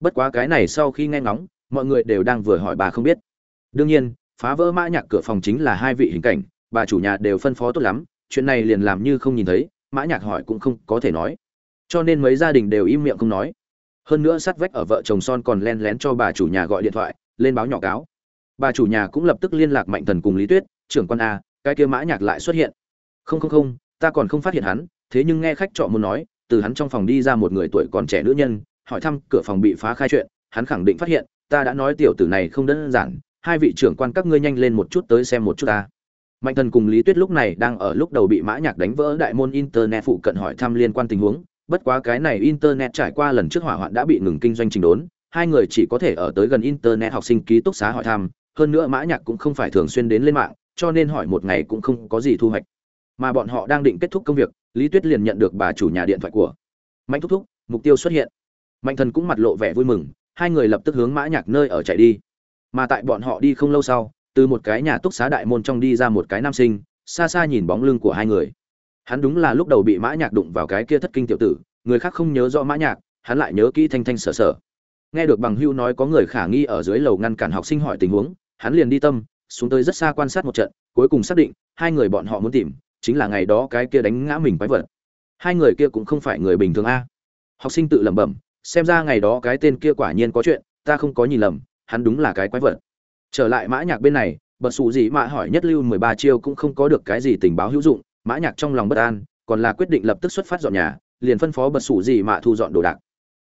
bất quá cái này sau khi nghe ngóng, mọi người đều đang vừa hỏi bà không biết. Đương nhiên, phá vỡ mã nhạc cửa phòng chính là hai vị hình cảnh, bà chủ nhà đều phân phó tốt lắm, chuyện này liền làm như không nhìn thấy, mã nhạc hỏi cũng không có thể nói. Cho nên mấy gia đình đều im miệng không nói. Hơn nữa sát vách ở vợ chồng son còn len lén cho bà chủ nhà gọi điện thoại, lên báo nhỏ cáo. Bà chủ nhà cũng lập tức liên lạc mạnh thần cùng lý tuyết, trưởng quan a, cái kia mã nhạc lại xuất hiện. Không không không, ta còn không phát hiện hắn, thế nhưng nghe khách trọ muốn nói, từ hắn trong phòng đi ra một người tuổi còn trẻ nữ nhân hỏi thăm, cửa phòng bị phá khai chuyện, hắn khẳng định phát hiện, ta đã nói tiểu tử này không đơn giản, hai vị trưởng quan các ngươi nhanh lên một chút tới xem một chút ta. Mạnh thần cùng lý tuyết lúc này đang ở lúc đầu bị mã nhạc đánh vỡ đại môn internet phụ cận hỏi thăm liên quan tình huống, bất quá cái này internet trải qua lần trước hỏa hoạn đã bị ngừng kinh doanh trình đốn, hai người chỉ có thể ở tới gần internet học sinh ký túc xá hỏi thăm, hơn nữa mã nhạc cũng không phải thường xuyên đến lên mạng, cho nên hỏi một ngày cũng không có gì thu hoạch. Mà bọn họ đang định kết thúc công việc, lý tuyết liền nhận được bà chủ nhà điện thoại của mạnh thúc thúc, mục tiêu xuất hiện mạnh thần cũng mặt lộ vẻ vui mừng, hai người lập tức hướng mã nhạc nơi ở chạy đi. Mà tại bọn họ đi không lâu sau, từ một cái nhà túc xá đại môn trong đi ra một cái nam sinh, xa xa nhìn bóng lưng của hai người. Hắn đúng là lúc đầu bị mã nhạc đụng vào cái kia thất kinh tiểu tử, người khác không nhớ rõ mã nhạc, hắn lại nhớ kỹ thanh thanh sở sở nghe được bằng hưu nói có người khả nghi ở dưới lầu ngăn cản học sinh hỏi tình huống, hắn liền đi tâm, xuống tới rất xa quan sát một trận, cuối cùng xác định, hai người bọn họ muốn tìm, chính là ngày đó cái kia đánh ngã mình quái vật. Hai người kia cũng không phải người bình thường a. Học sinh tự lẩm bẩm xem ra ngày đó cái tên kia quả nhiên có chuyện, ta không có nhìn lầm, hắn đúng là cái quái vật. Trở lại mã nhạc bên này bật sụ gì mà hỏi nhất lưu mười ba chiêu cũng không có được cái gì tình báo hữu dụng, mã nhạc trong lòng bất an, còn là quyết định lập tức xuất phát dọn nhà, liền phân phó bật sụ gì mà thu dọn đồ đạc.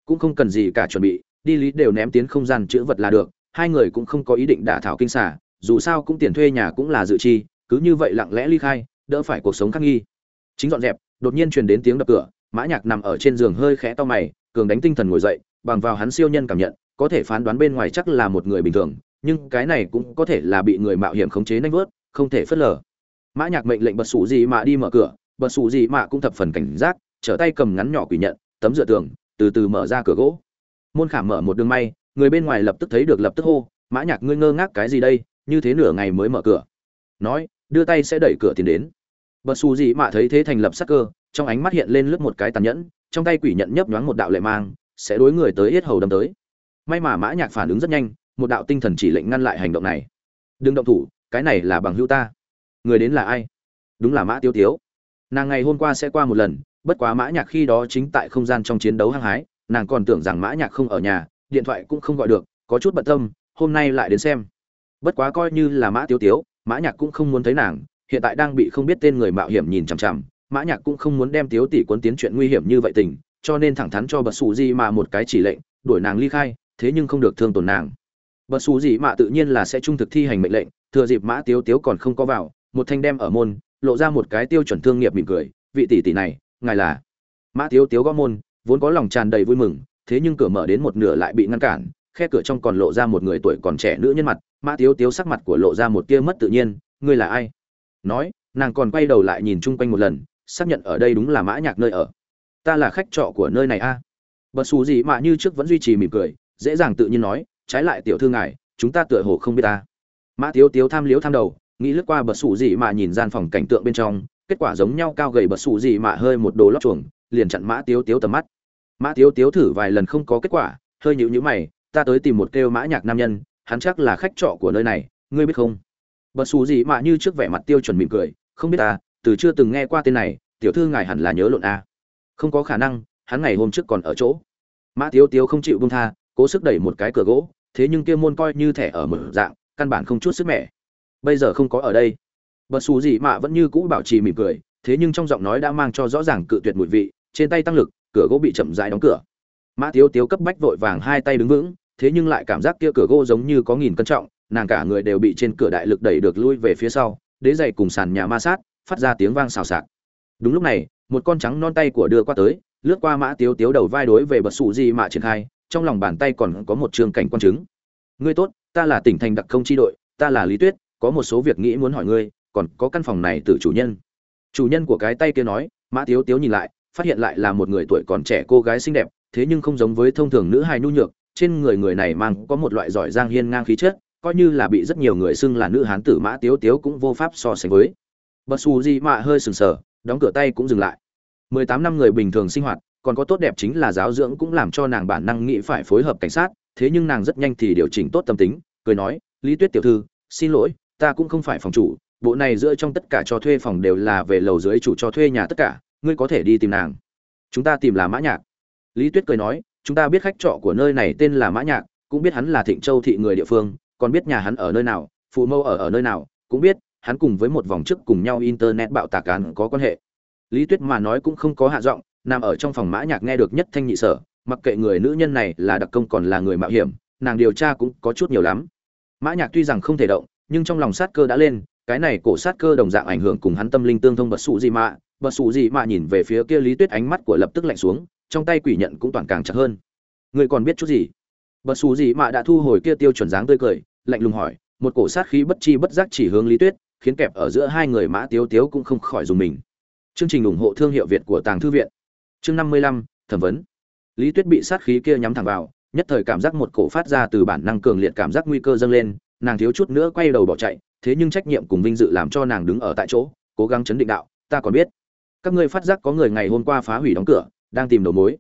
Cũng không cần gì cả chuẩn bị, đi lý đều ném tiến không gian chứa vật là được, hai người cũng không có ý định đả thảo kinh xả dù sao cũng tiền thuê nhà cũng là dự chi, cứ như vậy lặng lẽ ly khai, đỡ phải cuộc sống khắc nghi. Chính dọn dẹp, đột nhiên truyền đến tiếng đập cửa, mã nhạc nằm ở trên giường hơi khẽ to mày cường đánh tinh thần ngồi dậy, bằng vào hắn siêu nhân cảm nhận, có thể phán đoán bên ngoài chắc là một người bình thường, nhưng cái này cũng có thể là bị người mạo hiểm khống chế nanh vớt, không thể phớt lờ. Mã nhạc mệnh lệnh bật sủ gì mà đi mở cửa, bật sủ gì mà cũng thập phần cảnh giác, trở tay cầm ngắn nhỏ quỷ nhận, tấm dựa tường, từ từ mở ra cửa gỗ. Môn khảm mở một đường may, người bên ngoài lập tức thấy được lập tức hô, mã nhạc, ngươi ngơ ngác cái gì đây? Như thế nửa ngày mới mở cửa. Nói, đưa tay sẽ đẩy cửa tiến đến. Bật xù gì mà thấy thế thành lập sắc cơ, trong ánh mắt hiện lên lướt một cái tàn nhẫn trong tay quỷ nhận nhấp nhoáng một đạo lệ mang, sẽ đối người tới yết hầu đâm tới. May mà mã nhạc phản ứng rất nhanh, một đạo tinh thần chỉ lệnh ngăn lại hành động này. Đừng động thủ, cái này là bằng hữu ta. Người đến là ai? Đúng là mã tiêu tiếu. Nàng ngày hôm qua sẽ qua một lần, bất quá mã nhạc khi đó chính tại không gian trong chiến đấu hăng hái, nàng còn tưởng rằng mã nhạc không ở nhà, điện thoại cũng không gọi được, có chút bận tâm, hôm nay lại đến xem. Bất quá coi như là mã tiêu tiếu, mã nhạc cũng không muốn thấy nàng, hiện tại đang bị không biết tên người mạo hiểm nhìn chằm chằm mã nhạc cũng không muốn đem tiếu tỷ cuốn tiến chuyện nguy hiểm như vậy tình, cho nên thẳng thắn cho bật sủ gì mà một cái chỉ lệnh, đuổi nàng ly khai, thế nhưng không được thương tổn nàng. Bật sủ gì mà tự nhiên là sẽ trung thực thi hành mệnh lệnh, thừa dịp mã tiếu tiếu còn không có vào, một thanh đem ở môn, lộ ra một cái tiêu chuẩn thương nghiệp mỉm cười, vị tỷ tỷ này, ngài là? Mã tiếu tiếu gõ môn, vốn có lòng tràn đầy vui mừng, thế nhưng cửa mở đến một nửa lại bị ngăn cản, khe cửa trong còn lộ ra một người tuổi còn trẻ nữ nhân mặt, mã tiếu tiếu sắc mặt của lộ ra một tia mất tự nhiên, ngươi là ai? Nói, nàng còn quay đầu lại nhìn chung quanh một lần xác nhận ở đây đúng là mã nhạc nơi ở. Ta là khách trọ của nơi này a. À? bật xù gì mà như trước vẫn duy trì mỉm cười, dễ dàng tự nhiên nói, trái lại tiểu thư ngài, chúng ta tựa hồ không biết ta. Mã tiếu tiếu tham liếu tham đầu, nghĩ lướt qua bật xù gì mà nhìn gian phòng cảnh tượng bên trong, kết quả giống nhau cao gầy bật xù gì mà hơi một đồ lót chuồng, liền chặn mã tiếu tiếu tầm mắt. Mã tiếu tiếu thử vài lần không có kết quả, hơi nhíu nhíu mày, ta tới tìm một kêu mã nhạc nam nhân, hắn chắc là khách trọ của nơi này, ngươi biết không? Bật xù gì mà như trước vẻ mặt tiêu chuẩn mỉm cười, không biết ta từ chưa từng nghe qua tên này, tiểu thư ngài hẳn là nhớ lộn a. Không có khả năng, hắn ngày hôm trước còn ở chỗ. Mã tiếu tiếu không chịu buông tha, cố sức đẩy một cái cửa gỗ, thế nhưng kia môn coi như thẻ ở mở dạng, căn bản không chút sức mẻ. Bây giờ không có ở đây. Bật xù gì mà vẫn như cũ bảo trì mỉm cười, thế nhưng trong giọng nói đã mang cho rõ ràng cự tuyệt mùi vị, trên tay tăng lực, cửa gỗ bị chậm rãi đóng cửa. Mã tiếu tiếu cấp bách vội vàng hai tay đứng vững, thế nhưng lại cảm giác kia cửa gỗ giống như có nghìn cân trọng, nàng cả người đều bị trên cửa đại lực đẩy được lui về phía sau, đế dày cùng sàn nhà ma sát phát ra tiếng vang xào xạc. Đúng lúc này, một con trắng non tay của đưa qua tới, lướt qua mã tiếu tiếu đầu vai đối về bật sụ gì mà triển khai, trong lòng bàn tay còn có một trường cảnh quan chứng. Ngươi tốt, ta là tỉnh thành đặc công tri đội, ta là lý tuyết, có một số việc nghĩ muốn hỏi ngươi, còn có căn phòng này từ chủ nhân. Chủ nhân của cái tay kia nói, mã tiếu tiếu nhìn lại, phát hiện lại là một người tuổi còn trẻ cô gái xinh đẹp, thế nhưng không giống với thông thường nữ hài nhu nhược, trên người người này mang có một loại giỏi giang hiên ngang khí chất, coi như là bị rất nhiều người xưng là nữ hán tử mã tiếu tiếu cũng vô pháp so sánh với bật xù gì mạ hơi sừng sờ, đóng cửa tay cũng dừng lại. Mười tám năm người bình thường sinh hoạt, còn có tốt đẹp chính là giáo dưỡng cũng làm cho nàng bản năng nghĩ phải phối hợp cảnh sát, thế nhưng nàng rất nhanh thì điều chỉnh tốt tâm tính, cười nói, lý tuyết tiểu thư, xin lỗi, ta cũng không phải phòng chủ, bộ này giữa trong tất cả cho thuê phòng đều là về lầu dưới chủ cho thuê nhà tất cả, ngươi có thể đi tìm nàng. Chúng ta tìm là mã nhạc. Lý tuyết cười nói, chúng ta biết khách trọ của nơi này tên là mã nhạc, cũng biết hắn là thịnh châu thị người địa phương, còn biết nhà hắn ở nơi nào, phụ mâu ở ở nơi nào, cũng biết hắn cùng với một vòng trước cùng nhau internet bạo tạc án có quan hệ. Lý tuyết mà nói cũng không có hạ giọng, nằm ở trong phòng mã nhạc nghe được nhất thanh nhị sở, mặc kệ người nữ nhân này là đặc công còn là người mạo hiểm, nàng điều tra cũng có chút nhiều lắm. Mã nhạc tuy rằng không thể động, nhưng trong lòng sát cơ đã lên, cái này cổ sát cơ đồng dạng ảnh hưởng cùng hắn tâm linh tương thông bật sụ gì mà bật sụ gì mà nhìn về phía kia lý tuyết ánh mắt của lập tức lạnh xuống, trong tay quỷ nhận cũng toàn càng chặt hơn. Người còn biết chút gì? Bật sụ gì mà đã thu hồi kia tiêu chuẩn dáng tươi cười, lạnh lùng hỏi, một cổ sát khí bất chi bất giác chỉ hướng lý tuyết khiến kẹp ở giữa hai người mã tiếu tiếu cũng không khỏi dùng mình. Chương trình ủng hộ thương hiệu việt của tàng thư viện. Chương năm mươi lăm, thẩm vấn. Lý tuyết bị sát khí kia nhắm thẳng vào, nhất thời cảm giác một cổ phát ra từ bản năng cường liệt cảm giác nguy cơ dâng lên, nàng thiếu chút nữa quay đầu bỏ chạy, thế nhưng trách nhiệm cùng vinh dự làm cho nàng đứng ở tại chỗ, cố gắng chấn định đạo, ta còn biết, các ngươi phát giác có người ngày hôm qua phá hủy đóng cửa, đang tìm đầu mối.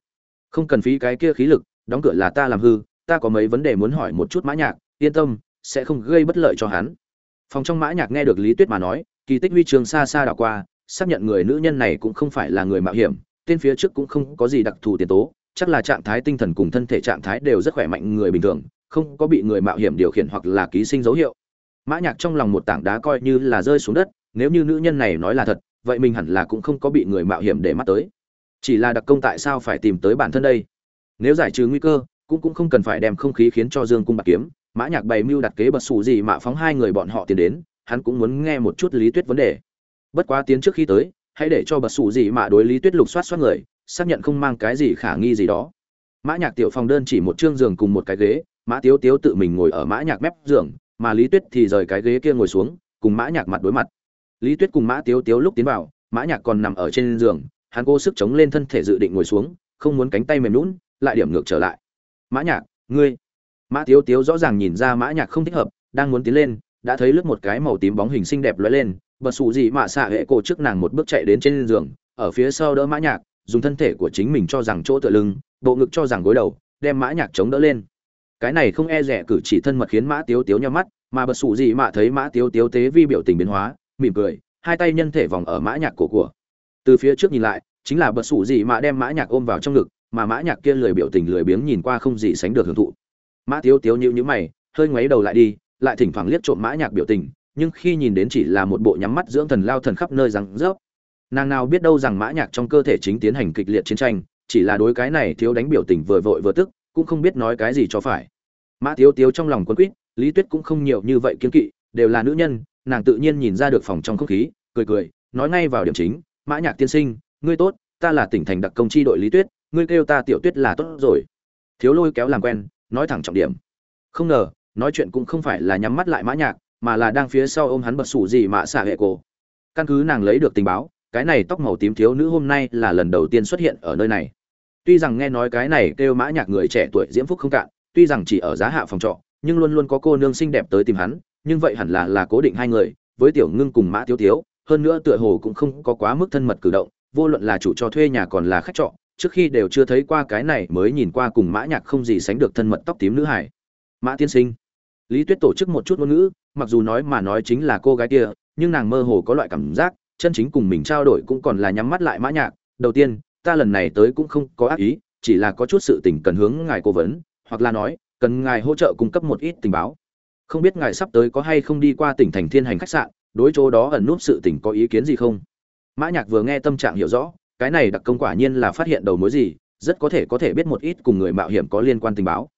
Không cần phí cái kia khí lực, đóng cửa là ta làm hư, ta có mấy vấn đề muốn hỏi một chút mã nhạc, yên tâm, sẽ không gây bất lợi cho hắn phòng trong mã nhạc nghe được lý tuyết mà nói, kỳ tích huy trường xa xa đảo qua, xác nhận người nữ nhân này cũng không phải là người mạo hiểm, tên phía trước cũng không có gì đặc thù tiền tố, chắc là trạng thái tinh thần cùng thân thể trạng thái đều rất khỏe mạnh người bình thường, không có bị người mạo hiểm điều khiển hoặc là ký sinh dấu hiệu. Mã nhạc trong lòng một tảng đá coi như là rơi xuống đất, nếu như nữ nhân này nói là thật, vậy mình hẳn là cũng không có bị người mạo hiểm để mắt tới. Chỉ là đặc công tại sao phải tìm tới bản thân đây? Nếu giải trừ nguy cơ, cũng cũng không cần phải đem không khí khiến cho dương cung bạc kiếm mã nhạc bày mưu đặt kế bật sủ gì mà phóng hai người bọn họ tiến đến, hắn cũng muốn nghe một chút lý tuyết vấn đề. Bất quá tiến trước khi tới, hãy để cho bật sủ gì mà đối lý tuyết lục soát soát người, xác nhận không mang cái gì khả nghi gì đó. Mã nhạc tiểu phòng đơn chỉ một trương giường cùng một cái ghế, mã tiếu tiếu tự mình ngồi ở mã nhạc mép giường, mà lý tuyết thì rời cái ghế kia ngồi xuống, cùng mã nhạc mặt đối mặt. Lý tuyết cùng mã tiếu tiếu lúc tiến vào, mã nhạc còn nằm ở trên giường, hắn cố sức chống lên thân thể dự định ngồi xuống, không muốn cánh tay mềm lún lại điểm ngược trở lại. Mã nhạc, ngươi mã tiếu tiếu rõ ràng nhìn ra mã nhạc không thích hợp, đang muốn tiến lên, đã thấy lướt một cái màu tím bóng hình xinh đẹp lóe lên, bật sụ gì mà xạ hệ cổ trước nàng một bước chạy đến trên giường, ở phía sau đỡ mã nhạc, dùng thân thể của chính mình cho rằng chỗ tựa lưng, bộ ngực cho rằng gối đầu, đem mã nhạc chống đỡ lên. Cái này không e rẻ cử chỉ thân mật khiến mã tiếu tiếu nhau mắt, mà bật sụ gì mà thấy mã tiếu tiếu tế vi biểu tình biến hóa, mỉm cười, hai tay nhân thể vòng ở mã nhạc cổ của. Từ phía trước nhìn lại, chính là bật sụ gì mà đem mã nhạc ôm vào trong ngực, mà mã nhạc kia lười biểu tình lười biếng nhìn qua không gì sánh được hưởng thụ mã tiếu tiếu nhữ nhữ mày, hơi ngoáy đầu lại đi, lại thỉnh thoảng liếc trộm mã nhạc biểu tình, nhưng khi nhìn đến chỉ là một bộ nhắm mắt dưỡng thần lao thần khắp nơi rằng rớp, nàng nào biết đâu rằng mã nhạc trong cơ thể chính tiến hành kịch liệt chiến tranh, chỉ là đối cái này thiếu đánh biểu tình vừa vội vừa tức, cũng không biết nói cái gì cho phải. Mã tiếu tiếu trong lòng quấn quýt, lý tuyết cũng không nhiều như vậy kiên kỵ, đều là nữ nhân, nàng tự nhiên nhìn ra được phòng trong không khí, cười cười, nói ngay vào điểm chính, mã nhạc tiên sinh, ngươi tốt, ta là tỉnh thành đặc công chi đội lý tuyết, ngươi kêu ta tiểu tuyết là tốt rồi. Thiếu lôi kéo làm quen nói thẳng trọng điểm. Không ngờ, nói chuyện cũng không phải là nhắm mắt lại mã nhạc, mà là đang phía sau ôm hắn bật sủ gì mà xả hệ cổ. Căn cứ nàng lấy được tình báo, cái này tóc màu tím thiếu nữ hôm nay là lần đầu tiên xuất hiện ở nơi này. Tuy rằng nghe nói cái này kêu mã nhạc người trẻ tuổi diễm phúc không cạn, tuy rằng chỉ ở giá hạ phòng trọ, nhưng luôn luôn có cô nương xinh đẹp tới tìm hắn, nhưng vậy hẳn là là cố định hai người, với tiểu ngưng cùng mã thiếu thiếu, hơn nữa tựa hồ cũng không có quá mức thân mật cử động, vô luận là chủ cho thuê nhà còn là khách trọ trước khi đều chưa thấy qua cái này mới nhìn qua cùng mã nhạc không gì sánh được thân mật tóc tím nữ hải mã tiên sinh. Lý tuyết tổ chức một chút ngôn ngữ, mặc dù nói mà nói chính là cô gái kia, nhưng nàng mơ hồ có loại cảm giác, chân chính cùng mình trao đổi cũng còn là nhắm mắt lại mã nhạc. Đầu tiên, ta lần này tới cũng không có ác ý, chỉ là có chút sự tình cần hướng ngài cố vấn, hoặc là nói, cần ngài hỗ trợ cung cấp một ít tình báo. Không biết ngài sắp tới có hay không đi qua tỉnh thành thiên hành khách sạn, đối chỗ đó ẩn núp sự tình có ý kiến gì không? Mã nhạc vừa nghe tâm trạng hiểu rõ cái này đặc công quả nhiên là phát hiện đầu mối gì, rất có thể có thể biết một ít cùng người mạo hiểm có liên quan tình báo.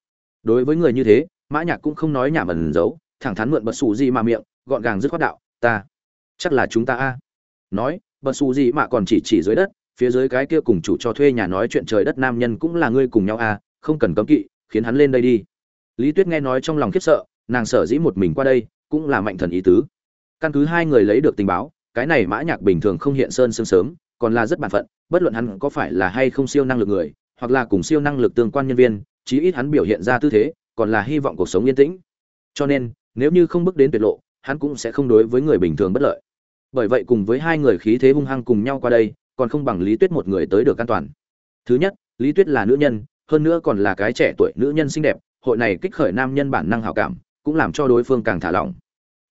Đối với người như thế, mã nhạc cũng không nói nhảm ẩn giấu, thẳng thắn mượn bật xù gì mà miệng, gọn gàng dứt khoát đạo, ta, chắc là chúng ta a. Nói, bật xù gì mà còn chỉ chỉ dưới đất, phía dưới cái kia cùng chủ cho thuê nhà nói chuyện trời đất nam nhân cũng là ngươi cùng nhau a, không cần cấm kỵ, khiến hắn lên đây đi. Lý tuyết nghe nói trong lòng khiếp sợ, nàng sở dĩ một mình qua đây, cũng là mạnh thần ý tứ. Căn cứ hai người lấy được tình báo, cái này mã nhạc bình thường không hiện sơn sương sớm còn là rất bản phận, bất luận hắn có phải là hay không siêu năng lực người, hoặc là cùng siêu năng lực tương quan nhân viên, chí ít hắn biểu hiện ra tư thế, còn là hy vọng cuộc sống yên tĩnh. Cho nên, nếu như không bước đến tuyệt lộ, hắn cũng sẽ không đối với người bình thường bất lợi. Bởi vậy cùng với hai người khí thế hung hăng cùng nhau qua đây, còn không bằng lý tuyết một người tới được an toàn. Thứ nhất, lý tuyết là nữ nhân, hơn nữa còn là cái trẻ tuổi nữ nhân xinh đẹp, hội này kích khởi nam nhân bản năng hảo cảm, cũng làm cho đối phương càng thả lỏng.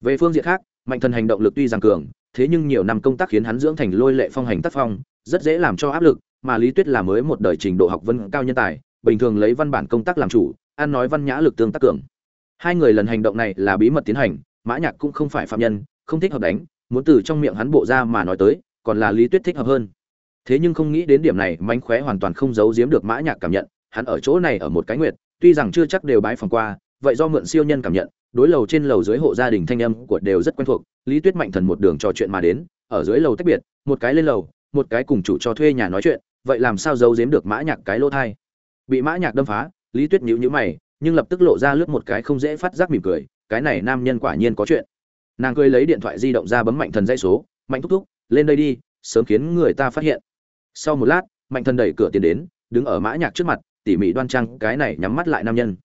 Về phương diện khác, mạnh thần hành động lực tuy rằng cường thế nhưng nhiều năm công tác khiến hắn dưỡng thành lôi lệ phong hành tác phong, rất dễ làm cho áp lực, mà lý tuyết là mới một đời trình độ học vấn cao nhân tài, bình thường lấy văn bản công tác làm chủ, ăn nói văn nhã lực tương tác cường. Hai người lần hành động này là bí mật tiến hành, mã nhạc cũng không phải phạm nhân, không thích hợp đánh, muốn từ trong miệng hắn bộ ra mà nói tới, còn là lý tuyết thích hợp hơn. Thế nhưng không nghĩ đến điểm này, mánh khóe hoàn toàn không giấu giếm được mã nhạc cảm nhận, hắn ở chỗ này ở một cái nguyệt, tuy rằng chưa chắc đều bái phòng qua, vậy do mượn siêu nhân cảm nhận đối lầu trên lầu dưới hộ gia đình thanh âm của đều rất quen thuộc, lý tuyết mạnh thần một đường trò chuyện mà đến, ở dưới lầu tách biệt, một cái lên lầu, một cái cùng chủ cho thuê nhà nói chuyện, vậy làm sao giấu giếm được mã nhạc cái lỗ thai? Bị mã nhạc đâm phá, lý tuyết nhíu nhíu mày, nhưng lập tức lộ ra lướt một cái không dễ phát giác mỉm cười, cái này nam nhân quả nhiên có chuyện. Nàng cười lấy điện thoại di động ra bấm mạnh thần dây số, mạnh thúc thúc, lên đây đi, sớm khiến người ta phát hiện. Sau một lát, mạnh thần đẩy cửa tiến đến, đứng ở mã nhạc trước mặt, tỉ mỉ đoan trang cái này nhắm mắt lại nam nhân.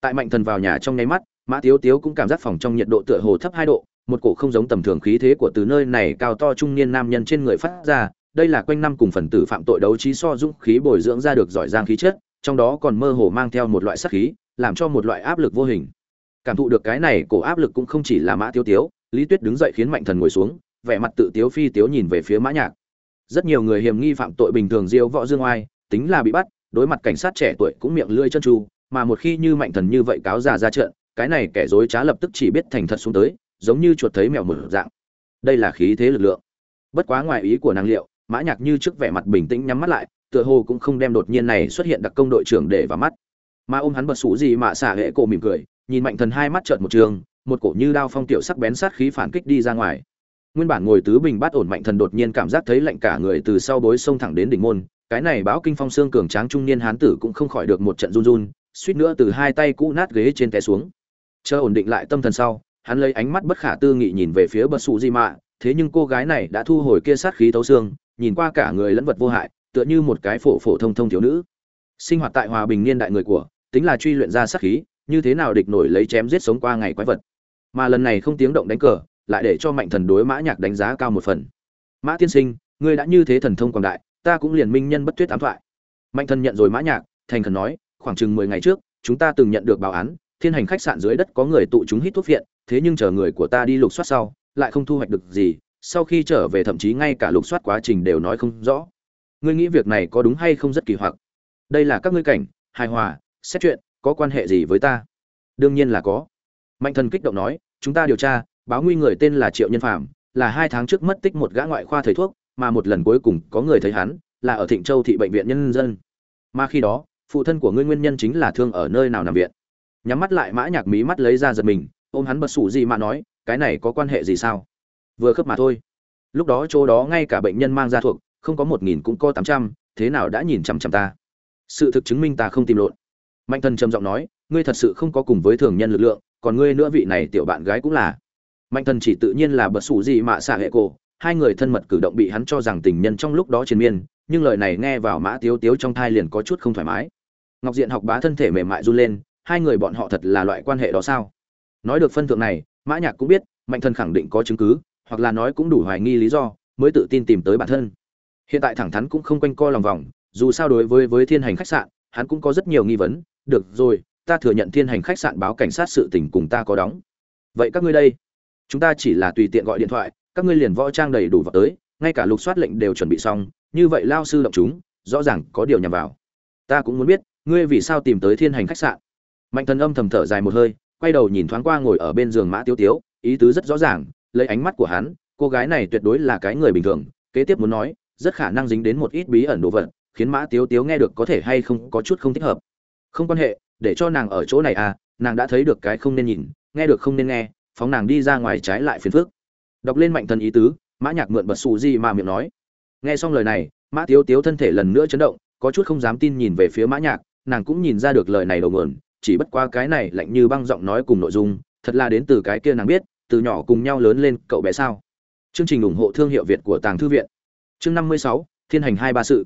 Tại mạnh thần vào nhà trong nháy mắt mã tiếu tiếu cũng cảm giác phòng trong nhiệt độ tựa hồ thấp hai độ, một cổ không giống tầm thường khí thế của từ nơi này cao to trung niên nam nhân trên người phát ra, đây là quanh năm cùng phần tử phạm tội đấu trí so dũng khí bồi dưỡng ra được giỏi giang khí chất, trong đó còn mơ hồ mang theo một loại sát khí, làm cho một loại áp lực vô hình. Cảm thụ được cái này, cổ áp lực cũng không chỉ là mã tiếu tiếu, lý tuyết đứng dậy khiến mạnh thần ngồi xuống, vẻ mặt tự tiếu phi tiếu nhìn về phía mã nhạc. Rất nhiều người hiểm nghi phạm tội bình thường diêu võ dương oai, tính là bị bắt, đối mặt cảnh sát trẻ tuổi cũng miệng lưỡi chân tru mà một khi như mạnh thần như vậy cáo già ra trận cái này kẻ dối trá lập tức chỉ biết thành thật xuống tới, giống như chuột thấy mèo mở dạng. Đây là khí thế lực lượng. Bất quá ngoài ý của năng liệu, mã nhạc như trước vẻ mặt bình tĩnh nhắm mắt lại, tựa hồ cũng không đem đột nhiên này xuất hiện đặc công đội trưởng để vào mắt. Mà ôm hắn bật sủ gì mà xả hệ cổ mỉm cười, nhìn mạnh thần hai mắt trợn một trường, một cổ như đao phong tiểu sắc bén sát khí phản kích đi ra ngoài. Nguyên bản ngồi tứ bình bát ổn mạnh thần đột nhiên cảm giác thấy lạnh cả người từ sau bối sông thẳng đến đỉnh môn, cái này báo kinh phong xương cường tráng trung niên hán tử cũng không khỏi được một trận run run, suýt nữa từ hai tay cũ nát ghế trên té xuống chờ ổn định lại tâm thần sau, hắn lấy ánh mắt bất khả tư nghị nhìn về phía bật sụ di mạ thế nhưng cô gái này đã thu hồi kia sát khí tấu xương, nhìn qua cả người lẫn vật vô hại, tựa như một cái phổ phổ thông thông thiếu nữ. Sinh hoạt tại hòa bình niên đại người của, tính là truy luyện ra sát khí, như thế nào địch nổi lấy chém giết sống qua ngày quái vật. Mà lần này không tiếng động đánh cờ, lại để cho mạnh thần đối mã nhạc đánh giá cao một phần. Mã tiên sinh, ngươi đã như thế thần thông quảng đại, ta cũng liền minh nhân bất tuyết ám thoại. Mạnh thần nhận rồi mã nhạc, thành thần nói, khoảng chừng mười ngày trước, chúng ta từng nhận được báo án thiên hành khách sạn dưới đất có người tụ chúng hít thuốc viện thế nhưng chờ người của ta đi lục soát sau, lại không thu hoạch được gì, sau khi trở về thậm chí ngay cả lục soát quá trình đều nói không rõ. Ngươi nghĩ việc này có đúng hay không rất kỳ hoặc. Đây là các ngươi cảnh, hài hòa, xét chuyện, có quan hệ gì với ta? Đương nhiên là có. Mạnh thần kích động nói, chúng ta điều tra, báo nguy người tên là triệu nhân phạm là hai tháng trước mất tích một gã ngoại khoa thầy thuốc, mà một lần cuối cùng có người thấy hắn, là ở thịnh châu thị bệnh viện nhân dân. Mà khi đó, phụ thân của ngươi nguyên nhân chính là thương ở nơi nào nằm viện nhắm mắt lại mã nhạc mí mắt lấy ra giật mình, ôm hắn bật sủ gì mà nói, cái này có quan hệ gì sao? Vừa khớp mà thôi. Lúc đó chỗ đó ngay cả bệnh nhân mang ra thuộc, không có một nghìn cũng có tám trăm, thế nào đã nhìn chằm chằm ta? Sự thực chứng minh ta không tìm lộn. Mạnh thần trầm giọng nói, ngươi thật sự không có cùng với thường nhân lực lượng, còn ngươi nữa vị này tiểu bạn gái cũng là. Mạnh thần chỉ tự nhiên là bật sủ gì mà xả hệ cổ, hai người thân mật cử động bị hắn cho rằng tình nhân trong lúc đó triền miên, nhưng lời này nghe vào mã tiếu tiếu trong thai liền có chút không thoải mái. Ngọc diện học bá thân thể mềm mại run lên hai người bọn họ thật là loại quan hệ đó sao? Nói được phân thượng này, mã nhạc cũng biết, mạnh thần khẳng định có chứng cứ, hoặc là nói cũng đủ hoài nghi lý do, mới tự tin tìm tới bản thân. Hiện tại thẳng thắn cũng không quanh co lòng vòng, dù sao đối với với thiên hành khách sạn, hắn cũng có rất nhiều nghi vấn. Được rồi, ta thừa nhận thiên hành khách sạn báo cảnh sát sự tình cùng ta có đóng. Vậy các ngươi đây, chúng ta chỉ là tùy tiện gọi điện thoại, các ngươi liền võ trang đầy đủ vào tới, ngay cả lục soát lệnh đều chuẩn bị xong, như vậy lao sư động chúng, rõ ràng có điều nhằm vào. Ta cũng muốn biết, ngươi vì sao tìm tới thiên hành khách sạn? Mạnh thần âm thầm thở dài một hơi, quay đầu nhìn thoáng qua ngồi ở bên giường mã tiêu tiếu, ý tứ rất rõ ràng, lấy ánh mắt của hắn, cô gái này tuyệt đối là cái người bình thường, kế tiếp muốn nói, rất khả năng dính đến một ít bí ẩn đồ vật, khiến mã tiếu tiếu nghe được có thể hay không có chút không thích hợp. Không quan hệ, để cho nàng ở chỗ này à nàng đã thấy được cái không nên nhìn, nghe được không nên nghe, phóng nàng đi ra ngoài trái lại phiền phước đọc lên mạnh thần ý tứ, mã nhạc mượn bật xù gì mà miệng nói. Nghe xong lời này, mã tiếu tiếu thân thể lần nữa chấn động, có chút không dám tin nhìn về phía mã nhạc, nàng cũng nhìn ra được lời này đầu nguồn chỉ bất qua cái này lạnh như băng giọng nói cùng nội dung, thật là đến từ cái kia nàng biết, từ nhỏ cùng nhau lớn lên cậu bé sao. Chương trình ủng hộ thương hiệu việt của tàng thư viện. Chương năm mươi sáu, thiên hành hai ba sự.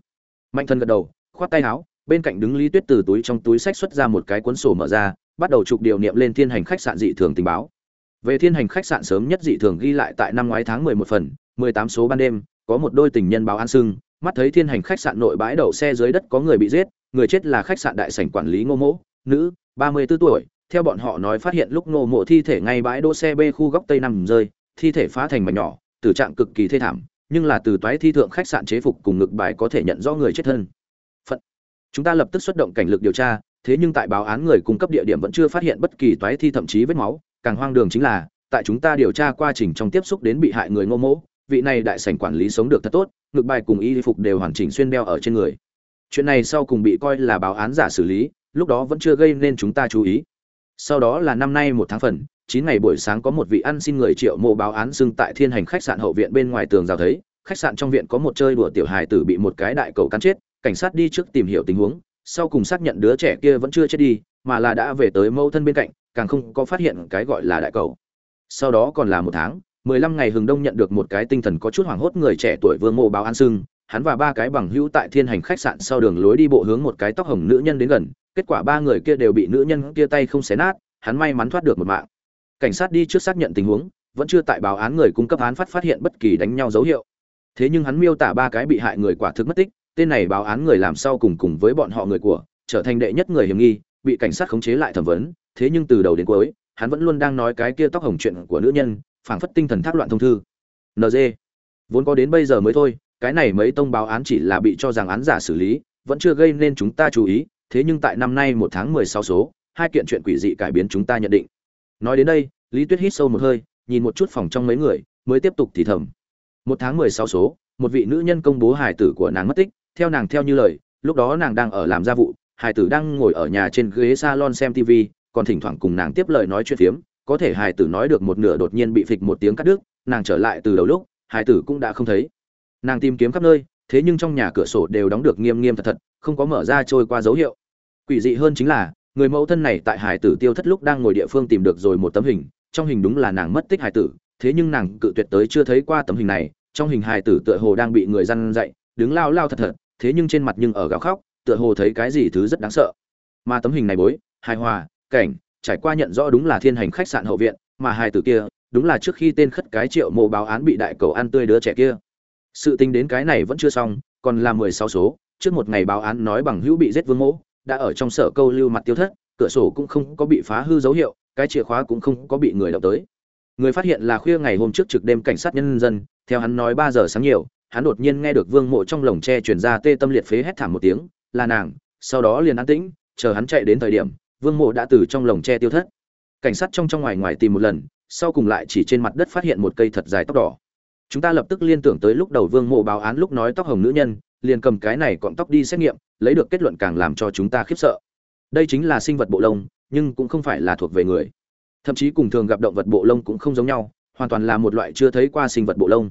Mạnh thần gật đầu, khoát tay áo, bên cạnh đứng lý tuyết từ túi trong túi sách xuất ra một cái cuốn sổ mở ra, bắt đầu chụp điều niệm lên thiên hành khách sạn dị thường tình báo. Về thiên hành khách sạn sớm nhất dị thường ghi lại tại năm ngoái tháng mười một phần, mười tám số ban đêm, có một đôi tình nhân báo an sưng, mắt thấy thiên hành khách sạn nội bãi đậu xe dưới đất có người bị giết, người chết là khách sạn đại sảnh quản lý ngô mỗ, nữ ba mươi 34 tuổi theo bọn họ nói phát hiện lúc nô mộ thi thể ngay bãi đỗ xe b khu góc tây nằm rơi thi thể phá thành mảnh nhỏ tử trạng cực kỳ thê thảm nhưng là từ toái thi thượng khách sạn chế phục cùng ngực bài có thể nhận rõ người chết thân. Phận. Chúng ta lập tức xuất động cảnh lực điều tra thế nhưng tại báo án người cung cấp địa điểm vẫn chưa phát hiện bất kỳ toái thi thậm chí vết máu càng hoang đường chính là tại chúng ta điều tra quá trình trong tiếp xúc đến bị hại người ngô Mộ, vị này đại sảnh quản lý sống được thật tốt ngực bài cùng y phục đều hoàn chỉnh xuyên đeo ở trên người. Chuyện này sau cùng bị coi là báo án giả xử lý lúc đó vẫn chưa gây nên chúng ta chú ý. Sau đó là năm nay một tháng phần, chín ngày buổi sáng có một vị ăn xin người triệu mộ báo án xưng tại thiên hành khách sạn hậu viện bên ngoài tường rào thấy, khách sạn trong viện có một chơi đùa tiểu hài tử bị một cái đại cầu cắn chết, cảnh sát đi trước tìm hiểu tình huống, sau cùng xác nhận đứa trẻ kia vẫn chưa chết đi, mà là đã về tới mẫu thân bên cạnh, càng không có phát hiện cái gọi là đại cầu. Sau đó còn là một tháng, mười lăm ngày hừng đông nhận được một cái tinh thần có chút hoảng hốt người trẻ tuổi vương mộ báo an sưng hắn và ba cái bằng hữu tại thiên hành khách sạn sau đường lối đi bộ hướng một cái tóc hồng nữ nhân đến gần kết quả ba người kia đều bị nữ nhân kia tay không xé nát, hắn may mắn thoát được một mạng. Cảnh sát đi trước xác nhận tình huống, vẫn chưa tại báo án người cung cấp án phát phát hiện bất kỳ đánh nhau dấu hiệu. Thế nhưng hắn miêu tả ba cái bị hại người quả thực mất tích, tên này báo án người làm sau cùng cùng với bọn họ người của, trở thành đệ nhất người hiểm nghi, bị cảnh sát khống chế lại thẩm vấn, thế nhưng từ đầu đến cuối, hắn vẫn luôn đang nói cái kia tóc hồng chuyện của nữ nhân, phảng phất tinh thần thác loạn thông thư. Nd vốn có đến bây giờ mới thôi, cái này mấy tông báo án chỉ là bị cho rằng án giả xử lý, vẫn chưa gây nên chúng ta chú ý thế nhưng tại năm nay một tháng mười sáu số, hai kiện chuyện quỷ dị cải biến chúng ta nhận định. Nói đến đây, lý tuyết hít sâu một hơi, nhìn một chút phòng trong mấy người, mới tiếp tục thì thầm. Một tháng mười sáu số, một vị nữ nhân công bố hài tử của nàng mất tích, theo nàng theo như lời, lúc đó nàng đang ở làm gia vụ, hài tử đang ngồi ở nhà trên ghế salon xem tv còn thỉnh thoảng cùng nàng tiếp lời nói chuyện phiếm, có thể hài tử nói được một nửa đột nhiên bị phịch một tiếng cắt đứt, nàng trở lại từ đầu lúc, hài tử cũng đã không thấy. Nàng tìm kiếm khắp nơi, thế nhưng trong nhà cửa sổ đều đóng được nghiêm nghiêm thật thật, không có mở ra trôi qua dấu hiệu quỷ dị hơn chính là người mẫu thân này tại hải tử tiêu thất lúc đang ngồi địa phương tìm được rồi một tấm hình trong hình đúng là nàng mất tích hải tử thế nhưng nàng cự tuyệt tới chưa thấy qua tấm hình này trong hình hải tử tựa hồ đang bị người dân dậy, đứng lao lao thật thật thế nhưng trên mặt nhưng ở gào khóc tựa hồ thấy cái gì thứ rất đáng sợ. Mà tấm hình này bối hài hòa cảnh trải qua nhận rõ đúng là thiên hành khách sạn hậu viện mà hải tử kia đúng là trước khi tên khất cái triệu mộ báo án bị đại cầu ăn tươi đứa trẻ kia. Sự tính đến cái này vẫn chưa xong còn là mười sáu số trước một ngày báo án nói bằng hữu bị giết vương mỗ đã ở trong sở câu lưu mặt tiêu thất, cửa sổ cũng không có bị phá hư dấu hiệu, cái chìa khóa cũng không có bị người động tới. Người phát hiện là khuya ngày hôm trước trực đêm cảnh sát nhân dân, theo hắn nói ba giờ sáng nhiều, hắn đột nhiên nghe được vương mộ trong lồng tre truyền ra tê tâm liệt phế hét thảm một tiếng, là nàng, sau đó liền an tĩnh, chờ hắn chạy đến thời điểm, vương mộ đã từ trong lồng tre tiêu thất. Cảnh sát trong trong ngoài ngoài tìm một lần, sau cùng lại chỉ trên mặt đất phát hiện một cây thật dài tóc đỏ. Chúng ta lập tức liên tưởng tới lúc đầu vương mộ báo án lúc nói tóc hồng nữ nhân liền cầm cái này cọng tóc đi xét nghiệm, lấy được kết luận càng làm cho chúng ta khiếp sợ. Đây chính là sinh vật bộ lông, nhưng cũng không phải là thuộc về người. Thậm chí cùng thường gặp động vật bộ lông cũng không giống nhau, hoàn toàn là một loại chưa thấy qua sinh vật bộ lông.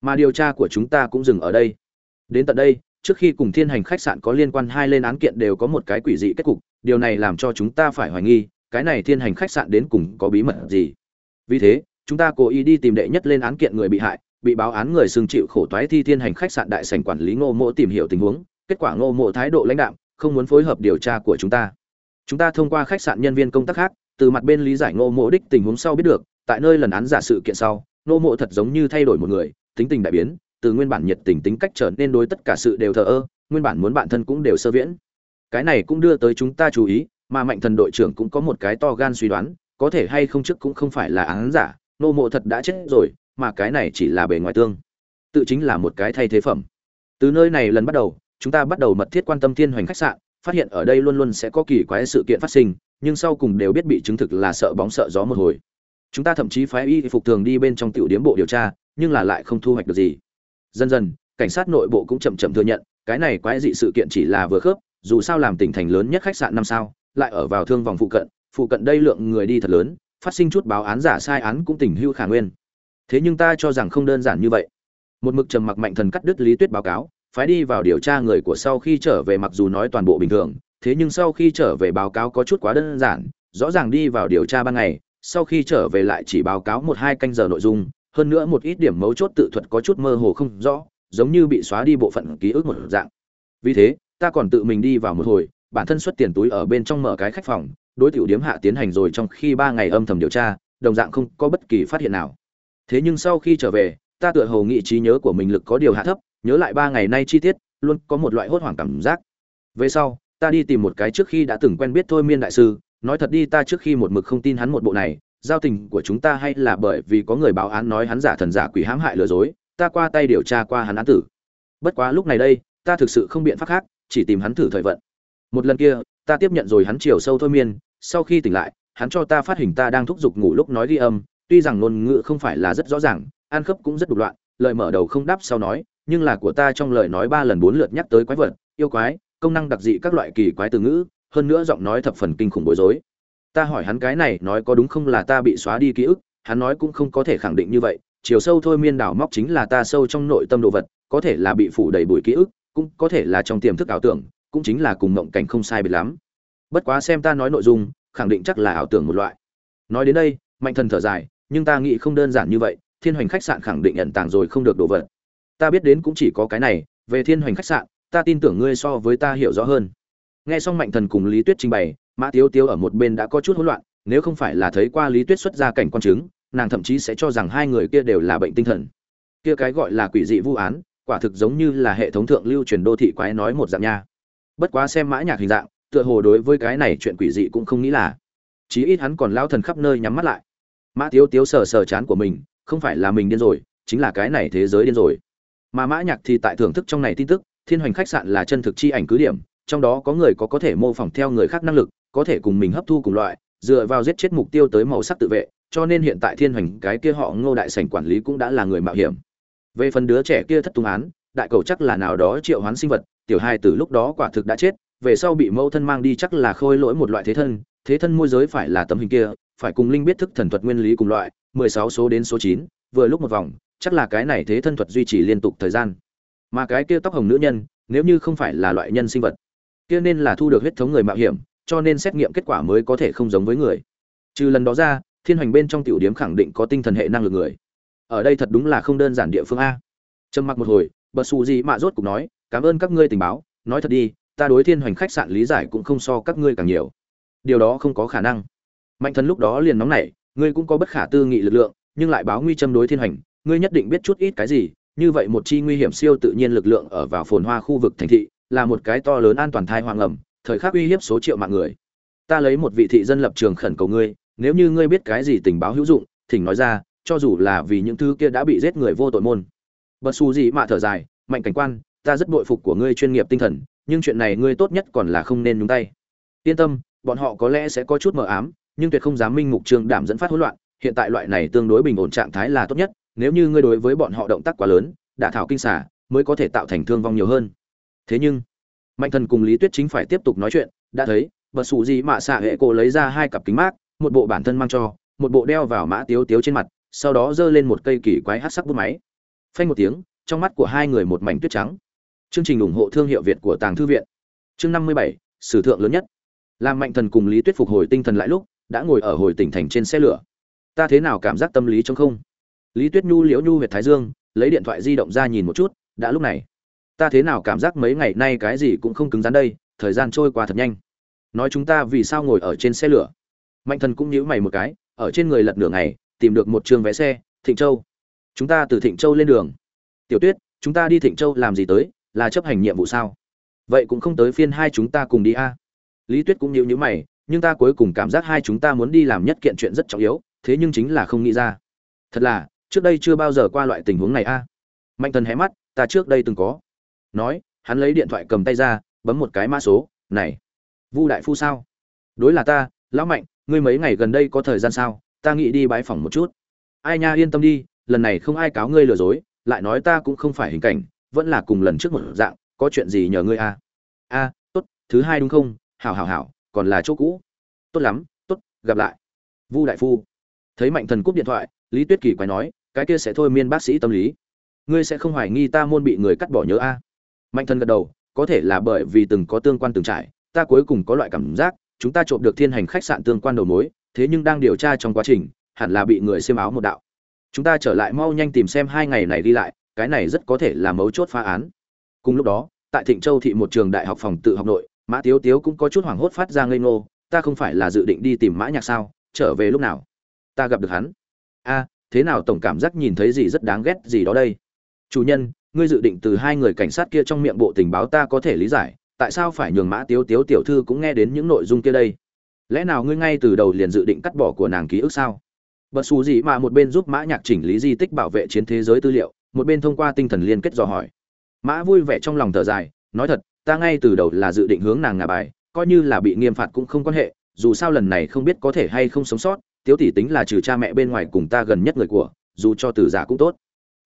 Mà điều tra của chúng ta cũng dừng ở đây. Đến tận đây, trước khi cùng thiên hành khách sạn có liên quan hai lên án kiện đều có một cái quỷ dị kết cục, điều này làm cho chúng ta phải hoài nghi, cái này thiên hành khách sạn đến cùng có bí mật gì. Vì thế, chúng ta cố ý đi tìm đệ nhất lên án kiện người bị hại bị báo án người xưng chịu khổ toái thi thiên hành khách sạn đại sành quản lý ngô mộ tìm hiểu tình huống, kết quả ngô mộ thái độ lãnh đạm, không muốn phối hợp điều tra của chúng ta. Chúng ta thông qua khách sạn nhân viên công tác khác, từ mặt bên lý giải ngô mộ đích tình huống sau biết được, tại nơi lần án giả sự kiện sau, ngô mộ thật giống như thay đổi một người, tính tình đại biến, từ nguyên bản nhiệt tình tính cách trở nên đối tất cả sự đều thờ ơ, nguyên bản muốn bản thân cũng đều sơ viễn. Cái này cũng đưa tới chúng ta chú ý, mà mạnh thần đội trưởng cũng có một cái to gan suy đoán, có thể hay không trước cũng không phải là án giả nô mộ thật đã chết rồi mà cái này chỉ là bề ngoài tương. Tự chính là một cái thay thế phẩm. Từ nơi này lần bắt đầu, chúng ta bắt đầu mật thiết quan tâm thiên hoành khách sạn, phát hiện ở đây luôn luôn sẽ có kỳ quái sự kiện phát sinh, nhưng sau cùng đều biết bị chứng thực là sợ bóng sợ gió một hồi. Chúng ta thậm chí phái y phục thường đi bên trong tiểu điếm bộ điều tra, nhưng là lại không thu hoạch được gì. Dần dần, cảnh sát nội bộ cũng chậm chậm thừa nhận, cái này quái dị sự kiện chỉ là vừa khớp, dù sao làm tỉnh thành lớn nhất khách sạn năm sao, lại ở vào thương vòng phụ cận phụ cận đây lượng người đi thật lớn, phát sinh chút báo án giả sai án cũng tình hưu khả nguyên thế nhưng ta cho rằng không đơn giản như vậy. Một mực trầm mặc mạnh thần cắt đứt lý tuyết báo cáo, phái đi vào điều tra người của sau khi trở về mặc dù nói toàn bộ bình thường, thế nhưng sau khi trở về báo cáo có chút quá đơn giản, rõ ràng đi vào điều tra ban ngày, sau khi trở về lại chỉ báo cáo một hai canh giờ nội dung, hơn nữa một ít điểm mấu chốt tự thuật có chút mơ hồ không rõ, giống như bị xóa đi bộ phận ký ức một dạng. Vì thế, ta còn tự mình đi vào một hồi, bản thân xuất tiền túi ở bên trong mở cái khách phòng, đối tiểu điếm hạ tiến hành rồi trong khi ba ngày âm thầm điều tra, đồng dạng không có bất kỳ phát hiện nào thế nhưng sau khi trở về, ta tựa hồ nghị trí nhớ của mình lực có điều hạ thấp, nhớ lại ba ngày nay chi tiết, luôn có một loại hốt hoảng cảm giác. Về sau, ta đi tìm một cái trước khi đã từng quen biết thôi miên đại sư, nói thật đi ta trước khi một mực không tin hắn một bộ này, giao tình của chúng ta hay là bởi vì có người báo án nói hắn giả thần giả quỷ hãm hại lừa dối, ta qua tay điều tra qua hắn án tử. Bất quá lúc này đây, ta thực sự không biện pháp khác, chỉ tìm hắn thử thời vận. Một lần kia, ta tiếp nhận rồi hắn chiều sâu thôi miên, sau khi tỉnh lại, hắn cho ta phát hình ta đang thúc giục ngủ lúc nói ghi âm tuy rằng ngôn ngữ không phải là rất rõ ràng an khớp cũng rất đục loạn, lời mở đầu không đáp sau nói, nhưng là của ta trong lời nói ba lần bốn lượt nhắc tới quái vật, yêu quái, công năng đặc dị các loại kỳ quái từ ngữ, hơn nữa giọng nói thập phần kinh khủng bối rối. Ta hỏi hắn cái này nói có đúng không là ta bị xóa đi ký ức, hắn nói cũng không có thể khẳng định như vậy, chiều sâu thôi miên đảo móc chính là ta sâu trong nội tâm đồ vật, có thể là bị phủ đầy bụi ký ức, cũng có thể là trong tiềm thức ảo tưởng, cũng chính là cùng mộng cảnh không sai biệt lắm. Bất quá xem ta nói nội dung, khẳng định chắc là ảo tưởng một loại. Nói đến đây, mạnh thần thở dài nhưng ta nghĩ không đơn giản như vậy, thiên hoành khách sạn khẳng định nhận tàng rồi không được đồ vật. Ta biết đến cũng chỉ có cái này, về thiên hoành khách sạn, ta tin tưởng ngươi so với ta hiểu rõ hơn. Nghe xong mạnh thần cùng lý tuyết trình bày, mã tiếu tiếu ở một bên đã có chút hỗn loạn, nếu không phải là thấy qua lý tuyết xuất ra cảnh quan chứng, nàng thậm chí sẽ cho rằng hai người kia đều là bệnh tinh thần. Kia cái gọi là quỷ dị vu án, quả thực giống như là hệ thống thượng lưu truyền đô thị quái nói một dạng nha. Bất quá xem mã nhạc hình dạng, tựa hồ đối với cái này chuyện quỷ dị cũng không nghĩ là. Chí ít hắn còn lao thần khắp nơi nhắm mắt lại mã tiếu tiếu sờ sờ chán của mình, không phải là mình điên rồi, chính là cái này thế giới điên rồi. Mà mã nhạc thì tại thưởng thức trong này tin tức, thiên hoành khách sạn là chân thực chi ảnh cứ điểm, trong đó có người có có thể mô phỏng theo người khác năng lực, có thể cùng mình hấp thu cùng loại, dựa vào giết chết mục tiêu tới màu sắc tự vệ, cho nên hiện tại thiên hoành cái kia họ ngô đại sảnh quản lý cũng đã là người mạo hiểm. Về phần đứa trẻ kia thất tung án, đại cầu chắc là nào đó triệu hoán sinh vật, tiểu hai từ lúc đó quả thực đã chết, về sau bị mẫu thân mang đi chắc là khôi lỗi một loại thế thân thế thân môi giới phải là tấm hình kia phải cùng linh biết thức thần thuật nguyên lý cùng loại, mười sáu số đến số chín, vừa lúc một vòng, chắc là cái này thế thân thuật duy trì liên tục thời gian. Mà cái kia tóc hồng nữ nhân, nếu như không phải là loại nhân sinh vật, kia nên là thu được huyết thống người mạo hiểm, cho nên xét nghiệm kết quả mới có thể không giống với người. Trừ lần đó ra, thiên hành bên trong tiểu điểm khẳng định có tinh thần hệ năng lực người. Ở đây thật đúng là không đơn giản địa phương a. Trầm mặc một hồi, bật xù gì mạ rốt cục nói, cảm ơn các ngươi tình báo, nói thật đi, ta đối thiên hành khách sạn lý giải cũng không so các ngươi càng nhiều. Điều đó không có khả năng mạnh thần lúc đó liền nóng nảy, ngươi cũng có bất khả tư nghị lực lượng, nhưng lại báo nguy châm đối thiên hành, ngươi nhất định biết chút ít cái gì, như vậy một chi nguy hiểm siêu tự nhiên lực lượng ở vào phồn hoa khu vực thành thị, là một cái to lớn an toàn thai hoang ẩm, thời khắc uy hiếp số triệu mạng người. Ta lấy một vị thị dân lập trường khẩn cầu ngươi, nếu như ngươi biết cái gì tình báo hữu dụng, thỉnh nói ra, cho dù là vì những thứ kia đã bị giết người vô tội môn. Bật xù gì mà thở dài, mạnh cảnh quan, ta rất bội phục của ngươi chuyên nghiệp tinh thần, nhưng chuyện này ngươi tốt nhất còn là không nên nhúng tay. Yên tâm, bọn họ có lẽ sẽ có chút mờ ám nhưng tuyệt không dám minh mục trương đảm dẫn phát hỗn loạn, hiện tại loại này tương đối bình ổn trạng thái là tốt nhất, nếu như ngươi đối với bọn họ động tác quá lớn, đả thảo kinh xả mới có thể tạo thành thương vong nhiều hơn. Thế nhưng, mạnh thần cùng lý tuyết chính phải tiếp tục nói chuyện, đã thấy bật xù gì mạ xạ hệ cổ lấy ra hai cặp kính mát, một bộ bản thân mang cho, một bộ đeo vào mã tiếu tiếu trên mặt, sau đó giơ lên một cây kỳ quái hát sắc bút máy. Phanh một tiếng, trong mắt của hai người một mảnh tuyết trắng. Chương trình ủng hộ thương hiệu việt của tàng thư viện. Chương năm mươi bảy, sử thượng lớn nhất. Làm mạnh thần cùng lý tuyết phục hồi tinh thần lại lúc đã ngồi ở hồi tỉnh thành trên xe lửa. Ta thế nào cảm giác tâm lý trong không? Lý tuyết nhu liễu nhu huyệt thái dương, lấy điện thoại di động ra nhìn một chút, đã lúc này. Ta thế nào cảm giác mấy ngày nay cái gì cũng không cứng rắn đây, thời gian trôi qua thật nhanh. Nói chúng ta vì sao ngồi ở trên xe lửa? Mạnh thần cũng nhíu mày một cái, ở trên người lật nửa ngày, tìm được một trường vé xe, thịnh châu. Chúng ta từ thịnh châu lên đường. Tiểu tuyết, chúng ta đi thịnh châu làm gì tới, là chấp hành nhiệm vụ sao? Vậy cũng không tới phiên hai chúng ta cùng đi a. Lý tuyết cũng nhíu nhíu mày nhưng ta cuối cùng cảm giác hai chúng ta muốn đi làm nhất kiện chuyện rất trọng yếu, thế nhưng chính là không nghĩ ra. Thật là, trước đây chưa bao giờ qua loại tình huống này a. Mạnh thần hé mắt, ta trước đây từng có. Nói, hắn lấy điện thoại cầm tay ra, bấm một cái mã số, này, vu đại phu sao? Đối là ta, lão mạnh, ngươi mấy ngày gần đây có thời gian sao? Ta nghĩ đi bãi phòng một chút. Ai nha, yên tâm đi, lần này không ai cáo ngươi lừa dối, lại nói ta cũng không phải hình cảnh, vẫn là cùng lần trước một dạng, có chuyện gì nhờ ngươi a? A, tốt, thứ hai đúng không? Hảo hảo hảo còn là chỗ cũ. Tốt lắm, tốt, gặp lại. Vu đại phu. Thấy mạnh thần cúp điện thoại, lý tuyết kỳ quay nói, cái kia sẽ thôi miên bác sĩ tâm lý. Ngươi sẽ không hoài nghi ta môn bị người cắt bỏ nhớ a? Mạnh thần gật đầu, có thể là bởi vì từng có tương quan từng trải, ta cuối cùng có loại cảm giác, chúng ta trộm được thiên hành khách sạn tương quan đầu mối, thế nhưng đang điều tra trong quá trình, hẳn là bị người xiêm áo một đạo. Chúng ta trở lại mau nhanh tìm xem hai ngày này đi lại, cái này rất có thể là mấu chốt phá án. Cùng lúc đó, tại thịnh châu thị một trường đại học phòng tự học nội mã tiếu tiếu cũng có chút hoảng hốt phát ra ngây ngô, ta không phải là dự định đi tìm mã nhạc sao? Trở về lúc nào? Ta gặp được hắn. A, thế nào tổng cảm giác nhìn thấy gì rất đáng ghét gì đó đây? Chủ nhân, ngươi dự định từ hai người cảnh sát kia trong miệng bộ tình báo ta có thể lý giải, tại sao phải nhường mã tiếu tiếu tiểu thư cũng nghe đến những nội dung kia đây? Lẽ nào ngươi ngay từ đầu liền dự định cắt bỏ của nàng ký ức sao? Bật xù gì mà một bên giúp mã nhạc chỉnh lý di tích bảo vệ chiến thế giới tư liệu, một bên thông qua tinh thần liên kết dò hỏi. Mã vui vẻ trong lòng thở dài, nói thật ta ngay từ đầu là dự định hướng nàng ngả bài, coi như là bị nghiêm phạt cũng không quan hệ, dù sao lần này không biết có thể hay không sống sót, tiếu tỷ tính là trừ cha mẹ bên ngoài cùng ta gần nhất người của, dù cho tử giả cũng tốt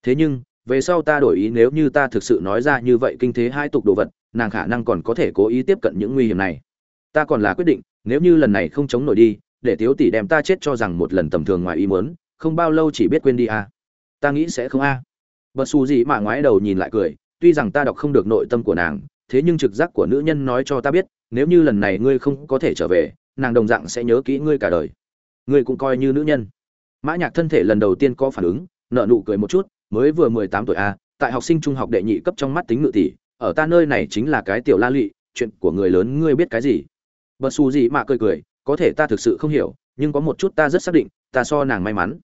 thế nhưng, về sau ta đổi ý nếu như ta thực sự nói ra như vậy kinh thế hai tục đồ vật, nàng khả năng còn có thể cố ý tiếp cận những nguy hiểm này ta còn là quyết định, nếu như lần này không chống nổi đi, để tiếu tỷ đem ta chết cho rằng một lần tầm thường ngoài ý muốn, không bao lâu chỉ biết quên đi à. ta nghĩ sẽ không a à. bật xù gì mà ngoái đầu nhìn lại cười, tuy rằng ta đọc không được nội tâm của nàng thế nhưng trực giác của nữ nhân nói cho ta biết nếu như lần này ngươi không có thể trở về nàng đồng dạng sẽ nhớ kỹ ngươi cả đời. Ngươi cũng coi như nữ nhân. Mã nhạc thân thể lần đầu tiên có phản ứng nợ nụ cười một chút mới vừa mười tám tuổi a à, tại học sinh trung học đệ nhị cấp trong mắt tính ngự tỷ ở ta nơi này chính là cái tiểu la lụy chuyện của người lớn ngươi biết cái gì? Bật xù gì mà cười cười có thể ta thực sự không hiểu nhưng có một chút ta rất xác định ta so nàng may mắn.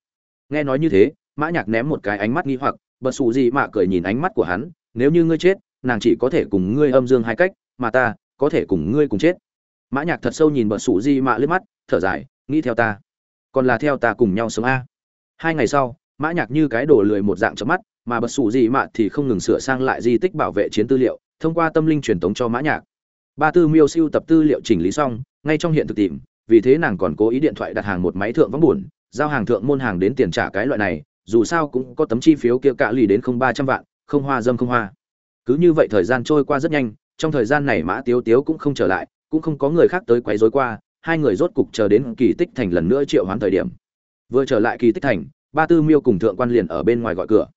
Nghe nói như thế mã nhạc ném một cái ánh mắt nghi hoặc bật xù gì mà cười nhìn ánh mắt của hắn nếu như ngươi chết nàng chỉ có thể cùng ngươi âm dương hai cách, mà ta có thể cùng ngươi cùng chết. Mã nhạc thật sâu nhìn bờ sụ di mạ lướt mắt, thở dài, nghĩ theo ta. Còn là theo ta cùng nhau sống a. Hai ngày sau, mã nhạc như cái đồ lười một dạng chớp mắt, mà bật Sụ gì mạ thì không ngừng sửa sang lại di tích bảo vệ chiến tư liệu, thông qua tâm linh truyền tống cho mã nhạc. Ba tư miêu siêu tập tư liệu chỉnh lý xong, ngay trong hiện thực tìm, vì thế nàng còn cố ý điện thoại đặt hàng một máy thượng vắng buồn, giao hàng thượng môn hàng đến tiền trả cái loại này, dù sao cũng có tấm chi phiếu kia cả lì đến không ba trăm vạn, không hoa dâm không hoa cứ như vậy thời gian trôi qua rất nhanh, trong thời gian này mã tiếu tiếu cũng không trở lại, cũng không có người khác tới quấy rối qua, hai người rốt cục chờ đến kỳ tích thành lần nữa triệu hoán thời điểm. Vừa trở lại kỳ tích thành, ba tư miêu cùng thượng quan liền ở bên ngoài gọi cửa.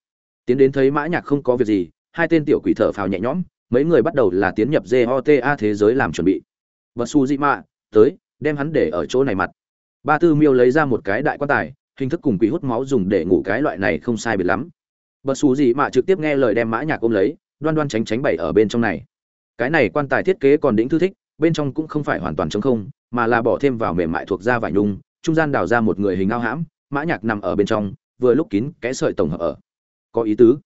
Tiến đến thấy mã nhạc không có việc gì, hai tên tiểu quỷ thở phào nhẹ nhõm, mấy người bắt đầu là tiến nhập jota thế giới làm chuẩn bị. Và su di mạ tới, đem hắn để ở chỗ này mặt. Ba tư miêu lấy ra một cái đại quan tài, hình thức cùng quỷ hút máu dùng để ngủ cái loại này không sai biệt lắm. Bật su gì mà trực tiếp nghe lời đem mã nhạc ôm lấy đoan đoan tránh tránh bày ở bên trong này. Cái này quan tài thiết kế còn đỉnh thư thích, bên trong cũng không phải hoàn toàn trống không, mà là bỏ thêm vào mềm mại thuộc da vải nhung, trung gian đào ra một người hình ao hãm, mã nhạc nằm ở bên trong, vừa lúc kín cái sợi tổng hợp ở. Có ý tứ.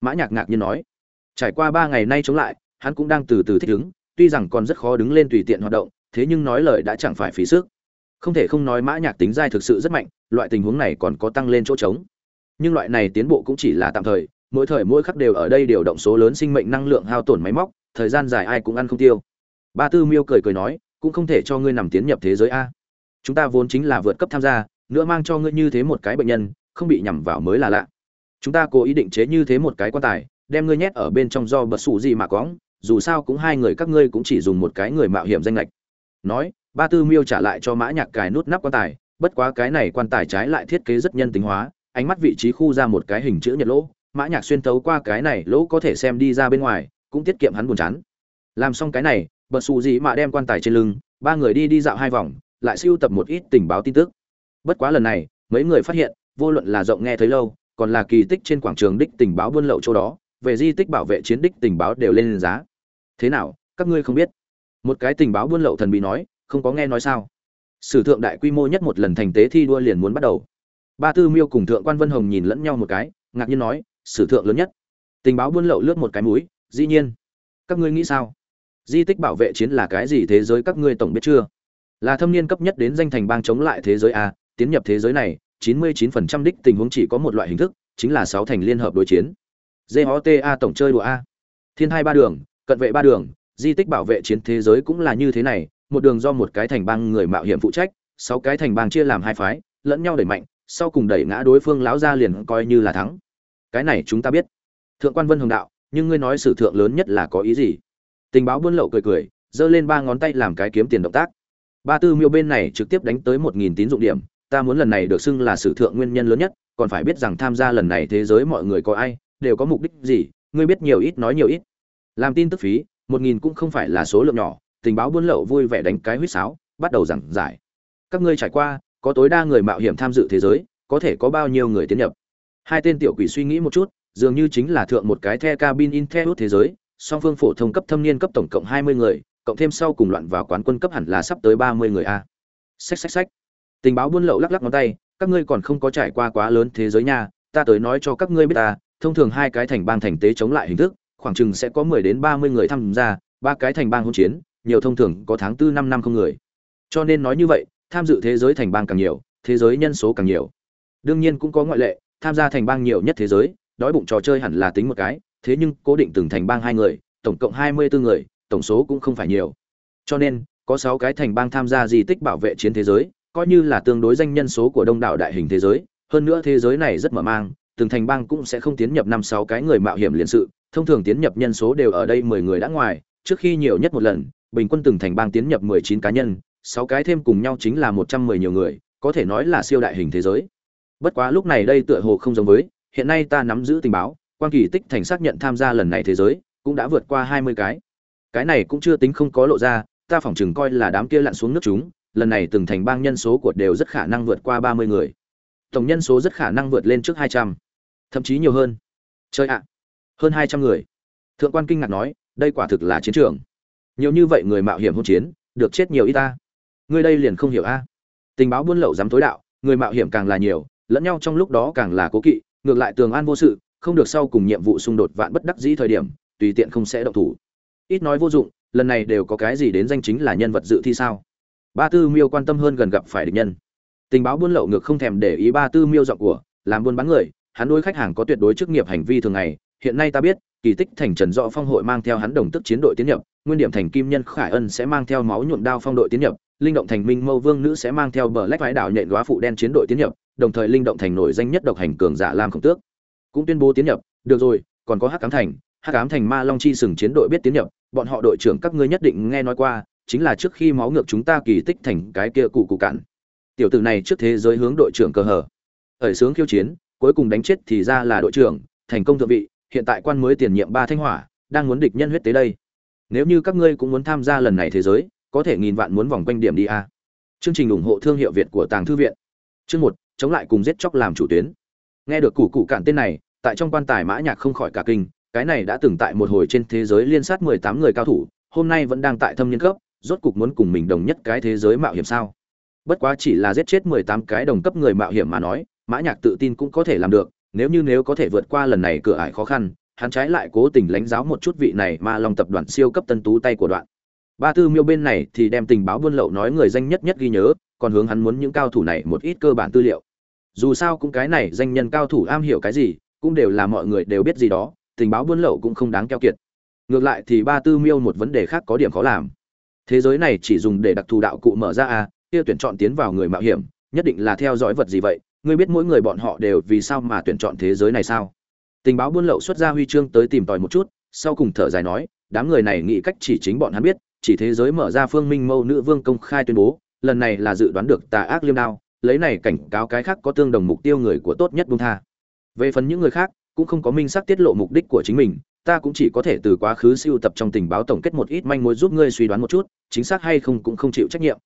Mã nhạc ngạc nhiên nói. Trải qua ba ngày nay chống lại, hắn cũng đang từ từ thích ứng, tuy rằng còn rất khó đứng lên tùy tiện hoạt động, thế nhưng nói lời đã chẳng phải phí sức. Không thể không nói mã nhạc tính dai thực sự rất mạnh, loại tình huống này còn có tăng lên chỗ trống. Nhưng loại này tiến bộ cũng chỉ là tạm thời mỗi thời mỗi khắc đều ở đây điều động số lớn sinh mệnh năng lượng hao tổn máy móc, thời gian dài ai cũng ăn không tiêu. Ba tư miêu cười cười nói, cũng không thể cho ngươi nằm tiến nhập thế giới a. Chúng ta vốn chính là vượt cấp tham gia, nữa mang cho ngươi như thế một cái bệnh nhân, không bị nhầm vào mới là lạ. Chúng ta cố ý định chế như thế một cái quan tài, đem ngươi nhét ở bên trong do bật xù gì mà có dù sao cũng hai người các ngươi cũng chỉ dùng một cái người mạo hiểm danh lệch. Nói, ba tư miêu trả lại cho mã nhạc cài nút nắp quan tài, bất quá cái này quan tài trái lại thiết kế rất nhân tính hóa, ánh mắt vị trí khu ra một cái hình chữ nhật lỗ mã nhạc xuyên thấu qua cái này lỗ có thể xem đi ra bên ngoài, cũng tiết kiệm hắn buồn chán. Làm xong cái này, bật xù gì mà đem quan tài trên lưng, ba người đi đi dạo hai vòng, lại siêu tập một ít tình báo tin tức. Bất quá lần này, mấy người phát hiện, vô luận là rộng nghe thấy lâu, còn là kỳ tích trên quảng trường đích tình báo buôn lậu chỗ đó, về di tích bảo vệ chiến đích tình báo đều lên giá. Thế nào, các ngươi không biết? Một cái tình báo buôn lậu thần bí nói, không có nghe nói sao? Sử thượng đại quy mô nhất một lần thành tế thi đua liền muốn bắt đầu. Ba tư miêu cùng thượng quan vân hồng nhìn lẫn nhau một cái, ngạc nhiên nói sử thượng lớn nhất. Tình báo buôn lậu lướt một cái mũi, dĩ nhiên. Các ngươi nghĩ sao? Di tích bảo vệ chiến là cái gì thế giới các ngươi tổng biết chưa? Là thâm niên cấp nhất đến danh thành bang chống lại thế giới a, tiến nhập thế giới này 99% đích tình huống chỉ có một loại hình thức, chính là sáu thành liên hợp đối chiến. Jota tổng chơi đùa a. Thiên hai ba đường, cận vệ ba đường, di tích bảo vệ chiến thế giới cũng là như thế này, một đường do một cái thành bang người mạo hiểm phụ trách, sáu cái thành bang chia làm hai phái, lẫn nhau đẩy mạnh, sau cùng đẩy ngã đối phương lão ra liền coi như là thắng cái này chúng ta biết. Thượng quan vân hồng đạo, nhưng ngươi nói sử thượng lớn nhất là có ý gì? Tình báo buôn lậu cười cười, giơ lên ba ngón tay làm cái kiếm tiền động tác. Ba tư miêu bên này trực tiếp đánh tới một nghìn tín dụng điểm, ta muốn lần này được xưng là sử thượng nguyên nhân lớn nhất, còn phải biết rằng tham gia lần này thế giới mọi người có ai, đều có mục đích gì, ngươi biết nhiều ít nói nhiều ít. Làm tin tức phí, một nghìn cũng không phải là số lượng nhỏ, tình báo buôn lậu vui vẻ đánh cái huýt sáo, bắt đầu giảng giải. Các ngươi trải qua, có tối đa người mạo hiểm tham dự thế giới, có thể có bao nhiêu người tiến nhập? Hai tên tiểu quỷ suy nghĩ một chút, dường như chính là thượng một cái the cabin in the thế giới, song phương phổ thông cấp thâm niên cấp tổng cộng hai mươi người, cộng thêm sau cùng loạn vào quán quân cấp hẳn là sắp tới ba mươi người a. Xách xách xách. Tình báo buôn lậu lắc lắc ngón tay, các ngươi còn không có trải qua quá lớn thế giới nha, ta tới nói cho các ngươi biết ta, thông thường hai cái thành bang thành tế chống lại hình thức, khoảng chừng sẽ có mười đến ba mươi người tham gia, ba cái thành bang hỗn chiến, nhiều thông thường có tháng tư năm năm không người. Cho nên nói như vậy, tham dự thế giới thành bang càng nhiều, thế giới nhân số càng nhiều. Đương nhiên cũng có ngoại lệ tham gia thành bang nhiều nhất thế giới, đói bụng trò chơi hẳn là tính một cái, thế nhưng cố định từng thành bang hai người, tổng cộng hai mươi bốn người, tổng số cũng không phải nhiều. Cho nên, có sáu cái thành bang tham gia di tích bảo vệ chiến thế giới, coi như là tương đối danh nhân số của đông đảo đại hình thế giới, hơn nữa thế giới này rất mở mang, từng thành bang cũng sẽ không tiến nhập năm sáu cái người mạo hiểm liên sự, thông thường tiến nhập nhân số đều ở đây mười người đã ngoài, trước khi nhiều nhất một lần, bình quân từng thành bang tiến nhập mười chín cá nhân, sáu cái thêm cùng nhau chính là một trăm mười nhiều người, có thể nói là siêu đại hình thế giới bất quá lúc này đây tựa hồ không giống với, hiện nay ta nắm giữ tình báo quan kỳ tích thành xác nhận tham gia lần này thế giới, cũng đã vượt qua hai mươi cái. Cái này cũng chưa tính không có lộ ra, ta phỏng chừng coi là đám kia lặn xuống nước chúng, lần này từng thành bang nhân số của đều rất khả năng vượt qua ba mươi người. Tổng nhân số rất khả năng vượt lên trước hai trăm, thậm chí nhiều hơn. Chơi ạ, hơn hai trăm người. Thượng quan kinh ngạc nói, đây quả thực là chiến trường. Nhiều như vậy người mạo hiểm hỗn chiến, được chết nhiều ít ta. Ngươi đây liền không hiểu a. Tình báo buôn lậu dám tối đạo, người mạo hiểm càng là nhiều lẫn nhau trong lúc đó càng là cố kỵ, ngược lại tường an vô sự, không được sau cùng nhiệm vụ xung đột vạn bất đắc dĩ thời điểm, tùy tiện không sẽ động thủ. Ít nói vô dụng, lần này đều có cái gì đến danh chính là nhân vật dự thi sao? Ba tư miêu quan tâm hơn gần gặp phải địch nhân. Tình báo buôn lậu ngược không thèm để ý ba tư miêu giọng của, làm buôn bán người, hắn đối khách hàng có tuyệt đối chức nghiệp hành vi thường ngày, hiện nay ta biết, kỳ tích thành trần dọ phong hội mang theo hắn đồng tức chiến đội tiến nhập, nguyên điểm thành kim nhân khải ân sẽ mang theo máu nhuộm đao phong đội tiến nhập, linh động thành minh mâu vương nữ sẽ mang theo bờ lách vái đảo nhện góa phụ đen chiến đội tiến nhập đồng thời linh động thành nổi danh nhất độc hành cường giả lam khổng tước. Cũng tuyên bố tiến nhập. Được rồi, còn có hắc cám thành. Hắc cám thành ma long chi sừng chiến đội biết tiến nhập. Bọn họ đội trưởng các ngươi nhất định nghe nói qua, chính là trước khi máu ngược chúng ta kỳ tích thành cái kia cụ cụ cạn. Tiểu tử này trước thế giới hướng đội trưởng cờ hở ở sướng khiêu chiến, cuối cùng đánh chết thì ra là đội trưởng, thành công thượng vị, hiện tại quan mới tiền nhiệm ba thanh hỏa, đang muốn địch nhân huyết tế đây. Nếu như các ngươi cũng muốn tham gia lần này thế giới, có thể nghìn vạn muốn vòng quanh điểm đi a. Chương trình ủng hộ thương hiệu việt của tàng thư viện. Chương một chống lại cùng giết chóc làm chủ tuyến. Nghe được cụ cụ cạn tên này, tại trong quan tài mã nhạc không khỏi cả kinh, cái này đã từng tại một hồi trên thế giới liên sát mười tám người cao thủ, hôm nay vẫn đang tại thâm nhân cấp, rốt cục muốn cùng mình đồng nhất cái thế giới mạo hiểm sao? Bất quá chỉ là giết chết mười tám cái đồng cấp người mạo hiểm mà nói, mã nhạc tự tin cũng có thể làm được, nếu như nếu có thể vượt qua lần này cửa ải khó khăn, hắn trái lại cố tình lãnh giáo một chút vị này ma long tập đoàn siêu cấp tân tú tay của đoạn. Ba tư miêu bên này thì đem tình báo buôn lậu nói người danh nhất nhất ghi nhớ còn hướng hắn muốn những cao thủ này một ít cơ bản tư liệu. Dù sao cũng cái này danh nhân cao thủ am hiểu cái gì, cũng đều là mọi người đều biết gì đó, tình báo buôn lậu cũng không đáng keo kiệt. Ngược lại thì ba tư miêu một vấn đề khác có điểm khó làm. Thế giới này chỉ dùng để đặc thù đạo cụ mở ra à kia tuyển chọn tiến vào người mạo hiểm, nhất định là theo dõi vật gì vậy, ngươi biết mỗi người bọn họ đều vì sao mà tuyển chọn thế giới này sao? Tình báo buôn lậu xuất ra huy chương tới tìm tòi một chút, sau cùng thở dài nói, đám người này nghĩ cách chỉ chính bọn hắn biết, chỉ thế giới mở ra phương minh mâu nữ vương công khai tuyên bố lần này là dự đoán được tà ác liêm đao lấy này cảnh cáo cái khác có tương đồng mục tiêu người của tốt nhất buông tha. Về phần những người khác cũng không có minh xác tiết lộ mục đích của chính mình ta cũng chỉ có thể từ quá khứ siêu tập trong tình báo tổng kết một ít manh mối giúp ngươi suy đoán một chút chính xác hay không cũng không chịu trách nhiệm.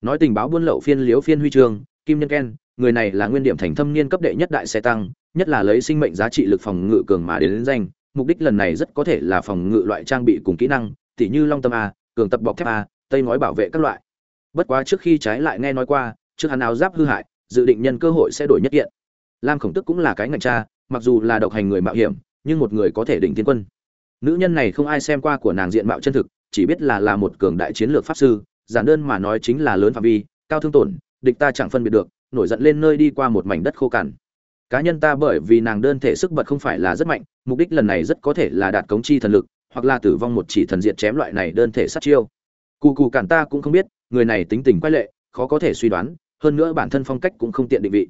Nói tình báo buôn lậu phiên liếu phiên huy trường kim nhân ken người này là nguyên điểm thành thâm niên cấp đệ nhất đại xe tăng nhất là lấy sinh mệnh giá trị lực phòng ngự cường mà đến, đến danh mục đích lần này rất có thể là phòng ngự loại trang bị cùng kỹ năng tỉ như long tâm a cường tập bọc thép a tây ngói bảo vệ các loại bất quá trước khi trái lại nghe nói qua, trước hắn áo giáp hư hại, dự định nhân cơ hội sẽ đổi nhất kiện. Lam khổng tức cũng là cái ngành cha, mặc dù là độc hành người mạo hiểm, nhưng một người có thể định tiến quân. Nữ nhân này không ai xem qua của nàng diện mạo chân thực, chỉ biết là là một cường đại chiến lược pháp sư, giản đơn mà nói chính là lớn phạm vi, cao thương tổn, địch ta chẳng phân biệt được, nổi giận lên nơi đi qua một mảnh đất khô cằn. Cá nhân ta bởi vì nàng đơn thể sức bật không phải là rất mạnh, mục đích lần này rất có thể là đạt cống chi thần lực, hoặc là tử vong một chỉ thần diệt chém loại này đơn thể sát chiêu. Cù cù cản ta cũng không biết người này tính tình quái lệ, khó có thể suy đoán, hơn nữa bản thân phong cách cũng không tiện định vị.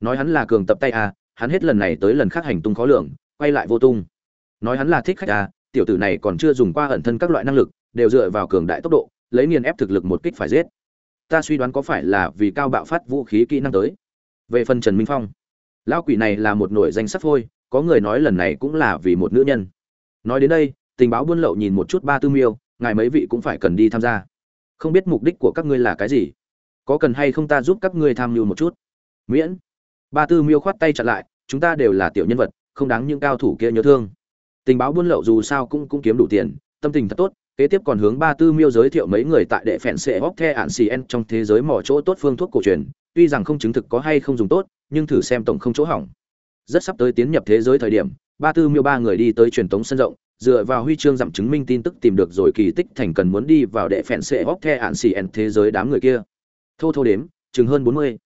Nói hắn là cường tập tay à hắn hết lần này tới lần khác hành tung khó lường, quay lại vô tung. Nói hắn là thích khách à tiểu tử này còn chưa dùng qua ẩn thân các loại năng lực, đều dựa vào cường đại tốc độ, lấy nghiền ép thực lực một kích phải giết. Ta suy đoán có phải là vì cao bạo phát vũ khí kỹ năng tới. Về phần trần minh phong, lão quỷ này là một nổi danh sắc phôi, có người nói lần này cũng là vì một nữ nhân. Nói đến đây, tình báo buôn lậu nhìn một chút ba tư miêu, ngài mấy vị cũng phải cần đi tham gia không biết mục đích của các ngươi là cái gì. Có cần hay không ta giúp các ngươi tham mưu một chút? Miễn. Ba tư miêu khoát tay chặn lại, chúng ta đều là tiểu nhân vật, không đáng những cao thủ kia nhớ thương. Tình báo buôn lậu dù sao cũng cũng kiếm đủ tiền, tâm tình thật tốt, kế tiếp còn hướng ba tư miêu giới thiệu mấy người tại đệ phèn sệ hóc the ạn en trong thế giới mỏ chỗ tốt phương thuốc cổ truyền, tuy rằng không chứng thực có hay không dùng tốt, nhưng thử xem tổng không chỗ hỏng. Rất sắp tới tiến nhập thế giới thời điểm, ba tư miêu ba người đi tới truyền tống sân rộng dựa vào huy chương dặm chứng minh tin tức tìm được rồi kỳ tích thành cần muốn đi vào đệ phèn sệ hóc the ạn xì ẩn thế giới đám người kia. Thô thô đếm, chừng hơn bốn mươi.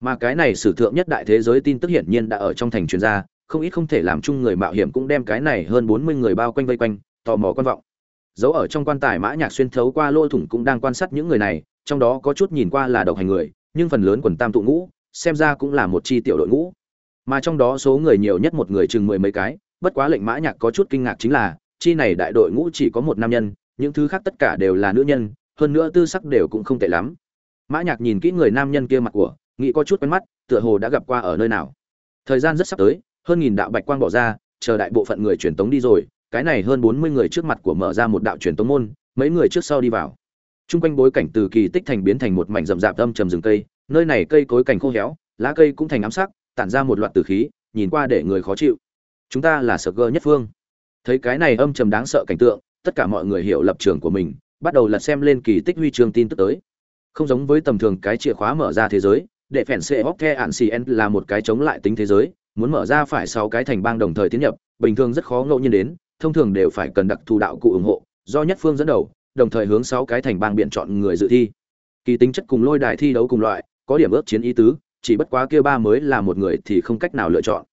Mà cái này sử thượng nhất đại thế giới tin tức hiển nhiên đã ở trong thành truyền ra, không ít không thể làm chung người mạo hiểm cũng đem cái này hơn bốn mươi người bao quanh vây quanh, tò mò quan vọng. Dấu ở trong quan tài mã nhạc xuyên thấu qua lỗ thủng cũng đang quan sát những người này, trong đó có chút nhìn qua là độc hành người, nhưng phần lớn quần tam tụ ngũ, xem ra cũng là một chi tiểu đội ngũ. Mà trong đó số người nhiều nhất một người chừng mười mấy cái, bất quá lệnh mã nhạc có chút kinh ngạc chính là chi này đại đội ngũ chỉ có một nam nhân những thứ khác tất cả đều là nữ nhân hơn nữa tư sắc đều cũng không tệ lắm mã nhạc nhìn kỹ người nam nhân kia mặt của nghĩ có chút quen mắt tựa hồ đã gặp qua ở nơi nào thời gian rất sắp tới hơn nghìn đạo bạch quang bỏ ra chờ đại bộ phận người truyền tống đi rồi cái này hơn bốn mươi người trước mặt của mở ra một đạo truyền tống môn mấy người trước sau đi vào Trung quanh bối cảnh từ kỳ tích thành biến thành một mảnh rậm rạp âm trầm rừng cây, nơi này cây cối cảnh khô héo, lá cây cũng thành ám sắc, tản ra một loạt tử khí, nhìn qua để người khó chịu. Chúng ta là Sở Cơ nhất phương. Thấy cái này âm trầm đáng sợ cảnh tượng, tất cả mọi người hiểu lập trường của mình, bắt đầu lật xem lên kỳ tích huy chương tin tức tới. Không giống với tầm thường cái chìa khóa mở ra thế giới, đệ phèn xe hóc the ạn cn là một cái chống lại tính thế giới, muốn mở ra phải sáu cái thành bang đồng thời tiến nhập, bình thường rất khó ngẫu nhiên đến, thông thường đều phải cần đặc thù đạo cụ ủng hộ, do nhất phương dẫn đầu, đồng thời hướng sáu cái thành bang biện chọn người dự thi kỳ tính chất cùng lôi đài thi đấu cùng loại có điểm ước chiến ý tứ chỉ bất quá kia ba mới là một người thì không cách nào lựa chọn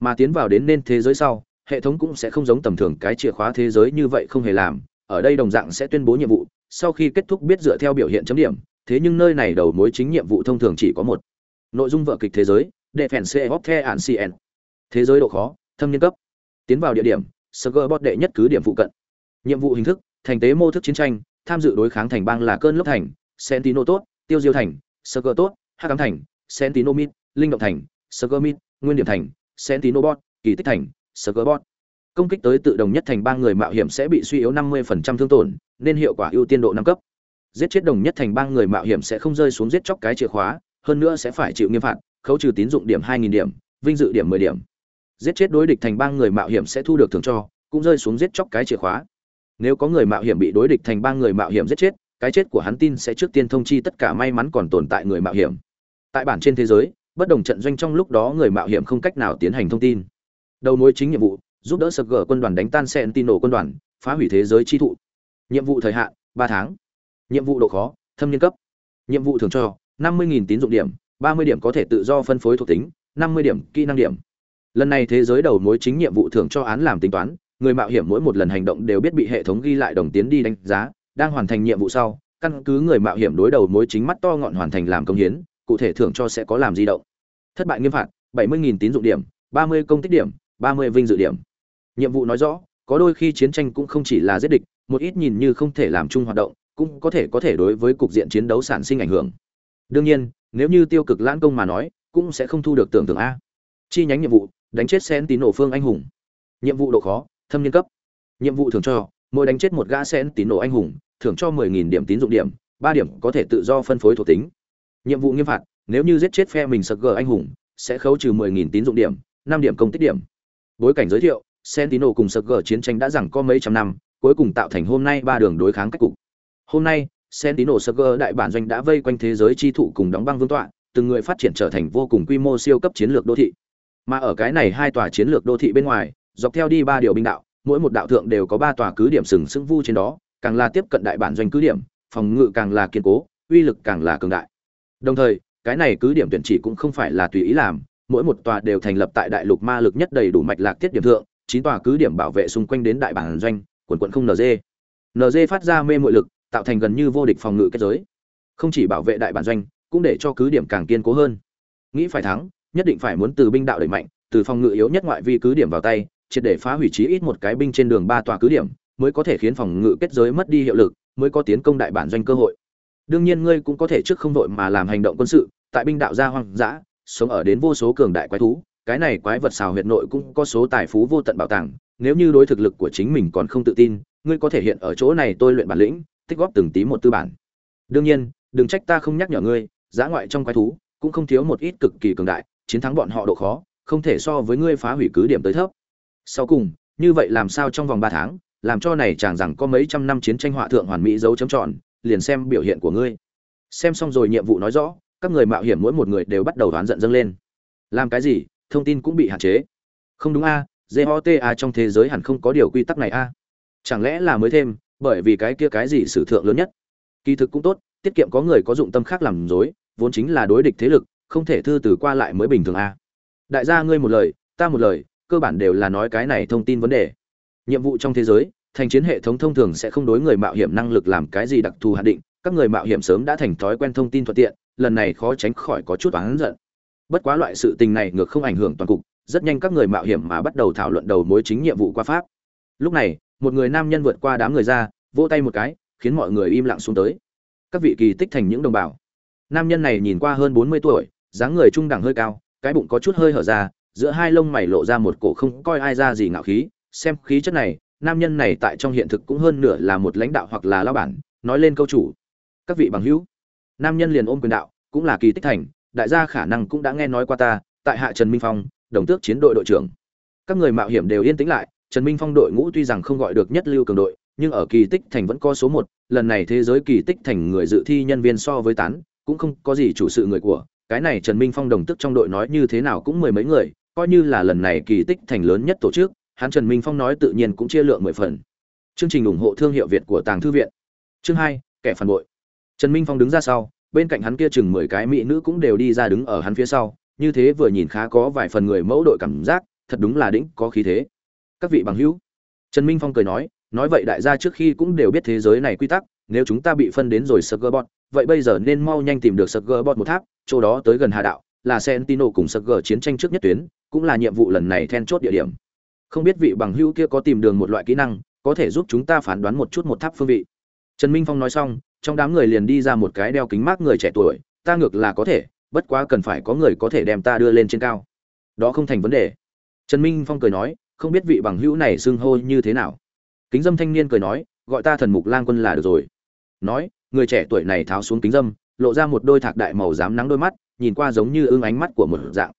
mà tiến vào đến nên thế giới sau hệ thống cũng sẽ không giống tầm thường cái chìa khóa thế giới như vậy không hề làm, ở đây đồng dạng sẽ tuyên bố nhiệm vụ, sau khi kết thúc biết dựa theo biểu hiện chấm điểm, thế nhưng nơi này đầu mối chính nhiệm vụ thông thường chỉ có một. Nội dung vở kịch thế giới đệ phèn xe hóc the ạn cn thế giới độ khó, thâm niên cấp. Tiến vào địa điểm sơ cơ bot đệ nhất cứ điểm phụ cận. Nhiệm vụ hình thức, thành tế mô thức chiến tranh, tham dự đối kháng thành bang là cơn lốc thành sentino tốt, tiêu diêu thành sơ cơ tốt, hắc cám thành sentino mít linh động thành sơ cơ mít nguyên điểm thành sentino bot, kỳ tích thành sơ công kích tới tự đồng nhất thành ba người mạo hiểm sẽ bị suy yếu 50% thương tổn, nên hiệu quả ưu tiên độ năm cấp. Giết chết đồng nhất thành ba người mạo hiểm sẽ không rơi xuống giết chóc cái chìa khóa, hơn nữa sẽ phải chịu nghiêm phạt, khấu trừ tín dụng điểm 2.000 điểm, vinh dự điểm 10 điểm. Giết chết đối địch thành ba người mạo hiểm sẽ thu được thưởng cho, cũng rơi xuống giết chóc cái chìa khóa. Nếu có người mạo hiểm bị đối địch thành ba người mạo hiểm giết chết, cái chết của hắn tin sẽ trước tiên thông chi tất cả may mắn còn tồn tại người mạo hiểm. Tại bản trên thế giới, bất đồng trận doanh trong lúc đó người mạo hiểm không cách nào tiến hành thông tin đầu mối chính nhiệm vụ, giúp đỡ sập gỡ quân đoàn đánh tan sen tin nổ quân đoàn, phá hủy thế giới chi thụ. Nhiệm vụ thời hạn, ba tháng. Nhiệm vụ độ khó, thâm niên cấp. Nhiệm vụ thường cho, năm mươi tín dụng điểm, ba mươi điểm có thể tự do phân phối thuộc tính, năm mươi điểm kỹ năng điểm. Lần này thế giới đầu mối chính nhiệm vụ thưởng cho án làm tính toán, người mạo hiểm mỗi một lần hành động đều biết bị hệ thống ghi lại đồng tiến đi đánh giá, đang hoàn thành nhiệm vụ sau, căn cứ người mạo hiểm đối đầu mối chính mắt to ngọn hoàn thành làm công hiến, cụ thể thưởng cho sẽ có làm di động. Thất bại nghiêm phạt 70.000 tín dụng điểm 30 công tích điểm 30 vinh dự điểm. Nhiệm vụ nói rõ, có đôi khi chiến tranh cũng không chỉ là giết địch, một ít nhìn như không thể làm chung hoạt động, cũng có thể có thể đối với cục diện chiến đấu sản sinh ảnh hưởng. Đương nhiên, nếu như tiêu cực lãng công mà nói, cũng sẽ không thu được tưởng tượng a. Chi nhánh nhiệm vụ, đánh chết sen tín nổ phương anh hùng. Nhiệm vụ độ khó, thâm niên cấp. Nhiệm vụ thưởng cho, mỗi đánh chết một gã sen tín nổ anh hùng, thưởng cho 10.000 điểm tín dụng điểm, ba điểm có thể tự do phân phối thuộc tính. Nhiệm vụ nghiêm phạt, nếu như giết chết phe mình sực gờ anh hùng, sẽ khấu trừ 10.000 tín dụng điểm, năm điểm công tích điểm bối cảnh giới thiệu sentino cùng sập gờ chiến tranh đã rằng có mấy trăm năm, cuối cùng tạo thành hôm nay ba đường đối kháng cách cục. Hôm nay sentino sập gờ đại bản doanh đã vây quanh thế giới chi thụ cùng đóng băng vương tọa, từng người phát triển trở thành vô cùng quy mô siêu cấp chiến lược đô thị. Mà ở cái này hai tòa chiến lược đô thị bên ngoài, dọc theo đi ba điều binh đạo, mỗi một đạo thượng đều có ba tòa cứ điểm sừng sững vu trên đó, càng là tiếp cận đại bản doanh cứ điểm, phòng ngự càng là kiên cố, uy lực càng là cường đại. Đồng thời, cái này cứ điểm tuyển chỉ cũng không phải là tùy ý làm mỗi một tòa đều thành lập tại đại lục ma lực nhất đầy đủ mạch lạc tiết điểm thượng, chín tòa cứ điểm bảo vệ xung quanh đến đại bản doanh, quần quận không nd nd phát ra mê mội lực, tạo thành gần như vô địch phòng ngự kết giới. Không chỉ bảo vệ đại bản doanh, cũng để cho cứ điểm càng kiên cố hơn. Nghĩ phải thắng, nhất định phải muốn từ binh đạo đẩy mạnh, từ phòng ngự yếu nhất ngoại vi cứ điểm vào tay, triệt để phá hủy trí ít một cái binh trên đường ba tòa cứ điểm, mới có thể khiến phòng ngự kết giới mất đi hiệu lực, mới có tiến công đại bản doanh cơ hội. Đương nhiên ngươi cũng có thể trước không đội mà làm hành động quân sự, tại binh đạo gia hoang dã sống ở đến vô số cường đại quái thú, cái này quái vật xào huyệt nội cũng có số tài phú vô tận bảo tàng, nếu như đối thực lực của chính mình còn không tự tin, ngươi có thể hiện ở chỗ này tôi luyện bản lĩnh, tích góp từng tí một tư bản. Đương nhiên, đừng trách ta không nhắc nhở ngươi, giã ngoại trong quái thú cũng không thiếu một ít cực kỳ cường đại, chiến thắng bọn họ độ khó, không thể so với ngươi phá hủy cứ điểm tới thấp. Sau cùng, như vậy làm sao trong vòng ba tháng, làm cho này chàng rằng có mấy trăm năm chiến tranh họa thượng hoàn mỹ dấu chấm tròn, liền xem biểu hiện của ngươi. Xem xong rồi nhiệm vụ nói rõ các người mạo hiểm mỗi một người đều bắt đầu đoán giận dâng lên. Làm cái gì? Thông tin cũng bị hạn chế. Không đúng a jota trong thế giới hẳn không có điều quy tắc này a. Chẳng lẽ là mới thêm, bởi vì cái kia cái gì sử thượng lớn nhất? Kỳ thực cũng tốt, tiết kiệm có người có dụng tâm khác làm dối, vốn chính là đối địch thế lực, không thể thư từ qua lại mới bình thường a. Đại gia ngươi một lời, ta một lời, cơ bản đều là nói cái này thông tin vấn đề. Nhiệm vụ trong thế giới, thành chiến hệ thống thông thường sẽ không đối người mạo hiểm năng lực làm cái gì đặc thù hạn định, các người mạo hiểm sớm đã thành thói quen thông tin thuận tiện lần này khó tránh khỏi có chút oán giận. Bất quá loại sự tình này ngược không ảnh hưởng toàn cục, rất nhanh các người mạo hiểm mà bắt đầu thảo luận đầu mối chính nhiệm vụ qua pháp. Lúc này, một người nam nhân vượt qua đám người ra, vỗ tay một cái, khiến mọi người im lặng xuống tới. Các vị kỳ tích thành những đồng bào. Nam nhân này nhìn qua hơn bốn mươi tuổi, dáng người trung đẳng hơi cao, cái bụng có chút hơi hở ra, giữa hai lông mày lộ ra một cổ không coi ai ra gì ngạo khí. Xem khí chất này, nam nhân này tại trong hiện thực cũng hơn nửa là một lãnh đạo hoặc là lão bản, nói lên câu chủ. Các vị bằng hữu nam nhân liền ôm quyền đạo, cũng là kỳ tích thành, đại gia khả năng cũng đã nghe nói qua ta, tại hạ trần minh phong, đồng tước chiến đội đội trưởng. Các người mạo hiểm đều yên tĩnh lại, trần minh phong đội ngũ tuy rằng không gọi được nhất lưu cường đội, nhưng ở kỳ tích thành vẫn có số một, lần này thế giới kỳ tích thành người dự thi nhân viên so với tán, cũng không có gì chủ sự người của, cái này trần minh phong đồng tức trong đội nói như thế nào cũng mười mấy người, coi như là lần này kỳ tích thành lớn nhất tổ chức, hắn trần minh phong nói tự nhiên cũng chia lượng mười phần. Chương trình ủng hộ thương hiệu việt của tàng thư viện. Chương hai, kẻ phản bội trần minh phong đứng ra sau bên cạnh hắn kia chừng mười cái mỹ nữ cũng đều đi ra đứng ở hắn phía sau như thế vừa nhìn khá có vài phần người mẫu đội cảm giác thật đúng là đĩnh có khí thế các vị bằng hữu trần minh phong cười nói nói vậy đại gia trước khi cũng đều biết thế giới này quy tắc nếu chúng ta bị phân đến rồi Sugerbot, vậy bây giờ nên mau nhanh tìm được Sugerbot một tháp, chỗ đó tới gần Hà đạo, là Sentinel cùng Suger chiến tranh trước nhất tuyến, cũng là nhiệm vụ lần này then chốt địa điểm. Không biết vị bằng hữu kia có tìm đường một loại kỹ năng, có thể giúp chúng ta phán đoán một chút một tháp phương vị. Trần Minh Phong nói xong, trong đám người liền đi ra một cái đeo kính mát người trẻ tuổi, ta ngược là có thể, bất quá cần phải có người có thể đem ta đưa lên trên cao. Đó không thành vấn đề. Trần Minh Phong cười nói, không biết vị bằng hữu này xưng hô như thế nào. Kính dâm thanh niên cười nói, gọi ta thần mục lang quân là được rồi nói người trẻ tuổi này tháo xuống kính dâm lộ ra một đôi thạc đại màu dám nắng đôi mắt nhìn qua giống như ưng ánh mắt của một dạng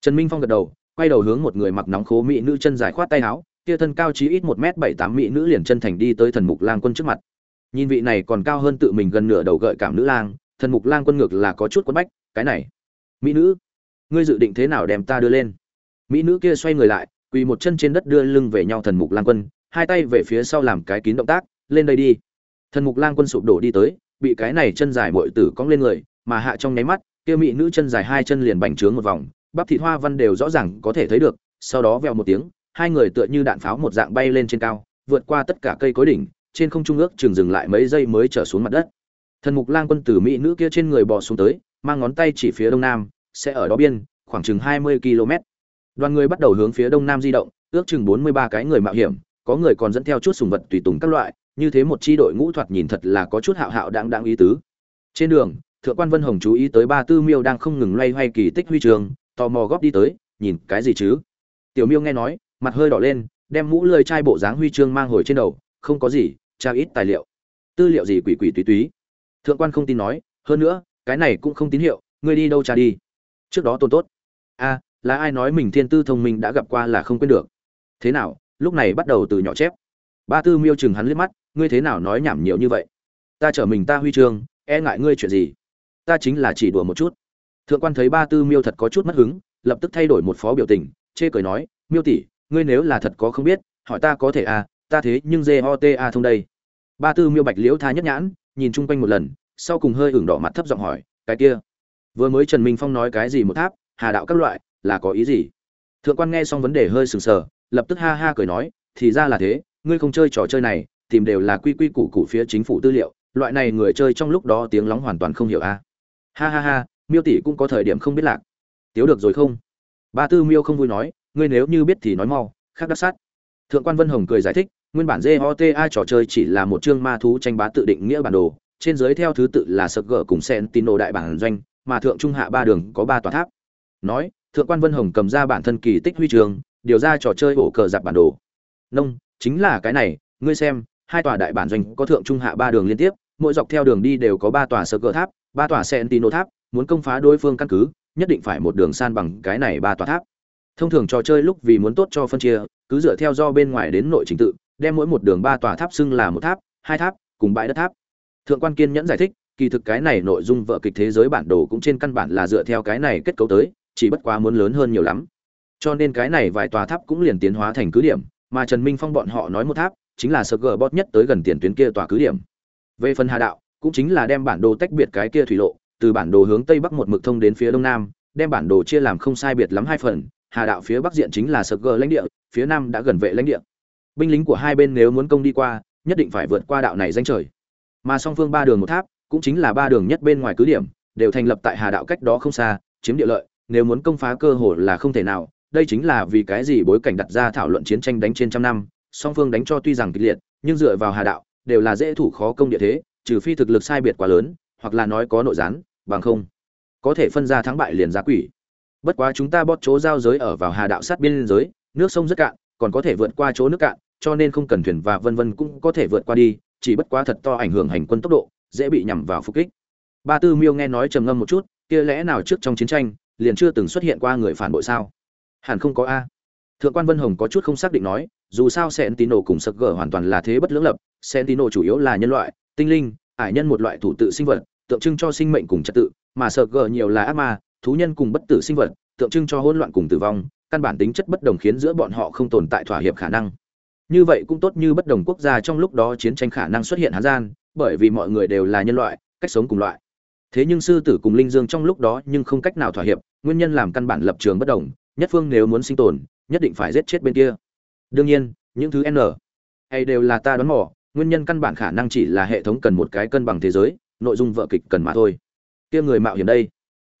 trần minh phong gật đầu quay đầu hướng một người mặc nóng khố mỹ nữ chân dài khoát tay áo kia thân cao chí ít một m bảy tám mỹ nữ liền chân thành đi tới thần mục lang quân trước mặt nhìn vị này còn cao hơn tự mình gần nửa đầu gợi cảm nữ lang, thần mục lang quân ngược là có chút quất bách, cái này, mỹ nữ, ngươi dự định thế nào đem ta đưa lên? Mỹ nữ kia xoay người lại, quỳ một chân trên đất đưa lưng về nhau thần mục lang quân, hai tay về phía sau làm cái kín động tác, lên đây đi. Thần mục lang quân sụp đổ đi tới, bị cái này chân dài bội tử cong lên người, mà hạ trong nháy mắt, kia mỹ nữ chân dài hai chân liền bành trướng một vòng, bắp thịt hoa văn đều rõ ràng có thể thấy được, sau đó vèo một tiếng, hai người tựa như đạn pháo một dạng bay lên trên cao, vượt qua tất cả cây cối đỉnh trên không trung ước chừng dừng lại mấy giây mới trở xuống mặt đất. Thần mục lang quân từ mỹ nữ kia trên người bò xuống tới, mang ngón tay chỉ phía đông nam, sẽ ở đó biên, khoảng chừng hai mươi km. Đoàn người bắt đầu hướng phía đông nam di động, ước chừng bốn mươi ba cái người mạo hiểm, có người còn dẫn theo chút sùng vật tùy tùng các loại, như thế một chi đội ngũ thoạt nhìn thật là có chút hạo hạo đáng đáng ý tứ. Trên đường, thượng quan vân hồng chú ý tới ba tư miêu đang không ngừng loay hoay kỳ tích huy trường, tò mò góp đi tới, nhìn cái gì chứ? Tiểu miêu nghe nói, mặt hơi đỏ lên, đem mũ lơi chai bộ dáng huy chương mang hồi trên đầu không có gì trao ít tài liệu. Tư liệu gì quỷ quỷ túy túy. Thượng quan không tin nói, hơn nữa, cái này cũng không tín hiệu, ngươi đi đâu trả đi? Trước đó tôn tốt. A, là ai nói mình thiên tư thông minh đã gặp qua là không quên được. Thế nào, lúc này bắt đầu từ nhỏ chép. Ba tư miêu chừng hắn liếc mắt, ngươi thế nào nói nhảm nhiều như vậy? Ta chở mình ta huy chương e ngại ngươi chuyện gì? Ta chính là chỉ đùa một chút. Thượng quan thấy ba tư miêu thật có chút mất hứng, lập tức thay đổi một phó biểu tình, chê cười nói, miêu tỷ, ngươi nếu là thật có không biết, hỏi ta có thể à ta thế nhưng Jota thông đây. Ba tư miêu bạch liễu tha nhất nhãn, nhìn chung quanh một lần, sau cùng hơi ửng đỏ mặt thấp giọng hỏi, cái kia, vừa mới trần minh phong nói cái gì một tháp, hà đạo các loại, là có ý gì? Thượng quan nghe xong vấn đề hơi sừng sờ, lập tức ha ha cười nói, thì ra là thế, ngươi không chơi trò chơi này, tìm đều là quy quy củ củ phía chính phủ tư liệu, loại này người chơi trong lúc đó tiếng lóng hoàn toàn không hiểu a. À. Ha ha ha, miêu tỷ cũng có thời điểm không biết lạc. Tiếu được rồi không? Ba tư miêu không vui nói, ngươi nếu như biết thì nói mau, khác đắc sát. Thượng quan vân hồng cười giải thích nguyên bản jota trò chơi chỉ là một chương ma thú tranh bá tự định nghĩa bản đồ, trên dưới theo thứ tự là sập gở cùng Sentinel đại bản doanh, mà thượng trung hạ ba đường có ba tòa tháp. Nói, thượng quan vân hồng cầm ra bản thân kỳ tích huy trường, điều ra trò chơi ổ cờ dạp bản đồ. Nông, chính là cái này, ngươi xem, hai tòa đại bản doanh có thượng trung hạ ba đường liên tiếp, mỗi dọc theo đường đi đều có ba tòa sơ cờ tháp, ba tòa Sentinel tháp, muốn công phá đối phương căn cứ, nhất định phải một đường san bằng cái này ba tòa tháp. Thông thường trò chơi lúc vì muốn tốt cho phân chia, cứ dựa theo do bên ngoài đến nội trình tự đem mỗi một đường ba tòa tháp xưng là một tháp, hai tháp, cùng bãi đất tháp. Thượng quan kiên nhẫn giải thích, kỳ thực cái này nội dung vợ kịch thế giới bản đồ cũng trên căn bản là dựa theo cái này kết cấu tới, chỉ bất quá muốn lớn hơn nhiều lắm. Cho nên cái này vài tòa tháp cũng liền tiến hóa thành cứ điểm, mà trần minh phong bọn họ nói một tháp, chính là sơ gờ bót nhất tới gần tiền tuyến kia tòa cứ điểm. Về phần hà đạo, cũng chính là đem bản đồ tách biệt cái kia thủy lộ, từ bản đồ hướng tây bắc một mực thông đến phía đông nam, đem bản đồ chia làm không sai biệt lắm hai phần. Hà đạo phía bắc diện chính là sơ gờ lãnh địa, phía nam đã gần vệ lãnh địa binh lính của hai bên nếu muốn công đi qua, nhất định phải vượt qua đạo này danh trời. Mà song phương ba đường một tháp, cũng chính là ba đường nhất bên ngoài cứ điểm, đều thành lập tại hà đạo cách đó không xa, chiếm địa lợi, nếu muốn công phá cơ hội là không thể nào, đây chính là vì cái gì bối cảnh đặt ra thảo luận chiến tranh đánh trên trăm năm, song phương đánh cho tuy rằng kịch liệt, nhưng dựa vào hà đạo, đều là dễ thủ khó công địa thế, trừ phi thực lực sai biệt quá lớn, hoặc là nói có nội gián, bằng không, có thể phân ra thắng bại liền giá quỷ. Bất quá chúng ta bót chỗ giao giới ở vào hà đạo sát biên giới, nước sông rất cạn còn có thể vượt qua chỗ nước cạn, cho nên không cần thuyền và vân vân cũng có thể vượt qua đi, chỉ bất quá thật to ảnh hưởng hành quân tốc độ, dễ bị nhằm vào phục kích. Ba tư miêu nghe nói trầm ngâm một chút, kia lẽ nào trước trong chiến tranh, liền chưa từng xuất hiện qua người phản bội sao? Hẳn không có a. Thượng quan vân hồng có chút không xác định nói, dù sao Sentinel cùng Sực gở hoàn toàn là thế bất lưỡng lập Sentinel chủ yếu là nhân loại, tinh linh, ải nhân một loại thủ tự sinh vật, tượng trưng cho sinh mệnh cùng trật tự, mà Sực gở nhiều là ác ma, thú nhân cùng bất tử sinh vật, tượng trưng cho hỗn loạn cùng tử vong căn bản tính chất bất đồng khiến giữa bọn họ không tồn tại thỏa hiệp khả năng. Như vậy cũng tốt như bất đồng quốc gia trong lúc đó chiến tranh khả năng xuất hiện hán gian, bởi vì mọi người đều là nhân loại, cách sống cùng loại. Thế nhưng sư tử cùng linh dương trong lúc đó nhưng không cách nào thỏa hiệp, nguyên nhân làm căn bản lập trường bất đồng, nhất phương nếu muốn sinh tồn, nhất định phải giết chết bên kia. Đương nhiên, những thứ n hay đều là ta đoán mò, nguyên nhân căn bản khả năng chỉ là hệ thống cần một cái cân bằng thế giới, nội dung vợ kịch cần mà thôi. Kia người mạo hiểm đây.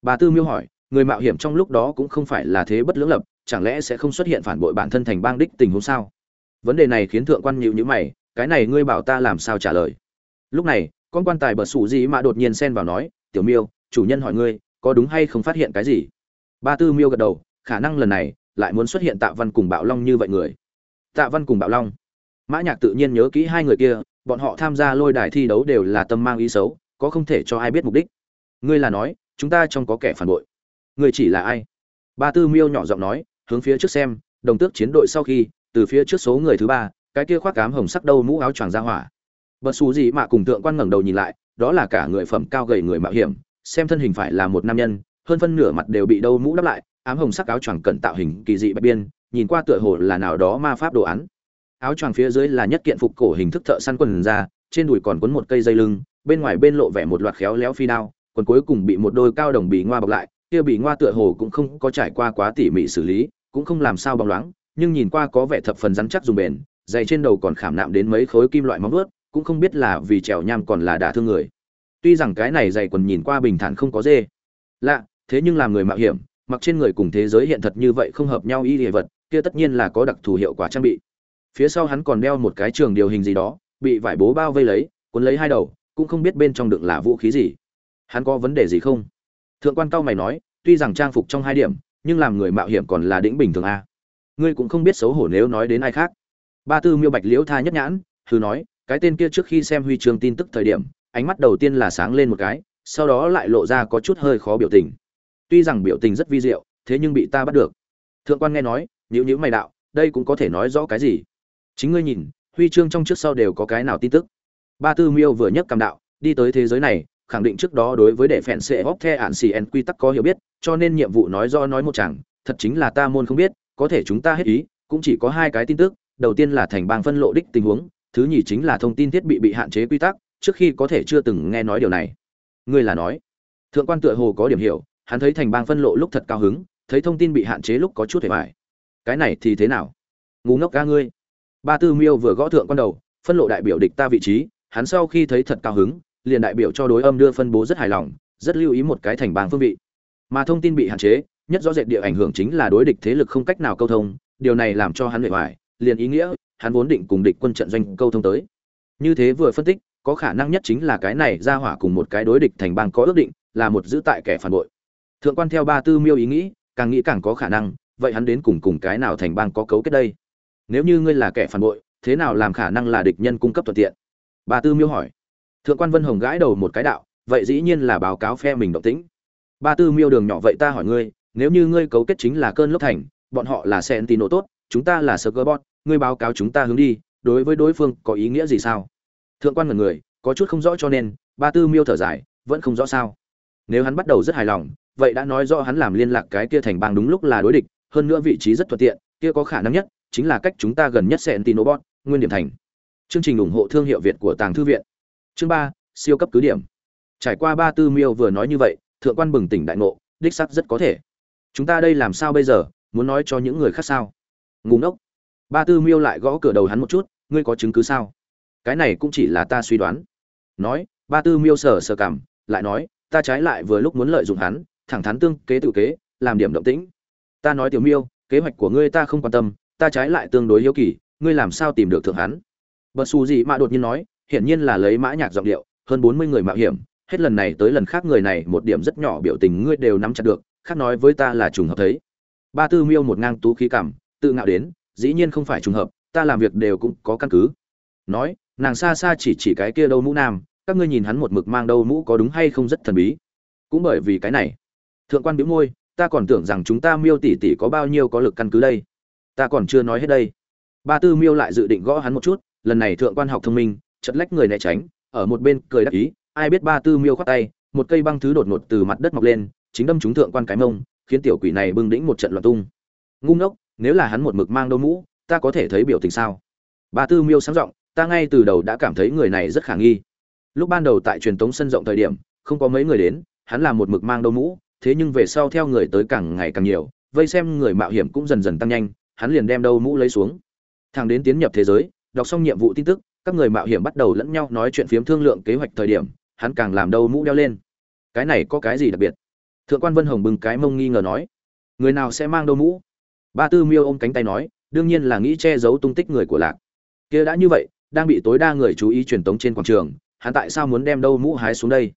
Bà tư miêu hỏi, người mạo hiểm trong lúc đó cũng không phải là thế bất lưỡng lập chẳng lẽ sẽ không xuất hiện phản bội bản thân thành bang đích tình huống sao? Vấn đề này khiến thượng quan nhịu nhữ mày, cái này ngươi bảo ta làm sao trả lời? Lúc này, con quan tài bật sủ gì mà đột nhiên xen vào nói, tiểu miêu, chủ nhân hỏi ngươi, có đúng hay không phát hiện cái gì? Ba tư miêu gật đầu, khả năng lần này lại muốn xuất hiện tạ văn cùng bạo long như vậy người. Tạ văn cùng bạo long. Mã nhạc tự nhiên nhớ kỹ hai người kia, bọn họ tham gia lôi đài thi đấu đều là tâm mang ý xấu, có không thể cho ai biết mục đích. Ngươi là nói, chúng ta trong có kẻ phản bội. Ngươi chỉ là ai? Ba tư miêu nhỏ giọng nói hướng phía trước xem, đồng tước chiến đội sau khi, từ phía trước số người thứ ba, cái kia khoác cám hồng sắc đâu mũ áo choàng ra hỏa. Bật xù gì mà cùng thượng quan ngẩng đầu nhìn lại, đó là cả người phẩm cao gầy người mạo hiểm, xem thân hình phải là một nam nhân, hơn phân nửa mặt đều bị đâu mũ đắp lại, ám hồng sắc áo choàng cẩn tạo hình kỳ dị bạch biên, nhìn qua tựa hồ là nào đó ma pháp đồ án. Áo choàng phía dưới là nhất kiện phục cổ hình thức thợ săn quần ra trên đùi còn quấn một cây dây lưng, bên ngoài bên lộ vẻ một loạt khéo léo phi đao, quần cuối cùng bị một đôi cao đồng bì ngoa bọc lại, kia bì ngoa tựa hồ cũng không có trải qua quá tỉ mỉ xử lý cũng không làm sao bóng loáng, nhưng nhìn qua có vẻ thập phần rắn chắc dùng bền dày trên đầu còn khảm nạm đến mấy khối kim loại móng vuốt, cũng không biết là vì trèo nham còn là đả thương người. Tuy rằng cái này dày quần nhìn qua bình thản không có dê. Lạ, thế nhưng làm người mạo hiểm, mặc trên người cùng thế giới hiện thật như vậy không hợp nhau y địa vật, kia tất nhiên là có đặc thù hiệu quả trang bị. Phía sau hắn còn đeo một cái trường điều hình gì đó, bị vải bố bao vây lấy, cuốn lấy hai đầu, cũng không biết bên trong đựng là vũ khí gì. Hắn có vấn đề gì không? Thượng quan cao mày nói, tuy rằng trang phục trong hai điểm nhưng làm người mạo hiểm còn là đỉnh bình thường a. Ngươi cũng không biết xấu hổ nếu nói đến ai khác. Ba tư miêu bạch liễu tha nhất nhãn thư nói, cái tên kia trước khi xem huy chương tin tức thời điểm, ánh mắt đầu tiên là sáng lên một cái, sau đó lại lộ ra có chút hơi khó biểu tình. Tuy rằng biểu tình rất vi diệu, thế nhưng bị ta bắt được. Thượng quan nghe nói nhữ nhữ mày đạo, đây cũng có thể nói rõ cái gì? Chính ngươi nhìn, huy chương trong trước sau đều có cái nào tin tức? Ba tư miêu vừa nhấc cầm đạo, đi tới thế giới này khẳng định trước đó đối với đệ phèn sẽ hóc the ạn xì en quy tắc có hiểu biết, cho nên nhiệm vụ nói do nói một chẳng thật chính là ta môn không biết, có thể chúng ta hết ý, cũng chỉ có hai cái tin tức, đầu tiên là thành bang phân lộ đích tình huống, thứ nhì chính là thông tin thiết bị bị hạn chế quy tắc, trước khi có thể chưa từng nghe nói điều này. Ngươi là nói, thượng quan tựa hồ có điểm hiểu, hắn thấy thành bang phân lộ lúc thật cao hứng, thấy thông tin bị hạn chế lúc có chút hề bại cái này thì thế nào? Ngu ngốc ca ngươi. Ba tư miêu vừa gõ thượng quan đầu, phân lộ đại biểu địch ta vị trí, hắn sau khi thấy thật cao hứng liền đại biểu cho đối âm đưa phân bố rất hài lòng, rất lưu ý một cái thành bang phương vị. Mà thông tin bị hạn chế, nhất rõ rệt địa ảnh hưởng chính là đối địch thế lực không cách nào câu thông, điều này làm cho hắn bề ngoài liền ý nghĩa, hắn vốn định cùng địch quân trận doanh câu thông tới. Như thế vừa phân tích, có khả năng nhất chính là cái này ra hỏa cùng một cái đối địch thành bang có ước định, là một giữ tại kẻ phản bội. Thượng quan theo ba tư miêu ý nghĩ, càng nghĩ càng có khả năng, vậy hắn đến cùng cùng cái nào thành bang có cấu kết đây? Nếu như ngươi là kẻ phản bội, thế nào làm khả năng là địch nhân cung cấp thuận tiện? Ba tư miêu hỏi thượng quan vân hồng gãi đầu một cái đạo vậy dĩ nhiên là báo cáo phe mình động tĩnh ba tư miêu đường nhỏ vậy ta hỏi ngươi nếu như ngươi cấu kết chính là cơn lốc thành bọn họ là sentino tốt chúng ta là sơ cơ bot ngươi báo cáo chúng ta hướng đi đối với đối phương có ý nghĩa gì sao thượng quan ngần người có chút không rõ cho nên ba tư miêu thở dài vẫn không rõ sao nếu hắn bắt đầu rất hài lòng vậy đã nói rõ hắn làm liên lạc cái kia thành bang đúng lúc là đối địch hơn nữa vị trí rất thuận tiện kia có khả năng nhất chính là cách chúng ta gần nhất Sentinobot, nguyên điểm thành. Chương trình ủng hộ thương hiệu Việt của Tàng thư viện. Chương ba siêu cấp cứ điểm. Trải qua ba tư miêu vừa nói như vậy, thượng quan bừng tỉnh đại ngộ, đích xác rất có thể. Chúng ta đây làm sao bây giờ, muốn nói cho những người khác sao? Ngu ngốc. Ba tư miêu lại gõ cửa đầu hắn một chút, ngươi có chứng cứ sao? Cái này cũng chỉ là ta suy đoán. Nói, ba tư miêu sờ sờ cảm, lại nói, ta trái lại vừa lúc muốn lợi dụng hắn, thẳng thắn tương kế tự kế, làm điểm động tĩnh. Ta nói tiểu miêu, kế hoạch của ngươi ta không quan tâm, ta trái lại tương đối hiếu kỳ ngươi làm sao tìm được thượng hắn bật xù gì mà đột nhiên nói hiển nhiên là lấy mã nhạc giọng điệu, hơn bốn mươi người mạo hiểm, hết lần này tới lần khác người này một điểm rất nhỏ biểu tình ngươi đều nắm chặt được, khác nói với ta là trùng hợp thấy. Ba tư miêu một ngang tú khí cảm, tự ngạo đến, dĩ nhiên không phải trùng hợp, ta làm việc đều cũng có căn cứ. Nói, nàng xa xa chỉ chỉ cái kia đâu mũ nam, các ngươi nhìn hắn một mực mang đâu mũ có đúng hay không rất thần bí. Cũng bởi vì cái này, thượng quan bĩu môi, ta còn tưởng rằng chúng ta miêu tỷ tỷ có bao nhiêu có lực căn cứ đây. Ta còn chưa nói hết đây. Ba tư miêu lại dự định gõ hắn một chút, lần này thượng quan học thông minh chật lách người né tránh, ở một bên cười đắc ý, ai biết ba tư miêu khoát tay, một cây băng thứ đột ngột từ mặt đất mọc lên, chính đâm trúng thượng quan cái mông, khiến tiểu quỷ này bưng đĩnh một trận loạn tung. Ngu ngốc, nếu là hắn một mực mang đôi mũ, ta có thể thấy biểu tình sao? Ba tư miêu sáng giọng, ta ngay từ đầu đã cảm thấy người này rất khả nghi. Lúc ban đầu tại truyền tống sân rộng thời điểm, không có mấy người đến, hắn là một mực mang đôi mũ, thế nhưng về sau theo người tới càng ngày càng nhiều, vây xem người mạo hiểm cũng dần dần tăng nhanh, hắn liền đem đâu mũ lấy xuống. Thằng đến tiến nhập thế giới, đọc xong nhiệm vụ tin tức các người mạo hiểm bắt đầu lẫn nhau nói chuyện phiếm thương lượng kế hoạch thời điểm, hắn càng làm đâu mũ đeo lên. Cái này có cái gì đặc biệt? Thượng quan vân hồng bừng cái mông nghi ngờ nói. Người nào sẽ mang đâu mũ? Ba tư miêu ôm cánh tay nói, đương nhiên là nghĩ che giấu tung tích người của lạc. Kia đã như vậy, đang bị tối đa người chú ý truyền tống trên quảng trường, hắn tại sao muốn đem đâu mũ hái xuống đây?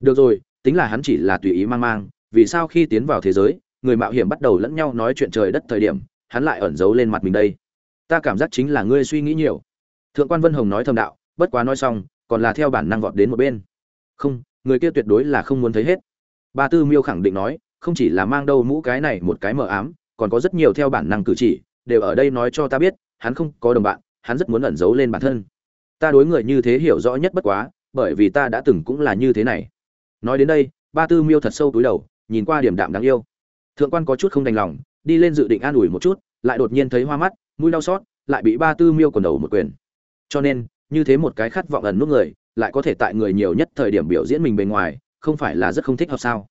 Được rồi, tính là hắn chỉ là tùy ý mang mang, vì sao khi tiến vào thế giới, người mạo hiểm bắt đầu lẫn nhau nói chuyện trời đất thời điểm, hắn lại ẩn giấu lên mặt mình đây? Ta cảm giác chính là ngươi suy nghĩ nhiều thượng quan vân hồng nói thầm đạo, bất quá nói xong, còn là theo bản năng vọt đến một bên. Không, người kia tuyệt đối là không muốn thấy hết. Ba tư miêu khẳng định nói, không chỉ là mang đâu mũ cái này một cái mờ ám, còn có rất nhiều theo bản năng cử chỉ, đều ở đây nói cho ta biết, hắn không có đồng bạn, hắn rất muốn ẩn giấu lên bản thân. Ta đối người như thế hiểu rõ nhất bất quá, bởi vì ta đã từng cũng là như thế này. Nói đến đây, ba tư miêu thật sâu túi đầu, nhìn qua điểm đạm đáng yêu. Thượng quan có chút không đành lòng, đi lên dự định an ủi một chút, lại đột nhiên thấy hoa mắt, mũi đau xót, lại bị ba tư miêu quần đầu một quyền cho nên, như thế một cái khát vọng ẩn nút người, lại có thể tại người nhiều nhất thời điểm biểu diễn mình bên ngoài, không phải là rất không thích hợp sao?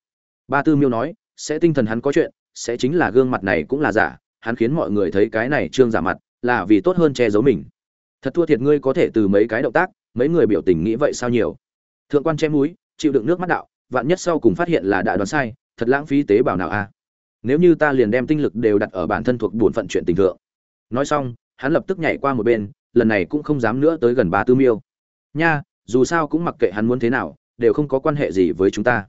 Ba tư miêu nói, sẽ tinh thần hắn có chuyện, sẽ chính là gương mặt này cũng là giả, hắn khiến mọi người thấy cái này trương giả mặt, là vì tốt hơn che giấu mình. Thật thua thiệt ngươi có thể từ mấy cái động tác, mấy người biểu tình nghĩ vậy sao nhiều? Thượng quan che mũi, chịu đựng nước mắt đạo, vạn nhất sau cùng phát hiện là đã đoán sai, thật lãng phí tế bào nào a? Nếu như ta liền đem tinh lực đều đặt ở bản thân thuộc bổn phận chuyện tình thượng. Nói xong, hắn lập tức nhảy qua một bên lần này cũng không dám nữa tới gần ba tư miêu. Nha, dù sao cũng mặc kệ hắn muốn thế nào, đều không có quan hệ gì với chúng ta.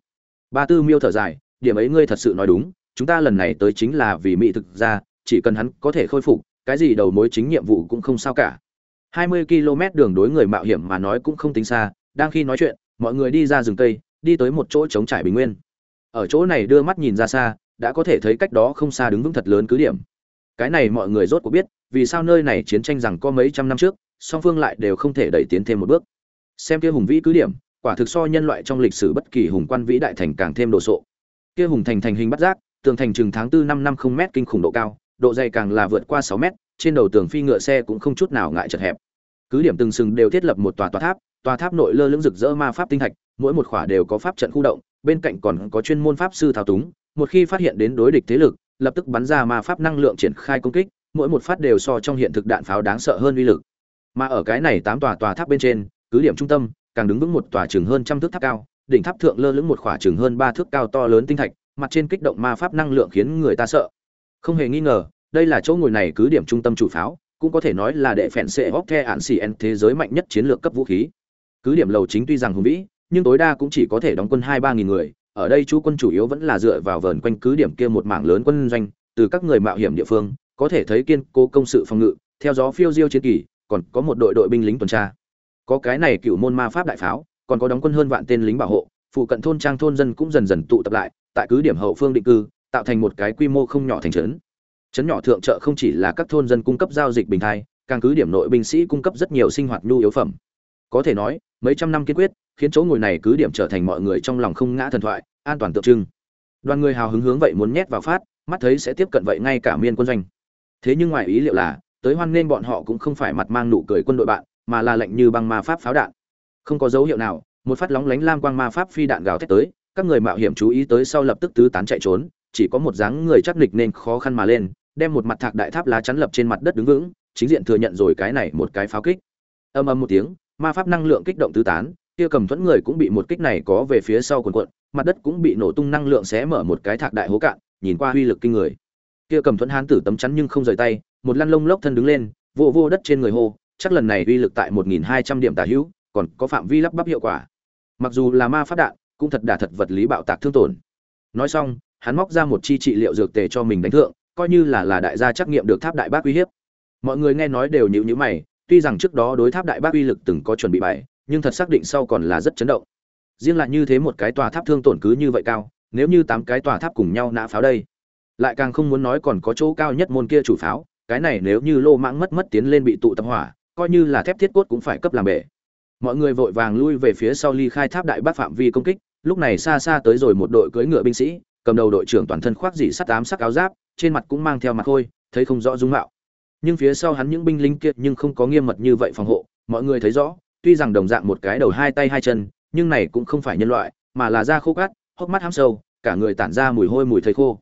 Ba tư miêu thở dài, điểm ấy ngươi thật sự nói đúng, chúng ta lần này tới chính là vì mỹ thực ra chỉ cần hắn có thể khôi phục, cái gì đầu mối chính nhiệm vụ cũng không sao cả. Hai mươi km đường đối người mạo hiểm mà nói cũng không tính xa, đang khi nói chuyện, mọi người đi ra rừng cây, đi tới một chỗ trống trải bình nguyên. Ở chỗ này đưa mắt nhìn ra xa, đã có thể thấy cách đó không xa đứng vững thật lớn cứ điểm. Cái này mọi người rốt cuộc biết vì sao nơi này chiến tranh rằng có mấy trăm năm trước song phương lại đều không thể đẩy tiến thêm một bước. Xem kia hùng vĩ cứ điểm quả thực so nhân loại trong lịch sử bất kỳ hùng quan vĩ đại thành càng thêm đồ sộ. Kia hùng thành thành hình bắt giác tường thành chừng tháng tư năm năm không mét kinh khủng độ cao độ dày càng là vượt qua sáu mét trên đầu tường phi ngựa xe cũng không chút nào ngại chật hẹp. Cứ điểm từng sừng đều thiết lập một tòa tòa tháp tòa tháp nội lơ lửng rực rỡ ma pháp tinh thạch mỗi một khỏa đều có pháp trận khu động bên cạnh còn có chuyên môn pháp sư thao túng một khi phát hiện đến đối địch thế lực, lập tức bắn ra ma pháp năng lượng triển khai công kích, mỗi một phát đều so trong hiện thực đạn pháo đáng sợ hơn uy lực. Mà ở cái này tám tòa tòa tháp bên trên, cứ điểm trung tâm, càng đứng vững một tòa trường hơn trăm thước tháp cao, đỉnh tháp thượng lơ lửng một khỏa trường hơn ba thước cao to lớn tinh thạch, mặt trên kích động ma pháp năng lượng khiến người ta sợ. Không hề nghi ngờ, đây là chỗ ngồi này cứ điểm trung tâm chủ pháo, cũng có thể nói là đệ phèn sẽ hốc the ản xì en thế giới mạnh nhất chiến lược cấp vũ khí. Cứ điểm lầu chính tuy rằng hùng vĩ, nhưng tối đa cũng chỉ có thể đóng quân hai ba nghìn người, ở đây chú quân chủ yếu vẫn là dựa vào vờn quanh cứ điểm kia một mảng lớn quân doanh từ các người mạo hiểm địa phương có thể thấy kiên cố công sự phòng ngự, theo gió phiêu diêu chiến kỳ, còn có một đội đội binh lính tuần tra. Có cái này cựu môn ma pháp đại pháo, còn có đóng quân hơn vạn tên lính bảo hộ, phụ cận thôn trang thôn dân cũng dần dần tụ tập lại, tại cứ điểm hậu phương định cư, tạo thành một cái quy mô không nhỏ thành trấn. Trấn nhỏ thượng trợ không chỉ là các thôn dân cung cấp giao dịch bình thai, càng cứ điểm nội binh sĩ cung cấp rất nhiều sinh hoạt nhu yếu phẩm. Có thể nói, mấy trăm năm kiên quyết, khiến chỗ ngồi này cứ điểm trở thành mọi người trong lòng không ngã thần thoại, an toàn tượng trưng. Đoàn người hào hứng hướng vậy muốn nhét vào phát, mắt thấy sẽ tiếp cận vậy ngay cả miên quân doanh thế nhưng ngoài ý liệu là, tới hoan nghênh bọn họ cũng không phải mặt mang nụ cười quân đội bạn, mà là lệnh như băng ma pháp pháo đạn. Không có dấu hiệu nào, một phát lóng lánh lam quang ma pháp phi đạn gào thét tới, các người mạo hiểm chú ý tới sau lập tức tứ tán chạy trốn, chỉ có một dáng người chắc nịch nên khó khăn mà lên, đem một mặt thạc đại tháp lá chắn lập trên mặt đất đứng vững, chính diện thừa nhận rồi cái này một cái pháo kích. Âm âm một tiếng, ma pháp năng lượng kích động tứ tán, kia cầm thuẫn người cũng bị một kích này có về phía sau quần quận mặt đất cũng bị nổ tung năng lượng xé mở một cái thạc đại hố cạn, nhìn qua uy lực kinh người kia cầm thuẫn hán tử tấm chắn nhưng không rời tay, một lăn lông lốc thân đứng lên, vô vô đất trên người hô, chắc lần này uy lực tại một nghìn hai trăm điểm tả hữu, còn có phạm vi lắp bắp hiệu quả. Mặc dù là ma phát đạn, cũng thật đả thật vật lý bạo tạc thương tổn. Nói xong, hắn móc ra một chi trị liệu dược tề cho mình đánh thượng, coi như là là đại gia trắc nghiệm được tháp đại bác uy hiếp. Mọi người nghe nói đều nhịu nhữ mày, tuy rằng trước đó đối tháp đại bác uy lực từng có chuẩn bị bài, nhưng thật xác định sau còn là rất chấn động. Riêng lại như thế một cái tòa tháp thương tổn cứ như vậy cao, nếu như tám cái tòa tháp cùng nhau nã pháo đây lại càng không muốn nói còn có chỗ cao nhất môn kia chủ pháo, cái này nếu như lô mãng mất mất tiến lên bị tụ tập hỏa, coi như là thép thiết cốt cũng phải cấp làm bể mọi người vội vàng lui về phía sau ly khai tháp đại bác phạm vi công kích, lúc này xa xa tới rồi một đội cưỡi ngựa binh sĩ, cầm đầu đội trưởng toàn thân khoác dị sắt ám sắc áo giáp, trên mặt cũng mang theo mặt khôi thấy không rõ dung mạo. Nhưng phía sau hắn những binh lính kia nhưng không có nghiêm mật như vậy phòng hộ, mọi người thấy rõ, tuy rằng đồng dạng một cái đầu hai tay hai chân, nhưng này cũng không phải nhân loại, mà là da khô cát, hốc mắt hám sâu, cả người tản ra mùi hôi mùi thầy khô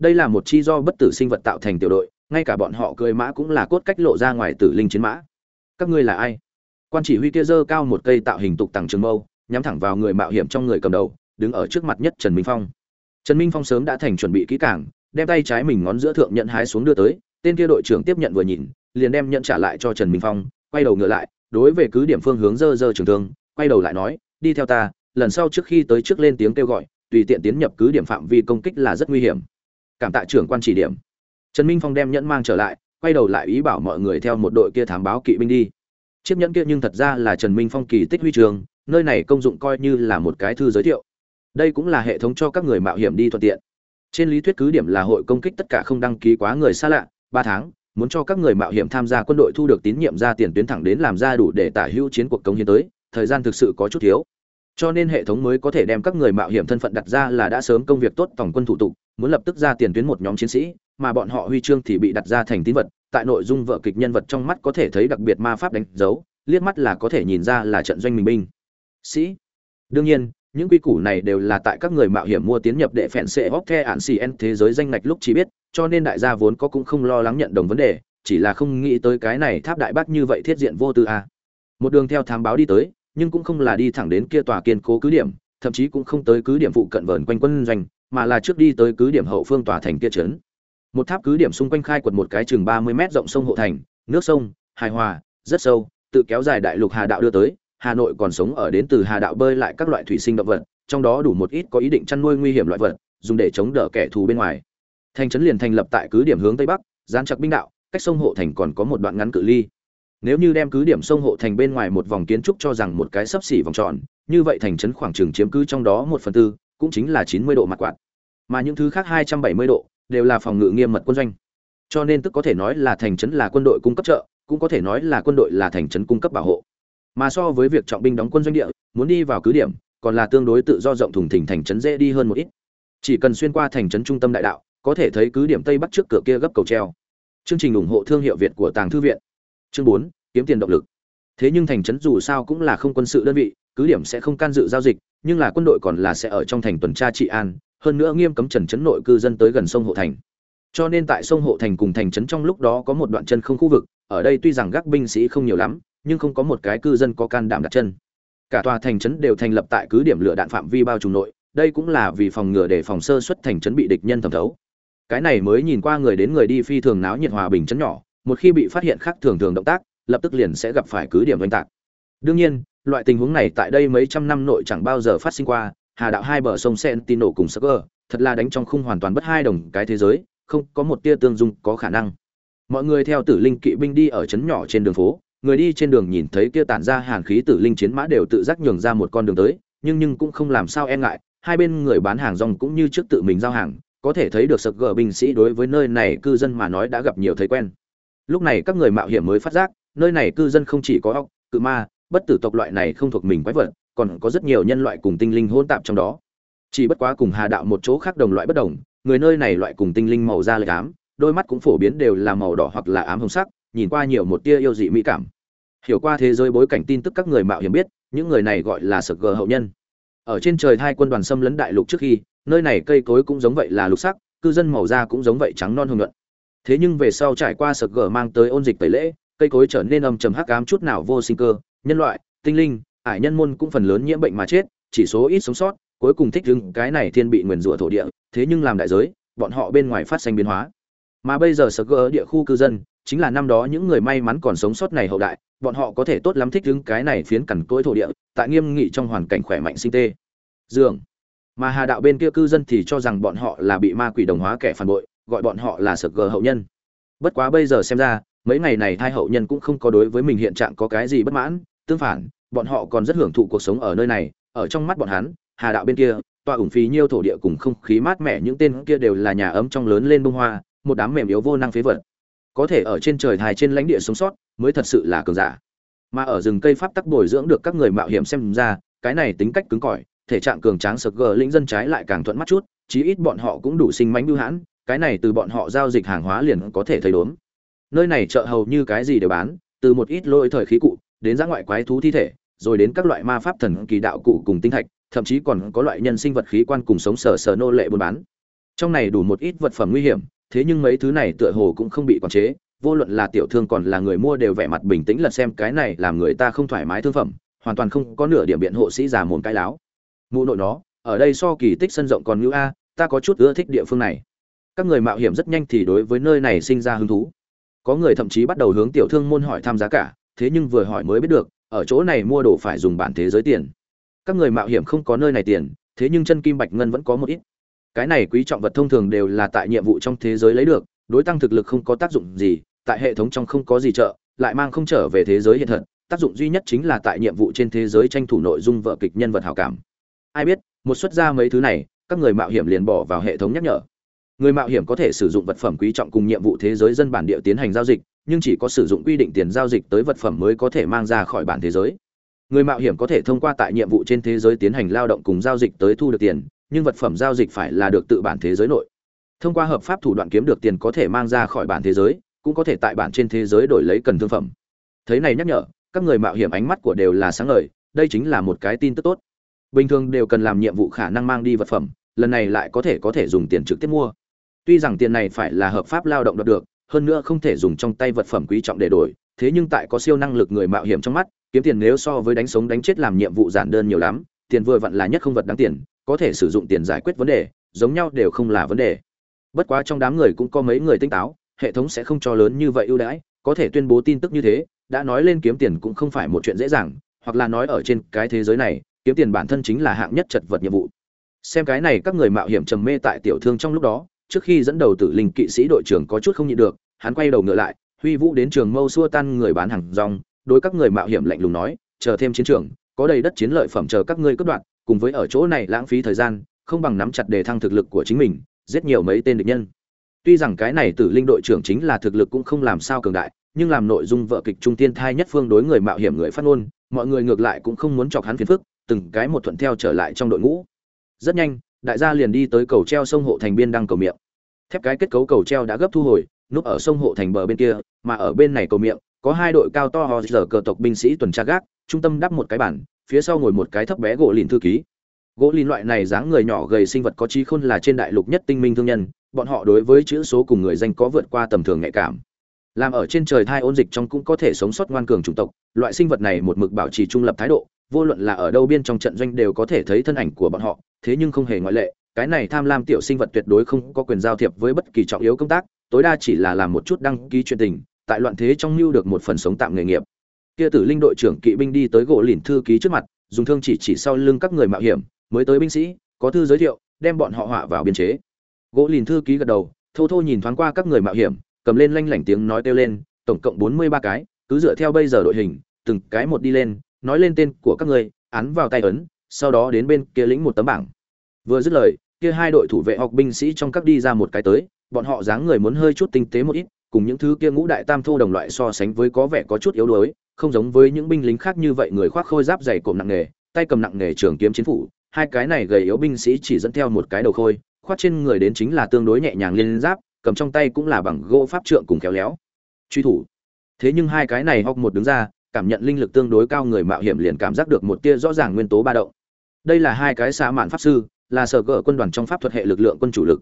đây là một chi do bất tử sinh vật tạo thành tiểu đội, ngay cả bọn họ cười mã cũng là cốt cách lộ ra ngoài tử linh chiến mã. Các ngươi là ai? Quan chỉ huy kia dơ cao một cây tạo hình tục tằng trường mâu, nhắm thẳng vào người mạo hiểm trong người cầm đầu, đứng ở trước mặt nhất trần minh phong. Trần minh phong sớm đã thành chuẩn bị kỹ càng, đem tay trái mình ngón giữa thượng nhận hái xuống đưa tới, tên kia đội trưởng tiếp nhận vừa nhìn, liền đem nhận trả lại cho trần minh phong, quay đầu ngựa lại, đối về cứ điểm phương hướng dơ dơ trường thương, quay đầu lại nói, đi theo ta, lần sau trước khi tới trước lên tiếng kêu gọi, tùy tiện tiến nhập cứ điểm phạm vi công kích là rất nguy hiểm cảm tạ trưởng quan chỉ điểm. Trần minh phong đem nhẫn mang trở lại, quay đầu lại ý bảo mọi người theo một đội kia thám báo kỵ binh đi. Chiếc nhẫn kia nhưng thật ra là trần minh phong kỳ tích huy trường, nơi này công dụng coi như là một cái thư giới thiệu. Đây cũng là hệ thống cho các người mạo hiểm đi thuận tiện. Trên lý thuyết cứ điểm là hội công kích tất cả không đăng ký quá người xa lạ, ba tháng, muốn cho các người mạo hiểm tham gia quân đội thu được tín nhiệm ra tiền tuyến thẳng đến làm ra đủ để tả hữu chiến cuộc công hiến tới, thời gian thực sự có chút thiếu. Cho nên hệ thống mới có thể đem các người mạo hiểm thân phận đặt ra là đã sớm công việc tốt tổng quân thủ tục muốn lập tức ra tiền tuyến một nhóm chiến sĩ, mà bọn họ huy chương thì bị đặt ra thành tín vật, tại nội dung vở kịch nhân vật trong mắt có thể thấy đặc biệt ma pháp đánh dấu, liếc mắt là có thể nhìn ra là trận doanh mình binh sĩ, đương nhiên, những quy củ này đều là tại các người mạo hiểm mua tiến nhập đệ phèn sẽ hóc the ạn xì en thế giới danh ngạch lúc chỉ biết, cho nên đại gia vốn có cũng không lo lắng nhận đồng vấn đề, chỉ là không nghĩ tới cái này tháp đại bác như vậy thiết diện vô tư a à. một đường theo thám báo đi tới, nhưng cũng không là đi thẳng đến kia tòa kiên cố cứ điểm, thậm chí cũng không tới cứ điểm phụ cận vờn quanh quân doanh mà là trước đi tới cứ điểm hậu phương tòa thành kia trấn. Một tháp cứ điểm xung quanh khai quật một cái chừng ba mươi mét rộng sông hộ thành, nước sông, hài hòa, rất sâu, tự kéo dài đại lục hà đạo đưa tới. Hà nội còn sống ở đến từ hà đạo bơi lại các loại thủy sinh động vật, trong đó đủ một ít có ý định chăn nuôi nguy hiểm loại vật, dùng để chống đỡ kẻ thù bên ngoài. Thành trấn liền thành lập tại cứ điểm hướng tây bắc, gián chặt binh đạo, cách sông hộ thành còn có một đoạn ngắn cự ly. Nếu như đem cứ điểm sông hộ thành bên ngoài một vòng kiến trúc cho rằng một cái sấp xỉ vòng tròn, như vậy thành trấn khoảng chừng chiếm cứ trong đó một phần tư cũng chính là chín mươi độ mặt quạt. Mà những thứ khác hai trăm bảy mươi độ đều là phòng ngự nghiêm mật quân doanh. Cho nên tức có thể nói là thành trấn là quân đội cung cấp trợ cũng có thể nói là quân đội là thành trấn cung cấp bảo hộ. Mà so với việc trọng binh đóng quân doanh địa, muốn đi vào cứ điểm, còn là tương đối tự do rộng thùng thình thành trấn dễ đi hơn một ít. Chỉ cần xuyên qua thành trấn trung tâm đại đạo, có thể thấy cứ điểm tây bắc trước cửa kia gấp cầu treo. Chương trình ủng hộ thương hiệu việt của tàng thư viện. Chương bốn, kiếm tiền động lực thế nhưng thành trấn dù sao cũng là không quân sự đơn vị, cứ điểm sẽ không can dự giao dịch, nhưng là quân đội còn là sẽ ở trong thành tuần tra trị an, hơn nữa nghiêm cấm trần trấn nội cư dân tới gần sông hộ thành. Cho nên tại sông hộ thành cùng thành trấn trong lúc đó có một đoạn chân không khu vực, ở đây tuy rằng gác binh sĩ không nhiều lắm, nhưng không có một cái cư dân có can đảm đặt chân. Cả tòa thành trấn đều thành lập tại cứ điểm lửa đạn phạm vi bao trùm nội, đây cũng là vì phòng ngừa để phòng sơ xuất thành trấn bị địch nhân thẩm thấu. Cái này mới nhìn qua người đến người đi phi thường náo nhiệt hòa bình trấn nhỏ, một khi bị phát hiện khác thường thường động tác lập tức liền sẽ gặp phải cứ điểm oanh tạc đương nhiên loại tình huống này tại đây mấy trăm năm nội chẳng bao giờ phát sinh qua hà đạo hai bờ sông sẹn tin nổ cùng Sugar, thật là đánh trong khung hoàn toàn bất hai đồng cái thế giới, không có một tia tương dung có khả năng. Mọi người theo Tử Linh kỵ binh đi ở trấn nhỏ trên đường phố, người đi trên đường nhìn thấy kia tản ra hàn khí Tử Linh chiến mã đều tự giác nhường ra một con đường tới, nhưng nhưng cũng không làm sao e ngại, hai bên người bán hàng rong cũng như trước tự mình giao hàng, có thể thấy được Sugar binh sĩ đối với nơi này cư dân mà nói đã gặp nhiều thấy quen. Lúc này các người mạo hiểm mới phát giác, nơi này cư dân không chỉ có óc, cự ma, bất tử tộc loại này không thuộc mình quái vật, còn có rất nhiều nhân loại cùng tinh linh hỗn tạp trong đó. Chỉ bất quá cùng Hà đạo một chỗ khác đồng loại bất đồng, người nơi này loại cùng tinh linh màu da lệch ám đôi mắt cũng phổ biến đều là màu đỏ hoặc là ám hồng sắc nhìn qua nhiều một tia yêu dị mỹ cảm. Hiểu qua thế giới bối cảnh tin tức các người mạo hiểm biết những người này gọi là sực gờ hậu nhân. Ở trên trời hai quân đoàn xâm lấn đại lục trước khi nơi này cây cối cũng giống vậy là lục sắc cư dân màu da cũng giống vậy trắng non hồng nhuận. Thế nhưng về sau trải qua sực gờ mang tới ôn dịch tẩy lễ cây cối trở nên âm trầm hắc ám chút nào vô sinh cơ, nhân loại, tinh linh, ải nhân môn cũng phần lớn nhiễm bệnh mà chết, chỉ số ít sống sót, cuối cùng thích ứng cái này thiên bị nguyền rủa thổ địa, thế nhưng làm đại giới, bọn họ bên ngoài phát sinh biến hóa. Mà bây giờ sực gỡ địa khu cư dân, chính là năm đó những người may mắn còn sống sót này hậu đại, bọn họ có thể tốt lắm thích ứng cái này phiến cằn cỗi thổ địa, tại nghiêm nghị trong hoàn cảnh khỏe mạnh sinh tê. Dường. Mà hà đạo bên kia cư dân thì cho rằng bọn họ là bị ma quỷ đồng hóa kẻ phản bội, gọi bọn họ là sực gỡ hậu nhân. Bất quá bây giờ xem ra mấy ngày này thai hậu nhân cũng không có đối với mình hiện trạng có cái gì bất mãn, tương phản, bọn họ còn rất hưởng thụ cuộc sống ở nơi này, ở trong mắt bọn hắn, hà đạo bên kia, tòa ủng phí nhiêu thổ địa cùng không khí mát mẻ những tên kia đều là nhà ấm trong lớn lên bông hoa, một đám mềm yếu vô năng phế vật. Có thể ở trên trời thai trên lãnh địa sống sót, mới thật sự là cường giả. Mà ở rừng cây pháp tắc bồi dưỡng được các người mạo hiểm xem ra, cái này tính cách cứng cỏi, thể trạng cường tráng sực gờ lĩnh dân trái lại càng thuận mắt chút, chí ít bọn họ cũng đủ sinh mánh bưu hãn, cái này từ bọn họ giao dịch hàng hóa liền có thể thấy đốn nơi này chợ hầu như cái gì đều bán, từ một ít lôi thời khí cụ, đến giã ngoại quái thú thi thể, rồi đến các loại ma pháp thần kỳ đạo cụ cùng tinh thạch, thậm chí còn có loại nhân sinh vật khí quan cùng sống sờ sờ nô lệ buôn bán. Trong này đủ một ít vật phẩm nguy hiểm, thế nhưng mấy thứ này tựa hồ cũng không bị quản chế, vô luận là tiểu thương còn là người mua đều vẻ mặt bình tĩnh lật xem cái này làm người ta không thoải mái thương phẩm, hoàn toàn không có nửa điểm biện hộ sĩ già mồm cái láo. Mụ nội nó, ở đây so kỳ tích sân rộng còn ngữ a, ta có chút ưa thích địa phương này. Các người mạo hiểm rất nhanh thì đối với nơi này sinh ra hứng thú có người thậm chí bắt đầu hướng tiểu thương môn hỏi tham giá cả, thế nhưng vừa hỏi mới biết được, ở chỗ này mua đồ phải dùng bản thế giới tiền. Các người mạo hiểm không có nơi này tiền, thế nhưng chân kim bạch ngân vẫn có một ít. Cái này quý trọng vật thông thường đều là tại nhiệm vụ trong thế giới lấy được, đối tăng thực lực không có tác dụng gì, tại hệ thống trong không có gì trợ, lại mang không trở về thế giới hiện thật. Tác dụng duy nhất chính là tại nhiệm vụ trên thế giới tranh thủ nội dung vợ kịch nhân vật hảo cảm. Ai biết, một xuất ra mấy thứ này, các người mạo hiểm liền bỏ vào hệ thống nhắc nhở người mạo hiểm có thể sử dụng vật phẩm quý trọng cùng nhiệm vụ thế giới dân bản địa tiến hành giao dịch, nhưng chỉ có sử dụng quy định tiền giao dịch tới vật phẩm mới có thể mang ra khỏi bản thế giới. Người mạo hiểm có thể thông qua tại nhiệm vụ trên thế giới tiến hành lao động cùng giao dịch tới thu được tiền, nhưng vật phẩm giao dịch phải là được tự bản thế giới nội. Thông qua hợp pháp thủ đoạn kiếm được tiền có thể mang ra khỏi bản thế giới, cũng có thể tại bản trên thế giới đổi lấy cần thương phẩm. Thấy này nhắc nhở, các người mạo hiểm ánh mắt của đều là sáng ngời, đây chính là một cái tin tức tốt. Bình thường đều cần làm nhiệm vụ khả năng mang đi vật phẩm, lần này lại có thể có thể dùng tiền trực tiếp mua tuy rằng tiền này phải là hợp pháp lao động đoạt được, hơn nữa không thể dùng trong tay vật phẩm quý trọng để đổi, thế nhưng tại có siêu năng lực người mạo hiểm trong mắt, kiếm tiền nếu so với đánh sống đánh chết làm nhiệm vụ giản đơn nhiều lắm, tiền vừa vặn là nhất không vật đáng tiền, có thể sử dụng tiền giải quyết vấn đề, giống nhau đều không là vấn đề. Bất quá trong đám người cũng có mấy người tinh táo, hệ thống sẽ không cho lớn như vậy ưu đãi, có thể tuyên bố tin tức như thế, đã nói lên kiếm tiền cũng không phải một chuyện dễ dàng, hoặc là nói ở trên cái thế giới này, kiếm tiền bản thân chính là hạng nhất chật vật nhiệm vụ. Xem cái này các người mạo hiểm trầm mê tại tiểu thương trong lúc đó trước khi dẫn đầu tử linh kỵ sĩ đội trưởng có chút không nhịn được, hắn quay đầu ngựa lại, huy vũ đến trường mâu xua tan người bán hàng rong, đối các người mạo hiểm lạnh lùng nói, chờ thêm chiến trường, có đầy đất chiến lợi phẩm chờ các ngươi cướp đoạt, cùng với ở chỗ này lãng phí thời gian, không bằng nắm chặt đề thăng thực lực của chính mình, giết nhiều mấy tên địch nhân. Tuy rằng cái này tử linh đội trưởng chính là thực lực cũng không làm sao cường đại, nhưng làm nội dung vợ kịch trung tiên thai nhất phương đối người mạo hiểm người phát ngôn, mọi người ngược lại cũng không muốn chọc hắn phiền phức, từng cái một thuận theo trở lại trong đội ngũ. Rất nhanh đại gia liền đi tới cầu treo sông hộ thành biên đăng cầu miệng. Thép cái kết cấu cầu treo đã gấp thu hồi, núp ở sông hộ thành bờ bên kia, mà ở bên này cầu miệng, có hai đội cao to hò giờ cờ tộc binh sĩ tuần tra gác, trung tâm đắp một cái bản, phía sau ngồi một cái thấp bé gỗ lìn thư ký. Gỗ lìn loại này dáng người nhỏ gầy sinh vật có trí khôn là trên đại lục nhất tinh minh thương nhân, bọn họ đối với chữ số cùng người danh có vượt qua tầm thường nhạy cảm. Làm ở trên trời thai ôn dịch trong cũng có thể sống sót ngoan cường chủng tộc, loại sinh vật này một mực bảo trì trung lập thái độ vô luận là ở đâu biên trong trận doanh đều có thể thấy thân ảnh của bọn họ, thế nhưng không hề ngoại lệ, cái này tham lam tiểu sinh vật tuyệt đối không có quyền giao thiệp với bất kỳ trọng yếu công tác, tối đa chỉ là làm một chút đăng ký chuyện tình, tại loạn thế trong lưu được một phần sống tạm nghề nghiệp. Kia tử linh đội trưởng kỵ binh đi tới gỗ lìn thư ký trước mặt, dùng thương chỉ chỉ sau lưng các người mạo hiểm, mới tới binh sĩ, có thư giới thiệu, đem bọn họ họa vào biên chế. Gỗ lìn thư ký gật đầu, thô thô nhìn thoáng qua các người mạo hiểm, cầm lên lanh lảnh tiếng nói kêu lên, tổng cộng bốn mươi ba cái, cứ dựa theo bây giờ đội hình, từng cái một đi lên nói lên tên của các người án vào tay ấn, sau đó đến bên kia lĩnh một tấm bảng. Vừa dứt lời, kia hai đội thủ vệ học binh sĩ trong các đi ra một cái tới, bọn họ dáng người muốn hơi chút tinh tế một ít, cùng những thứ kia ngũ đại tam thô đồng loại so sánh với có vẻ có chút yếu đuối, không giống với những binh lính khác như vậy người khoác khôi giáp dày cộm nặng nghề, tay cầm nặng nghề trường kiếm chiến phủ, hai cái này gầy yếu binh sĩ chỉ dẫn theo một cái đầu khôi, khoác trên người đến chính là tương đối nhẹ nhàng liên giáp, cầm trong tay cũng là bằng gỗ pháp trượng cùng khéo léo. Truy thủ. Thế nhưng hai cái này học một đứng ra cảm nhận linh lực tương đối cao người mạo hiểm liền cảm giác được một tia rõ ràng nguyên tố ba động. Đây là hai cái xã mạn pháp sư, là sở gở quân đoàn trong pháp thuật hệ lực lượng quân chủ lực.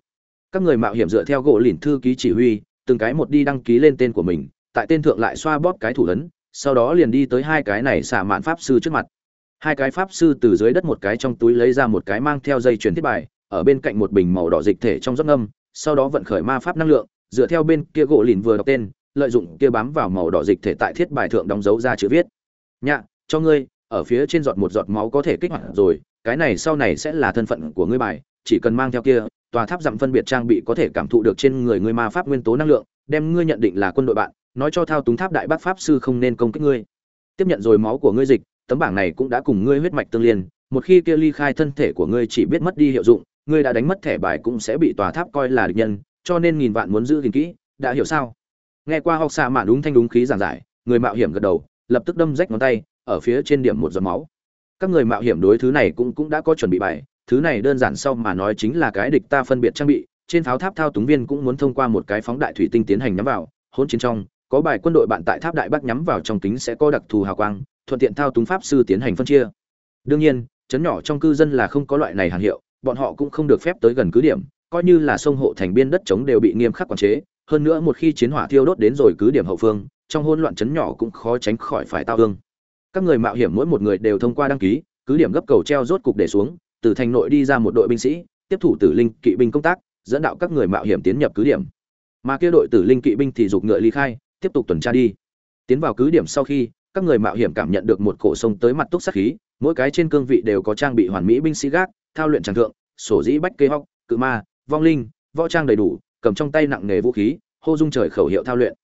Các người mạo hiểm dựa theo gỗ lìn thư ký chỉ huy, từng cái một đi đăng ký lên tên của mình, tại tên thượng lại xoa bóp cái thủ ấn, sau đó liền đi tới hai cái này xả mạn pháp sư trước mặt. Hai cái pháp sư từ dưới đất một cái trong túi lấy ra một cái mang theo dây chuyển thiết bài, ở bên cạnh một bình màu đỏ dịch thể trong giấc ngâm, sau đó vận khởi ma pháp năng lượng, dựa theo bên kia gỗ lìn vừa đọc tên lợi dụng kia bám vào màu đỏ dịch thể tại thiết bài thượng đóng dấu ra chữ viết. Nhạ, cho ngươi, ở phía trên giọt một giọt máu có thể kích hoạt rồi, cái này sau này sẽ là thân phận của ngươi bài, chỉ cần mang theo kia, tòa tháp dặm phân biệt trang bị có thể cảm thụ được trên người ngươi ma pháp nguyên tố năng lượng, đem ngươi nhận định là quân đội bạn, nói cho thao túng tháp đại bác pháp sư không nên công kích ngươi. Tiếp nhận rồi máu của ngươi dịch, tấm bảng này cũng đã cùng ngươi huyết mạch tương liên, một khi kia ly khai thân thể của ngươi chỉ biết mất đi hiệu dụng, ngươi đã đánh mất thẻ bài cũng sẽ bị tòa tháp coi là địch nhân, cho nên nghìn vạn muốn giữ gìn kỹ, đã hiểu sao? Nghe qua học xạ mạn đúng thanh đúng khí giảng giải, người mạo hiểm gật đầu, lập tức đâm rách ngón tay, ở phía trên điểm một giọt máu. Các người mạo hiểm đối thứ này cũng cũng đã có chuẩn bị bài, thứ này đơn giản sau mà nói chính là cái địch ta phân biệt trang bị, trên pháo tháp thao túng viên cũng muốn thông qua một cái phóng đại thủy tinh tiến hành nhắm vào, hỗn chiến trong, có bài quân đội bạn tại tháp đại bắc nhắm vào trong kính sẽ có đặc thù hào quang, thuận tiện thao túng pháp sư tiến hành phân chia. Đương nhiên, chấn nhỏ trong cư dân là không có loại này hàng hiệu, bọn họ cũng không được phép tới gần cứ điểm, coi như là sông hộ thành biên đất chống đều bị nghiêm khắc quản chế hơn nữa một khi chiến hỏa thiêu đốt đến rồi cứ điểm hậu phương, trong hỗn loạn chấn nhỏ cũng khó tránh khỏi phải tao hương các người mạo hiểm mỗi một người đều thông qua đăng ký, cứ điểm gấp cầu treo rốt cục để xuống, từ thành nội đi ra một đội binh sĩ, tiếp thủ tử linh kỵ binh công tác, dẫn đạo các người mạo hiểm tiến nhập cứ điểm. Mà kia đội tử linh kỵ binh thì giục ngựa ly khai, tiếp tục tuần tra đi. Tiến vào cứ điểm sau khi, các người mạo hiểm cảm nhận được một cổ sông tới mặt túc sát khí, mỗi cái trên cương vị đều có trang bị hoàn mỹ binh sĩ gác, thao luyện tràng thượng, sổ dĩ bách kê hóc, cự ma, vong linh, võ trang đầy đủ cầm trong tay nặng nghề vũ khí, hô dung trời khẩu hiệu thao luyện.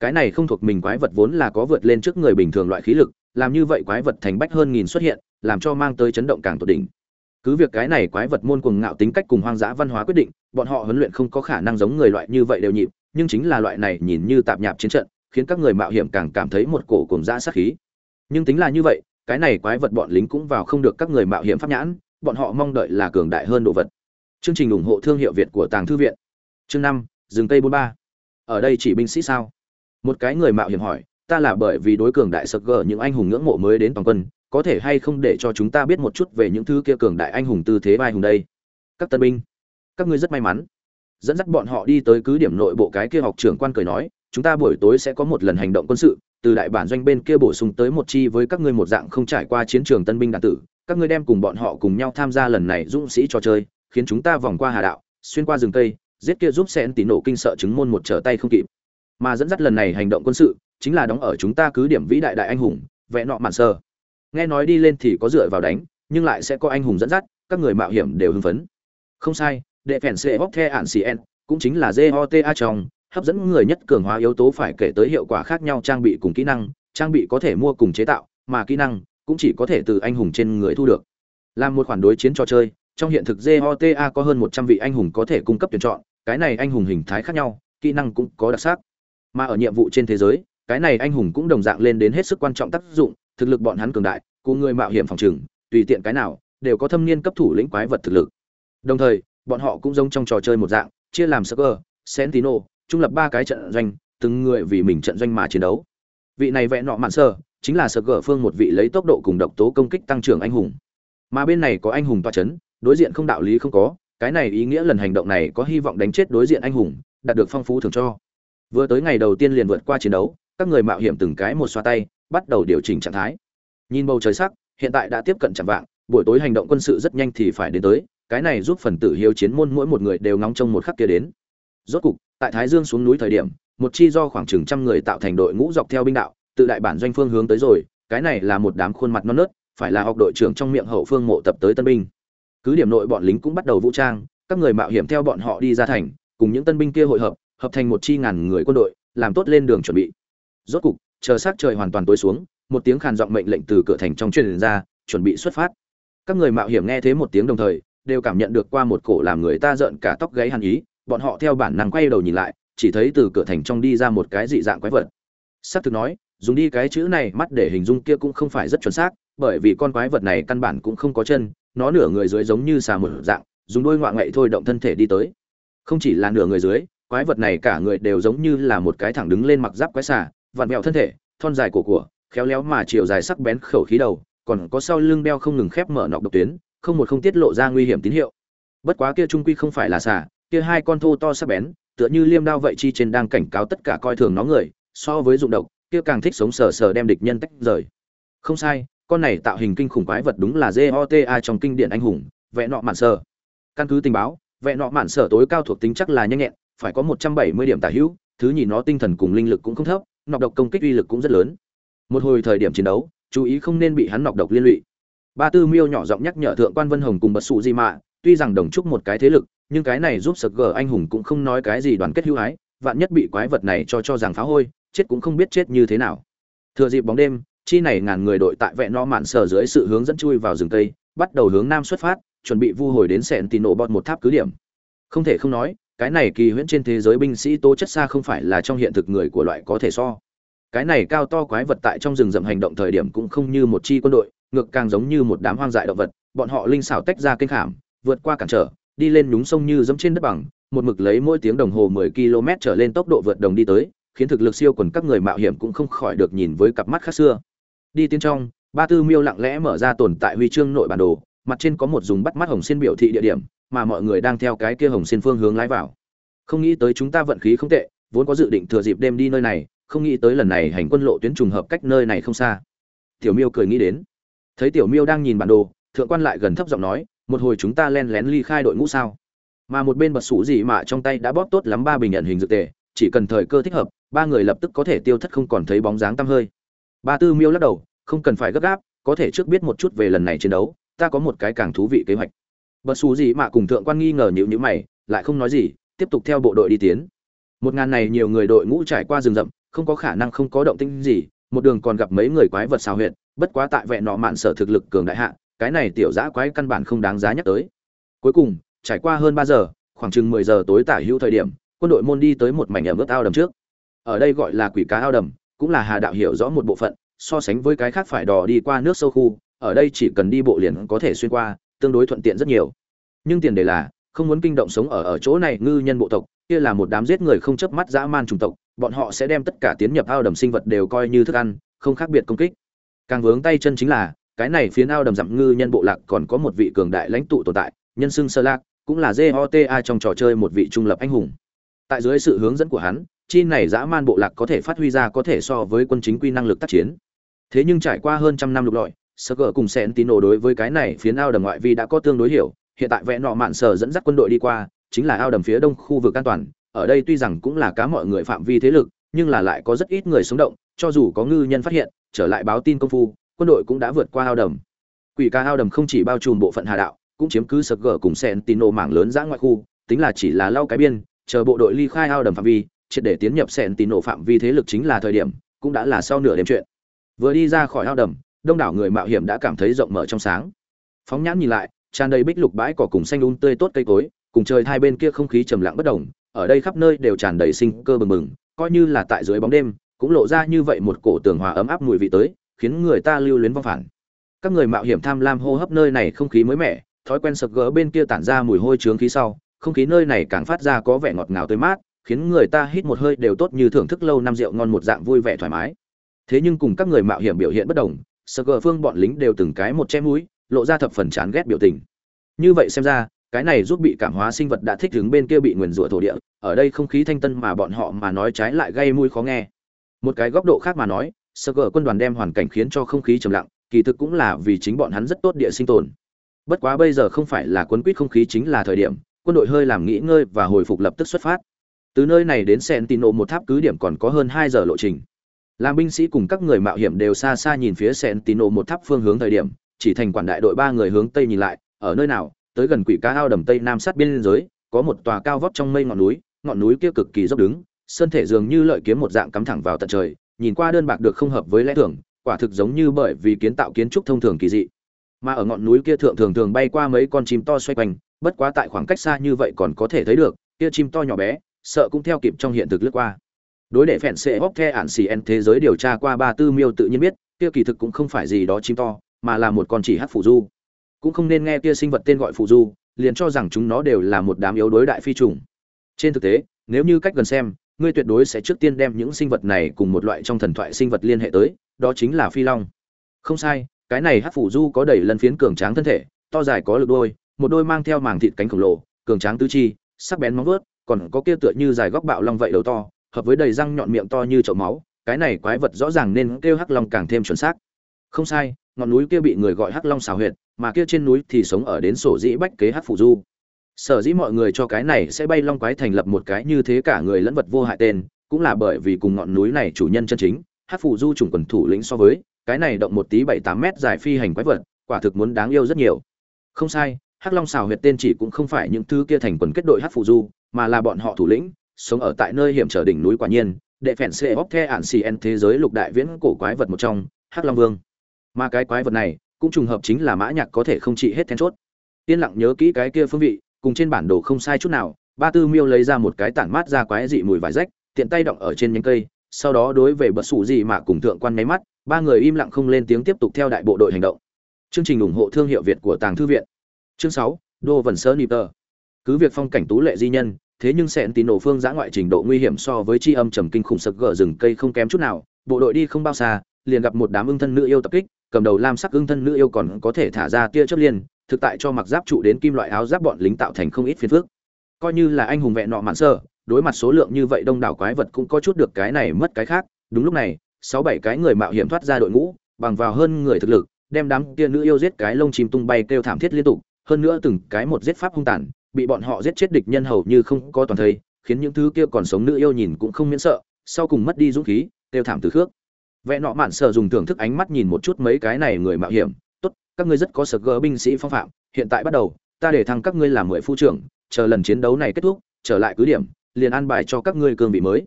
Cái này không thuộc mình quái vật vốn là có vượt lên trước người bình thường loại khí lực, làm như vậy quái vật thành bách hơn nghìn xuất hiện, làm cho mang tới chấn động càng tột đỉnh. Cứ việc cái này quái vật môn cuồng ngạo tính cách cùng hoang dã văn hóa quyết định, bọn họ huấn luyện không có khả năng giống người loại như vậy đều nhịp, nhưng chính là loại này nhìn như tạp nhạp chiến trận, khiến các người mạo hiểm càng cảm thấy một cổ cùng dã sát khí. Nhưng tính là như vậy, cái này quái vật bọn lính cũng vào không được các người mạo hiểm pháp nhãn, bọn họ mong đợi là cường đại hơn đồ vật. Chương trình ủng hộ thương hiệu việt của tàng thư viện chương năm, rừng tây bốn ba. Ở đây chỉ binh sĩ sao? Một cái người mạo hiểm hỏi, ta là bởi vì đối cường đại sực gờ những anh hùng ngưỡng mộ mới đến toàn quân, có thể hay không để cho chúng ta biết một chút về những thứ kia cường đại anh hùng tư thế vai hùng đây? Các tân binh, các ngươi rất may mắn. Dẫn dắt bọn họ đi tới cứ điểm nội bộ cái kia học trưởng quan cười nói, chúng ta buổi tối sẽ có một lần hành động quân sự, từ đại bản doanh bên kia bổ sung tới một chi với các ngươi một dạng không trải qua chiến trường tân binh đạn tử, các ngươi đem cùng bọn họ cùng nhau tham gia lần này dũng sĩ trò chơi, khiến chúng ta vòng qua hà đạo, xuyên qua rừng cây giết kia giúp sen tín nổ kinh sợ chứng môn một trở tay không kịp. Mà dẫn dắt lần này hành động quân sự, chính là đóng ở chúng ta cứ điểm vĩ đại đại anh hùng, vẽ nọ mạn sơ. Nghe nói đi lên thì có dựa vào đánh, nhưng lại sẽ có anh hùng dẫn dắt, các người mạo hiểm đều hưng phấn. Không sai, đệ phèn sẽ bóc the ạn cn cũng chính là jota trong, hấp dẫn người nhất cường hóa yếu tố phải kể tới hiệu quả khác nhau trang bị cùng kỹ năng, trang bị có thể mua cùng chế tạo, mà kỹ năng cũng chỉ có thể từ anh hùng trên người thu được. Làm một khoản đối chiến trò chơi, trong hiện thực jota có hơn một trăm vị anh hùng có thể cung cấp tuyển chọn cái này anh hùng hình thái khác nhau, kỹ năng cũng có đặc sắc. Mà ở nhiệm vụ trên thế giới, cái này anh hùng cũng đồng dạng lên đến hết sức quan trọng tác dụng, thực lực bọn hắn cường đại, cùng người mạo hiểm phòng trừng, tùy tiện cái nào, đều có thâm niên cấp thủ lĩnh quái vật thực lực. Đồng thời, bọn họ cũng giống trong trò chơi một dạng, chia làm sơ cơ sentino trung lập ba cái trận doanh, từng người vì mình trận doanh mà chiến đấu. Vị này vẽ nọ mạn sơ, chính là sơ cơ phương một vị lấy tốc độ cùng độc tố công kích tăng trưởng anh hùng. Mà bên này có anh hùng toa chấn, đối diện không đạo lý không có cái này ý nghĩa lần hành động này có hy vọng đánh chết đối diện anh hùng, đạt được phong phú thường cho. Vừa tới ngày đầu tiên liền vượt qua chiến đấu, các người mạo hiểm từng cái một xoa tay, bắt đầu điều chỉnh trạng thái. Nhìn bầu trời sắc, hiện tại đã tiếp cận chạm vạng, buổi tối hành động quân sự rất nhanh thì phải đến tới, cái này giúp phần tử hiếu chiến môn mỗi một người đều ngóng trông một khắc kia đến. Rốt cục, tại thái dương xuống núi thời điểm, một chi do khoảng chừng trăm người tạo thành đội ngũ dọc theo binh đạo, tự đại bản doanh phương hướng tới rồi, cái này là một đám khuôn mặt non nớt, phải là học đội trưởng trong miệng hậu phương mộ tập tới tân binh cứ điểm nội bọn lính cũng bắt đầu vũ trang, các người mạo hiểm theo bọn họ đi ra thành, cùng những tân binh kia hội hợp hợp thành một chi ngàn người quân đội, làm tốt lên đường chuẩn bị. Rốt cục, chờ sát trời hoàn toàn tối xuống, một tiếng khàn giọng mệnh lệnh từ cửa thành trong truyền ra, chuẩn bị xuất phát. Các người mạo hiểm nghe thấy một tiếng đồng thời, đều cảm nhận được qua một cổ làm người ta rợn cả tóc gáy hàn ý, bọn họ theo bản năng quay đầu nhìn lại, chỉ thấy từ cửa thành trong đi ra một cái dị dạng quái vật. Xác thực nói, dùng đi cái chữ này mắt để hình dung kia cũng không phải rất chuẩn xác, bởi vì con quái vật này căn bản cũng không có chân nó nửa người dưới giống như xà một dạng, dùng đôi ngoạ ngậy thôi động thân thể đi tới. Không chỉ là nửa người dưới, quái vật này cả người đều giống như là một cái thẳng đứng lên mặc giáp quái xà, vặn vẹo thân thể, thon dài cổ của, khéo léo mà chiều dài sắc bén khẩu khí đầu, còn có sau lưng đeo không ngừng khép mở nọc độc tuyến, không một không tiết lộ ra nguy hiểm tín hiệu. Bất quá kia trung quy không phải là xà, kia hai con thô to sắc bén, tựa như liêm đao vậy chi trên đang cảnh cáo tất cả coi thường nó người, so với dụng độc, kia càng thích sống sờ sờ đem địch nhân tách rời. Không sai con này tạo hình kinh khủng quái vật đúng là jota trong kinh điển anh hùng, vẽ nọ mạn sở. Căn cứ tình báo, vẽ nọ mạn sở tối cao thuộc tính chắc là nhanh nhẹn, phải có một trăm bảy mươi điểm tả hữu, thứ nhì nó tinh thần cùng linh lực cũng không thấp, nọc độc công kích uy lực cũng rất lớn. Một hồi thời điểm chiến đấu, chú ý không nên bị hắn nọc độc liên lụy. Ba tư miêu nhỏ giọng nhắc nhở thượng quan vân hồng cùng bật sụ di mạ, tuy rằng đồng chúc một cái thế lực, nhưng cái này giúp sực gờ anh hùng cũng không nói cái gì đoàn kết hữu ái vạn nhất bị quái vật này cho cho rằng phá hôi, chết cũng không biết chết như thế nào. Thừa dịp bóng đêm chi này ngàn người đội tại vẹn no mạn sở dưới sự hướng dẫn chui vào rừng tây bắt đầu hướng nam xuất phát, chuẩn bị vu hồi đến sẹn tì nổ bọt một tháp cứ điểm. Không thể không nói, cái này kỳ huyễn trên thế giới binh sĩ tố chất xa không phải là trong hiện thực người của loại có thể so. Cái này cao to quái vật tại trong rừng rậm hành động thời điểm cũng không như một chi quân đội, ngược càng giống như một đám hoang dại động vật, bọn họ linh xảo tách ra kênh khảm, vượt qua cản trở, đi lên nhúng sông như dẫm trên đất bằng, một mực lấy mỗi tiếng đồng hồ 10 km trở lên tốc độ vượt đồng đi tới, khiến thực lực siêu quần các người mạo hiểm cũng không khỏi được nhìn với cặp mắt khác xưa đi tiến trong, ba tư miêu lặng lẽ mở ra tồn tại huy chương nội bản đồ, mặt trên có một dùng bắt mắt hồng xin biểu thị địa điểm, mà mọi người đang theo cái kia hồng xin phương hướng lái vào. Không nghĩ tới chúng ta vận khí không tệ, vốn có dự định thừa dịp đêm đi nơi này, không nghĩ tới lần này hành quân lộ tuyến trùng hợp cách nơi này không xa. Tiểu miêu cười nghĩ đến. Thấy tiểu miêu đang nhìn bản đồ, thượng quan lại gần thấp giọng nói, một hồi chúng ta len lén ly khai đội ngũ sao? Mà một bên bật sủ gì mà trong tay đã bóp tốt lắm ba bình nhận hình dược tề, chỉ cần thời cơ thích hợp, ba người lập tức có thể tiêu thất không còn thấy bóng dáng tăm hơi ba tư miêu lắc đầu, không cần phải gấp gáp, có thể trước biết một chút về lần này chiến đấu, ta có một cái càng thú vị kế hoạch. Bật xù gì mà cùng thượng quan nghi ngờ nhịu nhữ mày, lại không nói gì, tiếp tục theo bộ đội đi tiến. Một ngàn này nhiều người đội ngũ trải qua rừng rậm, không có khả năng không có động tĩnh gì, một đường còn gặp mấy người quái vật xào huyệt, bất quá tại vẹn nọ mạn sở thực lực cường đại hạ, cái này tiểu dã quái căn bản không đáng giá nhắc tới. Cuối cùng, trải qua hơn ba giờ, khoảng chừng mười giờ tối tả hữu thời điểm, quân đội môn đi tới một mảnh ẩm ướt ao đầm trước. Ở đây gọi là quỷ cá ao đầm cũng là hà đạo hiểu rõ một bộ phận, so sánh với cái khác phải đò đi qua nước sâu khu, ở đây chỉ cần đi bộ liền có thể xuyên qua, tương đối thuận tiện rất nhiều. Nhưng tiền đề là, không muốn kinh động sống ở ở chỗ này ngư nhân bộ tộc, kia là một đám giết người không chớp mắt dã man chủng tộc, bọn họ sẽ đem tất cả tiến nhập ao đầm sinh vật đều coi như thức ăn, không khác biệt công kích. Càng vướng tay chân chính là, cái này phía ao đầm dặm ngư nhân bộ lạc còn có một vị cường đại lãnh tụ tồn tại, nhân xưng sơ lạc cũng là jota trong trò chơi một vị trung lập anh hùng. Tại dưới sự hướng dẫn của hắn chi này dã man bộ lạc có thể phát huy ra có thể so với quân chính quy năng lực tác chiến. Thế nhưng trải qua hơn trăm năm lục lọi sơ gỡ cùng sen tín đối với cái này phía ao đầm ngoại vi đã có tương đối hiểu, hiện tại vẽ nọ mạn sở dẫn dắt quân đội đi qua, chính là ao đầm phía đông khu vực an toàn, ở đây tuy rằng cũng là cá mọi người phạm vi thế lực, nhưng là lại có rất ít người sống động, cho dù có ngư nhân phát hiện, trở lại báo tin công phu, quân đội cũng đã vượt qua ao đầm. Quỷ ca ao đầm không chỉ bao trùm bộ phận hà đạo, cũng chiếm cứ sơ gỡ cùng sen tín mảng lớn dã ngoại khu, tính là chỉ là lau cái biên, chờ bộ đội ly khai ao đầm phạm vi triệt để tiến nhập sẹn tín phạm vi thế lực chính là thời điểm, cũng đã là sau nửa đêm chuyện. Vừa đi ra khỏi ao đầm, đông đảo người mạo hiểm đã cảm thấy rộng mở trong sáng. Phóng nhãn nhìn lại, tràn đầy bích lục bãi cỏ cùng xanh un tươi tốt cây cối, cùng trời hai bên kia không khí trầm lặng bất động, ở đây khắp nơi đều tràn đầy sinh cơ bừng bừng, coi như là tại dưới bóng đêm, cũng lộ ra như vậy một cổ tường hòa ấm áp mùi vị tới, khiến người ta lưu luyến vong phản. Các người mạo hiểm tham lam hô hấp nơi này không khí mới mẻ, thói quen sập gỡ bên kia tản ra mùi hôi trướng khí sau, không khí nơi này càng phát ra có vẻ ngọt ngào tươi mát khiến người ta hít một hơi đều tốt như thưởng thức lâu năm rượu ngon một dạng vui vẻ thoải mái. Thế nhưng cùng các người mạo hiểm biểu hiện bất đồng sơ gờ phương bọn lính đều từng cái một che mũi, lộ ra thập phần chán ghét biểu tình. Như vậy xem ra, cái này giúp bị cảm hóa sinh vật đã thích đứng bên kia bị nguyền rủa thổ địa, ở đây không khí thanh tân mà bọn họ mà nói trái lại gây mũi khó nghe. Một cái góc độ khác mà nói sơ gờ quân đoàn đem hoàn cảnh khiến cho không khí trầm lặng, kỳ thực cũng là vì chính bọn hắn rất tốt địa sinh tồn. Bất quá bây giờ không phải là quấn quýt không khí chính là thời điểm, quân đội hơi làm nghỉ ngơi và hồi phục lập tức xuất phát từ nơi này đến sentino một tháp cứ điểm còn có hơn hai giờ lộ trình. Làm binh sĩ cùng các người mạo hiểm đều xa xa nhìn phía sentino một tháp phương hướng thời điểm, chỉ thành quản đại đội ba người hướng tây nhìn lại, ở nơi nào, tới gần quỷ cá ao đầm tây nam sát biên giới, có một tòa cao vóc trong mây ngọn núi ngọn núi kia cực kỳ dốc đứng, sơn thể dường như lợi kiếm một dạng cắm thẳng vào tận trời, nhìn qua đơn bạc được không hợp với lẽ thường, quả thực giống như bởi vì kiến tạo kiến trúc thông thường kỳ dị. Mà ở ngọn núi kia thượng thường thường bay qua mấy con chim to xoay quanh, bất quá tại khoảng cách xa như vậy còn có thể thấy được, kia chim to nhỏ bé sợ cũng theo kịp trong hiện thực lướt qua. Đối đệ phèn xệ hóc the ản xì en thế giới điều tra qua ba tư miêu tự nhiên biết, kia kỳ thực cũng không phải gì đó chim to, mà là một con chỉ hát phù du. Cũng không nên nghe kia sinh vật tên gọi phù du, liền cho rằng chúng nó đều là một đám yếu đối đại phi trùng trên thực tế, nếu như cách gần xem, ngươi tuyệt đối sẽ trước tiên đem những sinh vật này cùng một loại trong thần thoại sinh vật liên hệ tới, đó chính là phi long. Không sai, cái này hát phủ du có đầy lân phiến cường tráng thân thể, to dài có lực đôi, một đôi mang theo màng thịt cánh khổng lồ, cường tráng tứ chi, sắc bén móng vuốt còn có kia tựa như dài góc bạo long vậy đầu to, hợp với đầy răng nhọn miệng to như chậu máu, cái này quái vật rõ ràng nên kêu hắc long càng thêm chuẩn xác. Không sai, ngọn núi kia bị người gọi hắc long xào huyệt, mà kia trên núi thì sống ở đến sổ dĩ bách kế hắc phủ du. Sở dĩ mọi người cho cái này sẽ bay long quái thành lập một cái như thế cả người lẫn vật vô hại tên, cũng là bởi vì cùng ngọn núi này chủ nhân chân chính, hắc phủ du chủng quần thủ lĩnh so với, cái này động một tí bảy tám mét dài phi hành quái vật, quả thực muốn đáng yêu rất nhiều. Không sai hắc long xào huyệt tên chỉ cũng không phải những thứ kia thành quần kết đội hắc phủ du, mà là bọn họ thủ lĩnh, sống ở tại nơi hiểm trở đỉnh núi quả nhiên, đệ phèn xê bóc the ản xì en thế giới lục đại viễn cổ quái vật một trong, hắc long vương. Mà cái quái vật này, cũng trùng hợp chính là mã nhạc có thể không trị hết then chốt. Yên lặng nhớ kỹ cái kia phương vị, cùng trên bản đồ không sai chút nào, ba tư miêu lấy ra một cái tản mát ra quái dị mùi vải rách, tiện tay động ở trên nhánh cây, sau đó đối về bật sủ gì mà cùng thượng quan nháy mắt, ba người im lặng không lên tiếng tiếp tục theo đại bộ đội hành động. Chương trình ủng hộ thương hiệu việt của tàng thư viện chương sáu, đô vần sơ nịp cứ việc phong cảnh tú lệ di nhân, thế nhưng sẹn tín nổ phương giã ngoại trình độ nguy hiểm so với chi âm trầm kinh khủng sập gỡ rừng cây không kém chút nào. Bộ đội đi không bao xa, liền gặp một đám ưng thân nữ yêu tập kích, cầm đầu lam sắc ưng thân nữ yêu còn có thể thả ra tia chớp liên thực tại cho mặc giáp trụ đến kim loại áo giáp bọn lính tạo thành không ít phiền phức. Coi như là anh hùng vẹn nọ mạn sơ, đối mặt số lượng như vậy đông đảo quái vật cũng có chút được cái này mất cái khác. Đúng lúc này, sáu bảy cái người mạo hiểm thoát ra đội ngũ, bằng vào hơn người thực lực, đem đám kia nữ yêu giết cái lông chim tung bay kêu thảm thiết liên tục hơn nữa từng cái một giết pháp hung tàn, bị bọn họ giết chết địch nhân hầu như không có toàn thây, khiến những thứ kia còn sống nữ yêu nhìn cũng không miễn sợ, sau cùng mất đi dũng khí, tiêu thảm từ khước. Vẽ nọ mạn sở dùng thưởng thức ánh mắt nhìn một chút mấy cái này người mạo hiểm, tốt, các ngươi rất có sở gỡ binh sĩ phong phạm, hiện tại bắt đầu, ta để thăng các ngươi làm mười phu trưởng, chờ lần chiến đấu này kết thúc, trở lại cứ điểm, liền an bài cho các ngươi cương vị mới.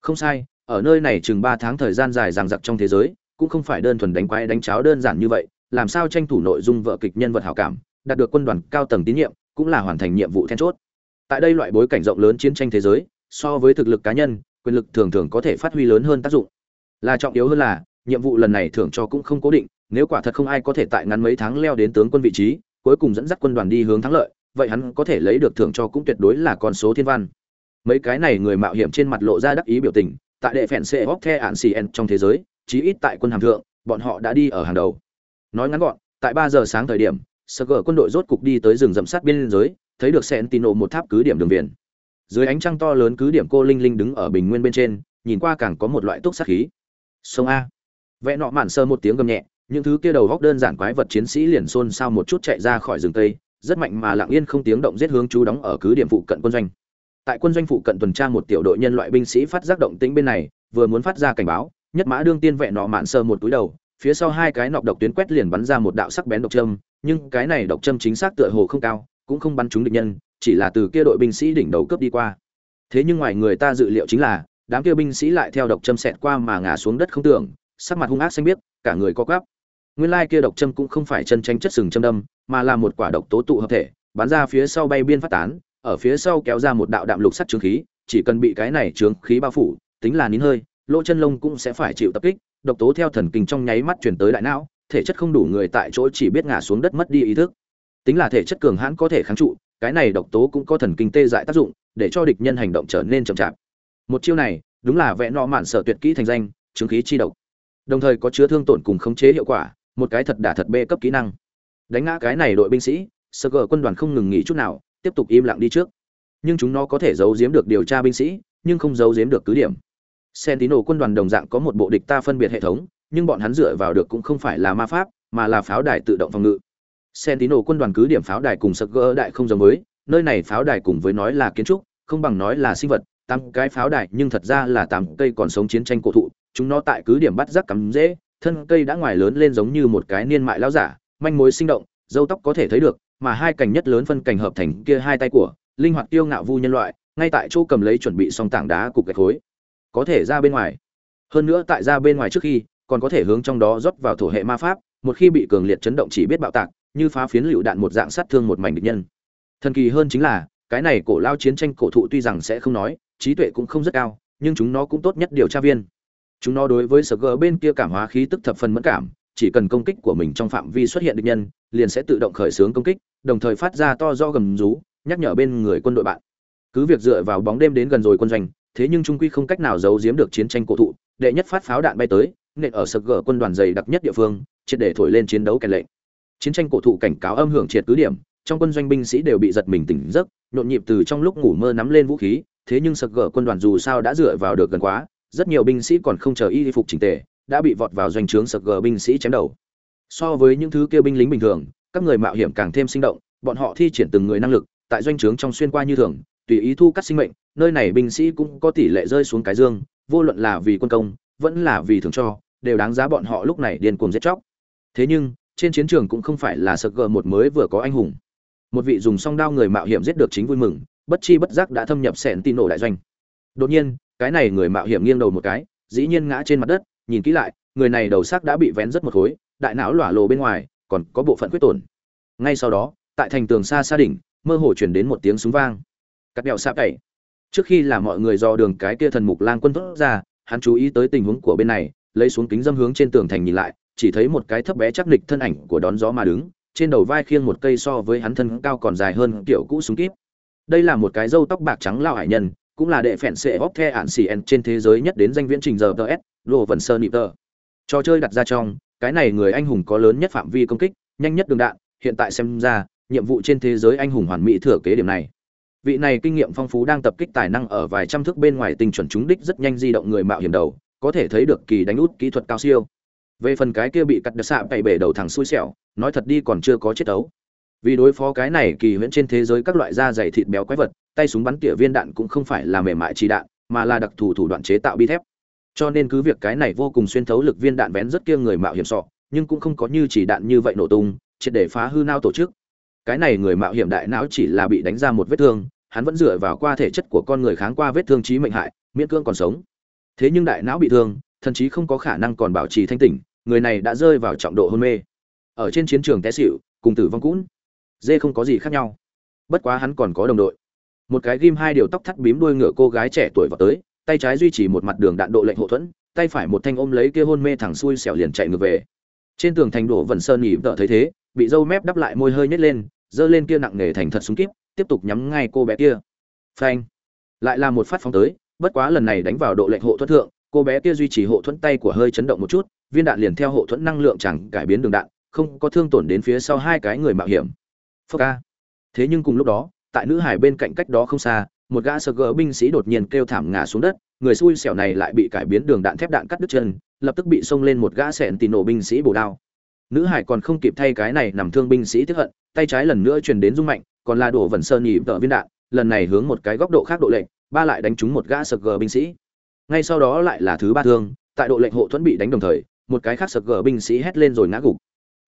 Không sai, ở nơi này chừng ba tháng thời gian dài dằng dặc trong thế giới, cũng không phải đơn thuần đánh quái đánh cháo đơn giản như vậy, làm sao tranh thủ nội dung vợ kịch nhân vật hảo cảm đạt được quân đoàn cao tầng tín nhiệm, cũng là hoàn thành nhiệm vụ then chốt. Tại đây loại bối cảnh rộng lớn chiến tranh thế giới, so với thực lực cá nhân, quyền lực thường thường có thể phát huy lớn hơn tác dụng. Là trọng yếu hơn là, nhiệm vụ lần này thưởng cho cũng không cố định, nếu quả thật không ai có thể tại ngắn mấy tháng leo đến tướng quân vị trí, cuối cùng dẫn dắt quân đoàn đi hướng thắng lợi, vậy hắn có thể lấy được thưởng cho cũng tuyệt đối là con số thiên văn. Mấy cái này người mạo hiểm trên mặt lộ ra đắc ý biểu tình, tại đệ phèn xe hóc the ạn cn trong thế giới, chí ít tại quân hàm thượng, bọn họ đã đi ở hàng đầu. Nói ngắn gọn, tại ba giờ sáng thời điểm sơ gờ quân đội rốt cục đi tới rừng rậm sát biên giới, thấy được sentino một tháp cứ điểm đường viền. Dưới ánh trăng to lớn cứ điểm cô linh linh đứng ở bình nguyên bên trên, nhìn qua càng có một loại túc sát khí. Sông a. Vẽ nọ mạn sơ một tiếng gầm nhẹ, những thứ kia đầu góc đơn giản quái vật chiến sĩ liền xôn xao một chút chạy ra khỏi rừng tây, rất mạnh mà lặng yên không tiếng động giết hướng chú đóng ở cứ điểm phụ cận quân doanh. Tại quân doanh phụ cận tuần tra một tiểu đội nhân loại binh sĩ phát giác động tĩnh bên này, vừa muốn phát ra cảnh báo, nhất mã đương tiên vẽ nọ mạn sơ một túi đầu phía sau hai cái nọc độc tuyến quét liền bắn ra một đạo sắc bén độc châm, nhưng cái này độc châm chính xác tựa hồ không cao, cũng không bắn trúng địch nhân, chỉ là từ kia đội binh sĩ đỉnh đầu cướp đi qua. Thế nhưng ngoài người ta dự liệu chính là, đám kia binh sĩ lại theo độc châm xẹt qua mà ngã xuống đất không tưởng, sắc mặt hung ác xanh biếc, cả người co quắp. Nguyên lai kia độc châm cũng không phải chân tranh chất sừng châm đâm, mà là một quả độc tố tụ hợp thể, bắn ra phía sau bay biên phát tán, ở phía sau kéo ra một đạo đạm lục sắt chướng khí, chỉ cần bị cái này chướng khí bao phủ, tính là nín hơi, lỗ chân lông cũng sẽ phải chịu tập kích độc tố theo thần kinh trong nháy mắt chuyển tới đại não, thể chất không đủ người tại chỗ chỉ biết ngã xuống đất mất đi ý thức. Tính là thể chất cường hãn có thể kháng trụ, cái này độc tố cũng có thần kinh tê dại tác dụng, để cho địch nhân hành động trở nên chậm chạp. Một chiêu này, đúng là vẽ nọ mạn sở tuyệt kỹ thành danh, chứng khí chi độc. Đồng thời có chứa thương tổn cùng khống chế hiệu quả, một cái thật đả thật bê cấp kỹ năng. Đánh ngã cái này đội binh sĩ sơ gờ quân đoàn không ngừng nghỉ chút nào, tiếp tục im lặng đi trước. Nhưng chúng nó có thể giấu giếm được điều tra binh sĩ, nhưng không giấu giếm được cứ điểm. Sentinel quân đoàn đồng dạng có một bộ địch ta phân biệt hệ thống, nhưng bọn hắn dựa vào được cũng không phải là ma pháp, mà là pháo đài tự động phòng ngự. Sentinel quân đoàn cứ điểm pháo đài cùng sực gỡ đại không giống với, nơi này pháo đài cùng với nói là kiến trúc, không bằng nói là sinh vật, tám cái pháo đài nhưng thật ra là tám cây còn sống chiến tranh cổ thụ, chúng nó tại cứ điểm bắt rắc cắm dễ, thân cây đã ngoài lớn lên giống như một cái niên mại lão giả, manh mối sinh động, râu tóc có thể thấy được, mà hai cành nhất lớn phân cành hợp thành kia hai tay của, linh hoạt tiêu ngạo vu nhân loại, ngay tại chỗ cầm lấy chuẩn bị xong tảng đá cục gạch khối có thể ra bên ngoài. Hơn nữa tại ra bên ngoài trước khi, còn có thể hướng trong đó rót vào thổ hệ ma pháp, một khi bị cường liệt chấn động chỉ biết bạo tạc, như phá phiến lựu đạn một dạng sát thương một mảnh địch nhân. Thần kỳ hơn chính là, cái này cổ lao chiến tranh cổ thụ tuy rằng sẽ không nói, trí tuệ cũng không rất cao, nhưng chúng nó cũng tốt nhất điều tra viên. Chúng nó đối với sở gờ bên kia cảm hóa khí tức thập phần mẫn cảm, chỉ cần công kích của mình trong phạm vi xuất hiện địch nhân, liền sẽ tự động khởi xướng công kích, đồng thời phát ra to do gầm rú, nhắc nhở bên người quân đội bạn. Cứ việc dựa vào bóng đêm đến gần rồi quân doanh thế nhưng trung quy không cách nào giấu giếm được chiến tranh cổ thụ, đệ nhất phát pháo đạn bay tới, nện ở sực gỡ quân đoàn dày đặc nhất địa phương, triệt để thổi lên chiến đấu kèn lệnh. Chiến tranh cổ thụ cảnh cáo âm hưởng triệt cứ điểm, trong quân doanh binh sĩ đều bị giật mình tỉnh giấc, nhộn nhịp từ trong lúc ngủ mơ nắm lên vũ khí, thế nhưng sực gỡ quân đoàn dù sao đã dựa vào được gần quá, rất nhiều binh sĩ còn không chờ y phục chỉnh tề, đã bị vọt vào doanh trướng sực gỡ binh sĩ chém đầu. So với những thứ kia binh lính bình thường, các người mạo hiểm càng thêm sinh động, bọn họ thi triển từng người năng lực, tại doanh trướng trong xuyên qua như thường tùy ý thu cắt sinh mệnh, nơi này binh sĩ cũng có tỷ lệ rơi xuống cái dương, vô luận là vì quân công, vẫn là vì thường cho, đều đáng giá bọn họ lúc này điên cuồng giết chóc. Thế nhưng, trên chiến trường cũng không phải là sực gờ một mới vừa có anh hùng. Một vị dùng song đao người mạo hiểm giết được chính vui mừng, bất chi bất giác đã thâm nhập sẹn tin nổ đại doanh. Đột nhiên, cái này người mạo hiểm nghiêng đầu một cái, dĩ nhiên ngã trên mặt đất, nhìn kỹ lại, người này đầu xác đã bị vén rất một khối, đại não lỏa lồ bên ngoài, còn có bộ phận khuyết tổn. Ngay sau đó, tại thành tường xa xa đỉnh, mơ hồ chuyển đến một tiếng súng vang cắt đèo sạp cậy trước khi là mọi người do đường cái kia thần mục lang quân thốt ra, hắn chú ý tới tình huống của bên này, lấy xuống kính dâm hướng trên tường thành nhìn lại, chỉ thấy một cái thấp bé chắc nịch thân ảnh của đón gió mà đứng, trên đầu vai khiêng một cây so với hắn thân cao còn dài hơn kiểu cũ súng kíp. Đây là một cái râu tóc bạc trắng lao hải nhân, cũng là đệ phèn sệ bóp the ạn xì en trên thế giới nhất đến danh viễn trình giờ ts đồ vần sơ nịp tờ. Trò chơi đặt ra trong, cái này người anh hùng có lớn nhất phạm vi công kích, nhanh nhất đường đạn, hiện tại xem ra, nhiệm vụ trên thế giới anh hùng hoàn mỹ thừa kế điểm này vị này kinh nghiệm phong phú đang tập kích tài năng ở vài trăm thước bên ngoài tinh chuẩn trúng đích rất nhanh di động người mạo hiểm đầu, có thể thấy được kỳ đánh út kỹ thuật cao siêu. Về phần cái kia bị cắt đứt xạ bậy bể đầu thằng xui xẻo, nói thật đi còn chưa có chết đấu. Vì đối phó cái này kỳ huyễn trên thế giới các loại da dày thịt béo quái vật, tay súng bắn tỉa viên đạn cũng không phải là mềm mại chỉ đạn, mà là đặc thù thủ đoạn chế tạo bi thép. Cho nên cứ việc cái này vô cùng xuyên thấu lực viên đạn vén rất kia người mạo hiểm sọ, nhưng cũng không có như chỉ đạn như vậy nổ tung, triệt để phá hư nao tổ chức cái này người mạo hiểm đại não chỉ là bị đánh ra một vết thương, hắn vẫn dựa vào qua thể chất của con người kháng qua vết thương trí mệnh hại, miễn cưỡng còn sống. Thế nhưng đại não bị thương, thậm chí không có khả năng còn bảo trì thanh tỉnh, người này đã rơi vào trọng độ hôn mê. Ở trên chiến trường té xịu cùng tử vong cũn dê không có gì khác nhau. Bất quá hắn còn có đồng đội. Một cái ghim hai điều tóc thắt bím đuôi ngựa cô gái trẻ tuổi vào tới, tay trái duy trì một mặt đường đạn độ lệnh hậu thuẫn, tay phải một thanh ôm lấy kia hôn mê thẳng xuôi xẻo liền chạy ngược về. Trên tường thành đổ vần sơn nhỉ vợ thấy thế bị dâu mép đắp lại môi hơi nhếch lên, giơ lên kia nặng nề thành thật súng kíp, tiếp tục nhắm ngay cô bé kia. Phanh. Lại là một phát phóng tới, bất quá lần này đánh vào độ lệnh hộ thuẫn thượng, cô bé kia duy trì hộ thuẫn tay của hơi chấn động một chút, viên đạn liền theo hộ thuẫn năng lượng chẳng cải biến đường đạn, không có thương tổn đến phía sau hai cái người mạo hiểm. Phơ ca. Thế nhưng cùng lúc đó, tại nữ hải bên cạnh cách đó không xa, một gã sơ gỡ binh sĩ đột nhiên kêu thảm ngã xuống đất, người xui xẻo này lại bị cải biến đường đạn thép đạn cắt đứt chân, lập tức bị xông lên một gã sẹn tì nổ binh sĩ bổ đao nữ hải còn không kịp thay cái này nằm thương binh sĩ tiếp hận, tay trái lần nữa truyền đến rung mạnh, còn là đổ vẩn sơn nhị vợ viên đạn, lần này hướng một cái góc độ khác độ lệnh, ba lại đánh trúng một gã sập gờ binh sĩ. Ngay sau đó lại là thứ ba thương, tại độ lệnh hộ thuẫn bị đánh đồng thời, một cái khác sập gờ binh sĩ hét lên rồi ngã gục.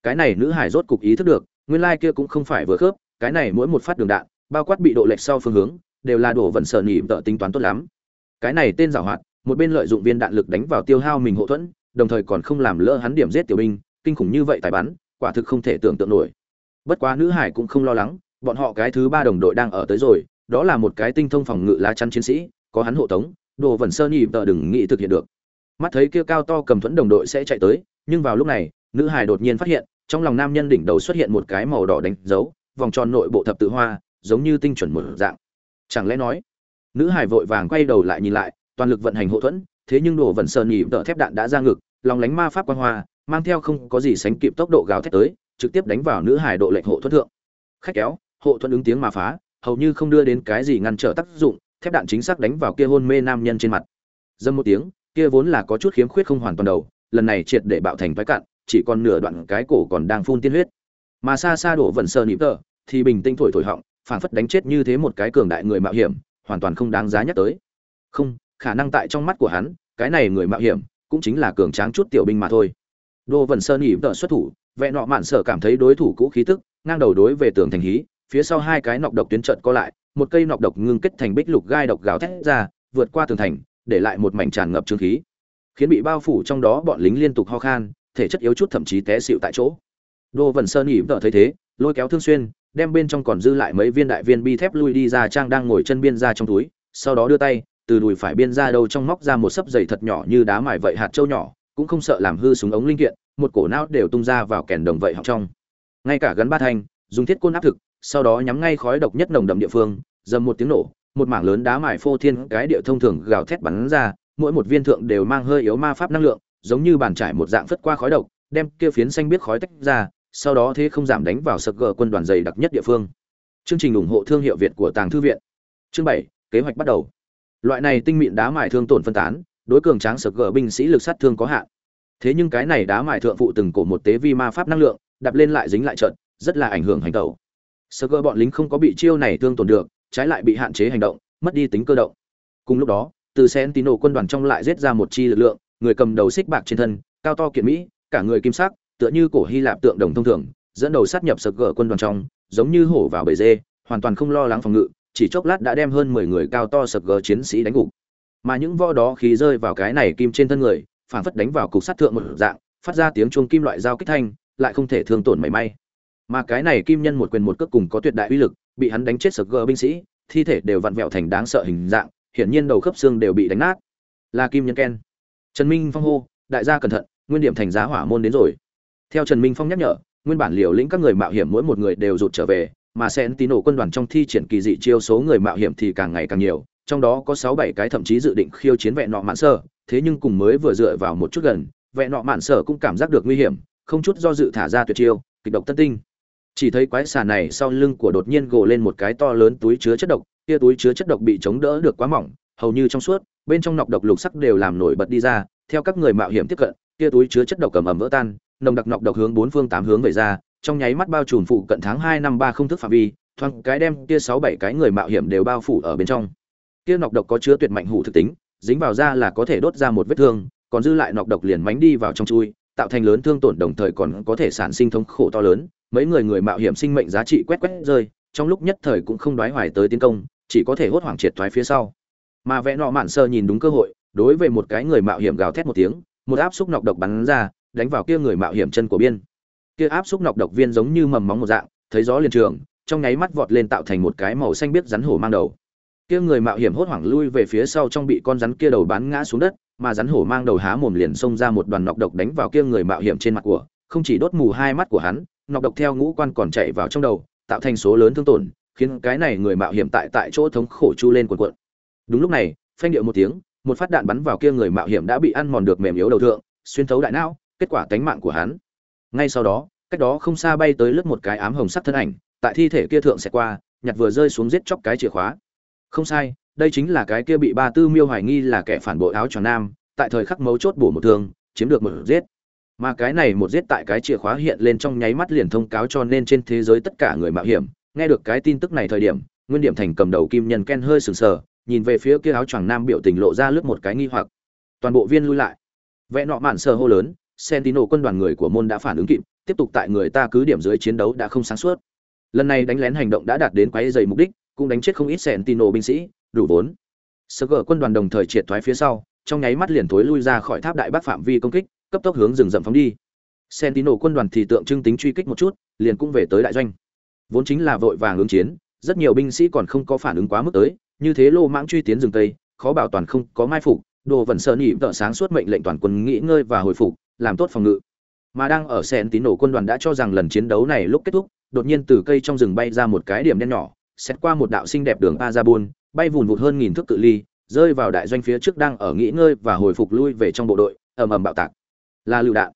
Cái này nữ hải rốt cục ý thức được, nguyên lai kia cũng không phải vừa khớp, cái này mỗi một phát đường đạn, bao quát bị độ lệch sau phương hướng, đều là đổ vẩn sợ nhị tợ tính toán tốt lắm. Cái này tên giảo hoạt, một bên lợi dụng viên đạn lực đánh vào tiêu hao mình hộ thuẫn, đồng thời còn không làm lỡ hắn điểm giết tiểu binh kinh khủng như vậy tài bắn, quả thực không thể tưởng tượng nổi. Bất quá nữ hải cũng không lo lắng, bọn họ cái thứ ba đồng đội đang ở tới rồi, đó là một cái tinh thông phòng ngự lá chắn chiến sĩ, có hắn hộ tống, đồ vẩn sơn nhịp tờ đừng nghĩ thực hiện được. Mắt thấy kia cao to cầm thuẫn đồng đội sẽ chạy tới, nhưng vào lúc này, nữ hải đột nhiên phát hiện, trong lòng nam nhân đỉnh đầu xuất hiện một cái màu đỏ đánh dấu, vòng tròn nội bộ thập tự hoa, giống như tinh chuẩn một dạng. Chẳng lẽ nói, nữ hải vội vàng quay đầu lại nhìn lại, toàn lực vận hành hộ thuẫn, thế nhưng đồ vẩn sơn nhịp tờ thép đạn đã ra ngực, lòng lánh ma pháp quan hoa mang theo không có gì sánh kịp tốc độ gào thét tới, trực tiếp đánh vào nữ hải độ lệnh hộ thuẫn thượng. Khách kéo, hộ thuẫn ứng tiếng mà phá, hầu như không đưa đến cái gì ngăn trở tác dụng, thép đạn chính xác đánh vào kia hôn mê nam nhân trên mặt. Dâm một tiếng, kia vốn là có chút khiếm khuyết không hoàn toàn đầu, lần này triệt để bạo thành vãi cạn, chỉ còn nửa đoạn cái cổ còn đang phun tiên huyết. Mà xa xa đổ vẩn sờ nịp tờ, thì bình tĩnh thổi thổi họng, phảng phất đánh chết như thế một cái cường đại người mạo hiểm, hoàn toàn không đáng giá nhắc tới. Không, khả năng tại trong mắt của hắn, cái này người mạo hiểm, cũng chính là cường tráng chút tiểu binh mà thôi đô vần sơn ỉ vợ xuất thủ vẹn nọ mạn sở cảm thấy đối thủ cũ khí tức, ngang đầu đối về tường thành hí, phía sau hai cái nọc độc tuyến trận co lại, một cây nọc độc ngưng kết thành bích lục gai độc gào thét ra, vượt qua tường thành, để lại một mảnh tràn ngập trương khí. Khiến bị bao phủ trong đó bọn lính liên tục ho khan, thể chất yếu chút thậm chí té xịu tại chỗ. Đô vần sơn ỉ vợ thấy thế, lôi kéo thương xuyên, đem bên trong còn dư lại mấy viên đại viên bi thép lui đi ra trang đang ngồi chân biên ra trong túi, sau đó đưa tay, từ đùi phải biên ra đâu trong móc ra một sấp giày thật nhỏ như đá mài vậy hạt trâu nhỏ cũng không sợ làm hư súng ống linh kiện, một cổ não đều tung ra vào kèn đồng vậy học trong. Ngay cả gắn ba thanh, dùng thiết côn áp thực, sau đó nhắm ngay khói độc nhất nồng đậm địa phương, dầm một tiếng nổ, một mảng lớn đá mài phô thiên cái địa thông thường gào thét bắn ra, mỗi một viên thượng đều mang hơi yếu ma pháp năng lượng, giống như bàn trải một dạng phất qua khói độc, đem kia phiến xanh biết khói tách ra, sau đó thế không giảm đánh vào sập gờ quân đoàn dày đặc nhất địa phương. Chương trình ủng hộ thương hiệu việt của tàng thư viện. Chương bảy, kế hoạch bắt đầu. Loại này tinh mịn đá mài thương tổn phân tán đối cường tráng sập gỡ binh sĩ lực sát thương có hạn. Thế nhưng cái này đá mài thượng phụ từng cổ một tế vi ma pháp năng lượng đập lên lại dính lại trận, rất là ảnh hưởng hành tẩu. Sơ cơ bọn lính không có bị chiêu này thương tổn được, trái lại bị hạn chế hành động, mất đi tính cơ động. Cùng lúc đó, từ sentino quân đoàn trong lại giết ra một chi lực lượng, người cầm đầu xích bạc trên thân, cao to kiện mỹ, cả người kim sắc, tựa như cổ hy lạp tượng đồng thông thường, dẫn đầu sát nhập sập gỡ quân đoàn trong, giống như hổ vào bầy dê, hoàn toàn không lo lắng phòng ngự, chỉ chốc lát đã đem hơn mười người cao to sập gỡ chiến sĩ đánh gục mà những võ đó khí rơi vào cái này kim trên thân người phản phất đánh vào cục sát thượng một dạng, phát ra tiếng chuông kim loại dao kích thanh, lại không thể thương tổn mảy may. Mà cái này kim nhân một quyền một cước cùng có tuyệt đại uy lực, bị hắn đánh chết sực gờ binh sĩ, thi thể đều vặn vẹo thành đáng sợ hình dạng, hiển nhiên đầu khớp xương đều bị đánh nát. Là kim nhân ken. Trần minh phong hô, đại gia cẩn thận, nguyên điểm thành giá hỏa môn đến rồi. Theo trần minh phong nhắc nhở, nguyên bản liều lĩnh các người mạo hiểm mỗi một người đều rụt trở về, mà sen tín nổ quân đoàn trong thi triển kỳ dị chiêu số người mạo hiểm thì càng ngày càng nhiều trong đó có sáu bảy cái thậm chí dự định khiêu chiến vẹn nọ mạn sở, thế nhưng cùng mới vừa dựa vào một chút gần vẹn nọ mạn sở cũng cảm giác được nguy hiểm không chút do dự thả ra tuyệt chiêu kịch độc tân tinh. Chỉ thấy quái xà này sau lưng của đột nhiên gồ lên một cái to lớn túi chứa chất độc kia túi chứa chất độc bị chống đỡ được quá mỏng hầu như trong suốt bên trong nọc độc lục sắc đều làm nổi bật đi ra theo các người mạo hiểm tiếp cận kia túi chứa chất độc cầm ẩm vỡ tan nồng đặc nọc độc hướng bốn phương tám hướng về ra trong nháy mắt bao trùm phụ cận tháng hai năm ba không thức phạm vi thoáng cái đem kia sáu bảy cái người mạo hiểm đều bao phủ ở bên trong kia nọc độc có chứa tuyệt mạnh hủ thực tính, dính vào da là có thể đốt ra một vết thương, còn dư lại nọc độc liền mánh đi vào trong chui, tạo thành lớn thương tổn đồng thời còn có thể sản sinh thống khổ to lớn. Mấy người người mạo hiểm sinh mệnh giá trị quét quét rơi, trong lúc nhất thời cũng không đoái hoài tới tiến công, chỉ có thể hốt hoảng triệt thoái phía sau. Mà vẽ nọ mạn sơ nhìn đúng cơ hội, đối với một cái người mạo hiểm gào thét một tiếng, một áp xúc nọc độc bắn ra, đánh vào kia người mạo hiểm chân của biên. Kia áp xúc nọc độc viên giống như mầm móng một dạng, thấy gió liền trường, trong nháy mắt vọt lên tạo thành một cái màu xanh biết rắn hổ mang đầu kia người mạo hiểm hốt hoảng lui về phía sau trong bị con rắn kia đầu bán ngã xuống đất, mà rắn hổ mang đầu há mồm liền xông ra một đoàn nọc độc đánh vào kia người mạo hiểm trên mặt của, không chỉ đốt mù hai mắt của hắn, nọc độc theo ngũ quan còn chạy vào trong đầu, tạo thành số lớn thương tổn, khiến cái này người mạo hiểm tại tại chỗ thống khổ chu lên cuộn cuộn. Đúng lúc này, phanh điệu một tiếng, một phát đạn bắn vào kia người mạo hiểm đã bị ăn mòn được mềm yếu đầu thượng, xuyên thấu đại não, kết quả tánh mạng của hắn. Ngay sau đó, cách đó không xa bay tới lướt một cái ám hồng sắc thân ảnh, tại thi thể kia thượng sẽ qua, nhặt vừa rơi xuống giết chóc cái chìa khóa không sai đây chính là cái kia bị ba tư miêu hoài nghi là kẻ phản bội áo tròn nam tại thời khắc mấu chốt bổ một thương chiếm được một giết. Mà cái này một giết tại cái chìa khóa hiện lên trong nháy mắt liền thông cáo cho nên trên thế giới tất cả người mạo hiểm nghe được cái tin tức này thời điểm nguyên điểm thành cầm đầu kim nhân ken hơi sừng sờ nhìn về phía kia áo choàng nam biểu tình lộ ra lướt một cái nghi hoặc. Toàn bộ viên lui lại. Vẽ nọ mạn sờ hô lớn sentino quân đoàn người của môn đã phản ứng kịp, tiếp tục tại người ta cứ điểm dưới chiến đấu đã không sáng suốt. Lần này đánh lén hành động đã đạt đến quấy dày mục đích, cũng đánh chết không ít Sentinel binh sĩ, đủ vốn. sơ gỡ quân đoàn đồng thời triệt thoái phía sau, trong nháy mắt liền thối lui ra khỏi tháp đại bác phạm vi công kích, cấp tốc hướng rừng rậm phóng đi. Sentinel quân đoàn thì tượng trưng tính truy kích một chút, liền cũng về tới đại doanh. Vốn chính là vội vàng ứng chiến, rất nhiều binh sĩ còn không có phản ứng quá mức tới, như thế lô mãng truy tiến rừng tây, khó bảo toàn không có mai phục, đồ vẫn sơn nhị vợ sáng suốt mệnh lệnh toàn quân nghỉ ngơi và hồi phục, làm tốt phòng ngự mà đang ở sen tín nổ quân đoàn đã cho rằng lần chiến đấu này lúc kết thúc đột nhiên từ cây trong rừng bay ra một cái điểm đen nhỏ xét qua một đạo xinh đẹp đường Pazabun, bay vùn vụt hơn nghìn thước cự ly rơi vào đại doanh phía trước đang ở nghỉ ngơi và hồi phục lui về trong bộ đội ầm ầm bạo tạc. Là lựu đạn.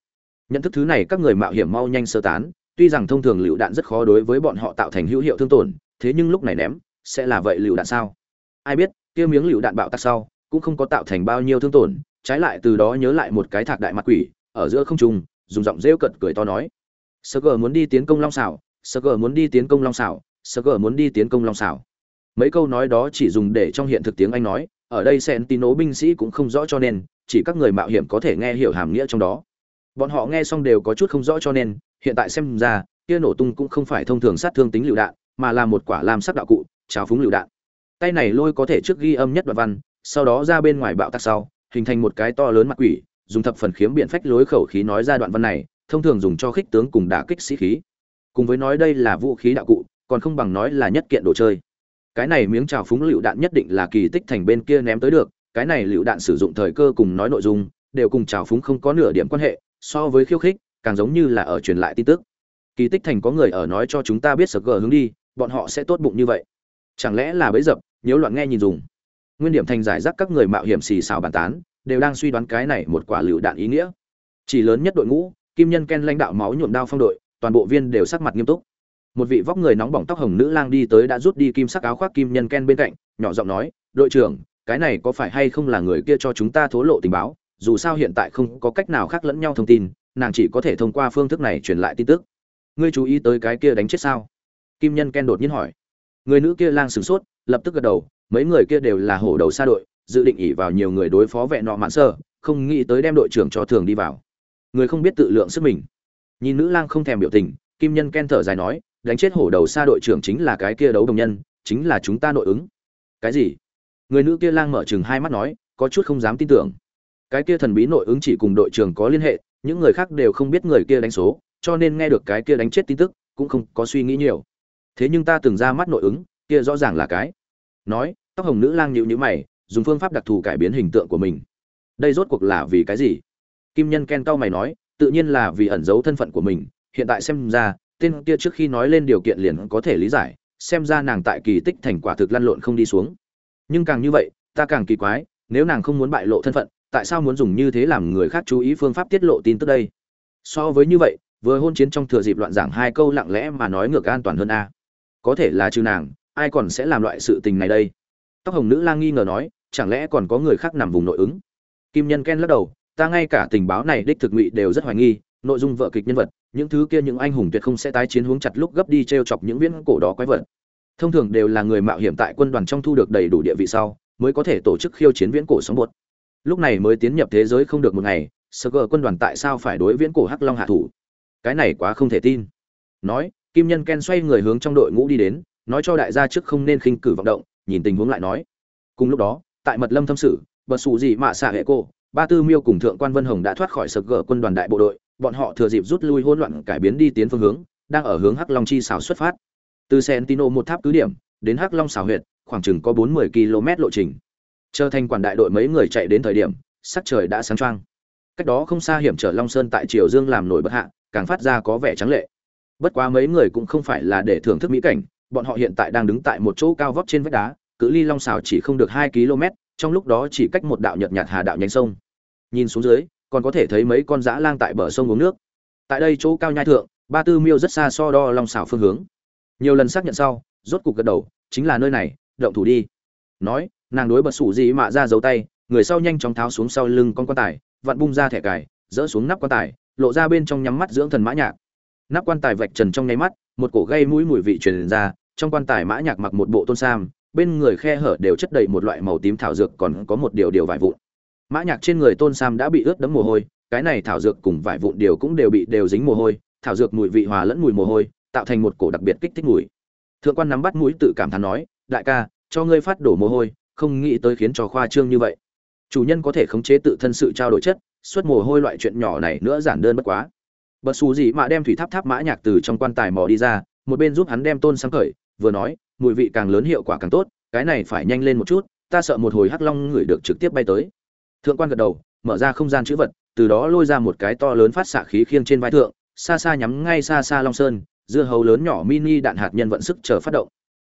Nhận thức thứ này các người mạo hiểm mau nhanh sơ tán tuy rằng thông thường lựu đạn rất khó đối với bọn họ tạo thành hữu hiệu thương tổn thế nhưng lúc này ném sẽ là vậy lựu đạn sao? Ai biết kia miếng lựu đạn bạo tạc sau cũng không có tạo thành bao nhiêu thương tổn trái lại từ đó nhớ lại một cái thạc đại mặt quỷ ở giữa không trung dùng giọng rêu cận cười to nói. Sơ muốn đi tiến công long Sảo, sơ muốn đi tiến công long Sảo, sơ gờ muốn đi tiến công long xảo mấy câu nói đó chỉ dùng để trong hiện thực tiếng anh nói, ở đây sentino binh sĩ cũng không rõ cho nên, chỉ các người mạo hiểm có thể nghe hiểu hàm nghĩa trong đó. Bọn họ nghe xong đều có chút không rõ cho nên, hiện tại xem ra, kia nổ tung cũng không phải thông thường sát thương tính lựu đạn, mà là một quả làm sắc đạo cụ, trào phúng lựu đạn. Tay này lôi có thể trước ghi âm nhất đoạn văn, sau đó ra bên ngoài bạo tắc sau, hình thành một cái to lớn mặt quỷ, dùng thập phần khiếm biện phách lối khẩu khí nói ra đoạn văn này, thông thường dùng cho khích tướng cùng đả kích sĩ khí. Cùng với nói đây là vũ khí đạo cụ còn không bằng nói là nhất kiện đồ chơi. Cái này miếng trào phúng lựu đạn nhất định là kỳ tích thành bên kia ném tới được, cái này lựu đạn sử dụng thời cơ cùng nói nội dung, đều cùng trào phúng không có nửa điểm quan hệ, so với khiêu khích, càng giống như là ở truyền lại tin tức. Kỳ tích thành có người ở nói cho chúng ta biết sờ gờ hướng đi, bọn họ sẽ tốt bụng như vậy. Chẳng lẽ là bấy dập, nhiễu loạn nghe nhìn dùng. Nguyên điểm thành giải rác các người mạo hiểm xì xào bàn tán, đều đang suy đoán cái này một quả lựu đạn ý nghĩa. Chỉ lớn nhất đội ngũ, kim nhân ken lãnh đạo máu nhuộm đao phong đội, toàn bộ viên đều sắc mặt nghiêm túc một vị vóc người nóng bỏng tóc hồng nữ lang đi tới đã rút đi kim sắc áo khoác kim nhân ken bên cạnh, nhỏ giọng nói, đội trưởng, cái này có phải hay không là người kia cho chúng ta thố lộ tình báo? Dù sao hiện tại không có cách nào khác lẫn nhau thông tin, nàng chỉ có thể thông qua phương thức này truyền lại tin tức. Ngươi chú ý tới cái kia đánh chết sao? Kim nhân ken đột nhiên hỏi. Người nữ kia lang sửng sốt, lập tức gật đầu, mấy người kia đều là hổ đầu xa đội, dự định ỉ vào nhiều người đối phó vẹn nọ mạn sơ, không nghĩ tới đem đội trưởng cho thường đi vào. Người không biết tự lượng sức mình. Nhìn nữ lang không thèm biểu tình, kim nhân ken thở dài nói đánh chết hổ đầu xa đội trưởng chính là cái kia đấu đồng nhân, chính là chúng ta nội ứng. Cái gì? Người nữ kia lang mở chừng hai mắt nói, có chút không dám tin tưởng. Cái kia thần bí nội ứng chỉ cùng đội trưởng có liên hệ, những người khác đều không biết người kia đánh số, cho nên nghe được cái kia đánh chết tin tức, cũng không có suy nghĩ nhiều. Thế nhưng ta từng ra mắt nội ứng, kia rõ ràng là cái. Nói, tóc hồng nữ lang nhịu nhữ mày, dùng phương pháp đặc thù cải biến hình tượng của mình. Đây rốt cuộc là vì cái gì? Kim nhân ken cao mày nói, tự nhiên là vì ẩn giấu thân phận của mình, hiện tại xem ra tên kia trước khi nói lên điều kiện liền có thể lý giải, xem ra nàng tại kỳ tích thành quả thực lăn lộn không đi xuống. Nhưng càng như vậy, ta càng kỳ quái, nếu nàng không muốn bại lộ thân phận, tại sao muốn dùng như thế làm người khác chú ý phương pháp tiết lộ tin tức đây? So với như vậy, vừa hôn chiến trong thừa dịp loạn giảng hai câu lặng lẽ mà nói ngược an toàn hơn a. Có thể là trừ nàng, ai còn sẽ làm loại sự tình này đây? Tóc hồng nữ lang nghi ngờ nói, chẳng lẽ còn có người khác nằm vùng nội ứng? Kim nhân ken lắc đầu, ta ngay cả tình báo này đích thực ngụy đều rất hoài nghi nội dung vợ kịch nhân vật, những thứ kia những anh hùng tuyệt không sẽ tái chiến hướng chặt lúc gấp đi t r e o chọc những viễn cổ đó quái vật. Thông thường đều là người mạo hiểm tại quân đoàn trong thu được đầy đủ địa vị sau, mới có thể tổ chức khiêu chiến viễn cổ sống bột. Lúc này mới tiến nhập thế giới không được một ngày sơ gờ quân đoàn tại sao phải đối viễn cổ hắc long hạ thủ? Cái này quá không thể tin. Nói, kim nhân ken xoay người hướng trong đội ngũ đi đến, nói cho đại gia trước không nên khinh cử vọng động, nhìn tình huống lại nói. Cùng lúc đó, tại mật lâm thâm sử bật xù gì mạ xạ hệ cô, ba tư miêu cùng thượng quan vân hồng đã thoát khỏi sơ gỡ quân đoàn đại bộ đội bọn họ thừa dịp rút lui hỗn loạn cải biến đi tiến phương hướng, đang ở hướng hắc long chi xảo xuất phát. Từ sentino một tháp cứ điểm, đến hắc long xảo huyệt, khoảng chừng có bốn mươi km lộ trình. Trở thành quản đại đội mấy người chạy đến thời điểm, sắc trời đã sáng choang. Cách đó không xa hiểm trở long sơn tại triều dương làm nổi bất hạ, càng phát ra có vẻ trắng lệ. Bất quá mấy người cũng không phải là để thưởng thức mỹ cảnh, bọn họ hiện tại đang đứng tại một chỗ cao vóc trên vách đá, cự ly long xảo chỉ không được hai km, trong lúc đó chỉ cách một đạo nhợt nhạt hà đạo nhánh sông. Nhìn xuống dưới còn có thể thấy mấy con dã lang tại bờ sông uống nước. Tại đây chỗ cao nhai thượng, ba tư miêu rất xa so đo long xảo phương hướng. Nhiều lần xác nhận sau, rốt cục gật đầu, chính là nơi này, động thủ đi. Nói, nàng đối bật sủ gì mạ ra giấu tay, người sau nhanh chóng tháo xuống sau lưng con quan tài, vặn bung ra thẻ cài, dỡ xuống nắp quan tài, lộ ra bên trong nhắm mắt dưỡng thần mã nhạc. Nắp quan tài vạch trần trong nháy mắt, một cổ gây mũi mùi vị truyền ra, trong quan tài mã nhạc mặc một bộ tôn sam, bên người khe hở đều chất đầy một loại màu tím thảo dược còn có một điều điều vải vụn mã nhạc trên người tôn sam đã bị ướt đẫm mồ hôi, cái này thảo dược cùng vải vụn điều cũng đều bị đều dính mồ hôi, thảo dược mùi vị hòa lẫn mùi mồ hôi, tạo thành một cổ đặc biệt kích thích mùi. Thượng quan nắm bắt mũi tự cảm thán nói, đại ca, cho ngươi phát đổ mồ hôi, không nghĩ tới khiến cho khoa trương như vậy. Chủ nhân có thể khống chế tự thân sự trao đổi chất xuất mồ hôi loại chuyện nhỏ này nữa giản đơn bất quá. Bật xù gì mà đem thủy tháp tháp mã nhạc từ trong quan tài mò đi ra, một bên giúp hắn đem tôn sáng cởi, vừa nói, mùi vị càng lớn hiệu quả càng tốt, cái này phải nhanh lên một chút, ta sợ một hồi hắc long người được trực tiếp bay tới thượng quan gật đầu, mở ra không gian chữ vật, từ đó lôi ra một cái to lớn phát xạ khí khiêng trên vai thượng, xa xa nhắm ngay xa xa long sơn, dưa hấu lớn nhỏ mini đạn hạt nhân vận sức chờ phát động.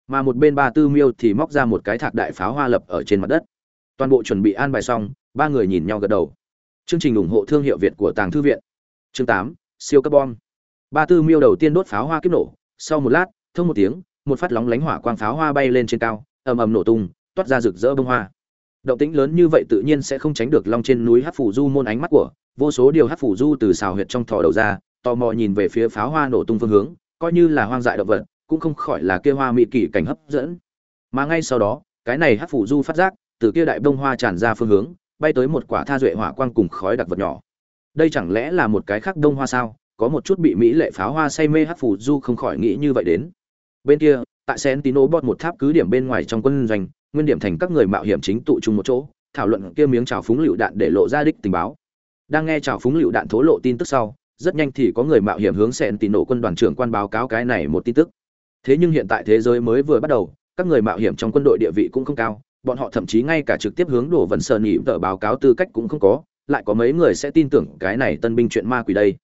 Mà một bên ba tư miêu thì móc ra một cái thạc đại pháo hoa lập ở trên mặt đất. Toàn bộ chuẩn bị an bài xong, ba người nhìn nhau gật đầu. Chương trình ủng hộ thương hiệu việt của tàng thư viện. Chương tám, siêu cấp bom. Ba tư miêu đầu tiên đốt pháo hoa kiếp nổ. Sau một lát, thông một tiếng, một phát lóng lánh hỏa quang pháo hoa bay lên trên cao, ầm ầm nổ tung, toát ra rực rỡ bông hoa động tĩnh lớn như vậy tự nhiên sẽ không tránh được long trên núi hát phủ du môn ánh mắt của, vô số điều hát phủ du từ xào huyệt trong thò đầu ra, tò mò nhìn về phía pháo hoa nổ tung phương hướng, coi như là hoang dại động vật, cũng không khỏi là kia hoa mỹ kỳ cảnh hấp dẫn. Mà ngay sau đó, cái này hát phủ du phát giác, từ kia đại bông hoa tràn ra phương hướng, bay tới một quả tha duệ hỏa quang cùng khói đặc vật nhỏ. Đây chẳng lẽ là một cái khác đông hoa sao? Có một chút bị mỹ lệ pháo hoa say mê hát phủ du không khỏi nghĩ như vậy đến. Bên kia, tại sentino bọt một tháp cứ điểm bên ngoài trong quân doanh nguyên điểm thành các người mạo hiểm chính tụ chung một chỗ, thảo luận kia miếng trào phúng lựu đạn để lộ ra đích tình báo. Đang nghe trào phúng lựu đạn thố lộ tin tức sau, rất nhanh thì có người mạo hiểm hướng sentino quân đoàn trưởng quan báo cáo cái này một tin tức. Thế nhưng hiện tại thế giới mới vừa bắt đầu, các người mạo hiểm trong quân đội địa vị cũng không cao, bọn họ thậm chí ngay cả trực tiếp hướng đổ vần sờ nhị tờ báo cáo tư cách cũng không có, lại có mấy người sẽ tin tưởng cái này tân binh chuyện ma quỷ đây.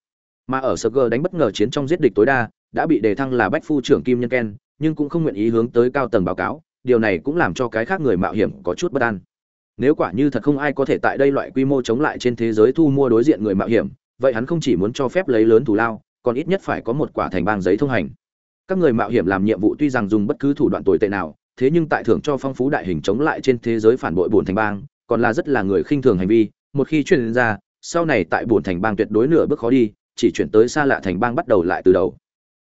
Mà ở sơ gờ đánh bất ngờ chiến trong giết địch tối đa, đã bị đề thăng là bách phu trưởng kim nhân ken, nhưng cũng không nguyện ý hướng tới cao tầng báo cáo điều này cũng làm cho cái khác người mạo hiểm có chút bất an. Nếu quả như thật không ai có thể tại đây loại quy mô chống lại trên thế giới thu mua đối diện người mạo hiểm, vậy hắn không chỉ muốn cho phép lấy lớn thù lao, còn ít nhất phải có một quả thành bang giấy thông hành. Các người mạo hiểm làm nhiệm vụ tuy rằng dùng bất cứ thủ đoạn tồi tệ nào, thế nhưng tại thưởng cho phong phú đại hình chống lại trên thế giới phản bội bổn thành bang, còn là rất là người khinh thường hành vi, một khi chuyển ra, sau này tại bổn thành bang tuyệt đối nửa bước khó đi, chỉ chuyển tới xa lạ thành bang bắt đầu lại từ đầu.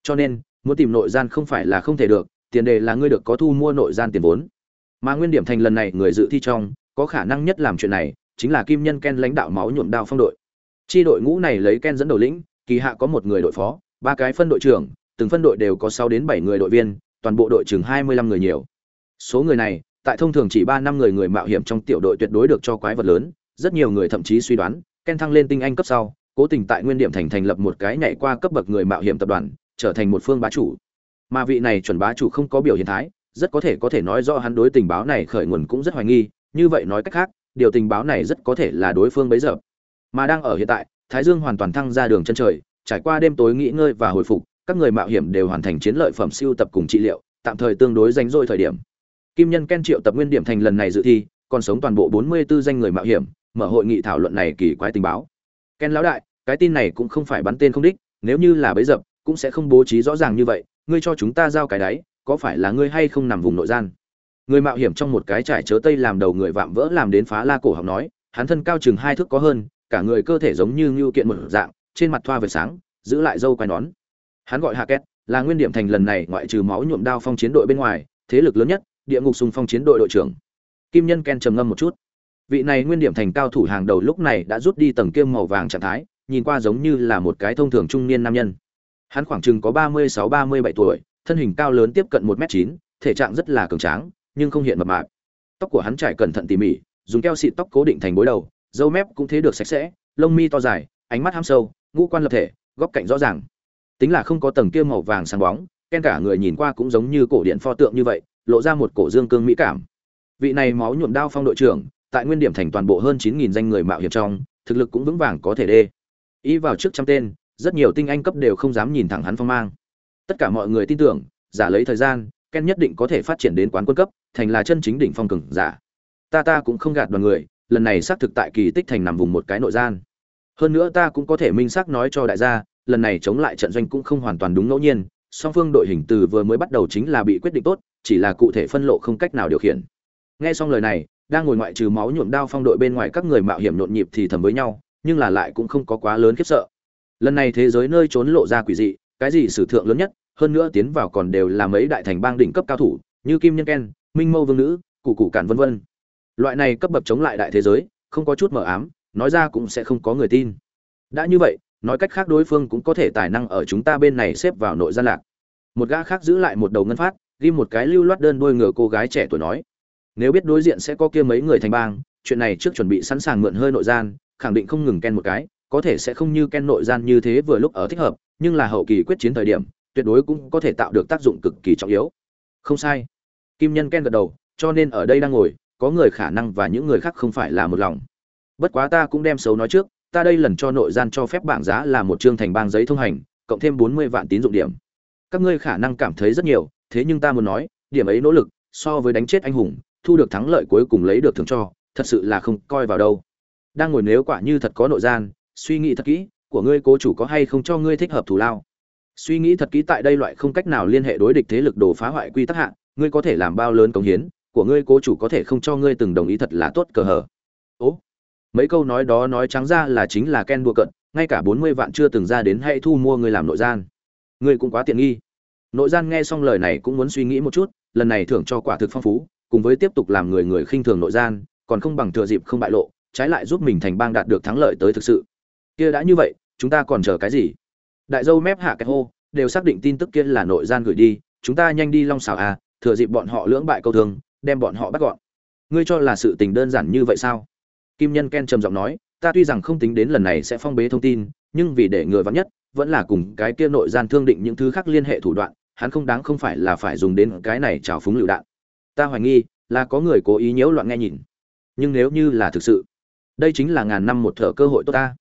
Cho nên, muốn tìm nội gian không phải là không thể được tiền đề là ngươi được có thu mua nội gian tiền vốn. Mà nguyên điểm thành lần này người dự thi trong, có khả năng nhất làm chuyện này, chính là kim nhân ken lãnh đạo máu nhuộm đao phong đội. Chi đội ngũ này lấy ken dẫn đầu lĩnh, kỳ hạ có một người đội phó, ba cái phân đội trưởng, từng phân đội đều có sáu đến bảy người đội viên, toàn bộ đội chừng hai mươi lăm người nhiều. Số người này, tại thông thường chỉ ba năm người người mạo hiểm trong tiểu đội tuyệt đối được cho quái vật lớn, rất nhiều người thậm chí suy đoán, ken thăng lên tinh anh cấp sau, cố tình tại nguyên điểm thành thành lập một cái nhảy qua cấp bậc người mạo hiểm tập đoàn, trở thành một phương bá chủ mà vị này chuẩn bá chủ không có biểu hiện thái, rất có thể có thể nói rõ hắn đối tình báo này khởi nguồn cũng rất hoài nghi, như vậy nói cách khác, điều tình báo này rất có thể là đối phương bấy giờ. Mà đang ở hiện tại, thái dương hoàn toàn thăng ra đường chân trời, trải qua đêm tối nghỉ ngơi và hồi phục, các người mạo hiểm đều hoàn thành chiến lợi phẩm siêu tập cùng trị liệu, tạm thời tương đối rảnh rỗi thời điểm. Kim nhân ken triệu tập nguyên điểm thành lần này dự thi, còn sống toàn bộ 44 danh người mạo hiểm, mở hội nghị thảo luận này kỳ quái tình báo. Ken lão đại, cái tin này cũng không phải bắn tên không đích, nếu như là bấy dập cũng sẽ không bố trí rõ ràng như vậy ngươi cho chúng ta giao cái đáy, có phải là ngươi hay không nằm vùng nội gian? Người mạo hiểm trong một cái trải chớ tây làm đầu người vạm vỡ làm đến phá la cổ học nói hắn thân cao chừng hai thước có hơn cả người cơ thể giống như ngưu kiện một dạng trên mặt thoa về sáng giữ lại dâu quai nón. Hắn gọi hạ két là nguyên điểm thành lần này ngoại trừ máu nhuộm đao phong chiến đội bên ngoài thế lực lớn nhất địa ngục sùng phong chiến đội đội trưởng. Kim nhân ken trầm ngâm một chút. Vị này nguyên điểm thành cao thủ hàng đầu lúc này đã rút đi tầng kiêm màu vàng trạng thái nhìn qua giống như là một cái thông thường trung niên nam nhân hắn khoảng chừng có ba mươi sáu, ba mươi bảy tuổi, thân hình cao lớn tiếp cận một m chín, thể trạng rất là cường tráng, nhưng không hiện mập mạp. Tóc của hắn trải cẩn thận tỉ mỉ, dùng keo xịt tóc cố định thành bối đầu, dâu mép cũng thế được sạch sẽ, lông mi to dài, ánh mắt ham sâu, ngũ quan lập thể, góc cạnh rõ ràng. Tính là không có tầng kia màu vàng sáng bóng, ken cả người nhìn qua cũng giống như cổ điện pho tượng như vậy, lộ ra một cổ dương cương mỹ cảm. Vị này máu nhuộm đao phong đội trưởng, tại nguyên điểm thành toàn bộ hơn chín nghìn danh người mạo hiểm trong, thực lực cũng vững vàng có thể đê. Ý vào trước trăm tên rất nhiều tinh anh cấp đều không dám nhìn thẳng hắn phong mang. Tất cả mọi người tin tưởng, giả lấy thời gian, ken nhất định có thể phát triển đến quán quân cấp, thành là chân chính đỉnh phong cường giả. Ta ta cũng không gạt đoàn người, lần này xác thực tại kỳ tích thành nằm vùng một cái nội gian. Hơn nữa ta cũng có thể minh xác nói cho đại gia, lần này chống lại trận doanh cũng không hoàn toàn đúng ngẫu nhiên, song phương đội hình từ vừa mới bắt đầu chính là bị quyết định tốt, chỉ là cụ thể phân lộ không cách nào điều khiển. Nghe xong lời này, đang ngồi ngoại trừ máu nhuộm đao phong đội bên ngoài các người mạo hiểm nhộn nhịp thì thầm với nhau, nhưng là lại cũng không có quá lớn khiếp sợ lần này thế giới nơi trốn lộ ra quỷ dị, cái gì sử thượng lớn nhất, hơn nữa tiến vào còn đều là mấy đại thành bang đỉnh cấp cao thủ, như kim nhân ken, minh mâu vương nữ cụ cụ cản vân vân. Loại này cấp bậc chống lại đại thế giới, không có chút mờ ám, nói ra cũng sẽ không có người tin. Đã như vậy, nói cách khác đối phương cũng có thể tài năng ở chúng ta bên này xếp vào nội gian lạc. Một gã khác giữ lại một đầu ngân phát, ghi một cái lưu loát đơn đôi ngựa cô gái trẻ tuổi nói, nếu biết đối diện sẽ có kia mấy người thành bang, chuyện này trước chuẩn bị sẵn sàng mượn hơi nội gian, khẳng định không ngừng ken một cái có thể sẽ không như ken nội gian như thế vừa lúc ở thích hợp, nhưng là hậu kỳ quyết chiến thời điểm, tuyệt đối cũng có thể tạo được tác dụng cực kỳ trọng yếu. Không sai. Kim nhân ken gật đầu, cho nên ở đây đang ngồi, có người khả năng và những người khác không phải là một lòng. Bất quá ta cũng đem xấu nói trước, ta đây lần cho nội gian cho phép bảng giá là một chương thành bang giấy thông hành, cộng thêm bốn mươi vạn tín dụng điểm. Các ngươi khả năng cảm thấy rất nhiều, thế nhưng ta muốn nói, điểm ấy nỗ lực, so với đánh chết anh hùng, thu được thắng lợi cuối cùng lấy được thưởng cho, thật sự là không coi vào đâu. Đang ngồi nếu quả như thật có nội gian suy nghĩ thật kỹ, của ngươi cố chủ có hay không cho ngươi thích hợp thủ lao? Suy nghĩ thật kỹ tại đây loại không cách nào liên hệ đối địch thế lực đồ phá hoại quy tắc hạn ngươi có thể làm bao lớn công hiến, của ngươi cố chủ có thể không cho ngươi từng đồng ý thật là tốt cờ hờ. Ố, mấy câu nói đó nói trắng ra là chính là ken đua cận, ngay cả bốn mươi vạn chưa từng ra đến hay thu mua ngươi làm nội gian. Ngươi cũng quá tiện nghi. Nội gian nghe xong lời này cũng muốn suy nghĩ một chút, lần này thưởng cho quả thực phong phú, cùng với tiếp tục làm người người khinh thường nội gian, còn không bằng thừa dịp không bại lộ, trái lại giúp mình thành bang đạt được thắng lợi tới thực sự kia đã như vậy, chúng ta còn chờ cái gì? Đại dâu mép hạ cái hô, đều xác định tin tức kia là nội gian gửi đi, chúng ta nhanh đi long xảo à thừa dịp bọn họ lưỡng bại câu thương, đem bọn họ bắt gọn. Ngươi cho là sự tình đơn giản như vậy sao? Kim nhân ken trầm giọng nói, ta tuy rằng không tính đến lần này sẽ phong bế thông tin, nhưng vì để người vắn nhất, vẫn là cùng cái kia nội gian thương định những thứ khác liên hệ thủ đoạn, hắn không đáng không phải là phải dùng đến cái này trào phúng lựu đạn. Ta hoài nghi, là có người cố ý nhiễu loạn nghe nhìn. Nhưng nếu như là thực sự, đây chính là ngàn năm một thở cơ hội tốt ta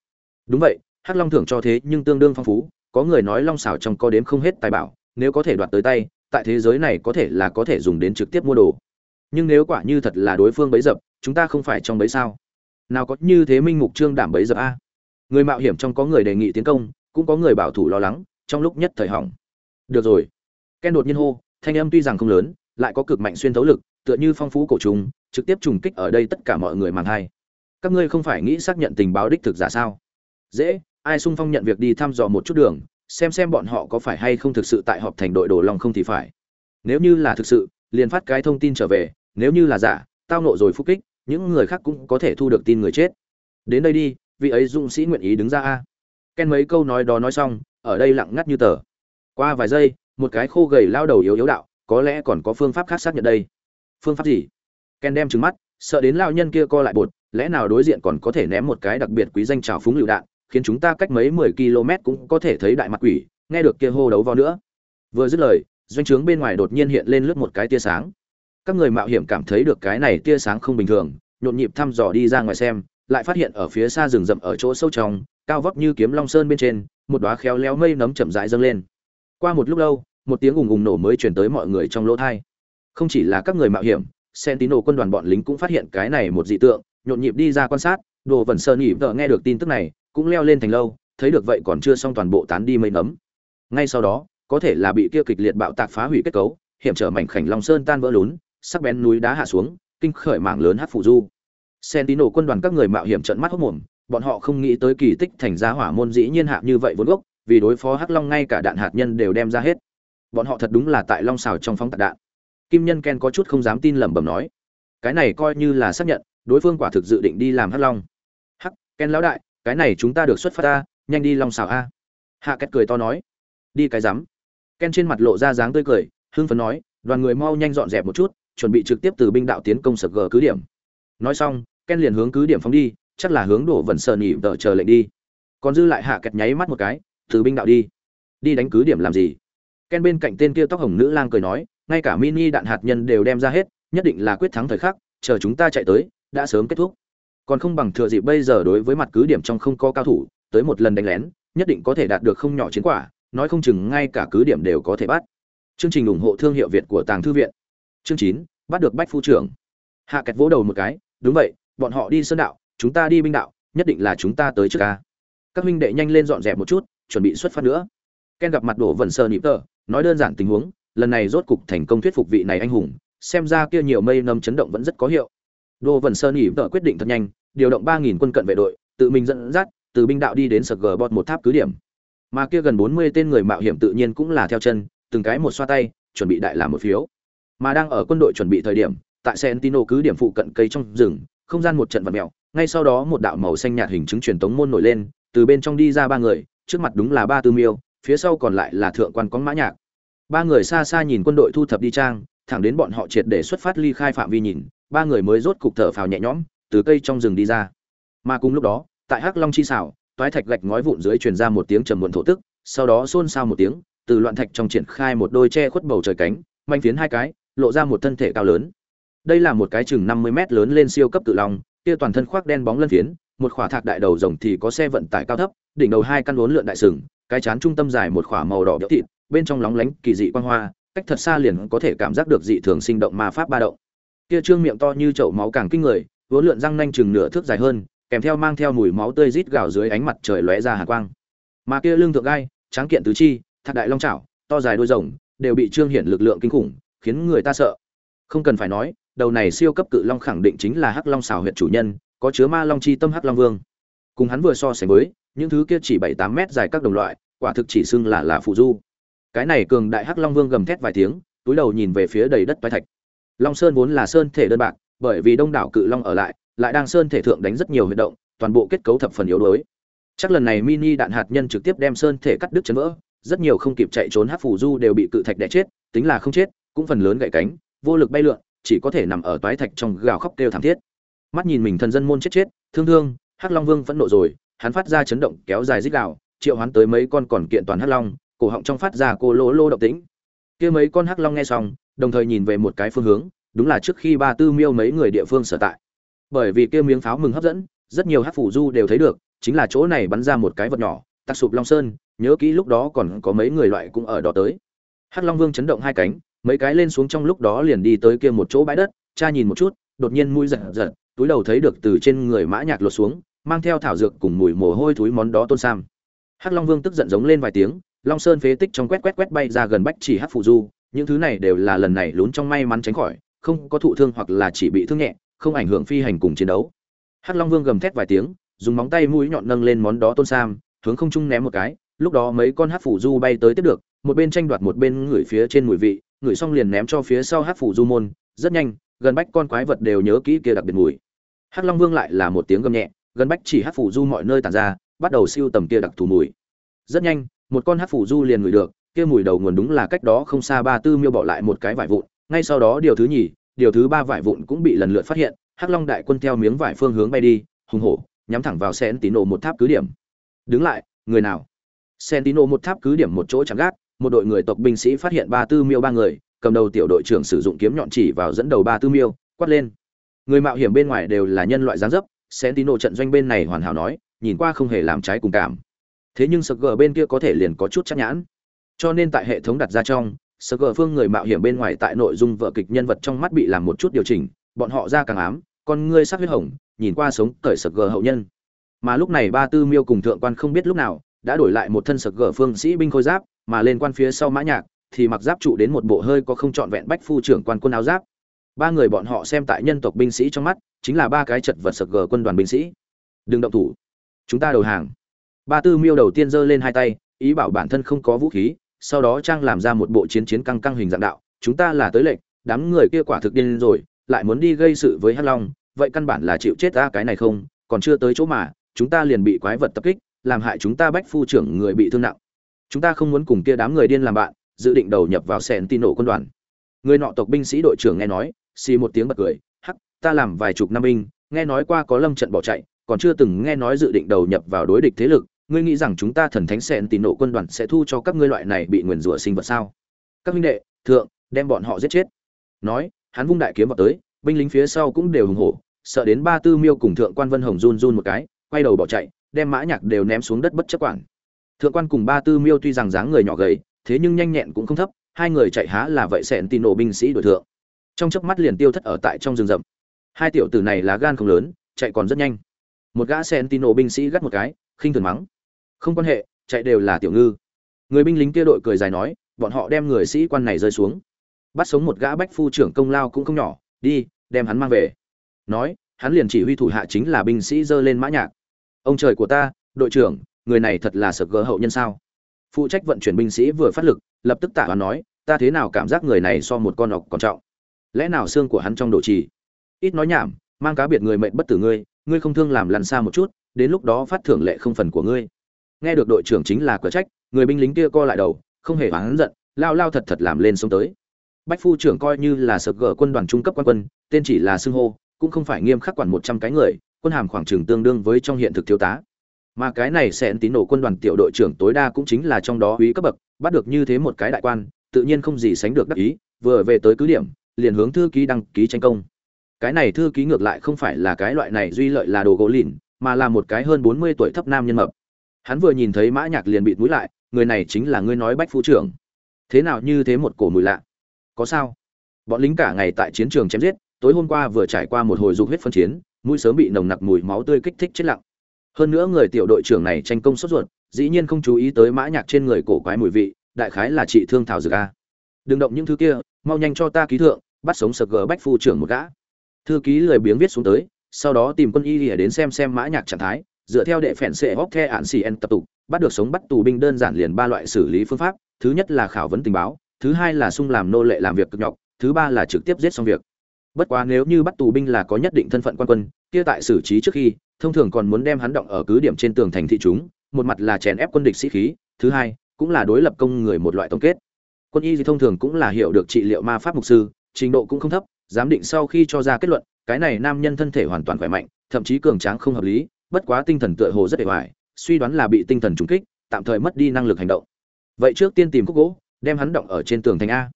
đúng vậy, hắc long thưởng cho thế nhưng tương đương phong phú, có người nói long xảo trong có đếm không hết tài bảo, nếu có thể đoạt tới tay, tại thế giới này có thể là có thể dùng đến trực tiếp mua đồ. Nhưng nếu quả như thật là đối phương bấy dập, chúng ta không phải trong bấy sao? Nào có như thế minh mục trương đảm bấy dập a? Người mạo hiểm trong có người đề nghị tiến công, cũng có người bảo thủ lo lắng, trong lúc nhất thời hỏng. Được rồi. Ken đột nhiên hô, thanh âm tuy rằng không lớn, lại có cực mạnh xuyên thấu lực, tựa như phong phú cổ trùng, trực tiếp trùng kích ở đây tất cả mọi người màng hai. Các ngươi không phải nghĩ xác nhận tình báo đích thực giả sao? Dễ, ai sung phong nhận việc đi thăm dò một chút đường, xem xem bọn họ có phải hay không thực sự tại họp thành đội đồ lòng không thì phải. Nếu như là thực sự, liền phát cái thông tin trở về, nếu như là giả, tao nộ rồi phúc kích, những người khác cũng có thể thu được tin người chết. Đến đây đi, vị ấy dũng sĩ nguyện ý đứng ra a. Ken mấy câu nói đó nói xong, ở đây lặng ngắt như tờ. Qua vài giây, một cái khô gầy lao đầu yếu yếu đạo, có lẽ còn có phương pháp khác xác nhận đây. Phương pháp gì? Ken đem trừng mắt, sợ đến lao nhân kia co lại bột, lẽ nào đối diện còn có thể ném một cái đặc biệt quý danh trào phúng lựu đạn khiến chúng ta cách mấy mười km cũng có thể thấy đại mặt quỷ nghe được kia hô đấu vào nữa. Vừa dứt lời doanh trướng bên ngoài đột nhiên hiện lên lướt một cái tia sáng. Các người mạo hiểm cảm thấy được cái này tia sáng không bình thường nhộn nhịp thăm dò đi ra ngoài xem lại phát hiện ở phía xa rừng rậm ở chỗ sâu trong cao vóc như kiếm long sơn bên trên một đóa khéo léo mây nấm chậm rãi dâng lên. Qua một lúc lâu một tiếng ùng ùng nổ mới truyền tới mọi người trong lỗ thai không chỉ là các người mạo hiểm Sentinel quân đoàn bọn lính cũng phát hiện cái này một dị tượng, nhộn nhịp đi ra quan sát, Đồ Vân Sơn nhịp vợ nghe được tin tức này, cũng leo lên thành lâu, thấy được vậy còn chưa xong toàn bộ tán đi mây nấm. Ngay sau đó, có thể là bị kia kịch liệt bạo tạc phá hủy kết cấu, hiểm trở mảnh khảnh Long Sơn tan vỡ lún, sắc bén núi đá hạ xuống, kinh khởi mảng lớn hát phụ du. Sentinel quân đoàn các người mạo hiểm trợn mắt hốt mồm, bọn họ không nghĩ tới kỳ tích thành ra hỏa môn dĩ nhiên hạ như vậy vốn gốc, vì đối phó hắc long ngay cả đạn hạt nhân đều đem ra hết. Bọn họ thật đúng là tại long xào trong phóng tạc đạn kim nhân ken có chút không dám tin lẩm bẩm nói cái này coi như là xác nhận đối phương quả thực dự định đi làm hắc long hắc ken lão đại cái này chúng ta được xuất phát ta, nhanh đi long xào a. Hạ két cười to nói, đi cái rắm. Ken trên mặt lộ ra dáng tươi cười, hưng phấn nói, đoàn người mau nhanh dọn dẹp một chút, chuẩn bị trực tiếp từ binh đạo tiến công sập g cứ điểm. Nói xong, ken liền hướng cứ điểm phóng đi, chắc là hướng đổ vần sợ nhị vợ chờ lệnh đi. Còn dư lại hạ kẹt nháy mắt một cái, từ binh đạo đi. Đi đánh cứ điểm làm gì? Ken bên cạnh tên kia tóc hồng nữ lang cười nói, ngay cả mini đạn hạt nhân đều đem ra hết, nhất định là quyết thắng thời khắc, chờ chúng ta chạy tới, đã sớm kết thúc còn không bằng thừa dịp bây giờ đối với mặt cứ điểm trong không có cao thủ, tới một lần đánh lén, nhất định có thể đạt được không nhỏ chiến quả, nói không chừng ngay cả cứ điểm đều có thể bắt. Chương trình ủng hộ thương hiệu việt của tàng thư viện. Chương chín, bắt được bách phu trưởng. Hạ kẹt vỗ đầu một cái, đúng vậy, bọn họ đi sơn đạo, chúng ta đi binh đạo, nhất định là chúng ta tới trước ca. Các huynh đệ nhanh lên dọn dẹp một chút, chuẩn bị xuất phát nữa. Ken gặp mặt đổ vần sơ nịp tờ, nói đơn giản tình huống, lần này rốt cục thành công thuyết phục vị này anh hùng, xem ra kia nhiều mây nâm chấn động vẫn rất có hiệu đô vần sơn nghỉ vợ quyết định thật nhanh, điều động ba nghìn quân cận vệ đội, tự mình dẫn dắt, từ binh đạo đi đến sờ gờ bọt một tháp cứ điểm. Mà kia gần bốn mươi tên người mạo hiểm tự nhiên cũng là theo chân, từng cái một xoa tay, chuẩn bị đại làm một phiếu. Mà đang ở quân đội chuẩn bị thời điểm, tại Sentino cứ điểm phụ cận cây trong rừng, không gian một trận vật mèo, ngay sau đó một đạo màu xanh nhạt hình chứng truyền tống môn nổi lên, từ bên trong đi ra ba người, trước mặt đúng là ba tư miêu, phía sau còn lại là thượng quan con mã nhạc. Ba người xa xa nhìn quân đội thu thập đi trang, thẳng đến bọn họ triệt để xuất phát ly khai phạm vi nhìn ba người mới rốt cục thở phào nhẹ nhõm từ cây trong rừng đi ra mà cùng lúc đó tại hắc long chi xảo toái thạch gạch ngói vụn dưới truyền ra một tiếng trầm muộn thổ tức sau đó xôn xao một tiếng từ loạn thạch trong triển khai một đôi che khuất bầu trời cánh manh phiến hai cái lộ ra một thân thể cao lớn đây là một cái chừng năm mươi mét lớn lên siêu cấp cự long kia toàn thân khoác đen bóng lân phiến một khỏa thạc đại đầu rồng thì có xe vận tải cao thấp đỉnh đầu hai căn uốn lượn đại sừng cái chán trung tâm dài một khỏa màu đỏ béo thịt bên trong lóng lánh kỳ dị quang hoa, cách thật xa liền có thể cảm giác được dị thường sinh động ma pháp ba động. Kia trương miệng to như chậu máu càng kinh người, vốn lượn răng nanh chừng nửa thước dài hơn, kèm theo mang theo mùi máu tươi rít gào dưới ánh mặt trời lóe ra hàn quang. Mà kia lưng thượng gai, tráng kiện tứ chi, thạc đại long chảo, to dài đôi rồng, đều bị trương hiển lực lượng kinh khủng, khiến người ta sợ. Không cần phải nói, đầu này siêu cấp cự long khẳng định chính là Hắc Long xảo huyệt chủ nhân, có chứa ma long chi tâm Hắc Long Vương. Cùng hắn vừa so sánh với, những thứ kia chỉ bảy tám mét dài các đồng loại, quả thực chỉ xưng là là phụ du cái này cường đại hắc long vương gầm thét vài tiếng túi đầu nhìn về phía đầy đất toái thạch long sơn vốn là sơn thể đơn bạc, bởi vì đông đảo cự long ở lại lại đang sơn thể thượng đánh rất nhiều huy động, toàn bộ kết cấu thập phần yếu đuối. Chắc lần này mini đạn hạt nhân trực tiếp đem sơn thể cắt đứt chấn vỡ, rất nhiều không kịp chạy trốn hắc phủ du đều bị cự thạch đè chết, tính là không chết, cũng phần lớn gãy cánh, vô lực bay lượn, chỉ có thể nằm ở toái thạch trong gào khóc kêu thảm thiết. Mắt nhìn mình thần dân môn chết chết, thương thương, hắc long vương phẫn nộ rồi, hắn phát ra chấn động kéo dài rít gào, triệu hoán tới mấy con còn kiện toàn hắc long, cổ họng trong phát ra cô lỗ lô động tĩnh. Kia mấy con hắc long nghe xong đồng thời nhìn về một cái phương hướng, đúng là trước khi ba tư miêu mấy người địa phương sở tại. Bởi vì kia miếng pháo mừng hấp dẫn, rất nhiều hắc phủ du đều thấy được, chính là chỗ này bắn ra một cái vật nhỏ tặc sụp long sơn, nhớ kỹ lúc đó còn có mấy người loại cũng ở đó tới. Hắc long vương chấn động hai cánh, mấy cái lên xuống trong lúc đó liền đi tới kia một chỗ bãi đất, cha nhìn một chút, đột nhiên mũi giật giật, túi đầu thấy được từ trên người mã nhạc lột xuống, mang theo thảo dược cùng mùi mồ hôi thối món đó tôn sam. Hắc long vương tức giận giống lên vài tiếng, long sơn phế tích trong quét quét quét bay ra gần bách chỉ hắc phụ du những thứ này đều là lần này lún trong may mắn tránh khỏi, không có thụ thương hoặc là chỉ bị thương nhẹ, không ảnh hưởng phi hành cùng chiến đấu. Hắc long vương gầm thét vài tiếng, dùng móng tay mũi nhọn nâng lên món đó tôn sam, hướng không trung ném một cái, lúc đó mấy con hắc phủ du bay tới tiếp được, một bên tranh đoạt một bên ngửi phía trên mùi vị, ngửi xong liền ném cho phía sau hắc phủ du môn, rất nhanh, gần bách con quái vật đều nhớ kỹ kia đặc biệt mùi. Hắc long vương lại là một tiếng gầm nhẹ, gần bách chỉ hắc phủ du mọi nơi tản ra, bắt đầu siêu tầm kia đặc thù mùi. Rất nhanh, một con hắc phủ du liền ngửi được kia mùi đầu nguồn đúng là cách đó không xa ba tư miêu bỏ lại một cái vải vụn ngay sau đó điều thứ nhì điều thứ ba vải vụn cũng bị lần lượt phát hiện hắc long đại quân theo miếng vải phương hướng bay đi hùng hổ nhắm thẳng vào Sentinel một tháp cứ điểm. Đứng lại, người nào? Sentinel một tháp cứ điểm một chỗ chẳng gác, một đội người tộc binh sĩ phát hiện ba tư miêu ba người, cầm đầu tiểu đội trưởng sử dụng kiếm nhọn chỉ vào dẫn đầu ba tư miêu, quát lên. Người mạo hiểm bên ngoài đều là nhân loại gián dấp, Sentinel trận doanh bên này hoàn hảo nói, nhìn qua không hề làm trái cùng cảm. Thế nhưng sực gờ bên kia có thể liền có chút chắc nhãn. Cho nên tại hệ thống đặt ra trong, Sg phương người mạo hiểm bên ngoài tại nội dung vở kịch nhân vật trong mắt bị làm một chút điều chỉnh, bọn họ ra càng ám, con ngươi sắc huyết hồng, nhìn qua sống cởi sực gờ hậu nhân. Mà lúc này ba tư miêu cùng thượng quan không biết lúc nào đã đổi lại một thân sực gờ phương sĩ binh khôi giáp mà lên quan phía sau mã nhạc thì mặc giáp trụ đến một bộ hơi có không trọn vẹn bách phu trưởng quan quân áo giáp. Ba người bọn họ xem tại nhân tộc binh sĩ trong mắt chính là ba cái chật vật sực gờ quân đoàn binh sĩ. Đừng động thủ. Chúng ta đầu hàng. Ba tư miêu đầu tiên giơ lên hai tay ý bảo bản thân không có vũ khí sau đó trang làm ra một bộ chiến chiến căng căng hình dạng đạo, chúng ta là tới lệnh, đám người kia quả thực điên rồi, lại muốn đi gây sự với hắc long, vậy căn bản là chịu chết ta cái này không, còn chưa tới chỗ mà, chúng ta liền bị quái vật tập kích, làm hại chúng ta bách phu trưởng người bị thương nặng. Chúng ta không muốn cùng kia đám người điên làm bạn, dự định đầu nhập vào sẹn tin nổ quân đoàn. Người nọ tộc binh sĩ đội trưởng nghe nói, xì một tiếng bật cười, hắc, ta làm vài chục năm binh, nghe nói qua có lâm trận bỏ chạy, còn chưa từng nghe nói dự định đầu nhập vào đối địch thế lực ngươi nghĩ rằng chúng ta thần thánh xẹn tỉ nổ quân đoàn sẽ thu cho các ngươi loại này bị nguyền rủa sinh vật sao? Các huynh đệ, thượng, đem bọn họ giết chết. Nói, hắn vung đại kiếm vào tới, binh lính phía sau cũng đều hùng hổ, sợ đến ba tư miêu cùng thượng quan vân hồng run run một cái, quay đầu bỏ chạy, đem mã nhạc đều ném xuống đất bất chấp quản. Thượng quan cùng ba tư miêu tuy rằng dáng người nhỏ gầy, thế nhưng nhanh nhẹn cũng không thấp, hai người chạy há là vậy xẹn tỉ nổ binh sĩ đội thượng. Trong chớp mắt liền tiêu thất ở tại trong rừng rậm. Hai tiểu tử này là gan không lớn, chạy còn rất nhanh. Một gã xẹn tin nổ binh sĩ gắt một cái, khinh thường mắng không quan hệ, chạy đều là tiểu ngư. Người binh lính kia đội cười dài nói, bọn họ đem người sĩ quan này rơi xuống. Bắt sống một gã bách phu trưởng công lao cũng không nhỏ, đi, đem hắn mang về. Nói, hắn liền chỉ huy thủ hạ chính là binh sĩ dơ lên mã nhạc. Ông trời của ta, đội trưởng, người này thật là sập gỡ hậu nhân sao? Phụ trách vận chuyển binh sĩ vừa phát lực, lập tức tạ và nói, ta thế nào cảm giác người này so một con ọc còn trọng? Lẽ nào xương của hắn trong độ trì? Ít nói nhảm, mang cá biệt người mệnh bất tử ngươi ngươi không thương làm lăn xa một chút, đến lúc đó phát thưởng lệ không phần của ngươi nghe được đội trưởng chính là cửa trách, người binh lính kia co lại đầu, không hề oán giận, lao lao thật thật làm lên sông tới. Bách phu trưởng coi như là sập gỡ quân đoàn trung cấp quan quân, tên chỉ là xưng hô, cũng không phải nghiêm khắc quản một trăm cái người, quân hàm khoảng trường tương đương với trong hiện thực thiếu tá. Mà cái này sẽ tín nổ quân đoàn tiểu đội trưởng tối đa cũng chính là trong đó úy cấp bậc, bắt được như thế một cái đại quan, tự nhiên không gì sánh được đắc ý, vừa về tới cứ điểm, liền hướng thư ký đăng ký tranh công. Cái này thư ký ngược lại không phải là cái loại này duy lợi là đồ gỗ lìn, mà là một cái hơn bốn mươi tuổi thấp nam nhân mập hắn vừa nhìn thấy mã nhạc liền bị mũi lại, người này chính là ngươi nói bách phu trưởng. Thế nào như thế một cổ mùi lạ? Có sao. Bọn lính cả ngày tại chiến trường chém giết, tối hôm qua vừa trải qua một hồi dục huyết phân chiến, mũi sớm bị nồng nặc mùi máu tươi kích thích chết lặng. Hơn nữa người tiểu đội trưởng này tranh công sốt ruột, dĩ nhiên không chú ý tới mã nhạc trên người cổ quái mùi vị, đại khái là trị thương thảo dược a. Đừng động những thứ kia, mau nhanh cho ta ký thượng, bắt sống sực gỡ bách phu trưởng một gã. Thư ký lười biếng viết xuống tới, sau đó tìm quân y lìa đến xem xem mã nhạc trạng thái dựa theo đệ phèn sệ hóc the ạn xì en tập tục, bắt được sống bắt tù binh đơn giản liền ba loại xử lý phương pháp. Thứ nhất là khảo vấn tình báo, thứ hai là sung làm nô lệ làm việc cực nhọc, thứ ba là trực tiếp giết xong việc. Bất quá nếu như bắt tù binh là có nhất định thân phận quan quân, kia tại xử trí trước khi, thông thường còn muốn đem hắn động ở cứ điểm trên tường thành thị chúng, một mặt là chèn ép quân địch sĩ khí, thứ hai cũng là đối lập công người một loại tổng kết. Quân y thì thông thường cũng là hiểu được trị liệu ma pháp mục sư, trình độ cũng không thấp, giám định sau khi cho ra kết luận, cái này nam nhân thân thể hoàn toàn khỏe mạnh, thậm chí cường tráng không hợp lý bất quá tinh thần tựa hồ rất hệ hoài suy đoán là bị tinh thần trùng kích tạm thời mất đi năng lực hành động. Vậy trước tiên tìm khúc gỗ đem hắn động ở trên tường thành a.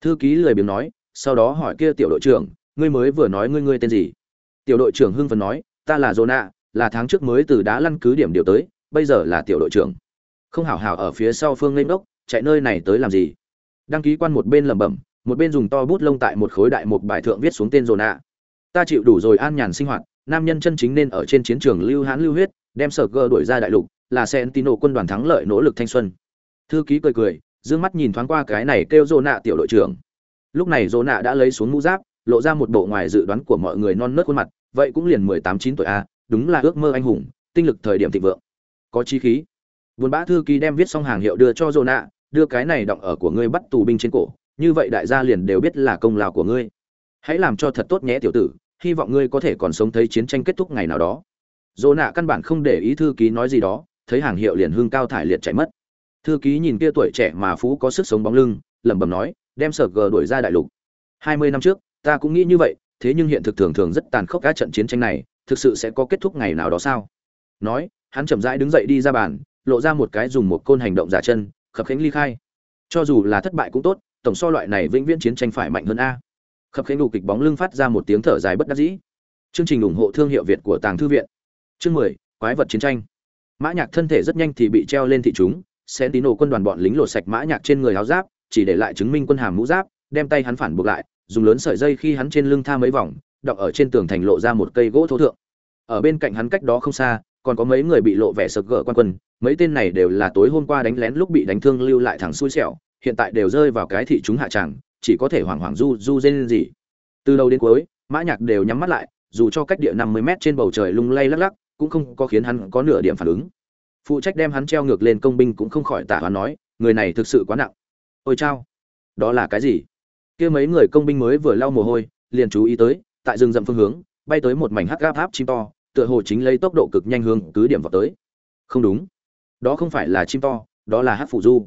Thư ký lười biếng nói sau đó hỏi kia tiểu đội trưởng ngươi mới vừa nói ngươi ngươi tên gì? Tiểu đội trưởng hưng phấn nói ta là Zona, là tháng trước mới từ đá lăn cứ điểm điều tới bây giờ là tiểu đội trưởng. Không hảo hảo ở phía sau phương lên đốc chạy nơi này tới làm gì? Đăng ký quan một bên lẩm bẩm một bên dùng to bút lông tại một khối đại một bài thượng viết xuống tên dồn ta chịu đủ rồi an nhàn sinh hoạt nam nhân chân chính nên ở trên chiến trường lưu hãn lưu huyết, đem sở cơ đuổi ra đại lục, là sentino quân đoàn thắng lợi nỗ lực thanh xuân. Thư ký cười cười, dương mắt nhìn thoáng qua cái này kêu dô nạ tiểu đội trưởng. Lúc này dô nạ đã lấy xuống mũ giáp, lộ ra một bộ ngoài dự đoán của mọi người non nớt khuôn mặt, vậy cũng liền mười tám chín tuổi a, đúng là ước mơ anh hùng, tinh lực thời điểm thịnh vượng. Có chi khí. Buồn bã thư ký đem viết xong hàng hiệu đưa cho dô nạ, đưa cái này động ở của ngươi bắt tù binh trên cổ, như vậy đại gia liền đều biết là công lao của ngươi. Hãy làm cho thật tốt nhé tiểu tử hy vọng ngươi có thể còn sống thấy chiến tranh kết thúc ngày nào đó. Dô nạ căn bản không để ý thư ký nói gì đó, thấy hàng hiệu liền hương cao thải liệt chạy mất. Thư ký nhìn kia tuổi trẻ mà phú có sức sống bóng lưng, lẩm bẩm nói, đem sở gờ đuổi ra đại lục. Hai mươi năm trước, ta cũng nghĩ như vậy, thế nhưng hiện thực thường thường rất tàn khốc các trận chiến tranh này, thực sự sẽ có kết thúc ngày nào đó sao? Nói, hắn chậm rãi đứng dậy đi ra bàn, lộ ra một cái dùng một côn hành động giả chân, khập khánh ly khai. Cho dù là thất bại cũng tốt, tổng so loại này vĩnh viễn chiến tranh phải mạnh hơn a khập khánh đủ kịch bóng lưng phát ra một tiếng thở dài bất đắc dĩ. Chương trình ủng hộ thương hiệu việt của tàng thư viện. Chương mười, quái vật chiến tranh. Mã nhạc thân thể rất nhanh thì bị treo lên thị chúng sẽ tín nổ quân đoàn bọn lính lột sạch mã nhạc trên người áo giáp, chỉ để lại chứng minh quân hàm mũ giáp, đem tay hắn phản buộc lại, dùng lớn sợi dây khi hắn trên lưng tha mấy vòng, đọc ở trên tường thành lộ ra một cây gỗ thô thượng. Ở bên cạnh hắn cách đó không xa, còn có mấy người bị lộ vẻ sực gỡ quan quân, mấy tên này đều là tối hôm qua đánh lén lúc bị đánh thương lưu lại thẳng xui xẻo, hiện tại đều rơi vào cái thị chúng hạ tràng chỉ có thể hoảng hoảng du du dên gì. Từ đầu đến cuối, mã nhạc đều nhắm mắt lại, dù cho cách địa 50 mét trên bầu trời lung lay lắc lắc, cũng không có khiến hắn có nửa điểm phản ứng. Phụ trách đem hắn treo ngược lên công binh cũng không khỏi tả hoán nói, người này thực sự quá nặng. Ôi chao, đó là cái gì? Kia mấy người công binh mới vừa lau mồ hôi, liền chú ý tới, tại rừng rậm phương hướng, bay tới một mảnh hắc gáp áp chim to, tựa hồ chính lấy tốc độ cực nhanh hướng cứ điểm vào tới. Không đúng, đó không phải là chim to, đó là hắc phủ du.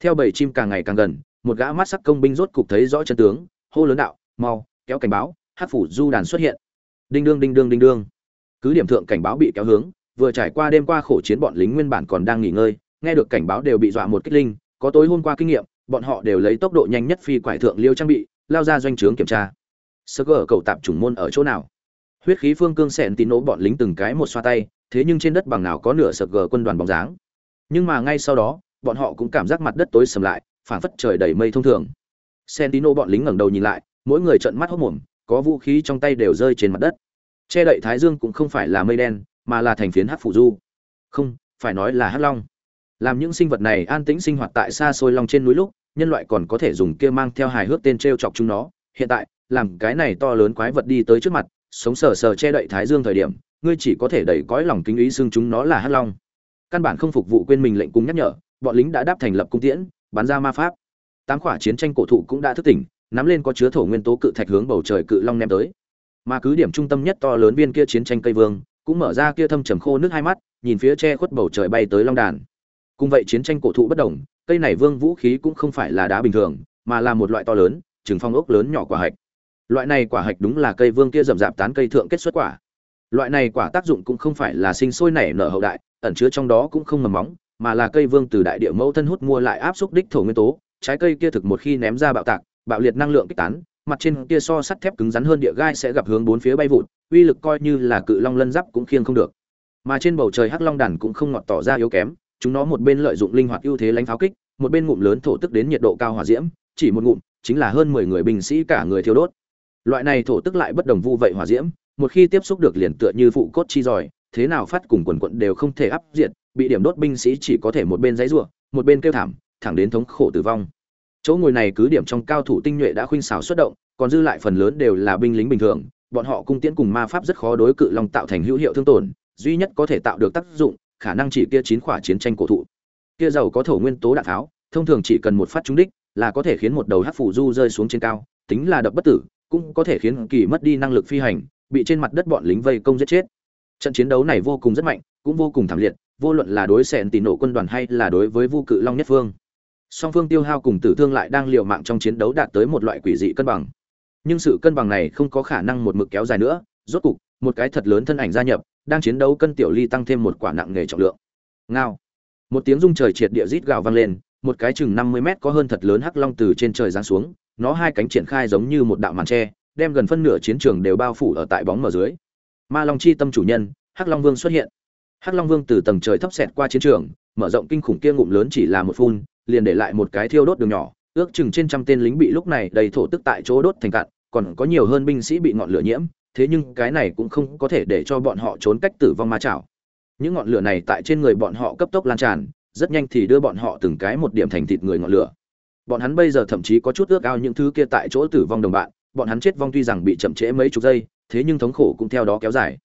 Theo bầy chim càng ngày càng gần một gã mắt sắc công binh rốt cục thấy rõ chân tướng, hô lớn đạo, mau, kéo cảnh báo, hắc phủ du đàn xuất hiện. Đinh đương đinh đương đinh đương. Cứ điểm thượng cảnh báo bị kéo hướng, vừa trải qua đêm qua khổ chiến bọn lính nguyên bản còn đang nghỉ ngơi, nghe được cảnh báo đều bị dọa một kích linh, có tối hôm qua kinh nghiệm, bọn họ đều lấy tốc độ nhanh nhất phi quải thượng liêu trang bị, lao ra doanh trướng kiểm tra. Sơ cơ ở cầu tạp chủng môn ở chỗ nào? Huyết khí phương cương sẹn tín nổ bọn lính từng cái một xoa tay, thế nhưng trên đất bằng nào có nửa sờ gờ quân đoàn bóng dáng. Nhưng mà ngay sau đó, bọn họ cũng cảm giác mặt đất tối sầm lại phảng phất trời đầy mây thông thường. Sentino bọn lính ngẩng đầu nhìn lại, mỗi người trợn mắt hốt mồm, có vũ khí trong tay đều rơi trên mặt đất. Che đậy thái dương cũng không phải là mây đen, mà là thành phiến hắc phủ du. Không, phải nói là hắc long. Làm những sinh vật này an tĩnh sinh hoạt tại xa xôi long trên núi lúc, nhân loại còn có thể dùng kia mang theo hài hước tên t chọc chúng nó. Hiện tại, làm cái này to lớn quái vật đi tới trước mặt, sống sờ sờ che đậy thái dương thời điểm, ngươi chỉ có thể đẩy cõi lòng kính ý xương chúng nó là hắc long. Căn bản không phục vụ quên mình lệnh cung nhắc nhở, bọn lính đã đáp thành lập cung tiễn bắn ra ma pháp. Tám khỏa chiến tranh cổ thụ cũng đã thức tỉnh, nắm lên có chứa thổ nguyên tố cự thạch hướng bầu trời cự long ném tới. Mà cứ điểm trung tâm nhất to lớn viên kia chiến tranh cây vương, cũng mở ra kia thâm trầm khô nước hai mắt, nhìn phía che khuất bầu trời bay tới long đàn. Cùng vậy chiến tranh cổ thụ bất đồng, cây này vương vũ khí cũng không phải là đá bình thường, mà là một loại to lớn trừng phong ốc lớn nhỏ quả hạch. Loại này quả hạch đúng là cây vương kia rậm rạp tán cây thượng kết xuất quả. Loại này quả tác dụng cũng không phải là sinh sôi nảy nở hậu đại, ẩn chứa trong đó cũng không mầm móng mà là cây vương từ đại địa mẫu thân hút mua lại áp xúc đích thổ nguyên tố, trái cây kia thực một khi ném ra bạo tạc, bạo liệt năng lượng kích tán, mặt trên kia so sắt thép cứng rắn hơn địa gai sẽ gặp hướng bốn phía bay vụt, uy lực coi như là cự long lân giáp cũng khiêng không được. Mà trên bầu trời hắc long đàn cũng không ngọt tỏ ra yếu kém, chúng nó một bên lợi dụng linh hoạt ưu thế lánh pháo kích, một bên ngụm lớn thổ tức đến nhiệt độ cao hỏa diễm, chỉ một ngụm, chính là hơn mười người binh sĩ cả người thiêu đốt. Loại này thổ tức lại bất đồng vu vậy hỏa diễm, một khi tiếp xúc được liền tựa như phụ cốt chi giỏi, thế nào phát cùng quần quận đều không thể áp diệt bị điểm đốt binh sĩ chỉ có thể một bên giấy rủa một bên kêu thảm, thẳng đến thống khổ tử vong. Chỗ ngồi này cứ điểm trong cao thủ tinh nhuệ đã khuynh xảo xuất động, còn dư lại phần lớn đều là binh lính bình thường, bọn họ cung tiễn cùng ma pháp rất khó đối cự long tạo thành hữu hiệu thương tổn, duy nhất có thể tạo được tác dụng, khả năng chỉ kia chín quả chiến tranh cổ thụ. Kia giàu có thổ nguyên tố đạn tháo, thông thường chỉ cần một phát trúng đích là có thể khiến một đầu hắc phủ du rơi xuống trên cao, tính là đập bất tử, cũng có thể khiến kỳ mất đi năng lực phi hành, bị trên mặt đất bọn lính vây công giết chết. Trận chiến đấu này vô cùng rất mạnh, cũng vô cùng thảm liệt vô luận là đối xẻn tỉ nổ quân đoàn hay là đối với vu cự long nhất phương. Song phương tiêu hao cùng tử thương lại đang liều mạng trong chiến đấu đạt tới một loại quỷ dị cân bằng. Nhưng sự cân bằng này không có khả năng một mực kéo dài nữa, rốt cục, một cái thật lớn thân ảnh gia nhập, đang chiến đấu cân tiểu ly tăng thêm một quả nặng nghề trọng lượng. Ngao. Một tiếng rung trời triệt địa rít gào vang lên, một cái chừng năm mươi mét có hơn thật lớn hắc long từ trên trời giáng xuống, nó hai cánh triển khai giống như một đạo màn tre, đem gần phân nửa chiến trường đều bao phủ ở tại bóng mở dưới. Ma long chi tâm chủ nhân, hắc long vương xuất hiện hắc long vương từ tầng trời thấp xẹt qua chiến trường, mở rộng kinh khủng kia ngụm lớn chỉ là một phun, liền để lại một cái thiêu đốt đường nhỏ, ước chừng trên trăm tên lính bị lúc này đầy thổ tức tại chỗ đốt thành cạn còn có nhiều hơn binh sĩ bị ngọn lửa nhiễm, thế nhưng cái này cũng không có thể để cho bọn họ trốn cách tử vong ma chảo. Những ngọn lửa này tại trên người bọn họ cấp tốc lan tràn, rất nhanh thì đưa bọn họ từng cái một điểm thành thịt người ngọn lửa. Bọn hắn bây giờ thậm chí có chút ước ao những thứ kia tại chỗ tử vong đồng bạn, bọn hắn chết vong tuy rằng bị chậm trễ mấy chục giây, thế nhưng thống khổ cũng theo đó kéo dài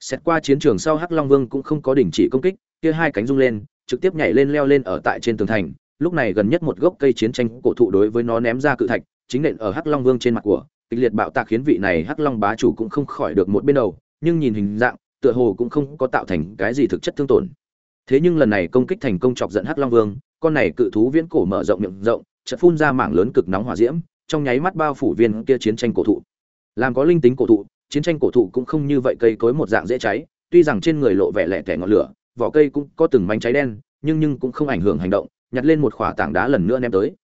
xét qua chiến trường sau hắc long vương cũng không có đình chỉ công kích, kia hai cánh rung lên, trực tiếp nhảy lên leo lên ở tại trên tường thành, lúc này gần nhất một gốc cây chiến tranh cổ thụ đối với nó ném ra cự thạch, chính nện ở hắc long vương trên mặt của, kịch liệt bạo tạc khiến vị này hắc long bá chủ cũng không khỏi được một bên đầu, nhưng nhìn hình dạng, tựa hồ cũng không có tạo thành cái gì thực chất thương tổn. Thế nhưng lần này công kích thành công chọc giận hắc long vương, con này cự thú viễn cổ mở rộng miệng rộng, chợt phun ra mảng lớn cực nóng hỏa diễm, trong nháy mắt bao phủ viên kia chiến tranh cổ thụ. Làm có linh tính cổ thụ chiến tranh cổ thụ cũng không như vậy cây cối một dạng dễ cháy, tuy rằng trên người lộ vẻ lẻ tẻ ngọn lửa, vỏ cây cũng có từng mảnh cháy đen, nhưng nhưng cũng không ảnh hưởng hành động, nhặt lên một khỏa tảng đá lần nữa ném tới.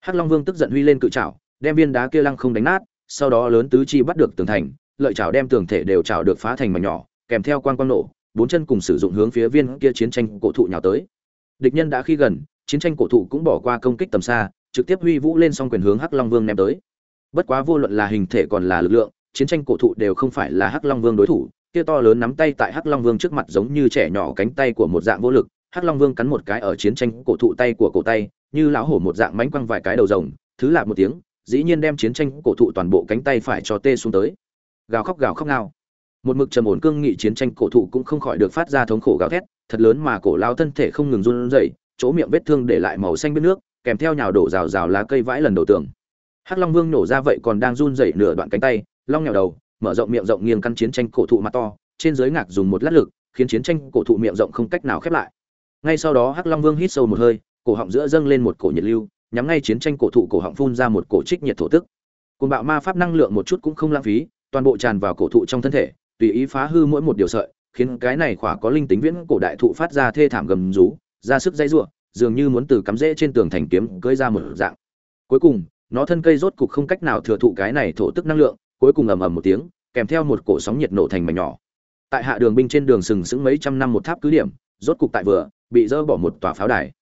Hắc long vương tức giận huy lên cự trảo, đem viên đá kia lăng không đánh nát, sau đó lớn tứ chi bắt được tường thành, lợi chảo đem tường thể đều chảo được phá thành mảnh nhỏ, kèm theo quan quang nổ, bốn chân cùng sử dụng hướng phía viên kia chiến tranh cổ thụ nhào tới. Địch nhân đã khi gần, chiến tranh cổ thụ cũng bỏ qua công kích tầm xa, trực tiếp huy vũ lên song quyền hướng hắc long vương ném tới. Bất quá vô luận là hình thể còn là lực lượng chiến tranh cổ thụ đều không phải là hắc long vương đối thủ, kia to lớn nắm tay tại hắc long vương trước mặt giống như trẻ nhỏ cánh tay của một dạng vô lực, hắc long vương cắn một cái ở chiến tranh cổ thụ tay của cổ tay, như lão hổ một dạng mánh quăng vài cái đầu rồng, thứ lạ một tiếng, dĩ nhiên đem chiến tranh cổ thụ toàn bộ cánh tay phải cho tê xuống tới. Gào khóc gào khóc ngao. Một mực trầm ổn cương nghị chiến tranh cổ thụ cũng không khỏi được phát ra thống khổ gào thét, thật lớn mà cổ lao thân thể không ngừng run rẩy, chỗ miệng vết thương để lại màu xanh bên nước, kèm theo nhào đổ rào rào lá cây vãi lần đầu tường. Hắc long vương nổ ra vậy còn đang run rẩy nửa đoạn cánh tay long nhào đầu, mở rộng miệng rộng nghiêng căn chiến tranh cổ thụ mặt to, trên dưới ngạc dùng một lát lực, khiến chiến tranh cổ thụ miệng rộng không cách nào khép lại. Ngay sau đó hắc long vương hít sâu một hơi, cổ họng giữa dâng lên một cổ nhiệt lưu, nhắm ngay chiến tranh cổ thụ cổ họng phun ra một cổ trích nhiệt thổ tức. Côn bạo ma pháp năng lượng một chút cũng không lãng phí, toàn bộ tràn vào cổ thụ trong thân thể, tùy ý phá hư mỗi một điều sợi, khiến cái này khỏa có linh tính viễn cổ đại thụ phát ra thê thảm gầm rú, ra sức dây rủa, dường như muốn từ cắm rễ trên tường thành kiếm cưỡi ra một dạng. Cuối cùng, nó thân cây rốt cục không cách nào thừa thụ cái này thổ tức năng lượng cuối cùng ầm ầm một tiếng, kèm theo một cổ sóng nhiệt nổ thành mảnh nhỏ. Tại hạ đường binh trên đường sừng sững mấy trăm năm một tháp cứ điểm, rốt cục tại vừa, bị dỡ bỏ một tòa pháo đài.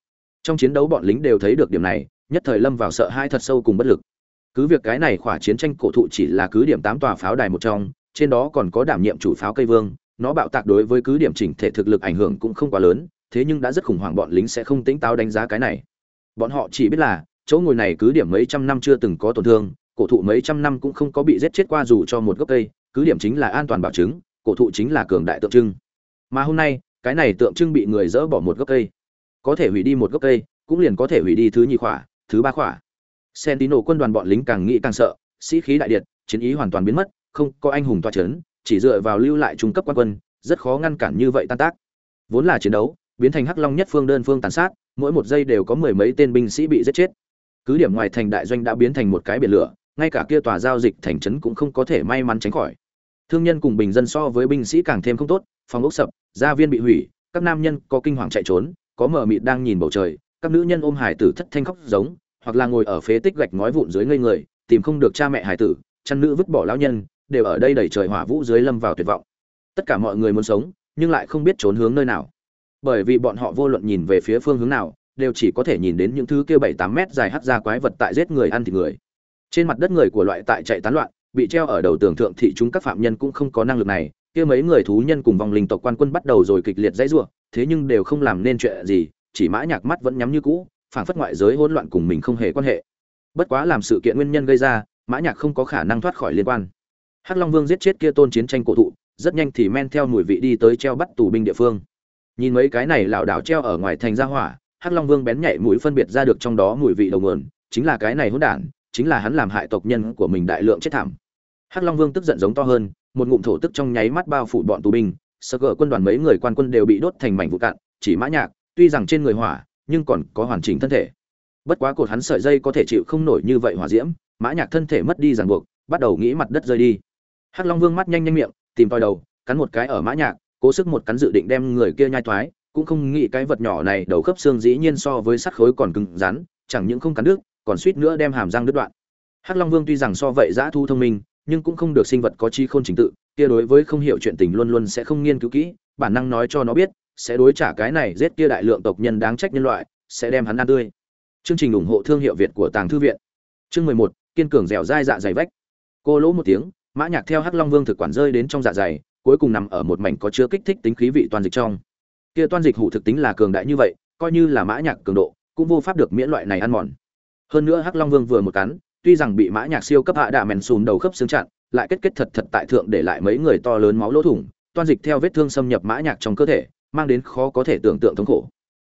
Trong chiến đấu bọn lính đều thấy được điểm này, nhất thời lâm vào sợ hãi thật sâu cùng bất lực. Cứ việc cái này khỏa chiến tranh cổ thụ chỉ là cứ điểm tám tòa pháo đài một trong, trên đó còn có đảm nhiệm chủ pháo cây vương, nó bạo tạc đối với cứ điểm chỉnh thể thực lực ảnh hưởng cũng không quá lớn, thế nhưng đã rất khủng hoảng bọn lính sẽ không tính táo đánh giá cái này. Bọn họ chỉ biết là, chỗ ngồi này cứ điểm mấy trăm năm chưa từng có tổn thương cổ thụ mấy trăm năm cũng không có bị giết chết qua dù cho một gốc cây cứ điểm chính là an toàn bảo chứng cổ thụ chính là cường đại tượng trưng mà hôm nay cái này tượng trưng bị người dỡ bỏ một gốc cây có thể hủy đi một gốc cây cũng liền có thể hủy đi thứ nhì khỏa thứ ba khỏa Sentinel quân đoàn bọn lính càng nghĩ càng sợ, sĩ khí đại điệt, chiến ý hoàn toàn biến mất, không có anh hùng tọa chấn, chỉ dựa vào lưu lại trung cấp quan quân, rất khó ngăn cản như vậy tan tác. Vốn là chiến đấu, biến thành hắc long nhất phương đơn phương tàn sát, mỗi một giây đều có mười mấy tên binh sĩ bị giết chết. Cứ điểm ngoài thành đại doanh đã biến thành một cái biển lửa, ngay cả kia tòa giao dịch thành trấn cũng không có thể may mắn tránh khỏi. Thương nhân cùng bình dân so với binh sĩ càng thêm không tốt, phòng ốc sập, gia viên bị hủy, các nam nhân có kinh hoàng chạy trốn, có mờ mịt đang nhìn bầu trời, các nữ nhân ôm hải tử thất thanh khóc giống, hoặc là ngồi ở phế tích gạch ngói vụn dưới ngây người tìm không được cha mẹ hải tử chăn nữ vứt bỏ lão nhân đều ở đây đẩy trời hỏa vũ dưới lâm vào tuyệt vọng. Tất cả mọi người muốn sống nhưng lại không biết trốn hướng nơi nào. Bởi vì bọn họ vô luận nhìn về phía phương hướng nào đều chỉ có thể nhìn đến những thứ kia bảy tám mét dài hắt ra quái vật tại giết người ăn thịt người trên mặt đất người của loại tại chạy tán loạn, bị treo ở đầu tường thượng thị chúng các phạm nhân cũng không có năng lực này. Kia mấy người thú nhân cùng vòng linh tộc quan quân bắt đầu rồi kịch liệt dãy rủa, thế nhưng đều không làm nên chuyện gì, chỉ mã nhạc mắt vẫn nhắm như cũ, phảng phất ngoại giới hỗn loạn cùng mình không hề quan hệ. Bất quá làm sự kiện nguyên nhân gây ra, mã nhạc không có khả năng thoát khỏi liên quan. Hắc long vương giết chết kia tôn chiến tranh cổ thụ, rất nhanh thì men theo mùi vị đi tới treo bắt tù binh địa phương. Nhìn mấy cái này lão đảo treo ở ngoài thành ra hỏa, hắc long vương bén nhạy mũi phân biệt ra được trong đó mùi vị đầu nguồn, chính là cái này hỗn đản chính là hắn làm hại tộc nhân của mình đại lượng chết thảm. Hắc long vương tức giận giống to hơn, một ngụm thổ tức trong nháy mắt bao phủ bọn tù binh, sơ gỡ quân đoàn mấy người quan quân đều bị đốt thành mảnh vụ cạn, chỉ mã nhạc, tuy rằng trên người hỏa, nhưng còn có hoàn chỉnh thân thể. Bất quá cột hắn sợi dây có thể chịu không nổi như vậy hỏa diễm, mã nhạc thân thể mất đi ràng buộc, bắt đầu nghĩ mặt đất rơi đi. Hắc long vương mắt nhanh nhanh miệng, tìm tòi đầu, cắn một cái ở mã nhạc, cố sức một cắn dự định đem người kia nhai thoái, cũng không nghĩ cái vật nhỏ này đầu khớp xương dĩ nhiên so với sắt khối còn cứng rắn, chẳng những không cắn đứt còn suýt nữa đem hàm răng đứt đoạn. Hắc long vương tuy rằng so vậy dã thu thông minh, nhưng cũng không được sinh vật có chi khôn chính tự, kia đối với không hiểu chuyện tình luôn luôn sẽ không nghiên cứu kỹ, bản năng nói cho nó biết, sẽ đối trả cái này giết kia đại lượng tộc nhân đáng trách nhân loại, sẽ đem hắn ăn tươi. Chương trình ủng hộ thương hiệu việt của tàng thư viện. Chương mười một, kiên cường dẻo dai dạ dày vách. Cô lỗ một tiếng, mã nhạc theo hắc long vương thực quản rơi đến trong dạ dày, cuối cùng nằm ở một mảnh có chứa kích thích tính khí vị toàn dịch trong. Kia toàn dịch hủ thực tính là cường đại như vậy, coi như là mã nhạc cường độ, cũng vô pháp được miễn loại này ăn mòn hơn nữa hắc long vương vừa một cắn, tuy rằng bị mã nhạc siêu cấp hạ đạ mèn sùn đầu khớp xương chặn, lại kết kết thật thật tại thượng để lại mấy người to lớn máu lỗ thủng, toan dịch theo vết thương xâm nhập mã nhạc trong cơ thể, mang đến khó có thể tưởng tượng thống khổ.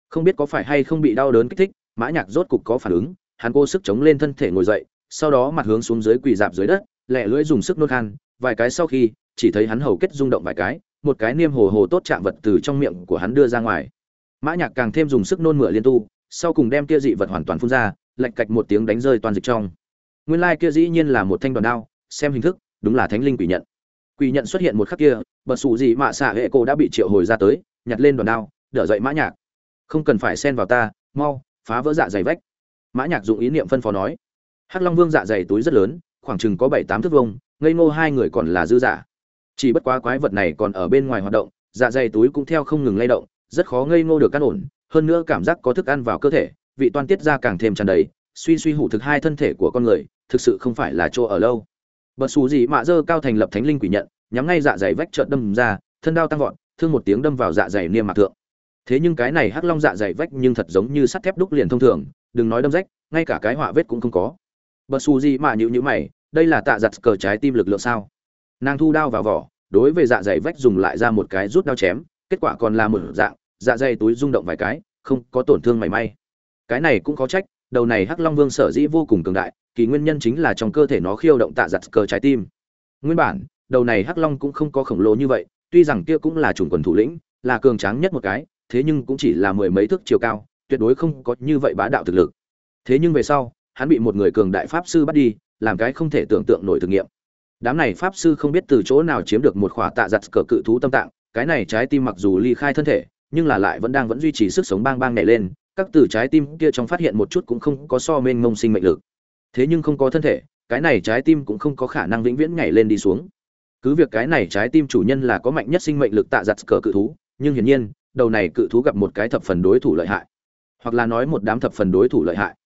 Không biết có phải hay không bị đau đớn kích thích, mã nhạc rốt cục có phản ứng, hắn cố sức chống lên thân thể ngồi dậy, sau đó mặt hướng xuống dưới quỳ dạp dưới đất lẹ lưỡi dùng sức nôn khan, vài cái sau khi, chỉ thấy hắn hầu kết rung động vài cái, một cái niêm hồ hồ tốt chạm vật từ trong miệng của hắn đưa ra ngoài. Mã nhạc càng thêm dùng sức nôn mửa liên tu, sau cùng đem kia dị vật hoàn toàn phun ra lạch cạch một tiếng đánh rơi toàn dịch trong. Nguyên lai kia dĩ nhiên là một thanh đoàn đao, xem hình thức, đúng là thánh linh quỷ nhận. Quỷ nhận xuất hiện một khắc kia, bật sủ gì mạ xạ hệ cô đã bị triệu hồi ra tới, nhặt lên đoàn đao, đỡ dậy mã nhạc. Không cần phải xen vào ta, mau, phá vỡ dạ dày vách. Mã nhạc dụng ý niệm phân phó nói. Hắc long vương dạ dày túi rất lớn, khoảng chừng có bảy tám thước vuông, ngây ngô hai người còn là dư giả. Chỉ bất quá quái vật này còn ở bên ngoài hoạt động dạ dày túi cũng theo không ngừng lay động, rất khó ngây ngô được căn ổn, hơn nữa cảm giác có thức ăn vào cơ thể vị toan tiết ra càng thêm tràn đầy, suy suy hủ thực hai thân thể của con người, thực sự không phải là chỗ ở lâu. Bật xù gì mạ dơ cao thành lập thánh linh quỷ nhận, nhắm ngay dạ dày vách trợn đâm ra, thân đao tăng vọt, thương một tiếng đâm vào dạ dày niêm mạc thượng. Thế nhưng cái này hắc long dạ dày vách nhưng thật giống như sắt thép đúc liền thông thường, đừng nói đâm rách, ngay cả cái họa vết cũng không có. Bật xù gì mạ nhữ nhữ mày, đây là tạ giặt cờ trái tim lực lượng sao? Nàng thu đao vào vỏ, đối với dạ dày vách dùng lại ra một cái rút đao chém, kết quả còn là một dạng dạ dày túi rung động vài cái, không có tổn thương mảy may cái này cũng có trách, đầu này hắc long vương sở dĩ vô cùng cường đại, kỳ nguyên nhân chính là trong cơ thể nó khiêu động tạ giặt cờ trái tim. Nguyên bản, đầu này hắc long cũng không có khổng lồ như vậy, tuy rằng kia cũng là chủng quần thủ lĩnh, là cường tráng nhất một cái, thế nhưng cũng chỉ là mười mấy thước chiều cao, tuyệt đối không có như vậy bá đạo thực lực. Thế nhưng về sau, hắn bị một người cường đại pháp sư bắt đi, làm cái không thể tưởng tượng nổi thực nghiệm. Đám này pháp sư không biết từ chỗ nào chiếm được một khỏa tạ giặt cờ cự thú tâm tạng, cái này trái tim mặc dù ly khai thân thể, nhưng là lại vẫn đang vẫn duy trì sức sống bang bang nhảy lên các từ trái tim kia trong phát hiện một chút cũng không có so mênh mông sinh mệnh lực. Thế nhưng không có thân thể, cái này trái tim cũng không có khả năng vĩnh viễn nhảy lên đi xuống. Cứ việc cái này trái tim chủ nhân là có mạnh nhất sinh mệnh lực tạ giặt cờ cự thú, nhưng hiển nhiên, đầu này cự thú gặp một cái thập phần đối thủ lợi hại. Hoặc là nói một đám thập phần đối thủ lợi hại.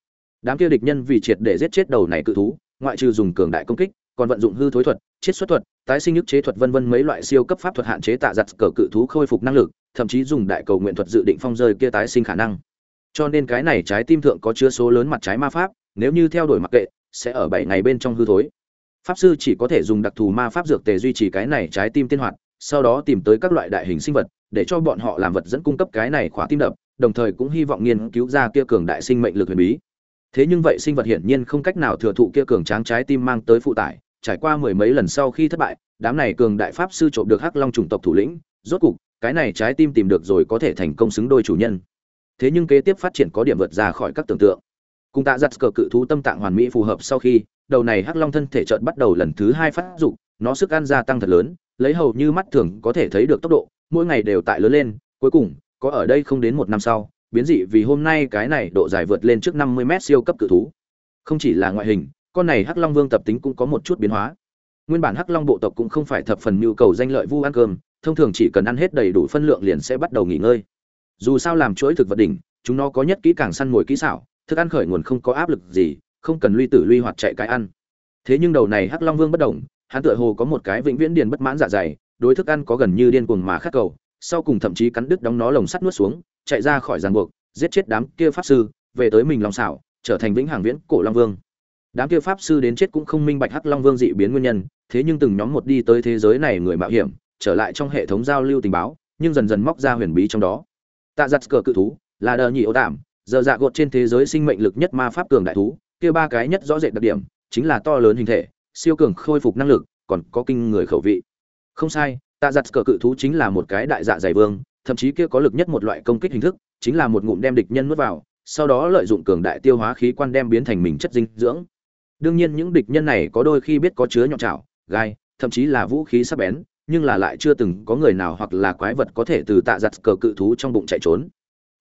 Đám kia địch nhân vì triệt để giết chết đầu này cự thú, ngoại trừ dùng cường đại công kích, còn vận dụng hư thối thuật, chiết xuất thuật, tái sinh nhức chế thuật vân vân mấy loại siêu cấp pháp thuật hạn chế tạ giặt cờ cự thú khôi phục năng lực, thậm chí dùng đại cầu nguyện thuật dự định phong rơi kia tái sinh khả năng cho nên cái này trái tim thượng có chứa số lớn mặt trái ma pháp, nếu như theo đuổi mặc kệ, sẽ ở bảy ngày bên trong hư thối. Pháp sư chỉ có thể dùng đặc thù ma pháp dược tề duy trì cái này trái tim tiên hoạt, sau đó tìm tới các loại đại hình sinh vật, để cho bọn họ làm vật dẫn cung cấp cái này khóa tim đập, đồng thời cũng hy vọng nghiên cứu ra kia cường đại sinh mệnh lực huyền bí. Thế nhưng vậy sinh vật hiển nhiên không cách nào thừa thụ kia cường tráng trái tim mang tới phụ tải, trải qua mười mấy lần sau khi thất bại, đám này cường đại pháp sư trộm được hắc long chủng tộc thủ lĩnh, rốt cục, cái này trái tim tìm được rồi có thể thành công xứng đôi chủ nhân thế nhưng kế tiếp phát triển có điểm vượt ra khỏi các tưởng tượng cùng tạ giặt cờ cự thú tâm tạng hoàn mỹ phù hợp sau khi đầu này hắc long thân thể trợn bắt đầu lần thứ hai phát dụng nó sức ăn gia tăng thật lớn lấy hầu như mắt thường có thể thấy được tốc độ mỗi ngày đều tại lớn lên cuối cùng có ở đây không đến một năm sau biến dị vì hôm nay cái này độ dài vượt lên trước 50 mét siêu cấp cự thú. Không chỉ là ngoại hình, con này Hắc Long Vương tập tính cũng có một chút biến hóa. Nguyên bản Hắc Long bộ tộc cũng không phải thập phần nhu cầu danh lợi vu ăn cơm, thông thường chỉ cần ăn hết đầy đủ phân lượng liền sẽ bắt đầu nghỉ ngơi. Dù sao làm chuỗi thực vật đỉnh, chúng nó có nhất kỹ càng săn mồi kỹ xảo, thức ăn khởi nguồn không có áp lực gì, không cần luy tử luy hoạt chạy cái ăn. Thế nhưng đầu này Hắc Long Vương bất động, hắn tựa hồ có một cái vĩnh viễn điền bất mãn dạ dày, đối thức ăn có gần như điên cuồng mà khát cầu, sau cùng thậm chí cắn đứt đóng nó lồng sắt nuốt xuống, chạy ra khỏi ràng buộc giết chết đám kia pháp sư về tới mình lòng xảo trở thành vĩnh hằng viễn cổ long vương đám kia pháp sư đến chết cũng không minh bạch hắc long vương dị biến nguyên nhân thế nhưng từng nhóm một đi tới thế giới này người mạo hiểm trở lại trong hệ thống giao lưu tình báo nhưng dần dần móc ra huyền bí trong đó tạ giặt cờ cự thú là đờ nhị ô tạm giờ dạ gột trên thế giới sinh mệnh lực nhất ma pháp cường đại thú kia ba cái nhất rõ rệt đặc điểm chính là to lớn hình thể siêu cường khôi phục năng lực còn có kinh người khẩu vị không sai tạ giặt cờ cự thú chính là một cái đại dạ dày vương thậm chí kia có lực nhất một loại công kích hình thức, chính là một ngụm đem địch nhân nuốt vào, sau đó lợi dụng cường đại tiêu hóa khí quan đem biến thành mình chất dinh dưỡng. Đương nhiên những địch nhân này có đôi khi biết có chứa nhọn chảo, gai, thậm chí là vũ khí sắc bén, nhưng là lại chưa từng có người nào hoặc là quái vật có thể từ tạ giật cờ cự thú trong bụng chạy trốn.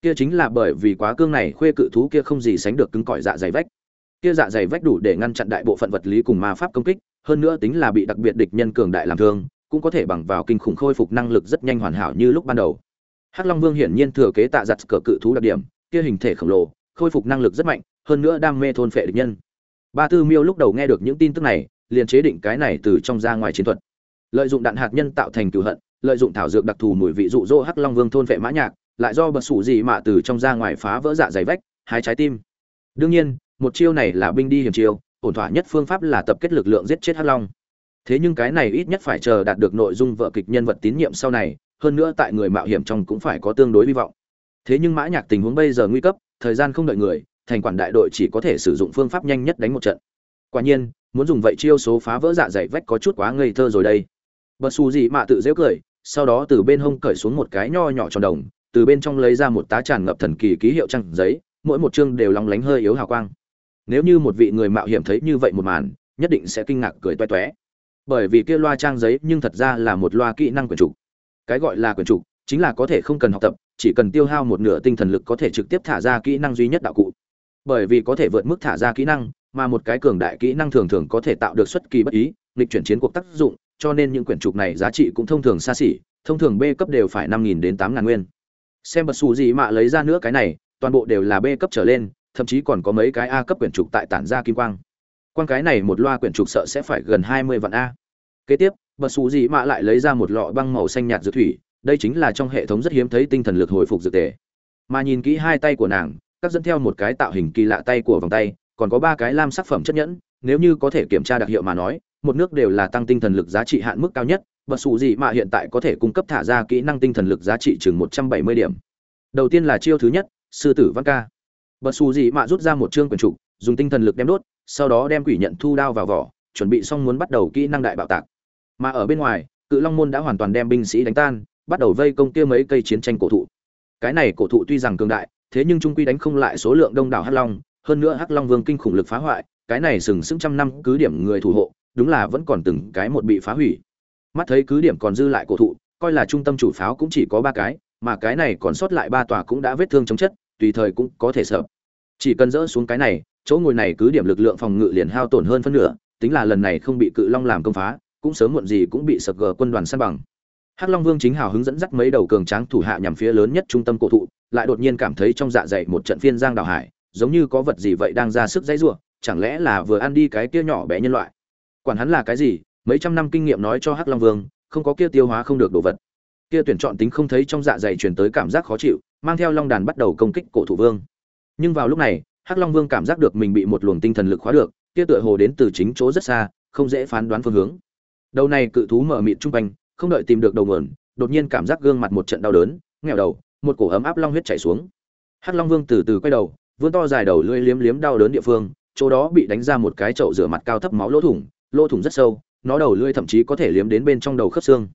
Kia chính là bởi vì quá cương này khuê cự thú kia không gì sánh được cứng cỏi dạ dày vách. Kia dạ dày vách đủ để ngăn chặn đại bộ phận vật lý cùng ma pháp công kích, hơn nữa tính là bị đặc biệt địch nhân cường đại làm thương, cũng có thể bằng vào kinh khủng khôi phục năng lực rất nhanh hoàn hảo như lúc ban đầu hắc long vương hiển nhiên thừa kế tạ giặt cờ cự thú đặc điểm kia hình thể khổng lồ khôi phục năng lực rất mạnh hơn nữa đam mê thôn phệ địch nhân ba tư miêu lúc đầu nghe được những tin tức này liền chế định cái này từ trong ra ngoài chiến thuật lợi dụng đạn hạt nhân tạo thành cửu hận, lợi dụng thảo dược đặc thù mùi vị dụ dỗ hắc long vương thôn vệ mã nhạc, lại do bật sủ gì mà từ trong ra ngoài phá vỡ dạ dày vách hai trái tim. Đương nhiên, một chiêu này là binh đi hiểm chiêu, ổn thỏa nhất phương pháp là tập kết lực lượng giết chết hắc long. Thế nhưng cái này ít nhất phải chờ đạt được nội dung vợ kịch nhân vật tín nhiệm sau này, hơn nữa tại người mạo hiểm trong cũng phải có tương đối hy vọng. Thế nhưng mã nhạc tình huống bây giờ nguy cấp, thời gian không đợi người, thành quản đại đội chỉ có thể sử dụng phương pháp nhanh nhất đánh một trận. Quả nhiên, muốn dùng vậy chiêu số phá vỡ dạ dày vách có chút quá ngây thơ rồi đây bật xù gì mà tự dễ cười, sau đó từ bên hông cởi xuống một cái nho nhỏ tròn đồng, từ bên trong lấy ra một tá tràn ngập thần kỳ ký hiệu trăng giấy, mỗi một chương đều lóng lánh hơi yếu hào quang. Nếu như một vị người mạo hiểm thấy như vậy một màn, nhất định sẽ kinh ngạc cười toe toé. Bởi vì kia loa trang giấy nhưng thật ra là một loa kỹ năng quyền trục. Cái gọi là quyền trục, chính là có thể không cần học tập, chỉ cần tiêu hao một nửa tinh thần lực có thể trực tiếp thả ra kỹ năng duy nhất đạo cụ. Bởi vì có thể vượt mức thả ra kỹ năng, mà một cái cường đại kỹ năng thường thường có thể tạo được xuất kỳ bất ý, nghịch chuyển chiến cuộc tác dụng cho nên những quyển trục này giá trị cũng thông thường xa xỉ, thông thường b cấp đều phải năm nghìn đến tám ngàn nguyên. Xem bật xù gì mà lấy ra nữa cái này, toàn bộ đều là b cấp trở lên, thậm chí còn có mấy cái a cấp quyển trục tại tản ra kim quang. Quan cái này một loa quyển trục sợ sẽ phải gần hai mươi vạn a. Kế tiếp bật xù gì mà lại lấy ra một lọ băng màu xanh nhạt dược thủy, đây chính là trong hệ thống rất hiếm thấy tinh thần lực hồi phục dược tề. Mà nhìn kỹ hai tay của nàng, các dẫn theo một cái tạo hình kỳ lạ tay của vòng tay, còn có ba cái lam sắc phẩm chất nhẫn, nếu như có thể kiểm tra đặc hiệu mà nói một nước đều là tăng tinh thần lực giá trị hạn mức cao nhất bật xù gì mà hiện tại có thể cung cấp thả ra kỹ năng tinh thần lực giá trị chừng một trăm bảy mươi điểm. Đầu tiên là chiêu thứ nhất, sư tử văn ca. Bật xù gì mà rút ra một chương quyển trục, dùng tinh thần lực đem đốt, sau đó đem quỷ nhận thu đao vào vỏ, chuẩn bị xong muốn bắt đầu kỹ năng đại bạo tạc. Mà ở bên ngoài, cự long môn đã hoàn toàn đem binh sĩ đánh tan, bắt đầu vây công kia mấy cây chiến tranh cổ thụ. Cái này cổ thụ tuy rằng cường đại, thế nhưng trung quy đánh không lại số lượng đông đảo hắc long, hơn nữa hắc long vương kinh khủng lực phá hoại, cái này sừng sững trăm năm cứ điểm người thủ hộ đúng là vẫn còn từng cái một bị phá hủy. Mắt thấy cứ điểm còn dư lại cổ thụ, coi là trung tâm chủ pháo cũng chỉ có ba cái, mà cái này còn sót lại ba tòa cũng đã vết thương chống chất, tùy thời cũng có thể sợ. Chỉ cần dỡ xuống cái này, chỗ ngồi này cứ điểm lực lượng phòng ngự liền hao tổn hơn phân nửa, tính là lần này không bị cự long làm công phá, cũng sớm muộn gì cũng bị sập gờ quân đoàn săn bằng. Hắc long vương chính hào hứng dẫn dắt mấy đầu cường tráng thủ hạ nhằm phía lớn nhất trung tâm cổ thụ, lại đột nhiên cảm thấy trong dạ dày một trận phiên giang đào hải, giống như có vật gì vậy đang ra sức dãy rủa, chẳng lẽ là vừa ăn đi cái kia nhỏ bé nhân loại? Quản hắn là cái gì, mấy trăm năm kinh nghiệm nói cho hắc long vương, không có kia tiêu hóa không được đồ vật. Kia tuyển chọn tính không thấy trong dạ dày truyền tới cảm giác khó chịu, mang theo long đàn bắt đầu công kích cổ thủ vương. Nhưng vào lúc này, hắc long vương cảm giác được mình bị một luồng tinh thần lực khóa được, kia tựa hồ đến từ chính chỗ rất xa, không dễ phán đoán phương hướng. Đầu này cự thú mở mịt trung quanh, không đợi tìm được đầu nguồn, đột nhiên cảm giác gương mặt một trận đau đớn nghèo đầu, một cổ ấm áp long huyết chảy xuống. Hắc long vương từ từ quay đầu, vươn to dài đầu lưỡi liếm liếm đau đớn địa phương, chỗ đó bị đánh ra một cái chậu rửa mặt cao thấp máu lỗ thủng lỗ thủng rất sâu, nó đầu lưỡi thậm chí có thể liếm đến bên trong đầu khớp xương.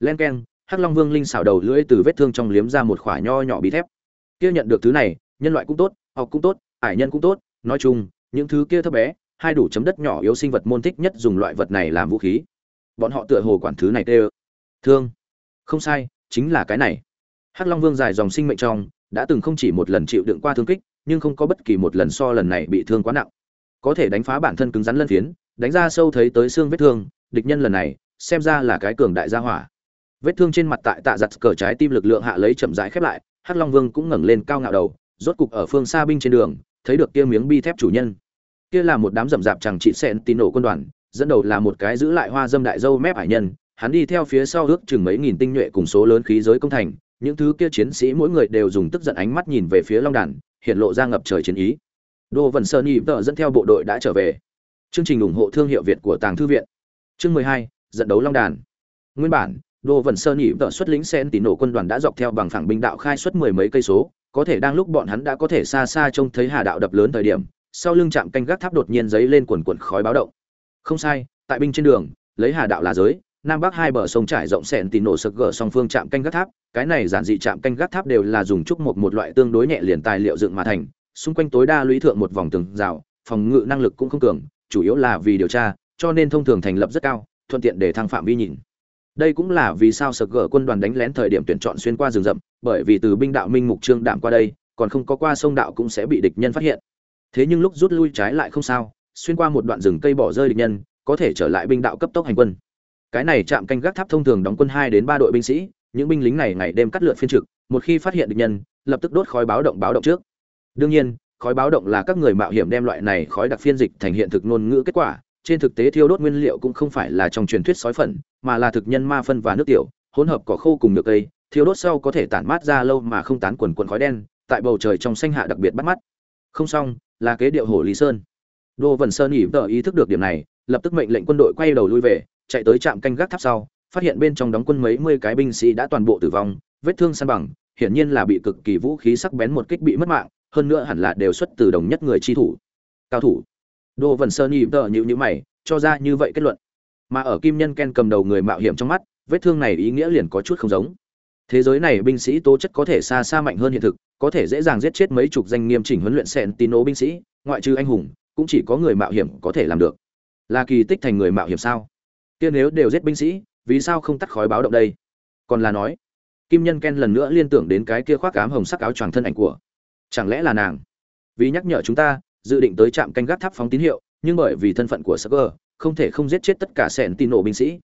Len keng, hắc long vương linh xảo đầu lưỡi từ vết thương trong liếm ra một khỏa nho nhỏ bí thép. Kia nhận được thứ này, nhân loại cũng tốt, học cũng tốt, ải nhân cũng tốt, nói chung, những thứ kia thấp bé, hai đủ chấm đất nhỏ yếu sinh vật môn thích nhất dùng loại vật này làm vũ khí. Bọn họ tựa hồ quản thứ này tê thương. Không sai, chính là cái này. Hắc long vương dài dòng sinh mệnh trong, đã từng không chỉ một lần chịu đựng qua thương kích, nhưng không có bất kỳ một lần so lần này bị thương quá nặng. Có thể đánh phá bản thân cứng rắn lân phiến đánh ra sâu thấy tới xương vết thương, địch nhân lần này, xem ra là cái cường đại gia hỏa. Vết thương trên mặt tại tạ giặt cờ trái tim lực lượng hạ lấy chậm rãi khép lại, hắc long vương cũng ngẩng lên cao ngạo đầu, rốt cục ở phương xa binh trên đường, thấy được kia miếng bi thép chủ nhân. Kia là một đám rậm rạp chẳng trị xẹn tín nổ quân đoàn, dẫn đầu là một cái giữ lại hoa dâm đại dâu mép hải nhân, hắn đi theo phía sau ước chừng mấy nghìn tinh nhuệ cùng số lớn khí giới công thành, những thứ kia chiến sĩ mỗi người đều dùng tức giận ánh mắt nhìn về phía long đàn, hiện lộ ra ngập trời chiến ý. Đô vần sơn y tợ dẫn theo bộ đội đã trở về chương trình ủng hộ thương hiệu việt của tàng thư viện. Chương mười hai dẫn đấu long đàn. Nguyên bản, đô vần sơn nhị tợ xuất lính sen tín nổ quân đoàn đã dọc theo bằng phẳng binh đạo khai xuất mười mấy cây số, có thể đang lúc bọn hắn đã có thể xa xa trông thấy hà đạo đập lớn thời điểm, sau lưng chạm canh gác tháp đột nhiên giấy lên quần quần khói báo động. Không sai, tại binh trên đường, lấy hà đạo là giới, nam bắc hai bờ sông trải rộng sẹn tín nổ sực gỡ song phương chạm canh gác tháp, cái này giản dị chạm canh gác tháp đều là dùng trúc một một loại tương đối nhẹ liền tài liệu dựng mà thành, xung quanh tối đa lũy thượng một vòng tường rào, phòng ngự năng lực cũng không cường chủ yếu là vì điều tra, cho nên thông thường thành lập rất cao, thuận tiện để thăng phạm vi nhìn. Đây cũng là vì sao sực gỡ quân đoàn đánh lén thời điểm tuyển chọn xuyên qua rừng rậm, bởi vì từ binh đạo minh mục trương đạm qua đây, còn không có qua sông đạo cũng sẽ bị địch nhân phát hiện. Thế nhưng lúc rút lui trái lại không sao, xuyên qua một đoạn rừng cây bỏ rơi địch nhân, có thể trở lại binh đạo cấp tốc hành quân. Cái này chạm canh gác tháp thông thường đóng quân hai đến ba đội binh sĩ, những binh lính này ngày đêm cắt lượt phiên trực, một khi phát hiện địch nhân, lập tức đốt khói báo động báo động trước. Đương nhiên khói báo động là các người mạo hiểm đem loại này khói đặc phiên dịch thành hiện thực ngôn ngữ kết quả, trên thực tế thiêu đốt nguyên liệu cũng không phải là trong truyền thuyết sói phẩn mà là thực nhân ma phân và nước tiểu, hỗn hợp cỏ khô cùng nhựa cây, thiêu đốt sau có thể tản mát ra lâu mà không tán quần quần khói đen, tại bầu trời trong xanh hạ đặc biệt bắt mắt. Không xong, là kế điệu hồ lý sơn. Đô vần sơn ỉ tờ ý thức được điểm này, lập tức mệnh lệnh quân đội quay đầu lui về, chạy tới trạm canh gác tháp sau, phát hiện bên trong đóng quân mấy mươi cái binh sĩ đã toàn bộ tử vong, vết thương san bằng, hiển nhiên là bị cực kỳ vũ khí sắc bén một kích bị mất mạng hơn nữa hẳn là đều xuất từ đồng nhất người chi thủ. Cao thủ. Đô vần sơn nhịp tờ nhịu nhữ mày, cho ra như vậy kết luận. Mà ở kim nhân ken cầm đầu người mạo hiểm trong mắt, vết thương này ý nghĩa liền có chút không giống. Thế giới này binh sĩ tố chất có thể xa xa mạnh hơn hiện thực, có thể dễ dàng giết chết mấy chục danh nghiêm chỉnh huấn luyện sẹn tín binh sĩ, ngoại trừ anh hùng, cũng chỉ có người mạo hiểm có thể làm được. Là kỳ tích thành người mạo hiểm sao? Kia nếu đều giết binh sĩ, vì sao không tắt khói báo động đây? Còn là nói, kim nhân ken lần nữa liên tưởng đến cái kia khoác cám hồng sắc áo choàng thân ảnh của chẳng lẽ là nàng vì nhắc nhở chúng ta dự định tới trạm canh gác tháp phóng tín hiệu nhưng bởi vì thân phận của Sugar, không thể không giết chết tất cả sẹn tin nổ binh sĩ.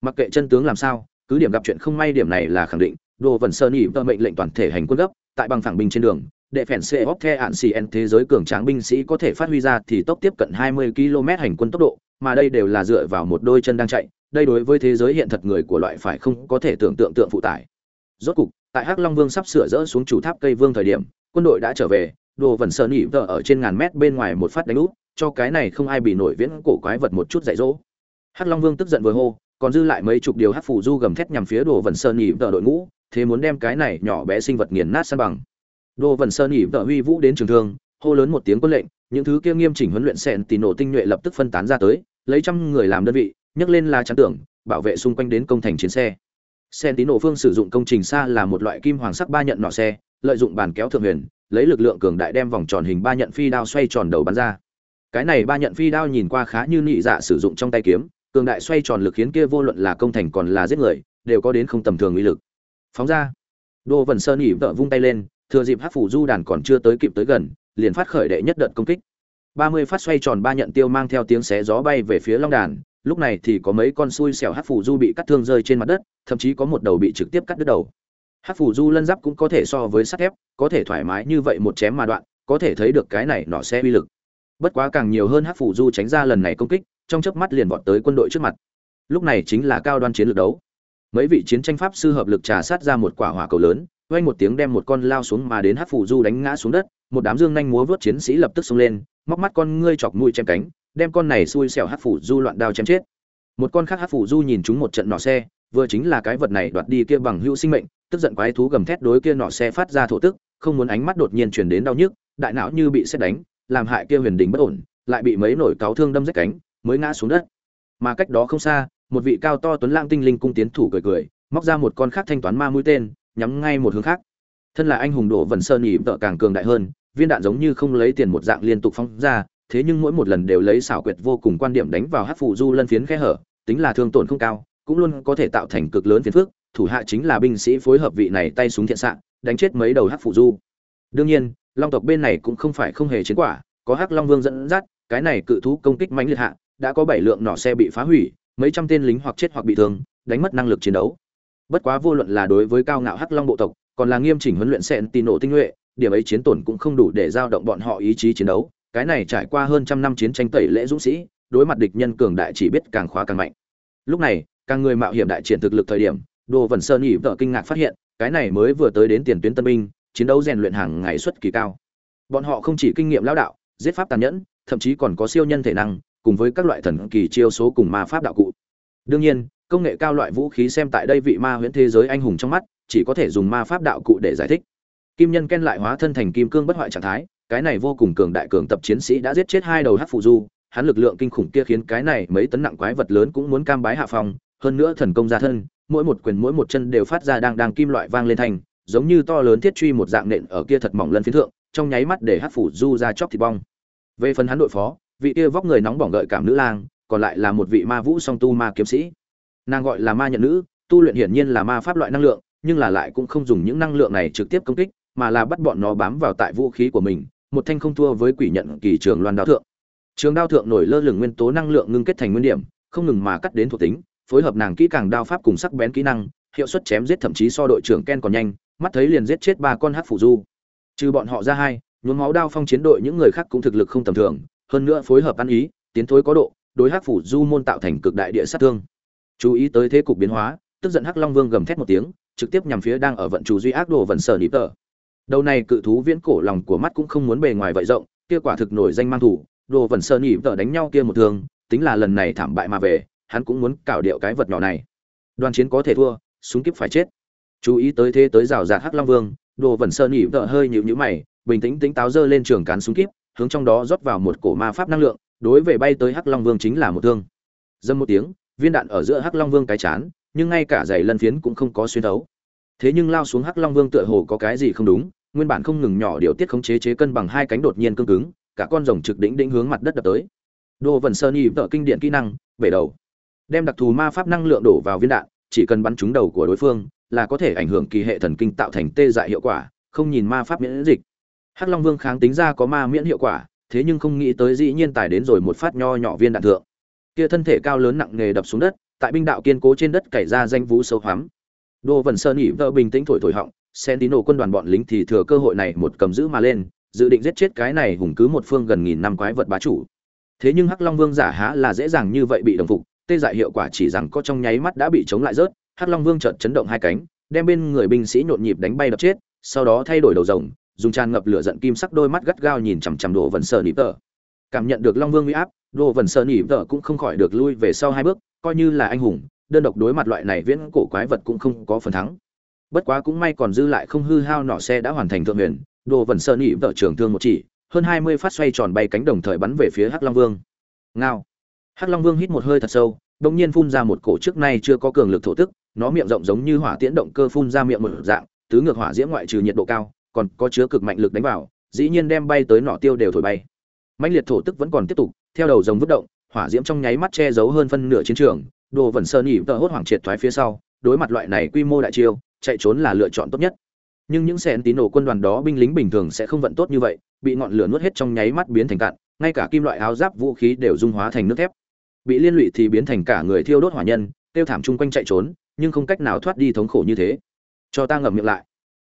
Mặc kệ chân tướng làm sao, cứ điểm gặp chuyện không may điểm này là khẳng định, Đồ vần Sơn nhị mệnh lệnh toàn thể hành quân gấp, tại bằng phẳng binh trên đường, để phèn xe bóp the ạn CN thế giới cường tráng binh sĩ có thể phát huy ra thì tốc tiếp cận 20 km hành quân tốc độ, mà đây đều là dựa vào một đôi chân đang chạy, đây đối với thế giới hiện thật người của loại phải không có thể tưởng tượng tượng phụ tải. Rốt cục, tại Hắc Long Vương sắp sửa rỡ xuống chủ tháp cây vương thời điểm, quân đội đã trở về, Đồ vần Sơn nhị ở trên ngàn mét bên ngoài một phát đánh úp, cho cái này không ai bị nổi viễn cổ quái vật một chút dạy dỗ. Hắc long vương tức giận vừa hô còn dư lại mấy chục điều hắc phủ du gầm thét nhằm phía đồ vần sơn nhị vợ đội ngũ thế muốn đem cái này nhỏ bé sinh vật nghiền nát san bằng. Đồ vần sơn nhị vợ huy vũ đến trường thương hô lớn một tiếng quân lệnh những thứ kia nghiêm chỉnh huấn luyện sẹn tì nổ tinh nhuệ lập tức phân tán ra tới lấy trăm người làm đơn vị nhấc lên la chắn tưởng bảo vệ xung quanh đến công thành chiến xe. Sen tín nổ phương sử dụng công trình xa là một loại kim hoàng sắc ba nhận nọ xe lợi dụng bàn kéo thượng huyền, lấy lực lượng cường đại đem vòng tròn hình ba nhận phi đao xoay tròn đầu bắn ra. Cái này ba nhận phi đao nhìn qua khá như nị dạ sử dụng trong tay kiếm, cường đại xoay tròn lực khiến kia vô luận là công thành còn là giết người, đều có đến không tầm thường uy lực. Phóng ra. Đô vần sơn ỉ vợ vung tay lên, thừa dịp hát phủ du đàn còn chưa tới kịp tới gần, liền phát khởi đệ nhất đợt công kích. Ba mươi phát xoay tròn ba nhận tiêu mang theo tiếng xé gió bay về phía long đàn, lúc này thì có mấy con xui xẻo hát phủ du bị cắt thương rơi trên mặt đất, thậm chí có một đầu bị trực tiếp cắt đứt đầu hát phủ du lân giáp cũng có thể so với sắt thép, có thể thoải mái như vậy một chém mà đoạn, có thể thấy được cái này nọ xe uy lực. Bất quá càng nhiều hơn hắc phủ du tránh ra lần này công kích, trong chớp mắt liền vọt tới quân đội trước mặt. Lúc này chính là cao đoan chiến lược đấu. Mấy vị chiến tranh pháp sư hợp lực trà sát ra một quả hỏa cầu lớn, vang một tiếng đem một con lao xuống mà đến hắc phủ du đánh ngã xuống đất, một đám dương nhanh múa vớt chiến sĩ lập tức xông lên, móc mắt con ngươi chọc mũi chém cánh, đem con này xui xẻo hắc phủ du loạn đao chém chết. Một con khác hắc phủ du nhìn chúng một trận nọ xe, vừa chính là cái vật này đoạt đi kia bằng hữu sinh mệnh tức giận quái thú gầm thét đối kia nọ xe phát ra thổ tức, không muốn ánh mắt đột nhiên chuyển đến đau nhức, đại não như bị sét đánh, làm hại kia huyền đỉnh bất ổn, lại bị mấy nổi cáo thương đâm rách cánh, mới ngã xuống đất. Mà cách đó không xa, một vị cao to tuấn lãng tinh linh cung tiến thủ cười cười, móc ra một con khác thanh toán ma mũi tên, nhắm ngay một hướng khác. Thân là anh hùng đổ vần sơn nhị vợ càng cường đại hơn, viên đạn giống như không lấy tiền một dạng liên tục phóng ra, thế nhưng mỗi một lần đều lấy xảo quyệt vô cùng quan điểm đánh vào hắc phụ du lân phiến khe hở, tính là thương tổn không cao, cũng luôn có thể tạo thành cực lớn phiến phước thủ hạ chính là binh sĩ phối hợp vị này tay súng thiện xạ, đánh chết mấy đầu hắc phụ du. Đương nhiên, long tộc bên này cũng không phải không hề chiến quả, có hắc long vương dẫn dắt, cái này cự thú công kích mãnh liệt hạ, đã có bảy lượng nỏ xe bị phá hủy, mấy trăm tên lính hoặc chết hoặc bị thương, đánh mất năng lực chiến đấu. Bất quá vô luận là đối với cao ngạo hắc long bộ tộc, còn là nghiêm chỉnh huấn luyện sẹn tì nổ tinh nhuệ, điểm ấy chiến tổn cũng không đủ để giao động bọn họ ý chí chiến đấu. Cái này trải qua hơn trăm năm chiến tranh tẩy lễ dũng sĩ, đối mặt địch nhân cường đại chỉ biết càng khóa càng mạnh. Lúc này, càng người mạo hiểm đại triển thực lực thời điểm đồ vẩn sơn nhị vợ kinh ngạc phát hiện, cái này mới vừa tới đến tiền tuyến tân binh, chiến đấu rèn luyện hàng ngày xuất kỳ cao. Bọn họ không chỉ kinh nghiệm lão đạo, giết pháp tàn nhẫn, thậm chí còn có siêu nhân thể năng, cùng với các loại thần kỳ chiêu số cùng ma pháp đạo cụ. Đương nhiên, công nghệ cao loại vũ khí xem tại đây vị ma huyễn thế giới anh hùng trong mắt, chỉ có thể dùng ma pháp đạo cụ để giải thích. Kim nhân ken lại hóa thân thành kim cương bất hoại trạng thái, cái này vô cùng cường đại cường tập chiến sĩ đã giết chết hai đầu hát phụ du, hắn lực lượng kinh khủng kia khiến cái này mấy tấn nặng quái vật lớn cũng muốn cam bái hạ phòng hơn nữa thần công ra thân mỗi một quyền mỗi một chân đều phát ra đang đang kim loại vang lên thành, giống như to lớn thiết truy một dạng nện ở kia thật mỏng lân phiến thượng, trong nháy mắt để Hắc phủ du ra chóp thịt bong. Về phần hắn đội phó, vị kia vóc người nóng bỏng gợi cảm nữ lang, còn lại là một vị ma vũ song tu ma kiếm sĩ. Nàng gọi là ma nhận nữ, tu luyện hiển nhiên là ma pháp loại năng lượng, nhưng là lại cũng không dùng những năng lượng này trực tiếp công kích, mà là bắt bọn nó bám vào tại vũ khí của mình, một thanh không thua với quỷ nhận kỳ trường loan đao thượng. Trường đao thượng nổi lơ lửng nguyên tố năng lượng ngưng kết thành nguyên điểm, không ngừng mà cắt đến thuộc tính phối hợp nàng kỹ càng đao pháp cùng sắc bén kỹ năng, hiệu suất chém giết thậm chí so đội trưởng ken còn nhanh, mắt thấy liền giết chết ba con hắc phủ du. Trừ bọn họ ra hai, nhuốm máu đao phong chiến đội những người khác cũng thực lực không tầm thường, hơn nữa phối hợp ăn ý, tiến thối có độ, đối hắc phủ du môn tạo thành cực đại địa sát thương. Chú ý tới thế cục biến hóa, tức giận hắc long vương gầm thét một tiếng, trực tiếp nhằm phía đang ở vận chủ duy ác đồ vận sở nịp tờ. Đầu này cự thú viễn cổ lòng của mắt cũng không muốn bề ngoài vậy rộng, kia quả thực nổi danh mang thủ, đồ vận sở nịp tờ đánh nhau kia một thường tính là lần này thảm bại mà về hắn cũng muốn cào điệu cái vật nhỏ này. Đoàn chiến có thể thua, súng kiếp phải chết. Chú ý tới thế tới rào rạt hắc long vương, đồ vẩn sơn nhị vợ hơi nhịu nhữ mày, bình tĩnh tính táo dơ lên trường cán súng kiếp hướng trong đó rót vào một cổ ma pháp năng lượng, đối về bay tới hắc long vương chính là một thương. Dâm một tiếng, viên đạn ở giữa hắc long vương cái chán, nhưng ngay cả giày lân phiến cũng không có xuyên thấu. Thế nhưng lao xuống hắc long vương tựa hồ có cái gì không đúng, nguyên bản không ngừng nhỏ điều tiết khống chế chế cân bằng hai cánh đột nhiên cương cứng, cả con rồng trực đỉnh đỉnh hướng mặt đất đập tới. Đồ vần sơn nhị vợ kinh điện kỹ năng, bể đầu đem đặc thù ma pháp năng lượng đổ vào viên đạn, chỉ cần bắn trúng đầu của đối phương, là có thể ảnh hưởng kỳ hệ thần kinh tạo thành tê dại hiệu quả, không nhìn ma pháp miễn dịch. Hắc long vương kháng tính ra có ma miễn hiệu quả, thế nhưng không nghĩ tới dĩ nhiên tài đến rồi một phát nho nhỏ viên đạn thượng. Kia thân thể cao lớn nặng nề đập xuống đất, tại binh đạo kiên cố trên đất cày ra danh vũ sâu hoắm. Đô vần sơn nhị vợ bình tĩnh thổi thổi họng sentino quân đoàn bọn lính thì thừa cơ hội này một cầm giữ mà lên, dự định giết chết cái này hùng cứ một phương gần nghìn năm quái vật bá chủ. Thế nhưng hắc long vương giả há là dễ dàng như vậy bị đồng phục tê dại hiệu quả chỉ rằng có trong nháy mắt đã bị chống lại rớt, hắc long vương chợt chấn động hai cánh, đem bên người binh sĩ nhộn nhịp đánh bay đập chết, sau đó thay đổi đầu rồng, dùng tràn ngập lửa giận kim sắc đôi mắt gắt gao nhìn chằm chằm đồ vần sờ nịp tờ cảm nhận được long vương uy áp, đồ vần sờ nịp tờ cũng không khỏi được lui về sau hai bước, coi như là anh hùng, đơn độc đối mặt loại này viễn cổ quái vật cũng không có phần thắng. Bất quá cũng may còn dư lại không hư hao nỏ xe đã hoàn thành thượng huyền, đồ vần sờ nịp tờ trường thương một chỉ, hơn hai mươi phát xoay tròn bay cánh đồng thời bắn về phía hắc long vương. Ngao hắc long vương hít một hơi thật sâu đột nhiên phun ra một cổ trước nay chưa có cường lực thổ tức nó miệng rộng giống như hỏa tiễn động cơ phun ra miệng một dạng tứ ngược hỏa diễm ngoại trừ nhiệt độ cao còn có chứa cực mạnh lực đánh vào, dĩ nhiên đem bay tới nọ tiêu đều thổi bay. Mãnh liệt thổ tức vẫn còn tiếp tục, theo đầu rồng vứt động, hỏa diễm trong nháy mắt che giấu hơn phân nửa chiến trường, Đồ Vân Sơn nhỉ tờ hốt hoảng triệt thoái phía sau, đối mặt loại này quy mô đại chiêu, chạy trốn là lựa chọn tốt nhất. Nhưng những xẻn tín nổ quân đoàn đó binh lính bình thường sẽ không vận tốt như vậy, bị ngọn lửa nuốt hết trong nháy mắt biến thành cạn, ngay cả kim loại áo giáp vũ khí đều dung hóa thành nước thép. Bị liên lụy thì biến thành cả người thiêu đốt hỏa nhân, tiêu thảm chung quanh chạy trốn, nhưng không cách nào thoát đi thống khổ như thế. Cho ta ngậm miệng lại.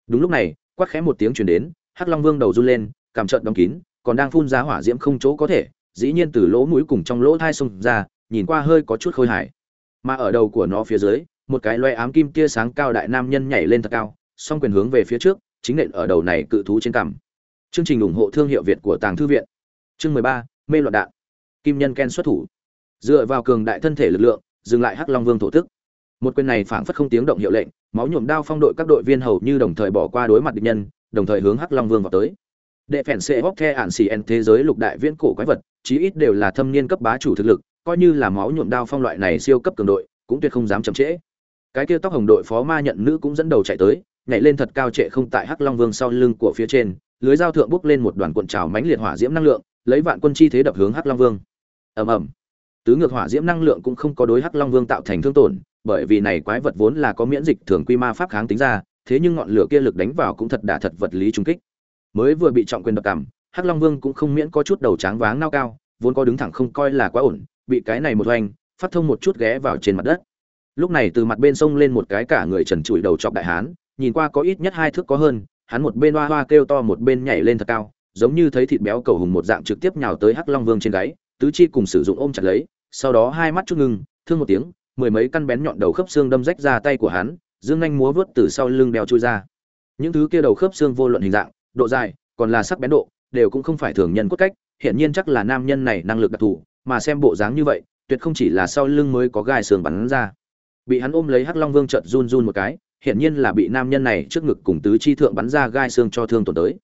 Đúng lúc này, quát khẽ một tiếng truyền đến, hắc long vương đầu run lên cảm trợn đóng kín còn đang phun ra hỏa diễm không chỗ có thể dĩ nhiên từ lỗ mũi cùng trong lỗ thai xông ra nhìn qua hơi có chút khôi hài. Mà ở đầu của nó phía dưới một cái loe ám kim tia sáng cao đại nam nhân nhảy lên thật cao song quyền hướng về phía trước chính nện ở đầu này cự thú trên cằm. Chương trình ủng hộ thương hiệu việt của tàng thư viện. Chương mười ba mê loạn đạn. Kim nhân ken xuất thủ dựa vào cường đại thân thể lực lượng, dừng lại hắc long vương thổ tức. Một quyền này phảng phất không tiếng động hiệu lệnh, máu nhuộm đao phong đội các đội viên hầu như đồng thời bỏ qua đối mặt địch nhân, đồng thời hướng hắc long vương vào tới. Đệ phèn xê hóc the ản xì en thế giới lục đại viễn cổ quái vật, chí ít đều là thâm niên cấp bá chủ thực lực, coi như là máu nhuộm đao phong loại này siêu cấp cường đội, cũng tuyệt không dám chậm trễ. Cái kia tóc hồng đội phó ma nhận nữ cũng dẫn đầu chạy tới, nhảy lên thật cao trệ không tại hắc long vương sau lưng của phía trên, lưới giao thượng bốc lên một đoàn cuộn trào mãnh liệt hỏa diễm năng lượng, lấy vạn quân chi thế đập hướng hắc long vương. Ầm ầm tứ ngược hỏa diễm năng lượng cũng không có đối hắc long vương tạo thành thương tổn, bởi vì này quái vật vốn là có miễn dịch thường quy ma pháp kháng tính ra, thế nhưng ngọn lửa kia lực đánh vào cũng thật đả thật vật lý trung kích. Mới vừa bị trọng quyền đập cằm, hắc long vương cũng không miễn có chút đầu tráng váng nao cao, vốn có đứng thẳng không coi là quá ổn, bị cái này một hoành phát thông một chút ghé vào trên mặt đất. Lúc này từ mặt bên sông lên một cái cả người trần trụi đầu chọc đại hán, nhìn qua có ít nhất hai thước có hơn, hắn một bên hoa hoa kêu to một bên nhảy lên thật cao, giống như thấy thịt béo cầu hùng một dạng trực tiếp nhào tới hắc long vương trên gáy, tứ chi cùng sử dụng ôm chặt lấy sau đó hai mắt chút ngưng, thương một tiếng, mười mấy căn bén nhọn đầu khớp xương đâm rách ra tay của hắn, dương anh múa vớt từ sau lưng đeo chui ra. Những thứ kia đầu khớp xương vô luận hình dạng, độ dài, còn là sắc bén độ, đều cũng không phải thường nhân cốt cách hiện nhiên chắc là nam nhân này năng lực đặc thù, mà xem bộ dáng như vậy, tuyệt không chỉ là sau lưng mới có gai xương bắn ra. Bị hắn ôm lấy hắc long vương chợt run run một cái hiện nhiên là bị nam nhân này trước ngực cùng tứ chi thượng bắn ra gai xương cho thương tổn tới.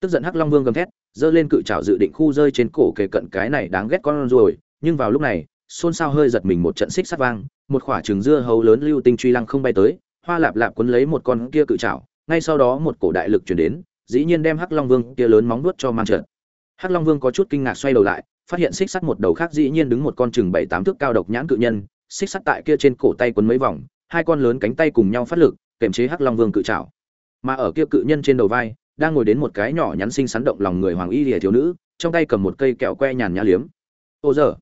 Tức giận hắc long vương gầm thét, giơ lên cự trảo dự định khu rơi trên cổ kề cận cái này đáng ghét con rồi nhưng vào lúc này, xôn xao hơi giật mình một trận xích sắt vang, một quả trứng dưa hấu lớn lưu tinh truy lăng không bay tới, hoa lạp lạp quấn lấy một con kia cự trảo, ngay sau đó một cổ đại lực chuyển đến, dĩ nhiên đem hắc long vương kia lớn móng nuốt cho mang trợn hắc long vương có chút kinh ngạc xoay đầu lại, phát hiện xích sắt một đầu khác dĩ nhiên đứng một con chừng bảy tám thước cao độc nhãn cự nhân, xích sắt tại kia trên cổ tay quấn mấy vòng, hai con lớn cánh tay cùng nhau phát lực, kềm chế hắc long vương cự trảo. Mà ở kia cự nhân trên đầu vai, đang ngồi đến một cái nhỏ nhắn xinh xắn động lòng người hoàng y lìa thiếu nữ, trong tay cầm một cây kẹo que nhàn nhã liếm. Ô giờ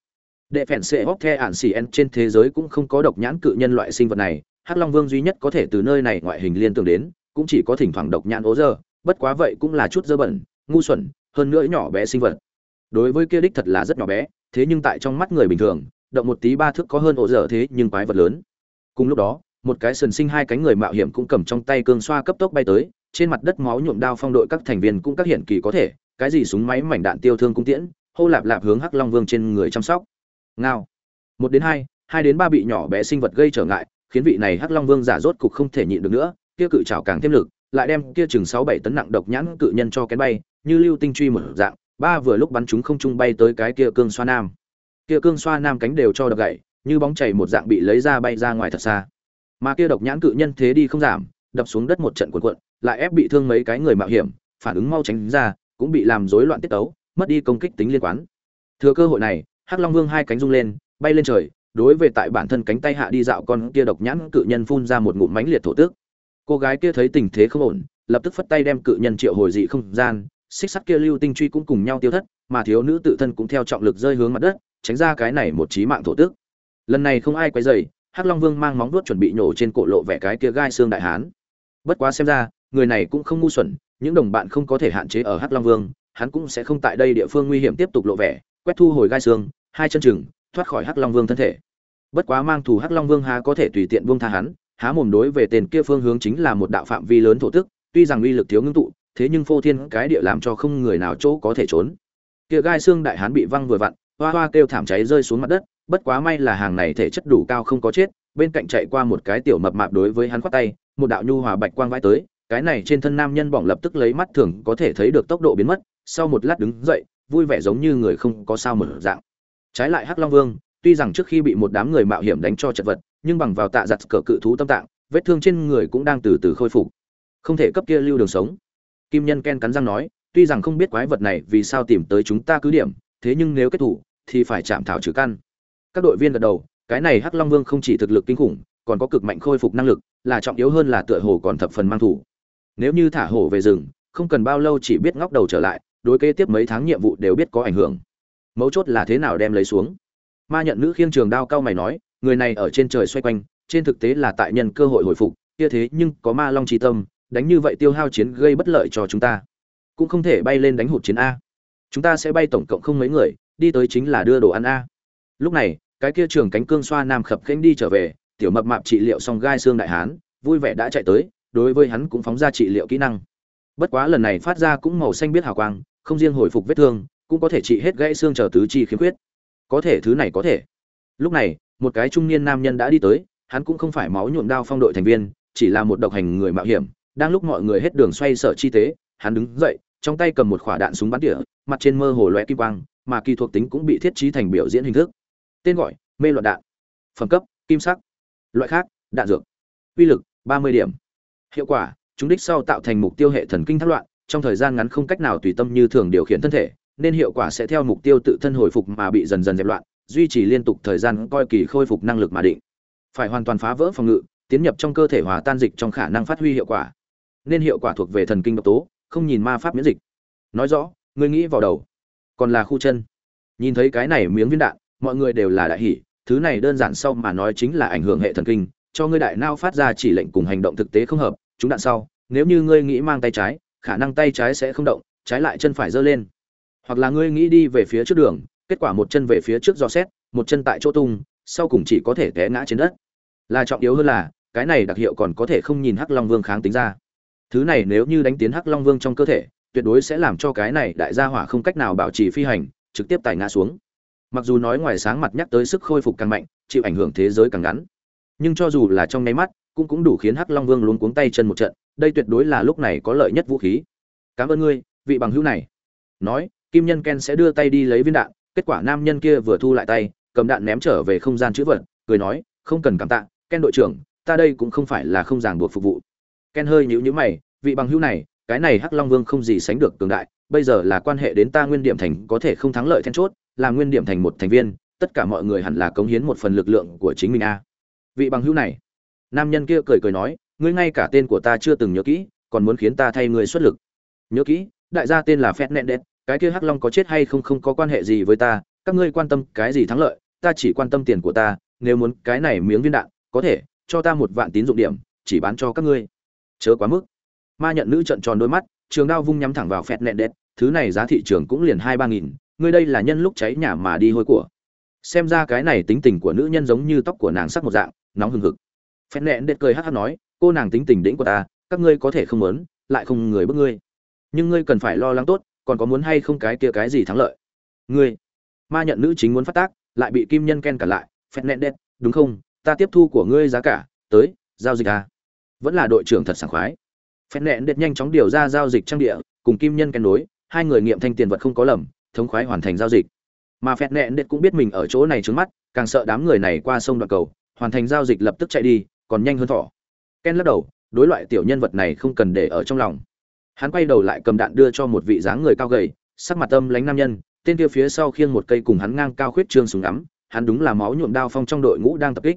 đệ phèn xệ hóc the ạn xỉ en trên thế giới cũng không có độc nhãn cự nhân loại sinh vật này, hắc long vương duy nhất có thể từ nơi này ngoại hình liên tưởng đến, cũng chỉ có thỉnh thoảng độc nhãn ố dơ, bất quá vậy cũng là chút dơ bẩn, ngu xuẩn, hơn nữa nhỏ bé sinh vật. Đối với kia đích thật là rất nhỏ bé, thế nhưng tại trong mắt người bình thường, động một tí ba thước có hơn ổ dở thế nhưng quái vật lớn. Cùng lúc đó, một cái sần sinh hai cánh người mạo hiểm cũng cầm trong tay cương xoa cấp tốc bay tới, trên mặt đất máu nhuộm đao phong đội các thành viên cũng các hiện kỳ có thể, cái gì súng máy mảnh đạn tiêu thương cung tiễn, hô lạp lạp hướng hắc long vương trên người chăm sóc ngao. Một đến hai hai đến ba bị nhỏ bé sinh vật gây trở ngại, khiến vị này hắc long vương giả rốt cục không thể nhịn được nữa, kia cự trào càng thêm lực, lại đem kia chừng sáu bảy tấn nặng độc nhãn cự nhân cho kén bay, như lưu tinh truy một dạng, ba vừa lúc bắn chúng không trung bay tới cái kia cương xoa nam. Kia cương xoa nam cánh đều cho đập gậy, như bóng chảy một dạng bị lấy ra bay ra ngoài thật xa. Mà kia độc nhãn cự nhân thế đi không giảm, đập xuống đất một trận cuộn cuộn, lại ép bị thương mấy cái người mạo hiểm, phản ứng mau tránh ra, cũng bị làm rối loạn tiết tấu, mất đi công kích tính liên quan thừa cơ hội này hắc long vương hai cánh rung lên, bay lên trời, đối về tại bản thân cánh tay hạ đi dạo con kia độc nhãn cự nhân phun ra một ngụm mánh liệt thổ tước cô gái kia thấy tình thế không ổn, lập tức phất tay đem cự nhân triệu hồi dị không gian, xích sắt kia lưu tinh truy cũng cùng nhau tiêu thất, mà thiếu nữ tự thân cũng theo trọng lực rơi hướng mặt đất, tránh ra cái này một chí mạng thổ tước lần này không ai quay dày hắc long vương mang móng vuốt chuẩn bị nhổ trên cổ lộ vẻ cái kia gai xương đại hán. Bất quá xem ra, người này cũng không ngu xuẩn, những đồng bạn không có thể hạn chế ở hắc long vương, hắn cũng sẽ không tại đây địa phương nguy hiểm tiếp tục lộ vẻ quét thu hồi gai xương, hai chân chừng, thoát khỏi hắc long vương thân thể. Bất quá mang thù hắc long vương há có thể tùy tiện buông tha hắn, há mồm đối về tên kia phương hướng chính là một đạo phạm vi lớn thổ tức, tuy rằng uy lực thiếu ngưng tụ, thế nhưng phô thiên cái địa làm cho không người nào chỗ có thể trốn. Kia gai xương đại hán bị văng vừa vặn, hoa hoa kêu thảm cháy rơi xuống mặt đất, bất quá may là hàng này thể chất đủ cao không có chết, bên cạnh chạy qua một cái tiểu mập mạp đối với hắn khoát tay, một đạo nhu hòa bạch quang vãi tới, cái này trên thân nam nhân bỏng lập tức lấy mắt thường có thể thấy được tốc độ biến mất, sau một lát đứng dậy vui vẻ giống như người không có sao mở dạng. Trái lại hắc long vương, tuy rằng trước khi bị một đám người mạo hiểm đánh cho chật vật, nhưng bằng vào tạ giặt cờ cự thú tâm tạng, vết thương trên người cũng đang từ từ khôi phục. Không thể cấp kia lưu đường sống. Kim nhân ken cắn răng nói, tuy rằng không biết quái vật này vì sao tìm tới chúng ta cứ điểm, thế nhưng nếu kết thủ, thì phải chạm thảo trừ căn. Các đội viên gật đầu, cái này hắc long vương không chỉ thực lực kinh khủng, còn có cực mạnh khôi phục năng lực, là trọng yếu hơn là tựa hồ còn thập phần mang thủ. Nếu như thả hổ về rừng, không cần bao lâu chỉ biết ngóc đầu trở lại đối kế tiếp mấy tháng nhiệm vụ đều biết có ảnh hưởng. Mấu chốt là thế nào đem lấy xuống. Ma nhận nữ khiêng trường đao cao mày nói, người này ở trên trời xoay quanh, trên thực tế là tại nhân cơ hội hồi phục, kia thế nhưng có ma long trí tâm, đánh như vậy tiêu hao chiến gây bất lợi cho chúng ta. Cũng không thể bay lên đánh hụt chiến a. Chúng ta sẽ bay tổng cộng không mấy người, đi tới chính là đưa đồ ăn a. Lúc này, cái kia trường cánh cương xoa nam khập khanh đi trở về, tiểu mập mạp trị liệu xong gai xương đại hán, vui vẻ đã chạy tới, đối với hắn cũng phóng ra trị liệu kỹ năng. Bất quá lần này phát ra cũng màu xanh biết hào quang không riêng hồi phục vết thương, cũng có thể trị hết gãy xương chờ tứ chi khiếm khuyết. Có thể thứ này có thể. Lúc này, một cái trung niên nam nhân đã đi tới, hắn cũng không phải máu nhuộm đao phong đội thành viên, chỉ là một độc hành người mạo hiểm, đang lúc mọi người hết đường xoay sở chi tế, hắn đứng dậy, trong tay cầm một quả đạn súng bắn tỉa, mặt trên mơ hồ loe kim quang, mà kỳ thuộc tính cũng bị thiết trí thành biểu diễn hình thức. Tên gọi, mê loạn đạn. Phẩm cấp, kim sắc. Loại khác, đạn dược. Uy lực, ba mươi điểm. Hiệu quả, chúng đích sau tạo thành mục tiêu hệ thần kinh thác loạn trong thời gian ngắn không cách nào tùy tâm như thường điều khiển thân thể, nên hiệu quả sẽ theo mục tiêu tự thân hồi phục mà bị dần dần dẹp loạn, duy trì liên tục thời gian coi kỳ khôi phục năng lực mà định. Phải hoàn toàn phá vỡ phòng ngự, tiến nhập trong cơ thể hòa tan dịch trong khả năng phát huy hiệu quả. Nên hiệu quả thuộc về thần kinh độc tố, không nhìn ma pháp miễn dịch. Nói rõ người nghĩ vào đầu. Còn là khu chân. Nhìn thấy cái này miếng viên đạn, mọi người đều là đại hỷ thứ này đơn giản sau mà nói chính là ảnh hưởng hệ thần kinh, cho ngươi đại não phát ra chỉ lệnh cùng hành động thực tế không hợp, chúng đạn sau, nếu như ngươi nghĩ mang tay trái khả năng tay trái sẽ không động, trái lại chân phải giơ lên. Hoặc là ngươi nghĩ đi về phía trước đường, kết quả một chân về phía trước do xét, một chân tại chỗ tung, sau cùng chỉ có thể té ngã trên đất. Là trọng yếu hơn là, cái này đặc hiệu còn có thể không nhìn hắc long vương kháng tính ra. Thứ này nếu như đánh tiến hắc long vương trong cơ thể, tuyệt đối sẽ làm cho cái này đại gia hỏa không cách nào bảo trì phi hành, trực tiếp tải ngã xuống. Mặc dù nói ngoài sáng mặt nhắc tới sức khôi phục càng mạnh, chịu ảnh hưởng thế giới càng ngắn, nhưng cho dù là trong nháy mắt, cũng cũng đủ khiến hắc long vương luống cuống tay chân một trận đây tuyệt đối là lúc này có lợi nhất vũ khí. Cảm ơn ngươi, vị bằng hữu này. Nói, kim nhân ken sẽ đưa tay đi lấy viên đạn, kết quả nam nhân kia vừa thu lại tay, cầm đạn ném trở về không gian chữ vật, cười nói, không cần cảm tạ, ken đội trưởng, ta đây cũng không phải là không ràng buộc phục vụ. Ken hơi nhíu nhíu mày, vị bằng hữu này, cái này hắc long vương không gì sánh được cường đại, bây giờ là quan hệ đến ta nguyên điểm thành có thể không thắng lợi then chốt, là nguyên điểm thành một thành viên, tất cả mọi người hẳn là cống hiến một phần lực lượng của chính mình a. Vị bằng hữu này. Nam nhân kia cười cười nói ngươi ngay cả tên của ta chưa từng nhớ kỹ, còn muốn khiến ta thay ngươi xuất lực. Nhớ kỹ, đại gia tên là phét nẹn đét cái kia hắc long có chết hay không không có quan hệ gì với ta, các ngươi quan tâm cái gì thắng lợi, ta chỉ quan tâm tiền của ta, nếu muốn cái này miếng viên đạn, có thể, cho ta một vạn tín dụng điểm, chỉ bán cho các ngươi. Chớ quá mức. Ma nhận nữ trận tròn đôi mắt, trường đao vung nhắm thẳng vào phẹt nẹn đét thứ này giá thị trường cũng liền hai ba nghìn, ngươi đây là nhân lúc cháy nhà mà đi hôi của. Xem ra cái này tính tình của nữ nhân giống như tóc của nàng sắc một dạng, nóng hừng hực. Phẹt nẹn đét cười hát hát nói cô nàng tính tình đĩnh của ta, các ngươi có thể không muốn, lại không người bức ngươi. Nhưng ngươi cần phải lo lắng tốt, còn có muốn hay không cái kia cái gì thắng lợi? Ngươi, ma nhận nữ chính muốn phát tác, lại bị kim nhân ken cả lại, phẹt nẹn đét đúng không? Ta tiếp thu của ngươi giá cả, tới, giao dịch à? Vẫn là đội trưởng thật sảng khoái. Phẹt nẹn đét nhanh chóng điều ra giao dịch trang địa, cùng kim nhân ken đối, hai người nghiệm thanh tiền vật không có lầm, thống khoái hoàn thành giao dịch. Mà phẹt nẹn đét cũng biết mình ở chỗ này trướng mắt, càng sợ đám người này qua sông đoạn cầu, hoàn thành giao dịch lập tức chạy đi, còn nhanh hơn thỏ ken lắc đầu, đối loại tiểu nhân vật này không cần để ở trong lòng. Hắn quay đầu lại cầm đạn đưa cho một vị dáng người cao gầy, sắc mặt âm lánh nam nhân, tên kia phía sau khiêng một cây cùng hắn ngang cao khuyết trương súng ngắm, hắn đúng là máu nhuộm đao phong trong đội ngũ đang tập kích.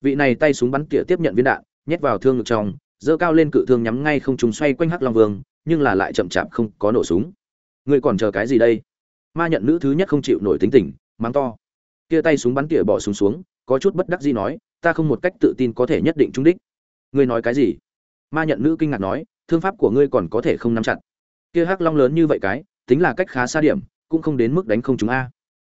Vị này tay súng bắn tỉa tiếp nhận viên đạn, nhét vào thương ngực trong, giơ cao lên cự thương nhắm ngay không trùng xoay quanh hắc long vương, nhưng là lại chậm chạp không có nổ súng. Ngươi còn chờ cái gì đây? Ma nhận nữ thứ nhất không chịu nổi tính tình, mắng to. Kia tay súng bắn tỉa bỏ súng xuống, có chút bất đắc dĩ nói, ta không một cách tự tin có thể nhất định trúng đích ngươi nói cái gì? Ma nhận nữ kinh ngạc nói, thương pháp của ngươi còn có thể không nắm chặt. Kia hắc long lớn như vậy cái, tính là cách khá xa điểm, cũng không đến mức đánh không chúng a.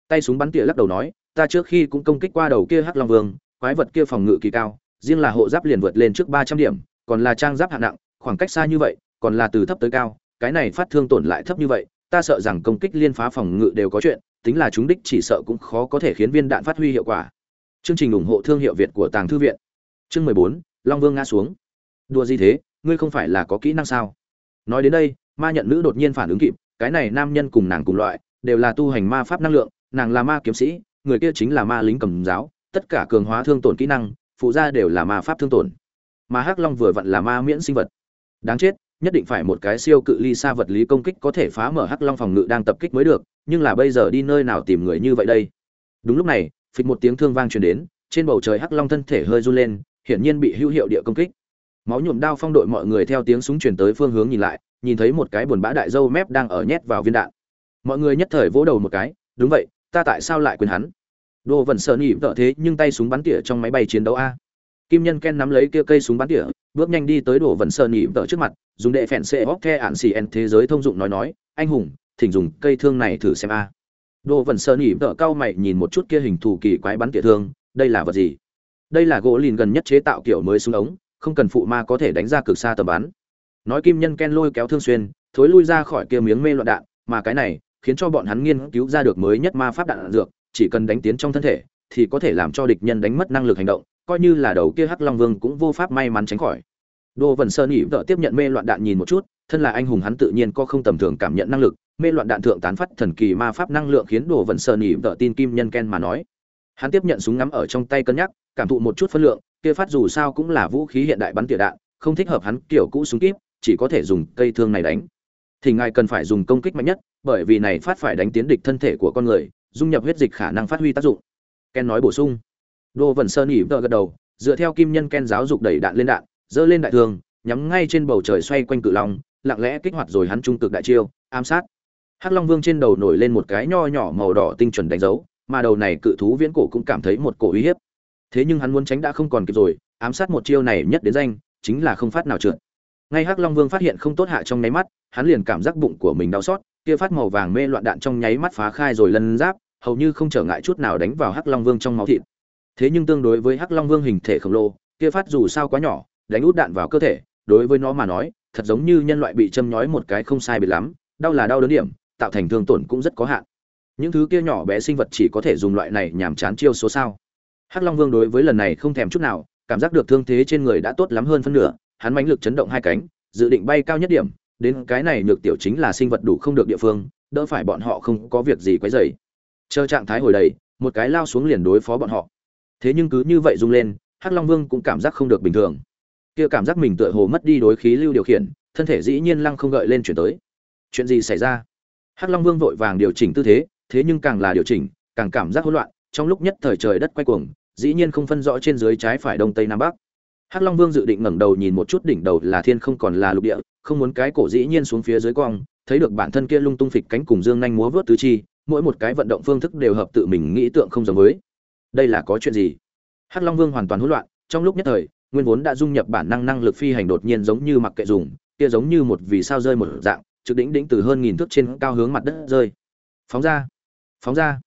Tay súng bắn tỉa lắc đầu nói, ta trước khi cũng công kích qua đầu kia hắc long vương, quái vật kia phòng ngự kỳ cao, riêng là hộ giáp liền vượt lên trước ba trăm điểm, còn là trang giáp hạng nặng, khoảng cách xa như vậy, còn là từ thấp tới cao, cái này phát thương tổn lại thấp như vậy, ta sợ rằng công kích liên phá phòng ngự đều có chuyện, tính là chúng đích chỉ sợ cũng khó có thể khiến viên đạn phát huy hiệu quả. Chương trình ủng hộ thương hiệu việt của tàng thư viện. Chương mười bốn long vương ngã xuống. Đùa gì thế? Ngươi không phải là có kỹ năng sao? Nói đến đây, ma nhận nữ đột nhiên phản ứng kịp, cái này nam nhân cùng nàng cùng loại, đều là tu hành ma pháp năng lượng, nàng là ma kiếm sĩ, người kia chính là ma lính cầm giáo, tất cả cường hóa thương tổn kỹ năng, phụ gia đều là ma pháp thương tổn. Mà hắc long vừa vặn là ma miễn sinh vật. Đáng chết, nhất định phải một cái siêu cự ly xa vật lý công kích có thể phá mở hắc long phòng ngự đang tập kích mới được, nhưng là bây giờ đi nơi nào tìm người như vậy đây? Đúng lúc này, phịch một tiếng thương vang truyền đến, trên bầu trời hắc long thân thể hơi run lên hiển nhiên bị hữu hiệu địa công kích. Máu nhuộm đao phong đội mọi người theo tiếng súng truyền tới phương hướng nhìn lại, nhìn thấy một cái buồn bã đại dâu mép đang ở nhét vào viên đạn. Mọi người nhất thời vỗ đầu một cái, đúng vậy, ta tại sao lại quên hắn? Đồ vẫn sợ nhị vợ thế nhưng tay súng bắn tỉa trong máy bay chiến đấu a. Kim nhân ken nắm lấy kia cây súng bắn tỉa, bước nhanh đi tới đồ vẫn sợ nhị vợ trước mặt, dùng đệ phèn xệ hóc the ạn xì en thế giới thông dụng nói nói, anh hùng, thỉnh dùng cây thương này thử xem a. Đồ vẫn sợ nhị vợ cao mày nhìn một chút kia hình thù kỳ quái bắn tỉa thương, đây là vật gì? Đây là gỗ lìn gần nhất chế tạo kiểu mới súng ống, không cần phụ ma có thể đánh ra cực xa tầm bắn. Nói kim nhân ken lôi kéo thương xuyên, thối lui ra khỏi kia miếng mê loạn đạn, mà cái này khiến cho bọn hắn nghiên cứu ra được mới nhất ma pháp đạn dược, chỉ cần đánh tiến trong thân thể thì có thể làm cho địch nhân đánh mất năng lực hành động, coi như là đầu kia hắc long vương cũng vô pháp may mắn tránh khỏi. Đô vần sơn nhị vợ tiếp nhận mê loạn đạn nhìn một chút, thân là anh hùng hắn tự nhiên có không tầm thường cảm nhận năng lực, mê loạn đạn thượng tán phát thần kỳ ma pháp năng lượng khiến đồ vần sơn nhị vợ tin kim nhân ken mà nói hắn tiếp nhận súng ngắm ở trong tay cân nhắc, cảm thụ một chút phân lượng, kia phát dù sao cũng là vũ khí hiện đại bắn tỉa đạn, không thích hợp hắn kiểu cũ súng kíp, chỉ có thể dùng cây thương này đánh. Thì ngài cần phải dùng công kích mạnh nhất, bởi vì này phát phải đánh tiến địch thân thể của con người, dung nhập huyết dịch khả năng phát huy tác dụng. Ken nói bổ sung. Đô vần sơn ỉ vợ gật đầu, dựa theo kim nhân ken giáo dục đẩy đạn lên đạn dơ lên đại thương, nhắm ngay trên bầu trời xoay quanh cự long, lặng lẽ kích hoạt rồi hắn trung cực đại chiêu, ám sát. Hắc long vương trên đầu nổi lên một cái nho nhỏ màu đỏ tinh chuẩn đánh dấu mà đầu này cự thú viễn cổ cũng cảm thấy một cổ uy hiếp. Thế nhưng hắn muốn tránh đã không còn kịp rồi, ám sát một chiêu này nhất đến danh, chính là không phát nào trượt. Ngay hắc long vương phát hiện không tốt hạ trong nháy mắt, hắn liền cảm giác bụng của mình đau xót, kia phát màu vàng mê loạn đạn trong nháy mắt phá khai rồi lân giáp, hầu như không trở ngại chút nào đánh vào hắc long vương trong máu thịt. Thế nhưng tương đối với hắc long vương hình thể khổng lồ, kia phát dù sao quá nhỏ, đánh út đạn vào cơ thể, đối với nó mà nói, thật giống như nhân loại bị châm nhói một cái không sai biệt lắm, đau là đau đớn điểm, tạo thành thương tổn cũng rất có hạn những thứ kia nhỏ bé sinh vật chỉ có thể dùng loại này nhàm chán chiêu số sao? Hắc long vương đối với lần này không thèm chút nào, cảm giác được thương thế trên người đã tốt lắm hơn phân nửa, hắn mãnh lực chấn động hai cánh, dự định bay cao nhất điểm, đến cái này nhược tiểu chính là sinh vật đủ không được địa phương, đỡ phải bọn họ không có việc gì quấy rầy. Chờ trạng thái hồi đầy, một cái lao xuống liền đối phó bọn họ. Thế nhưng cứ như vậy rung lên, hắc long vương cũng cảm giác không được bình thường. Kia cảm giác mình tựa hồ mất đi đối khí lưu điều khiển, thân thể dĩ nhiên lăng không gợi lên chuyển tới. Chuyện gì xảy ra? Hắc long vương vội vàng điều chỉnh tư thế thế nhưng càng là điều chỉnh, càng cảm giác hỗn loạn, trong lúc nhất thời trời đất quay cuồng, dĩ nhiên không phân rõ trên dưới trái phải đông tây nam bắc. Hắc long vương dự định ngẩng đầu nhìn một chút đỉnh đầu là thiên không còn là lục địa, không muốn cái cổ dĩ nhiên xuống phía dưới cong thấy được bản thân kia lung tung phịch cánh cùng dương nhanh múa vớt tứ chi, mỗi một cái vận động phương thức đều hợp tự mình nghĩ tượng không giống với. Đây là có chuyện gì? Hắc long vương hoàn toàn hỗn loạn, trong lúc nhất thời, nguyên vốn đã dung nhập bản năng năng lực phi hành đột nhiên giống như mặc kệ dùng, kia giống như một vì sao rơi một dạng, trực đỉnh đỉnh từ hơn nghìn thước trên cao hướng mặt đất rơi. Phóng ra phóng ra.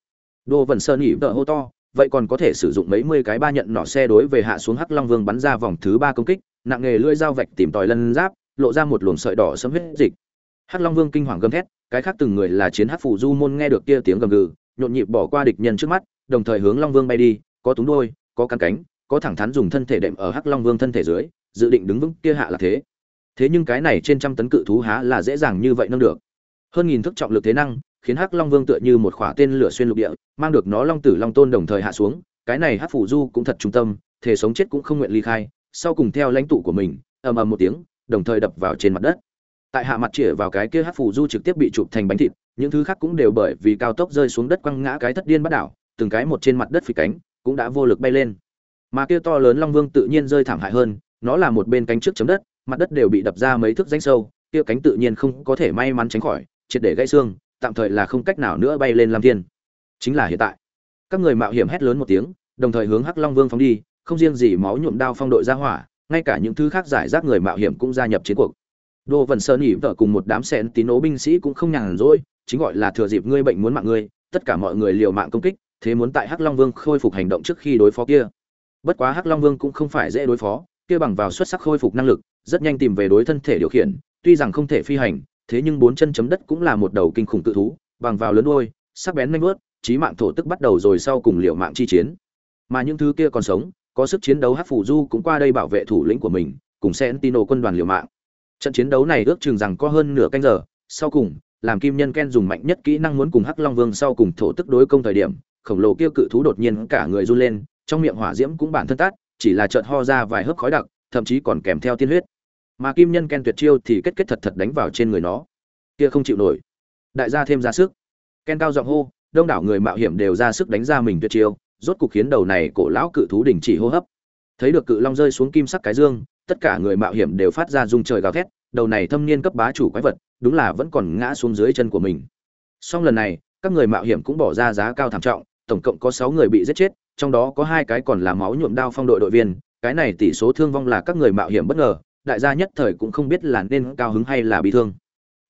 Đồ vần sơn nhỉ vợ hô to, vậy còn có thể sử dụng mấy mươi cái ba nhận nỏ xe đối về hạ xuống hắc long vương bắn ra vòng thứ ba công kích, nặng nghề lưỡi dao vạch tìm tòi lân giáp, lộ ra một luồng sợi đỏ sấm huyết dịch. Hắc long vương kinh hoàng gầm thét, cái khác từng người là chiến hắc phủ du môn nghe được kia tiếng gầm gừ, nhộn nhịp bỏ qua địch nhân trước mắt, đồng thời hướng long vương bay đi, có túng đôi, có cắn cánh, có thẳng thắn dùng thân thể đệm ở hắc long vương thân thể dưới, dự định đứng vững kia hạ là thế. Thế nhưng cái này trên trăm tấn cự thú há là dễ dàng như vậy nâng được. Hơn nghìn thức trọng lực thế năng khiến hắc long vương tựa như một khỏa tên lửa xuyên lục địa, mang được nó long tử long tôn đồng thời hạ xuống, cái này hắc phủ du cũng thật trung tâm, thể sống chết cũng không nguyện ly khai, sau cùng theo lãnh tụ của mình, ầm ầm một tiếng, đồng thời đập vào trên mặt đất. Tại hạ mặt chĩa vào cái kia hắc phủ du trực tiếp bị chụp thành bánh thịt, những thứ khác cũng đều bởi vì cao tốc rơi xuống đất quăng ngã cái thất điên bắt đảo, từng cái một trên mặt đất phi cánh, cũng đã vô lực bay lên. Mà kia to lớn long vương tự nhiên rơi thảm hại hơn, nó là một bên cánh trước chấm đất, mặt đất đều bị đập ra mấy thước rãnh sâu, kia cánh tự nhiên không có thể may mắn tránh khỏi, triệt để gãy xương tạm thời là không cách nào nữa bay lên làm thiên. Chính là hiện tại. Các người mạo hiểm hét lớn một tiếng, đồng thời hướng hắc long vương phóng đi, không riêng gì máu nhuộm đao phong đội ra hỏa, ngay cả những thứ khác giải rác người mạo hiểm cũng gia nhập chiến cuộc. Đô vần sơn nhỉ vợ cùng một đám sen tín ố binh sĩ cũng không nhàn rỗi, chính gọi là thừa dịp ngươi bệnh muốn mạng ngươi, tất cả mọi người liều mạng công kích, thế muốn tại hắc long vương khôi phục hành động trước khi đối phó kia. Bất quá hắc long vương cũng không phải dễ đối phó, kia bằng vào xuất sắc khôi phục năng lực, rất nhanh tìm về đối thân thể điều khiển, tuy rằng không thể phi hành thế nhưng bốn chân chấm đất cũng là một đầu kinh khủng tự thú, bằng vào lớn đuôi, sắc bén nhanh vớt trí mạng thổ tức bắt đầu rồi sau cùng liều mạng chi chiến. Mà những thứ kia còn sống, có sức chiến đấu hắc phủ du cũng qua đây bảo vệ thủ lĩnh của mình, cùng Sentinel quân đoàn liều mạng. Trận chiến đấu này ước chừng rằng có hơn nửa canh giờ, sau cùng, làm kim nhân ken dùng mạnh nhất kỹ năng muốn cùng hắc long vương sau cùng thổ tức đối công thời điểm, khổng lồ kia cự thú đột nhiên cả người run lên, trong miệng hỏa diễm cũng bản thân tát, chỉ là chợt ho ra vài hớp khói đặc, thậm chí còn kèm theo tiên huyết mà kim nhân ken tuyệt chiêu thì kết kết thật thật đánh vào trên người nó. Kia không chịu nổi. Đại gia thêm ra sức. Ken cao giọng hô, đông đảo người mạo hiểm đều ra sức đánh ra mình tuyệt chiêu, rốt cục khiến đầu này cổ lão cự thú đình chỉ hô hấp. Thấy được cự long rơi xuống kim sắc cái dương, tất cả người mạo hiểm đều phát ra rung trời gào thét, đầu này thâm niên cấp bá chủ quái vật, đúng là vẫn còn ngã xuống dưới chân của mình. Song lần này, các người mạo hiểm cũng bỏ ra giá cao thảm trọng, tổng cộng có sáu người bị giết chết, trong đó có hai cái còn là máu nhuộm đao phong đội đội viên, cái này tỷ số thương vong là các người mạo hiểm bất ngờ đại gia nhất thời cũng không biết là nên cao hứng hay là bị thương.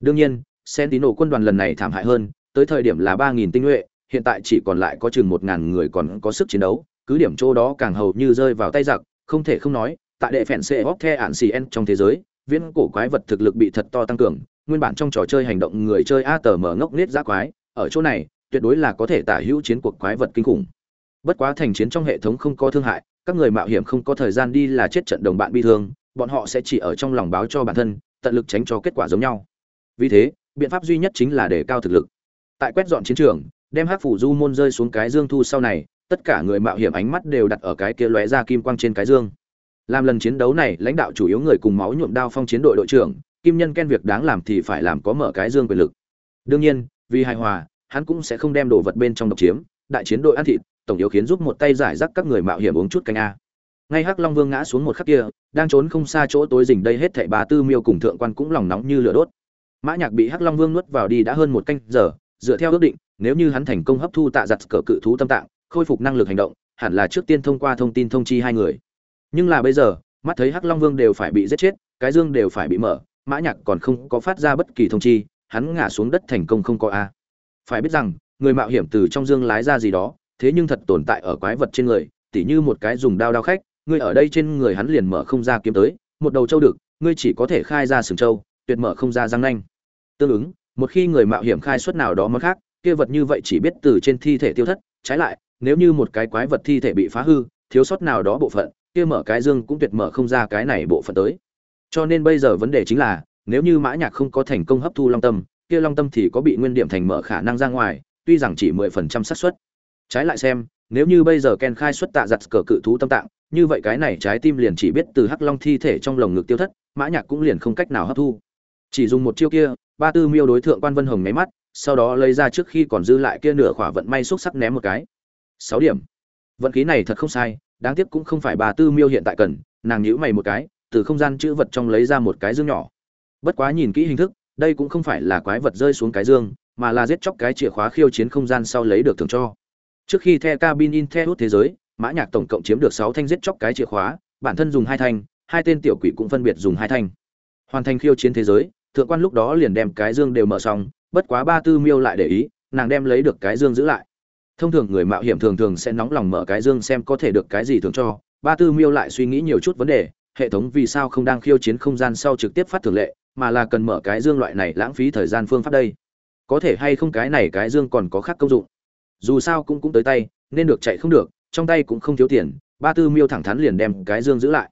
Đương nhiên Sentinel quân đoàn lần này thảm hại hơn, tới thời điểm là ba nghìn tinh nhuệ, hiện tại chỉ còn lại có chừng một ngàn người còn có sức chiến đấu, cứ điểm chỗ đó càng hầu như rơi vào tay giặc, không thể không nói, tại đệ phèn xe hóc the ạn en trong thế giới, viễn cổ quái vật thực lực bị thật to tăng cường, nguyên bản trong trò chơi hành động người chơi a tờ mở ngốc nết giã quái, ở chỗ này, tuyệt đối là có thể tả hữu chiến cuộc quái vật kinh khủng. Bất quá thành chiến trong hệ thống không có thương hại, các người mạo hiểm không có thời gian đi là chết trận đồng bạn bị thương bọn họ sẽ chỉ ở trong lòng báo cho bản thân, tận lực tránh cho kết quả giống nhau. Vì thế, biện pháp duy nhất chính là để cao thực lực. Tại quét dọn chiến trường, đem hắc phủ du môn rơi xuống cái dương thu sau này, tất cả người mạo hiểm ánh mắt đều đặt ở cái kia lóe ra kim quang trên cái dương. Làm lần chiến đấu này, lãnh đạo chủ yếu người cùng máu nhuộm đao phong chiến đội đội trưởng, kim nhân ken việc đáng làm thì phải làm có mở cái dương quyền lực. Đương nhiên, vì hài hòa, hắn cũng sẽ không đem đồ vật bên trong độc chiếm, đại chiến đội ăn thịt, tổng yếu khiến giúp một tay giải rác các người mạo hiểm uống chút canh a ngay hắc long vương ngã xuống một khắc kia, đang trốn không xa chỗ tối rình đây hết thảy bà tư miêu cùng thượng quan cũng lòng nóng như lửa đốt. Mã nhạc bị hắc long vương nuốt vào đi đã hơn một canh giờ, dựa theo ước định, nếu như hắn thành công hấp thu tạ giặt cỡ cự thú tâm tạng, khôi phục năng lực hành động, hẳn là trước tiên thông qua thông tin thông chi hai người. Nhưng là bây giờ, mắt thấy hắc long vương đều phải bị giết chết, cái dương đều phải bị mở, mã nhạc còn không có phát ra bất kỳ thông chi, hắn ngã xuống đất thành công không có a. Phải biết rằng, người mạo hiểm từ trong dương lái ra gì đó, thế nhưng thật tồn tại ở quái vật trên người, tỉ như một cái dùng đao đao khách ngươi ở đây trên người hắn liền mở không ra kiếm tới một đầu châu được ngươi chỉ có thể khai ra sừng châu, tuyệt mở không ra răng nanh. Tương ứng một khi người mạo hiểm khai xuất nào đó món khác kia vật như vậy chỉ biết từ trên thi thể tiêu thất trái lại nếu như một cái quái vật thi thể bị phá hư thiếu sót nào đó bộ phận kia mở cái dương cũng tuyệt mở không ra cái này bộ phận tới. Cho nên bây giờ vấn đề chính là nếu như mã nhạc không có thành công hấp thu long tâm kia long tâm thì có bị nguyên điểm thành mở khả năng ra ngoài tuy rằng chỉ mười phần trăm xác suất. Trái lại xem nếu như bây giờ ken khai xuất tạ giật cờ cự thú tâm tạng như vậy cái này trái tim liền chỉ biết từ hắc long thi thể trong lồng ngực tiêu thất, mã nhạc cũng liền không cách nào hấp thu. Chỉ dùng một chiêu kia, ba tư miêu đối thượng quan vân hồng máy mắt, sau đó lấy ra trước khi còn dư lại kia nửa khỏa vận may xúc sắc ném một cái. Sáu điểm. Vận khí này thật không sai, đáng tiếc cũng không phải bà tư miêu hiện tại cần, nàng nhíu mày một cái, từ không gian chữ vật trong lấy ra một cái dương nhỏ. Bất quá nhìn kỹ hình thức, đây cũng không phải là quái vật rơi xuống cái dương, mà là giết chóc cái chìa khóa khiêu chiến không gian sau lấy được thưởng cho. Trước khi the cabin in the hút thế giới mã nhạc tổng cộng chiếm được sáu thanh giết chóc cái chìa khóa, bản thân dùng hai thanh, hai tên tiểu quỷ cũng phân biệt dùng hai thanh. Hoàn thành khiêu chiến thế giới, thượng quan lúc đó liền đem cái dương đều mở xong, bất quá ba tư miêu lại để ý, nàng đem lấy được cái dương giữ lại. Thông thường người mạo hiểm thường thường sẽ nóng lòng mở cái dương xem có thể được cái gì thường cho, ba tư miêu lại suy nghĩ nhiều chút vấn đề, hệ thống vì sao không đang khiêu chiến không gian sau trực tiếp phát thường lệ, mà là cần mở cái dương loại này lãng phí thời gian phương pháp đây. Có thể hay không cái này cái dương còn có khác công dụng. Dù sao cũng cũng tới tay, nên được chạy không được trong tay cũng không thiếu tiền, ba tư miêu thẳng thắn liền đem cái dương giữ lại.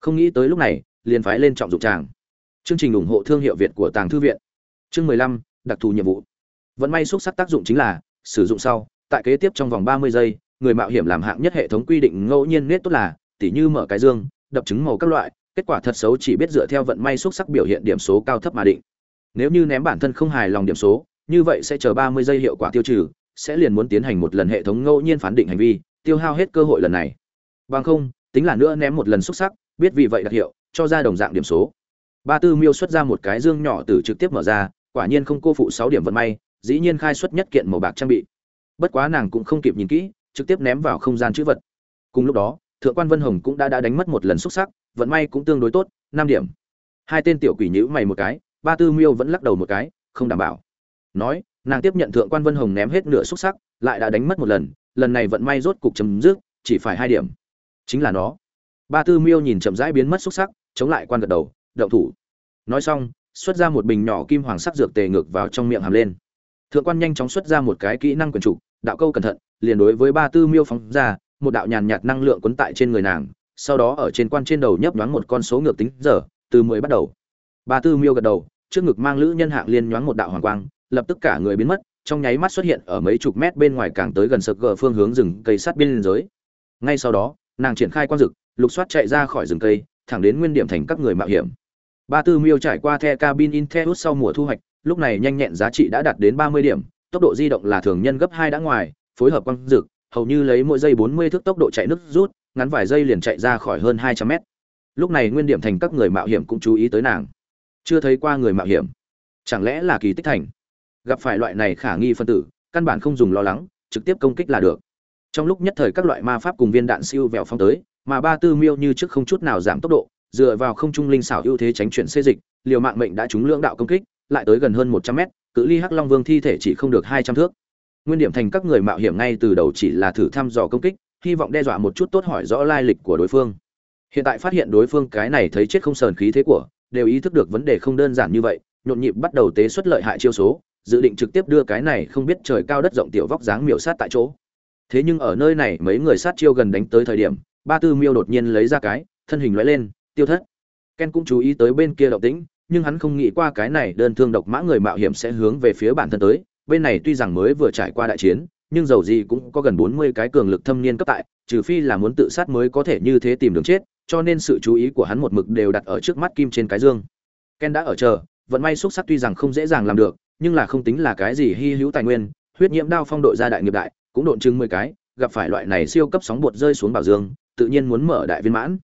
Không nghĩ tới lúc này, liền phái lên trọng dụng tràng chương trình ủng hộ thương hiệu việt của tàng thư viện. Chương mười lăm, đặc thù nhiệm vụ. Vẫn may xúc sắc tác dụng chính là, sử dụng sau, tại kế tiếp trong vòng ba mươi giây, người mạo hiểm làm hạng nhất hệ thống quy định ngẫu nhiên nết tốt là, tỉ như mở cái dương, đập trứng màu các loại, kết quả thật xấu chỉ biết dựa theo vận may xúc sắc biểu hiện điểm số cao thấp mà định. Nếu như ném bản thân không hài lòng điểm số, như vậy sẽ chờ ba mươi giây hiệu quả tiêu trừ, sẽ liền muốn tiến hành một lần hệ thống ngẫu nhiên phán định hành vi tiêu hao hết cơ hội lần này. Bằng không, tính là nữa ném một lần xúc sắc, biết vì vậy đặc hiệu, cho ra đồng dạng điểm số. Ba tư miêu xuất ra một cái dương nhỏ từ trực tiếp mở ra, quả nhiên không cô phụ sáu điểm vận may, dĩ nhiên khai xuất nhất kiện màu bạc trang bị. Bất quá nàng cũng không kịp nhìn kỹ, trực tiếp ném vào không gian chữ vật. Cùng lúc đó, thượng quan vân hồng cũng đã đã đánh mất một lần xúc sắc, vận may cũng tương đối tốt, năm điểm. Hai tên tiểu quỷ nhữ mày một cái, ba tư miêu vẫn lắc đầu một cái, không đảm bảo. Nói, nàng tiếp nhận thượng quan vân hồng ném hết nửa xúc sắc, lại đã đánh mất một lần lần này vận may rốt cục chấm dứt, chỉ phải hai điểm. Chính là nó. Ba tư miêu nhìn chậm rãi biến mất xúc sắc, chống lại quan gật đầu, động thủ. Nói xong, xuất ra một bình nhỏ kim hoàng sắc dược tề ngược vào trong miệng hàm lên. Thượng quan nhanh chóng xuất ra một cái kỹ năng quyền chủ, đạo câu cẩn thận, liền đối với ba tư miêu phóng ra, một đạo nhàn nhạt năng lượng cuốn tại trên người nàng, sau đó ở trên quan trên đầu nhấp nhoáng một con số ngược tính giờ, từ mười bắt đầu. Ba tư miêu gật đầu, trước ngực mang lữ nhân hạng liên nhoáng một đạo hoàng quang, lập tức cả người biến mất trong nháy mắt xuất hiện ở mấy chục mét bên ngoài càng tới gần sực gờ phương hướng rừng cây sát biên giới. Ngay sau đó, nàng triển khai quang dực, lục soát chạy ra khỏi rừng cây, thẳng đến nguyên điểm thành các người mạo hiểm. Ba tư miêu trải qua the cabin in the sau mùa thu hoạch, lúc này nhanh nhẹn giá trị đã đạt đến ba mươi điểm, tốc độ di động là thường nhân gấp hai đã ngoài, phối hợp quang dực, hầu như lấy mỗi giây bốn mươi thước tốc độ chạy nước rút, ngắn vài giây liền chạy ra khỏi hơn hai trăm mét. Lúc này nguyên điểm thành các người mạo hiểm cũng chú ý tới nàng. Chưa thấy qua người mạo hiểm. Chẳng lẽ là kỳ tích thành? Gặp phải loại này khả nghi phân tử, căn bản không dùng lo lắng, trực tiếp công kích là được. Trong lúc nhất thời các loại ma pháp cùng viên đạn siêu vẹo phong tới, mà ba tư miêu như trước không chút nào giảm tốc độ, dựa vào không trung linh xảo ưu thế tránh chuyển xê dịch, liều mạng mệnh đã trúng lưỡng đạo công kích, lại tới gần hơn một trăm mét, cự ly hắc long vương thi thể chỉ không được hai trăm thước. Nguyên điểm thành các người mạo hiểm ngay từ đầu chỉ là thử thăm dò công kích, hy vọng đe dọa một chút tốt hỏi rõ lai lịch của đối phương. Hiện tại phát hiện đối phương cái này thấy chết không sờn khí thế của, đều ý thức được vấn đề không đơn giản như vậy, nhộn nhịp bắt đầu tế xuất lợi hại chiêu số dự định trực tiếp đưa cái này không biết trời cao đất rộng tiểu vóc dáng miểu sát tại chỗ. Thế nhưng ở nơi này mấy người sát chiêu gần đánh tới thời điểm, ba tư miêu đột nhiên lấy ra cái, thân hình lóe lên, tiêu thất. Ken cũng chú ý tới bên kia động tĩnh, nhưng hắn không nghĩ qua cái này đơn thương độc mã người mạo hiểm sẽ hướng về phía bản thân tới. Bên này tuy rằng mới vừa trải qua đại chiến, nhưng dầu gì cũng có gần bốn mươi cái cường lực thâm niên cấp tại, trừ phi là muốn tự sát mới có thể như thế tìm đường chết, cho nên sự chú ý của hắn một mực đều đặt ở trước mắt kim trên cái dương. Ken đã ở chờ, vận may xúc sắc tuy rằng không dễ dàng làm được nhưng là không tính là cái gì hy hữu tài nguyên, huyết nhiễm đao phong đội gia đại nghiệp đại, cũng độn chừng mười cái, gặp phải loại này siêu cấp sóng bột rơi xuống bảo dương, tự nhiên muốn mở đại viên mãn.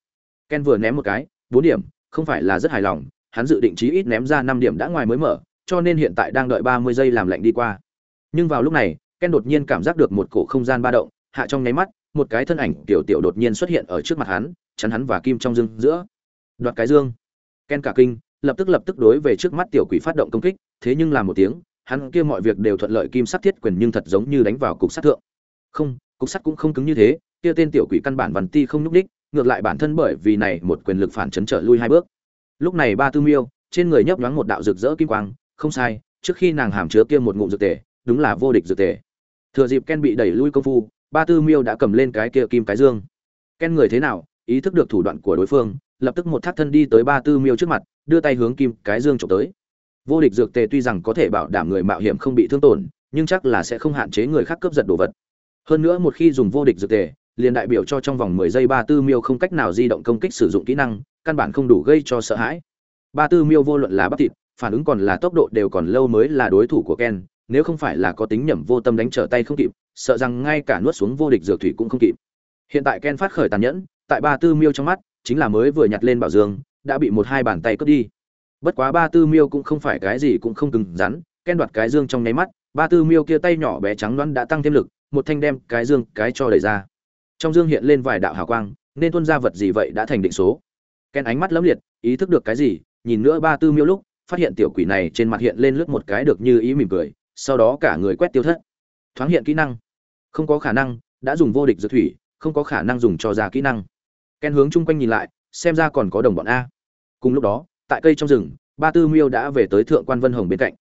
Ken vừa ném một cái, bốn điểm, không phải là rất hài lòng, hắn dự định chí ít ném ra năm điểm đã ngoài mới mở, cho nên hiện tại đang đợi ba mươi giây làm lạnh đi qua. Nhưng vào lúc này, ken đột nhiên cảm giác được một cổ không gian ba động, hạ trong nháy mắt, một cái thân ảnh tiểu tiểu đột nhiên xuất hiện ở trước mặt hắn, chắn hắn và kim trong dương giữa. Đoạt cái dương. Ken cả kinh lập tức lập tức đối về trước mắt tiểu quỷ phát động công kích, thế nhưng làm một tiếng, hắn kia mọi việc đều thuận lợi kim sắt thiết quyền nhưng thật giống như đánh vào cục sắt thượng. Không, cục sắt cũng không cứng như thế, kia tên tiểu quỷ căn bản văn ti không nhúc đích ngược lại bản thân bởi vì này một quyền lực phản chấn trở lui hai bước. Lúc này ba tư miêu, trên người nhấp nhoáng một đạo rực rỡ kim quang, không sai, trước khi nàng hàm chứa kia một ngụm dược tề, đúng là vô địch dược tề. Thừa dịp ken bị đẩy lui công phu, ba tư miêu đã cầm lên cái kia kim cái dương. Ken người thế nào, ý thức được thủ đoạn của đối phương lập tức một thác thân đi tới ba tư miêu trước mặt, đưa tay hướng kim cái dương trộm tới. Vô địch dược tề tuy rằng có thể bảo đảm người mạo hiểm không bị thương tổn, nhưng chắc là sẽ không hạn chế người khác cướp giật đồ vật. Hơn nữa một khi dùng vô địch dược tề, liền đại biểu cho trong vòng mười giây ba tư miêu không cách nào di động công kích sử dụng kỹ năng, căn bản không đủ gây cho sợ hãi. Ba tư miêu vô luận là bắp thịt, phản ứng còn là tốc độ đều còn lâu mới là đối thủ của ken, nếu không phải là có tính nhẩm vô tâm đánh trở tay không kịp, sợ rằng ngay cả nuốt xuống vô địch dược thủy cũng không kịp. Hiện tại ken phát khởi tàn nhẫn, tại ba tư miêu trong mắt chính là mới vừa nhặt lên bảo dương, đã bị một hai bàn tay cướp đi. Bất quá ba tư miêu cũng không phải cái gì cũng không cứng rắn, ken đoạt cái dương trong nháy mắt, ba tư miêu kia tay nhỏ bé trắng loãng đã tăng thêm lực, một thanh đem cái dương cái cho đẩy ra. Trong dương hiện lên vài đạo hào quang, nên tuân ra vật gì vậy đã thành định số. Ken ánh mắt lấm liệt, ý thức được cái gì, nhìn nữa ba tư miêu lúc, phát hiện tiểu quỷ này trên mặt hiện lên lướt một cái được như ý mỉm cười, sau đó cả người quét tiêu thất. Thoáng hiện kỹ năng. Không có khả năng, đã dùng vô địch dược thủy, không có khả năng dùng cho ra kỹ năng ken hướng chung quanh nhìn lại, xem ra còn có đồng bọn a. Cùng lúc đó, tại cây trong rừng, ba tư miêu đã về tới thượng quan vân hồng bên cạnh.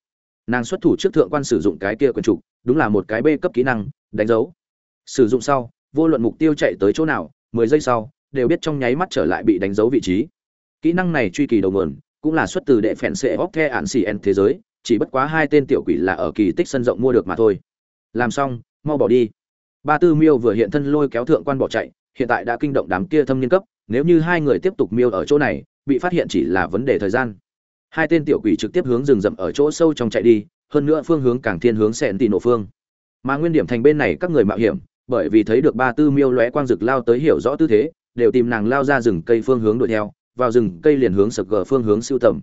Nàng xuất thủ trước thượng quan sử dụng cái kia quyền trục đúng là một cái b cấp kỹ năng, đánh dấu. Sử dụng sau, vô luận mục tiêu chạy tới chỗ nào, mười giây sau, đều biết trong nháy mắt trở lại bị đánh dấu vị trí. Kỹ năng này truy kỳ đầu nguồn, cũng là xuất từ đệ phèn sệ óc the ạn xì en thế giới, chỉ bất quá hai tên tiểu quỷ là ở kỳ tích sân rộng mua được mà thôi. Làm xong, mau bỏ đi. Ba tư miêu vừa hiện thân lôi kéo thượng quan bỏ chạy hiện tại đã kinh động đám kia thâm niên cấp, nếu như hai người tiếp tục miêu ở chỗ này, bị phát hiện chỉ là vấn đề thời gian. Hai tên tiểu quỷ trực tiếp hướng rừng rậm ở chỗ sâu trong chạy đi, hơn nữa phương hướng càng thiên hướng sẹn tì nổ phương. Mà nguyên điểm thành bên này các người mạo hiểm, bởi vì thấy được ba tư miêu lóe quang rực lao tới hiểu rõ tư thế, đều tìm nàng lao ra rừng cây phương hướng đuổi theo, vào rừng cây liền hướng sập gờ phương hướng siêu tầm.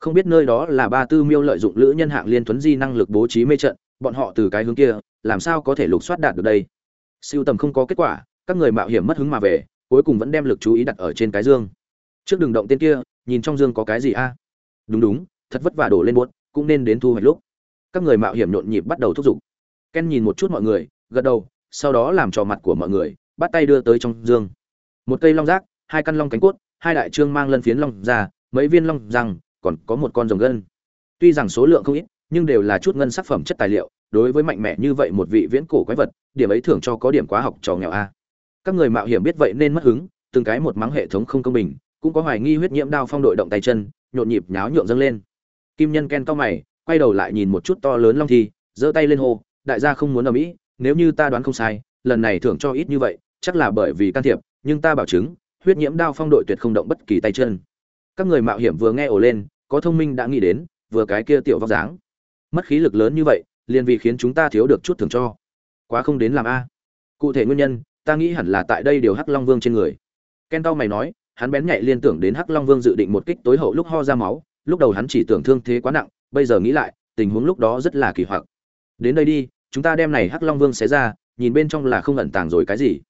Không biết nơi đó là ba tư miêu lợi dụng lữ nhân hạng liên tuấn di năng lực bố trí mê trận, bọn họ từ cái hướng kia, làm sao có thể lục soát đạt được đây? Siêu tầm không có kết quả các người mạo hiểm mất hứng mà về, cuối cùng vẫn đem lực chú ý đặt ở trên cái dương. Trước đường động tên kia, nhìn trong dương có cái gì a? Đúng đúng, thật vất vả đổ lên buốt, cũng nên đến thu hoạch lúc. Các người mạo hiểm nhộn nhịp bắt đầu thúc giục. Ken nhìn một chút mọi người, gật đầu, sau đó làm trò mặt của mọi người, bắt tay đưa tới trong dương. Một cây long rác, hai căn long cánh cốt, hai đại trương mang lân phiến long ra, mấy viên long răng, còn có một con rồng gân. Tuy rằng số lượng không ít, nhưng đều là chút ngân sắc phẩm chất tài liệu, đối với mạnh mẽ như vậy một vị viễn cổ quái vật, điểm ấy thường cho có điểm quá học trò nghèo a các người mạo hiểm biết vậy nên mất hứng, từng cái một mắng hệ thống không công bình, cũng có hoài nghi huyết nhiễm đao phong đội động tay chân, nhộn nhịp nháo nhượng dâng lên. Kim nhân ken cao mày, quay đầu lại nhìn một chút to lớn long thi, giơ tay lên hô, đại gia không muốn ở mỹ, nếu như ta đoán không sai, lần này thưởng cho ít như vậy, chắc là bởi vì can thiệp, nhưng ta bảo chứng, huyết nhiễm đao phong đội tuyệt không động bất kỳ tay chân. Các người mạo hiểm vừa nghe ồ lên, có thông minh đã nghĩ đến, vừa cái kia tiểu vóc dáng. Mất khí lực lớn như vậy, liền vì khiến chúng ta thiếu được chút thưởng cho. Quá không đến làm a. Cụ thể nguyên nhân ta nghĩ hẳn là tại đây điều hắc long vương trên người. Ken tao mày nói, hắn bén nhạy liên tưởng đến hắc long vương dự định một kích tối hậu lúc ho ra máu, lúc đầu hắn chỉ tưởng thương thế quá nặng, bây giờ nghĩ lại, tình huống lúc đó rất là kỳ hoặc. Đến đây đi, chúng ta đem này hắc long vương xé ra, nhìn bên trong là không ẩn tàng rồi cái gì.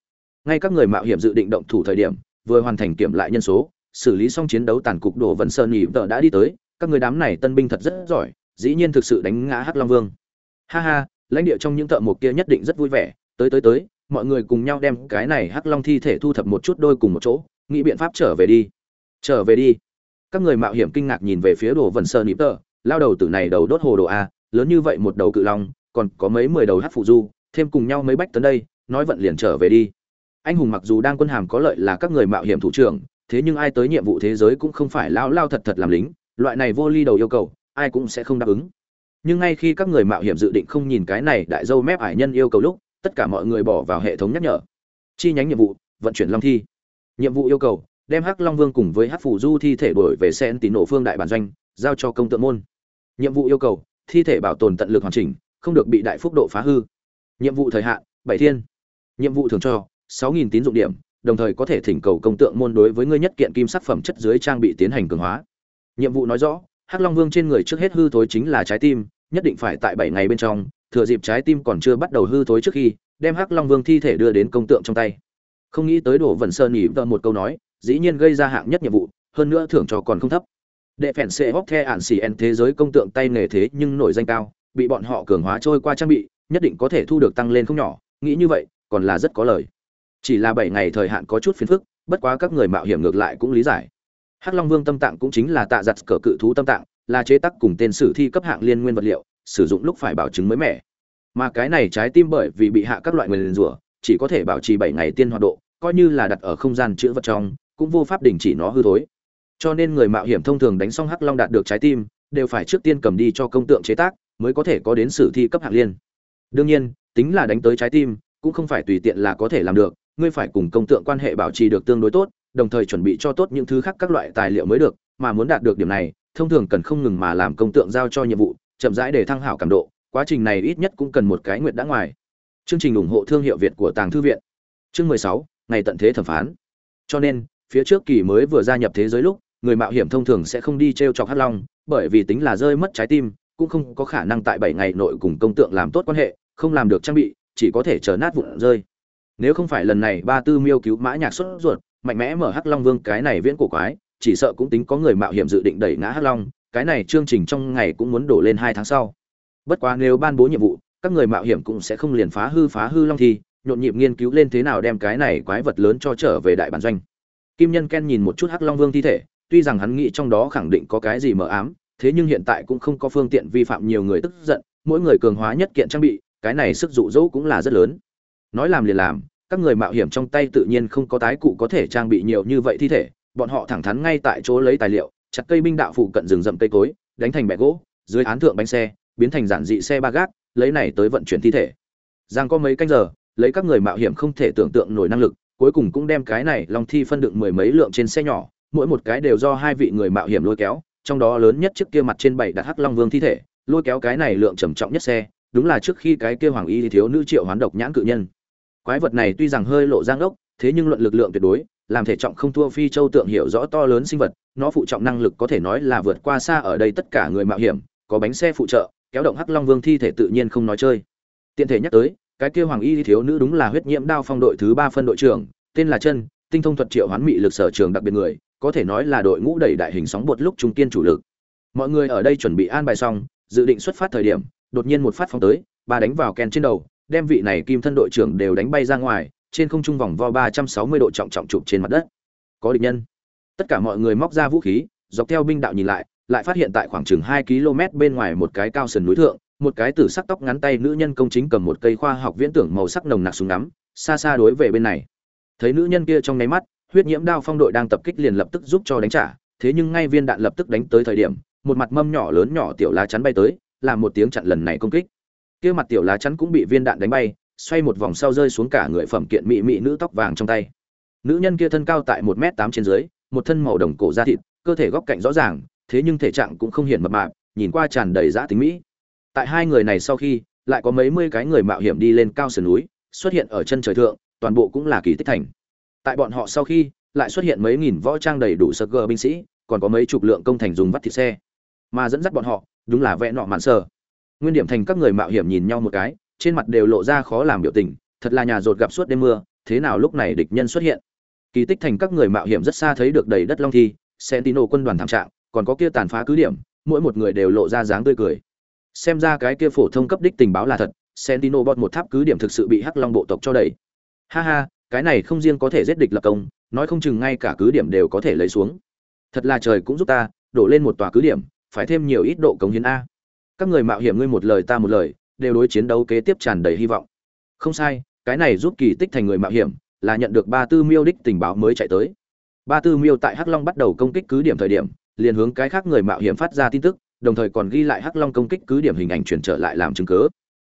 Ngay các người mạo hiểm dự định động thủ thời điểm, vừa hoàn thành kiểm lại nhân số, xử lý xong chiến đấu tàn cục đổ vần sơn nhị vợ đã đi tới, các người đám này tân binh thật rất giỏi, dĩ nhiên thực sự đánh ngã hắc long vương. Ha ha, lãnh địa trong những thợ mộc kia nhất định rất vui vẻ, tới tới tới mọi người cùng nhau đem cái này hắc long thi thể thu thập một chút đôi cùng một chỗ, nghĩ biện pháp trở về đi. Trở về đi. Các người mạo hiểm kinh ngạc nhìn về phía đồ vần sơ nịp tờ, lao đầu tử này đầu đốt hồ đồ a, lớn như vậy một đầu cự long, còn có mấy mười đầu hắc phụ du, thêm cùng nhau mấy bách tấn đây, nói vận liền trở về đi. Anh hùng mặc dù đang quân hàm có lợi là các người mạo hiểm thủ trưởng, thế nhưng ai tới nhiệm vụ thế giới cũng không phải lao lao thật thật làm lính, loại này vô ly đầu yêu cầu, ai cũng sẽ không đáp ứng. Nhưng ngay khi các người mạo hiểm dự định không nhìn cái này đại dâu mép ải nhân yêu cầu lúc tất cả mọi người bỏ vào hệ thống nhắc nhở. Chi nhánh nhiệm vụ, vận chuyển long thi. Nhiệm vụ yêu cầu, đem hắc long vương cùng với hắc phủ du thi thể đổi về sen tín nổ phương đại bản doanh, giao cho công tượng môn. Nhiệm vụ yêu cầu, thi thể bảo tồn tận lực hoàn chỉnh, không được bị đại phúc độ phá hư. Nhiệm vụ thời hạn, bảy thiên. Nhiệm vụ thường cho, sáu nghìn tín dụng điểm, đồng thời có thể thỉnh cầu công tượng môn đối với ngươi nhất kiện kim sắc phẩm chất dưới trang bị tiến hành cường hóa. Nhiệm vụ nói rõ, hắc long vương trên người trước hết hư thối chính là trái tim, nhất định phải tại bảy ngày bên trong thừa dịp trái tim còn chưa bắt đầu hư thối trước khi, đem hắc long vương thi thể đưa đến công tượng trong tay. Không nghĩ tới đổ vần sơn nhỉ vợ một câu nói, dĩ nhiên gây ra hạng nhất nhiệm vụ, hơn nữa thưởng cho còn không thấp. Đệ phèn xê hóc the ạn xì en thế giới công tượng tay nghề thế nhưng nổi danh cao, bị bọn họ cường hóa trôi qua trang bị, nhất định có thể thu được tăng lên không nhỏ, nghĩ như vậy, còn là rất có lời. Chỉ là bảy ngày thời hạn có chút phiền phức, bất quá các người mạo hiểm ngược lại cũng lý giải. Hắc long vương tâm tạng cũng chính là tạ giặt cờ cự thú tâm tạng, là chế tác cùng tên sử thi cấp hạng liên nguyên vật liệu sử dụng lúc phải bảo chứng mới mẻ. Mà cái này trái tim bởi vì bị hạ các loại nguyên rủa, chỉ có thể bảo trì bảy ngày tiên hoạt độ, coi như là đặt ở không gian chữ vật trong, cũng vô pháp đình chỉ nó hư thối. Cho nên người mạo hiểm thông thường đánh xong hắc long đạt được trái tim, đều phải trước tiên cầm đi cho công tượng chế tác, mới có thể có đến sử thi cấp hạng liên. Đương nhiên, tính là đánh tới trái tim, cũng không phải tùy tiện là có thể làm được, ngươi phải cùng công tượng quan hệ bảo trì được tương đối tốt, đồng thời chuẩn bị cho tốt những thứ khác các loại tài liệu mới được, mà muốn đạt được điểm này, thông thường cần không ngừng mà làm công tượng giao cho nhiệm vụ chậm rãi để thăng hảo cảm độ, quá trình này ít nhất cũng cần một cái nguyện đã ngoài. Chương trình ủng hộ thương hiệu việt của tàng thư viện. Chương mười sáu, ngày tận thế thẩm phán. Cho nên, phía trước kỳ mới vừa gia nhập thế giới lúc, người mạo hiểm thông thường sẽ không đi trêu chọc hắc long, bởi vì tính là rơi mất trái tim, cũng không có khả năng tại bảy ngày nội cùng công tượng làm tốt quan hệ, không làm được trang bị, chỉ có thể chờ nát vụn rơi. Nếu không phải lần này ba tư miêu cứu mã nhạc xuất ruột, mạnh mẽ mở hắc long vương cái này viễn cổ quái, chỉ sợ cũng tính có người mạo hiểm dự định đẩy ngã hắc long cái này chương trình trong ngày cũng muốn đổ lên hai tháng sau. Bất quá nếu ban bố nhiệm vụ, các người mạo hiểm cũng sẽ không liền phá hư phá hư long thi, nhộn nhịp nghiên cứu lên thế nào đem cái này quái vật lớn cho trở về đại bản doanh. Kim nhân ken nhìn một chút hắc long vương thi thể, tuy rằng hắn nghĩ trong đó khẳng định có cái gì mờ ám, thế nhưng hiện tại cũng không có phương tiện vi phạm nhiều người tức giận, mỗi người cường hóa nhất kiện trang bị, cái này sức dụ dỗ cũng là rất lớn. Nói làm liền làm, các người mạo hiểm trong tay tự nhiên không có tái cụ có thể trang bị nhiều như vậy thi thể, bọn họ thẳng thắn ngay tại chỗ lấy tài liệu chặt cây binh đạo phụ cận rừng rậm cây cối, đánh thành bẹ gỗ, dưới án thượng bánh xe, biến thành giản dị xe ba gác, lấy này tới vận chuyển thi thể. Giang có mấy canh giờ, lấy các người mạo hiểm không thể tưởng tượng nổi năng lực, cuối cùng cũng đem cái này long thi phân đựng mười mấy lượng trên xe nhỏ, mỗi một cái đều do hai vị người mạo hiểm lôi kéo, trong đó lớn nhất trước kia mặt trên bảy đặt hắc long vương thi thể, lôi kéo cái này lượng trầm trọng nhất xe, đúng là trước khi cái kia hoàng y thiếu nữ triệu hoán độc nhãn cự nhân. Quái vật này tuy rằng hơi lộ giang ốc thế nhưng luận lực lượng tuyệt đối làm thể trọng không thua phi châu tượng hiểu rõ to lớn sinh vật, nó phụ trọng năng lực có thể nói là vượt qua xa ở đây tất cả người mạo hiểm, có bánh xe phụ trợ, kéo động hắc long vương thi thể tự nhiên không nói chơi. Tiện thể nhắc tới, cái kia hoàng y thiếu nữ đúng là huyết nhiễm đao phong đội thứ ba phân đội trưởng, tên là chân tinh thông thuật triệu hoán mị lực sở trường đặc biệt người, có thể nói là đội ngũ đẩy đại hình sóng bột lúc trung kiên chủ lực. Mọi người ở đây chuẩn bị an bài xong, dự định xuất phát thời điểm, đột nhiên một phát phóng tới, ba đánh vào ken trên đầu, đem vị này kim thân đội trưởng đều đánh bay ra ngoài trên không trung vòng vo ba trăm sáu mươi độ trọng trọng chụp trên mặt đất. Có địch nhân. Tất cả mọi người móc ra vũ khí, dọc theo binh đạo nhìn lại lại phát hiện tại khoảng chừng hai km bên ngoài một cái cao sườn núi thượng, một cái tử sắc tóc ngắn tay nữ nhân công chính cầm một cây khoa học viễn tưởng màu sắc nồng nặc súng ngắm, xa xa đối về bên này. Thấy nữ nhân kia trong nháy mắt, huyết nhiễm đao phong đội đang tập kích liền lập tức giúp cho đánh trả, thế nhưng ngay viên đạn lập tức đánh tới thời điểm, một mặt mâm nhỏ lớn nhỏ tiểu lá chắn bay tới, làm một tiếng chặn lần này công kích. Kia mặt tiểu lá chắn cũng bị viên đạn đánh bay xoay một vòng sau rơi xuống cả người phẩm kiện mị mị nữ tóc vàng trong tay. Nữ nhân kia thân cao tại một m tám trên dưới, một thân màu đồng cổ da thịt, cơ thể góc cạnh rõ ràng, thế nhưng thể trạng cũng không hiển mập mạp, nhìn qua tràn đầy giã tính mỹ. Tại hai người này sau khi, lại có mấy mươi cái người mạo hiểm đi lên cao sườn núi, xuất hiện ở chân trời thượng, toàn bộ cũng là kỳ tích thành. Tại bọn họ sau khi, lại xuất hiện mấy nghìn võ trang đầy đủ sơ gờ binh sĩ, còn có mấy chục lượng công thành dùng vắt thịt xe. Mà dẫn dắt bọn họ, đúng là vẽ nọ mạn sơ nguyên điểm thành các người mạo hiểm nhìn nhau một cái trên mặt đều lộ ra khó làm biểu tình, thật là nhà rột gặp suốt đêm mưa, thế nào lúc này địch nhân xuất hiện. Kỳ tích thành các người mạo hiểm rất xa thấy được đầy đất long thi, sentino quân đoàn thảm trạng, còn có kia tàn phá cứ điểm, mỗi một người đều lộ ra dáng tươi cười. Xem ra cái kia phổ thông cấp đích tình báo là thật, sentino bọt một tháp cứ điểm thực sự bị hắc long bộ tộc cho đẩy. Ha ha, cái này không riêng có thể giết địch lập công, nói không chừng ngay cả cứ điểm đều có thể lấy xuống. Thật là trời cũng giúp ta, đổ lên một tòa cứ điểm, phải thêm nhiều ít độ cống hiến a. Các người mạo hiểm ngươi một lời ta một lời đều đối chiến đấu kế tiếp tràn đầy hy vọng không sai, cái này giúp kỳ tích thành người mạo hiểm, là nhận được ba tư miêu đích tình báo mới chạy tới ba tư miêu tại hắc long bắt đầu công kích cứ điểm thời điểm, liền hướng cái khác người mạo hiểm phát ra tin tức, đồng thời còn ghi lại hắc long công kích cứ điểm hình ảnh chuyển trở lại làm chứng cứ.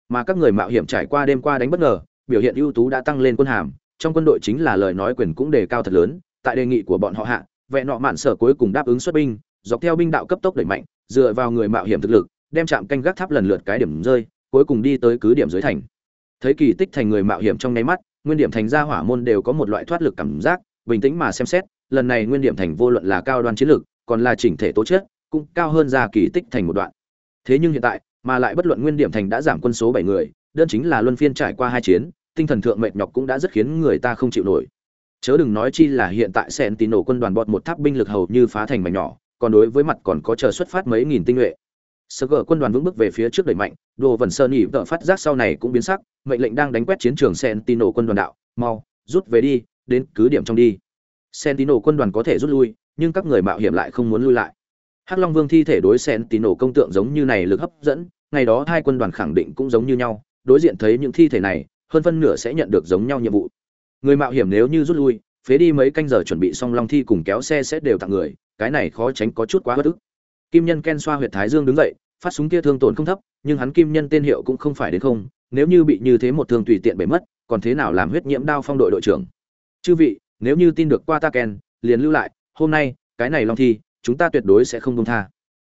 mà các người mạo hiểm trải qua đêm qua đánh bất ngờ, biểu hiện ưu tú đã tăng lên quân hàm, trong quân đội chính là lời nói quyền cũng đề cao thật lớn, tại đề nghị của bọn họ hạ vẹn nọ mạn sở cuối cùng đáp ứng xuất binh, dọc theo binh đạo cấp tốc đẩy mạnh, dựa vào người mạo hiểm thực lực, đem chạm canh gác tháp lần lượt cái điểm rơi cuối cùng đi tới cứ điểm dưới thành. Thấy kỳ tích thành người mạo hiểm trong nháy mắt, nguyên điểm thành ra hỏa môn đều có một loại thoát lực cảm giác, bình tĩnh mà xem xét, lần này nguyên điểm thành vô luận là cao đoan chiến lược còn là chỉnh thể tố chất, cũng cao hơn ra kỳ tích thành một đoạn. Thế nhưng hiện tại, mà lại bất luận nguyên điểm thành đã giảm quân số bảy người, đơn chính là luân phiên trải qua hai chiến, tinh thần thượng mệt nhọc cũng đã rất khiến người ta không chịu nổi. Chớ đừng nói chi là hiện tại sen tín nổ quân đoàn bọt một tháp binh lực hầu như phá thành mảnh nhỏ, còn đối với mặt còn có chờ xuất phát mấy nghìn tinh nhuệ sơ gờ quân đoàn vững bước về phía trước đẩy mạnh, đồ vần sơn nỉ vợ phát giác sau này cũng biến sắc, mệnh lệnh đang đánh quét chiến trường sentino quân đoàn đạo, mau, rút về đi, đến cứ điểm trong đi. Sentino quân đoàn có thể rút lui, nhưng các người mạo hiểm lại không muốn lui lại. Hắc long vương thi thể đối sentino công tượng giống như này lực hấp dẫn, ngày đó hai quân đoàn khẳng định cũng giống như nhau, đối diện thấy những thi thể này, hơn phân nửa sẽ nhận được giống nhau nhiệm vụ. Người mạo hiểm nếu như rút lui, phế đi mấy canh giờ chuẩn bị xong long thi cùng kéo xe sẽ đều tặng người, cái này khó tránh có chút quá bất ức. Kim nhân ken xoa huyệt thái dương đứng dậy phát súng kia thương tổn không thấp, nhưng hắn kim nhân tên hiệu cũng không phải đến không, nếu như bị như thế một thương tùy tiện bể mất, còn thế nào làm huyết nhiễm đao phong đội đội trưởng? Chư vị, nếu như tin được qua ta ken, liền lưu lại, hôm nay, cái này long thi, chúng ta tuyệt đối sẽ không công tha.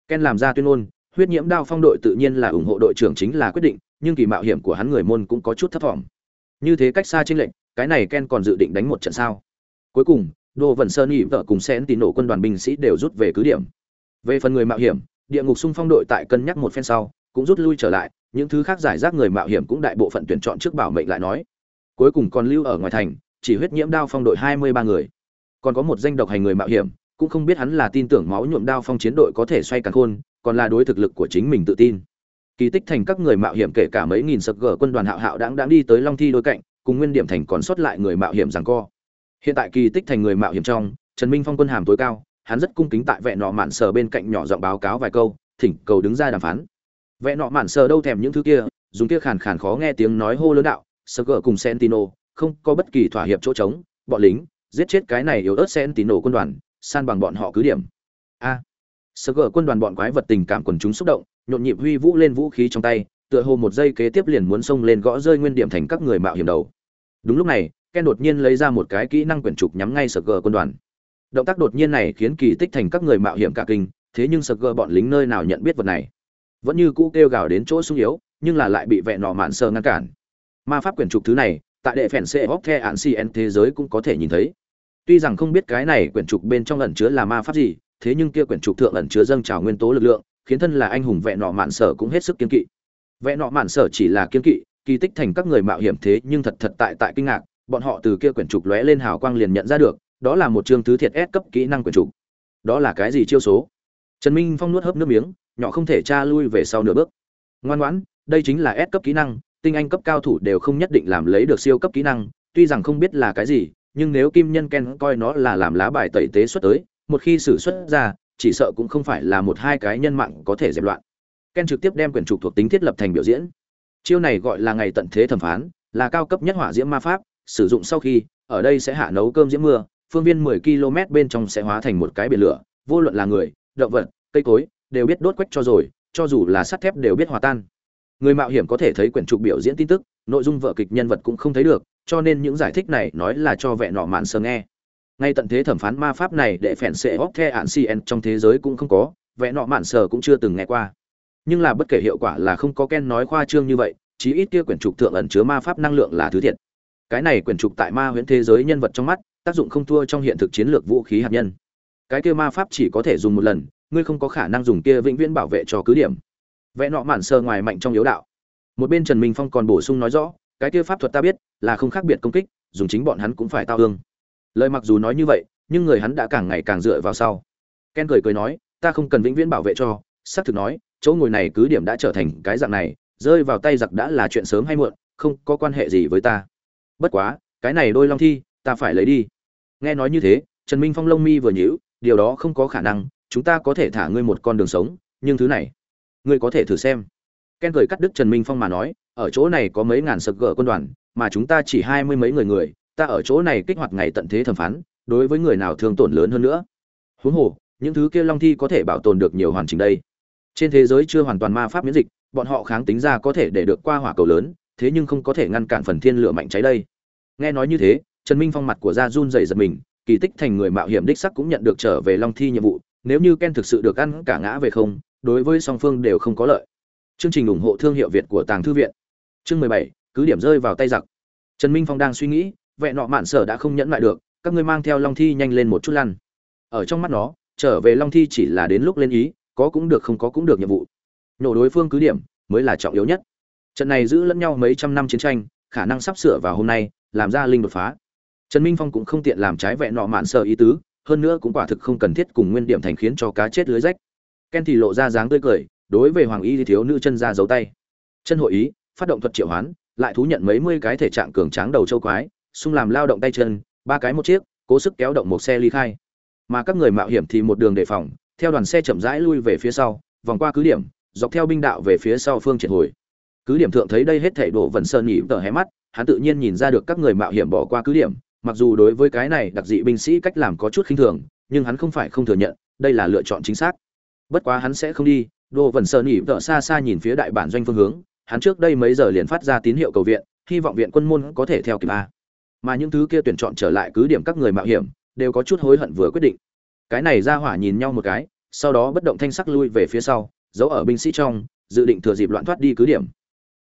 Ken làm ra tuyên ngôn, huyết nhiễm đao phong đội tự nhiên là ủng hộ đội trưởng chính là quyết định, nhưng kỳ mạo hiểm của hắn người môn cũng có chút thấp thỏm. Như thế cách xa trên lệnh cái này ken còn dự định đánh một trận sao? Cuối cùng, đô vần sơn nhị vợ cùng xén tín nổ quân đoàn binh sĩ đều rút về cứ điểm. Về phần người mạo hiểm địa ngục xung phong đội tại cân nhắc một phen sau, cũng rút lui trở lại, những thứ khác giải rác người mạo hiểm cũng đại bộ phận tuyển chọn trước bảo mệnh lại nói. Cuối cùng còn lưu ở ngoài thành, chỉ huyết nhiễm đao phong đội hai mươi ba người. Còn có một danh độc hành người mạo hiểm, cũng không biết hắn là tin tưởng máu nhuộm đao phong chiến đội có thể xoay càng khôn, còn là đối thực lực của chính mình tự tin. Kỳ tích thành các người mạo hiểm kể cả mấy nghìn sập gở quân đoàn hạo hạo đáng đáng đi tới long thi đôi cạnh, cùng nguyên điểm thành còn sót lại người mạo hiểm rằng co. Hiện tại kỳ tích thành người mạo hiểm trong, trần minh phong quân hàm tối cao hắn rất cung kính tại vẹn nọ mạn sờ bên cạnh nhỏ giọng báo cáo vài câu, thỉnh cầu đứng ra đàm phán. Vẹn nọ mạn sờ đâu thèm những thứ kia, dùng kia khàn khàn khó nghe tiếng nói hô lớn đạo, sơ gỡ cùng sentino, không có bất kỳ thỏa hiệp chỗ trống, bọn lính, giết chết cái này yếu ớt sentino quân đoàn, san bằng bọn họ cứ điểm. A. Sơ gỡ quân đoàn bọn quái vật tình cảm quần chúng xúc động, nhộn nhịp huy vũ lên vũ khí trong tay, tựa hồ một giây kế tiếp liền muốn xông lên gõ rơi nguyên điểm thành các người mạo hiểm đầu. Đúng lúc này, ken đột nhiên lấy ra một cái kỹ năng quyển trục nhắm ngay sơ gỡ quân đoàn động tác đột nhiên này khiến kỳ tích thành các người mạo hiểm cả kinh, thế nhưng sờ gờ bọn lính nơi nào nhận biết vật này? Vẫn như cũ kêu gào đến chỗ sung yếu, nhưng là lại bị vẹn nọ mạn sơ ngăn cản. Ma pháp quyển trục thứ này, tại đệ phèn xe hóc the ạn cn thế giới cũng có thể nhìn thấy. Tuy rằng không biết cái này quyển trục bên trong ẩn chứa là ma pháp gì, thế nhưng kia quyển trục thượng ẩn chứa dâng trào nguyên tố lực lượng, khiến thân là anh hùng vẹn nọ mạn sở cũng hết sức kiên kỵ. Vẹn nọ mạn sở chỉ là kiên kỵ, kỳ tích thành các người mạo hiểm thế nhưng thật thật tại tại kinh ngạc, bọn họ từ kia quyển trục lóe lên hào quang liền nhận ra được đó là một chương thứ thiệt ép cấp kỹ năng quyền chủ, đó là cái gì chiêu số? Trần minh phong nuốt hớp nước miếng nhỏ không thể tra lui về sau nửa bước. Ngoan ngoãn đây chính là ép cấp kỹ năng tinh anh cấp cao thủ đều không nhất định làm lấy được siêu cấp kỹ năng tuy rằng không biết là cái gì nhưng nếu kim nhân ken coi nó là làm lá bài tẩy tế xuất tới một khi sử xuất ra chỉ sợ cũng không phải là một hai cái nhân mạng có thể dẹp loạn. Ken trực tiếp đem quyển trục thuộc tính thiết lập thành biểu diễn. Chiêu này gọi là ngày tận thế thẩm phán là cao cấp nhất hỏa diễm ma pháp sử dụng sau khi ở đây sẽ hạ nấu cơm diễm mưa phương viên 10 km bên trong sẽ hóa thành một cái biển lửa, vô luận là người, động vật, cây cối, đều biết đốt quách cho rồi, cho dù là sắt thép đều biết hòa tan. Người mạo hiểm có thể thấy quyển trục biểu diễn tin tức, nội dung vợ kịch nhân vật cũng không thấy được, cho nên những giải thích này nói là cho vẻ nọ mạn sờ nghe. Ngay tận thế thẩm phán ma pháp này để phèn sẽ óc the ạn cn trong thế giới cũng không có vẽ nọ mạn sờ cũng chưa từng nghe qua. Nhưng là bất kể hiệu quả là không có ken nói khoa trương như vậy, chí ít kia quyển trục thượng ẩn chứa ma pháp năng lượng là thứ thiệt. Cái này quyển trục tại ma huyễn thế giới nhân vật trong mắt tác dụng không thua trong hiện thực chiến lược vũ khí hạt nhân. Cái kia ma pháp chỉ có thể dùng một lần, ngươi không có khả năng dùng kia vĩnh viễn bảo vệ cho cứ điểm. Vẽ nọ mạn sơ ngoài mạnh trong yếu đạo. Một bên trần minh phong còn bổ sung nói rõ, cái kia pháp thuật ta biết, là không khác biệt công kích, dùng chính bọn hắn cũng phải tao ương lời mặc dù nói như vậy, nhưng người hắn đã càng ngày càng dựa vào sau. Ken cười cười nói, ta không cần vĩnh viễn bảo vệ cho, xác thực nói, chỗ ngồi này cứ điểm đã trở thành cái dạng này, rơi vào tay giặc đã là chuyện sớm hay muộn, không có quan hệ gì với ta. Bất quá, cái này đôi long thi, ta phải lấy đi nghe nói như thế, trần minh phong lông mi vừa nhíu, điều đó không có khả năng, chúng ta có thể thả ngươi một con đường sống, nhưng thứ này, ngươi có thể thử xem. Ken cười cắt đứt trần minh phong mà nói, ở chỗ này có mấy ngàn sập gỡ quân đoàn, mà chúng ta chỉ hai mươi mấy người người, ta ở chỗ này kích hoạt ngày tận thế thẩm phán, đối với người nào thương tổn lớn hơn nữa. Huống hồ, những thứ kia long thi có thể bảo tồn được nhiều hoàn chỉnh đây. Trên thế giới chưa hoàn toàn ma pháp miễn dịch, bọn họ kháng tính ra có thể để được qua hỏa cầu lớn, thế nhưng không có thể ngăn cản phần thiên lửa mạnh cháy đây. Nghe nói như thế trần minh phong mặt của Ra run rẩy giật mình, kỳ tích thành người mạo hiểm đích sắc cũng nhận được trở về long thi nhiệm vụ, nếu như ken thực sự được ăn cả ngã về không, đối với song phương đều không có lợi. Chương trình ủng hộ thương hiệu việt của tàng thư viện. Chương mười bảy, cứ điểm rơi vào tay giặc. Trần minh phong đang suy nghĩ, vẻ nọ mạn sở đã không nhẫn lại được, các ngươi mang theo long thi nhanh lên một chút lăn. Ở trong mắt nó, trở về long thi chỉ là đến lúc lên ý, có cũng được không có cũng được nhiệm vụ. Nổ đối phương cứ điểm, mới là trọng yếu nhất. Trận này giữ lẫn nhau mấy trăm năm chiến tranh, khả năng sắp sửa vào hôm nay, làm ra linh đột phá trần minh phong cũng không tiện làm trái vẹn nọ mạn sợ ý tứ, hơn nữa cũng quả thực không cần thiết cùng nguyên điểm thành khiến cho cá chết lưới rách. Ken thì lộ ra dáng tươi cười, đối với hoàng y thì thiếu nữ chân ra giấu tay. Chân hội ý, phát động thuật triệu hoán, lại thú nhận mấy mươi cái thể trạng cường tráng đầu châu quái, xung làm lao động tay chân, ba cái một chiếc, cố sức kéo động một xe ly khai. Mà các người mạo hiểm thì một đường đề phòng, theo đoàn xe chậm rãi lui về phía sau, vòng qua cứ điểm, dọc theo binh đạo về phía sau phương triệt hồi. Cứ điểm thượng thấy đây hết thảy đổ vần sơn nhỉ, tờ hé mắt, hắn tự nhiên nhìn ra được các người mạo hiểm bỏ qua cứ điểm mặc dù đối với cái này đặc dị binh sĩ cách làm có chút khinh thường, nhưng hắn không phải không thừa nhận, đây là lựa chọn chính xác. Bất quá hắn sẽ không đi, đô vần sơn nhị vợ xa xa nhìn phía đại bản doanh phương hướng, hắn trước đây mấy giờ liền phát ra tín hiệu cầu viện, hy vọng viện quân môn có thể theo kịp a. Mà những thứ kia tuyển chọn trở lại cứ điểm các người mạo hiểm, đều có chút hối hận vừa quyết định. Cái này ra hỏa nhìn nhau một cái, sau đó bất động thanh sắc lui về phía sau, giấu ở binh sĩ trong, dự định thừa dịp loạn thoát đi cứ điểm.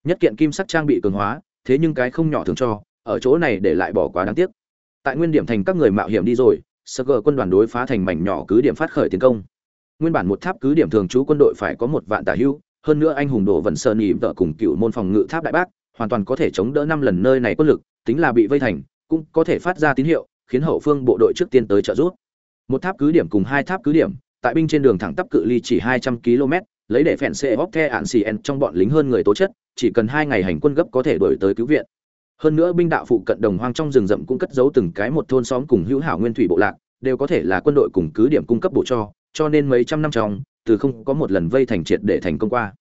Nhất kiện kim sắc trang bị cường hóa, thế nhưng cái không nhỏ thường cho, ở chỗ này để lại bỏ quá đáng tiếc tại nguyên điểm thành các người mạo hiểm đi rồi sơ gờ quân đoàn đối phá thành mảnh nhỏ cứ điểm phát khởi tiến công. Nguyên bản một tháp cứ điểm thường trú quân đội phải có một vạn tả hưu, hơn nữa anh hùng đổ vẫn sơn nhị vợ cùng cựu môn phòng ngự tháp đại bác, hoàn toàn có thể chống đỡ năm lần nơi này quân lực, tính là bị vây thành, cũng có thể phát ra tín hiệu, khiến hậu phương bộ đội trước tiên tới trợ giúp. Một tháp cứ điểm cùng hai tháp cứ điểm, tại binh trên đường thẳng tắp cự ly chỉ 200 km, lấy để phèn xe bóp the ạn xì en trong bọn lính hơn người tố chất, chỉ cần hai ngày hành quân gấp có thể đổi tới cứu viện hơn nữa binh đạo phụ cận đồng hoang trong rừng rậm cũng cất giấu từng cái một thôn xóm cùng hữu hảo nguyên thủy bộ lạc, đều có thể là quân đội cùng cứ điểm cung cấp bổ cho cho nên mấy trăm năm trong, từ không có một lần vây thành triệt để thành công qua.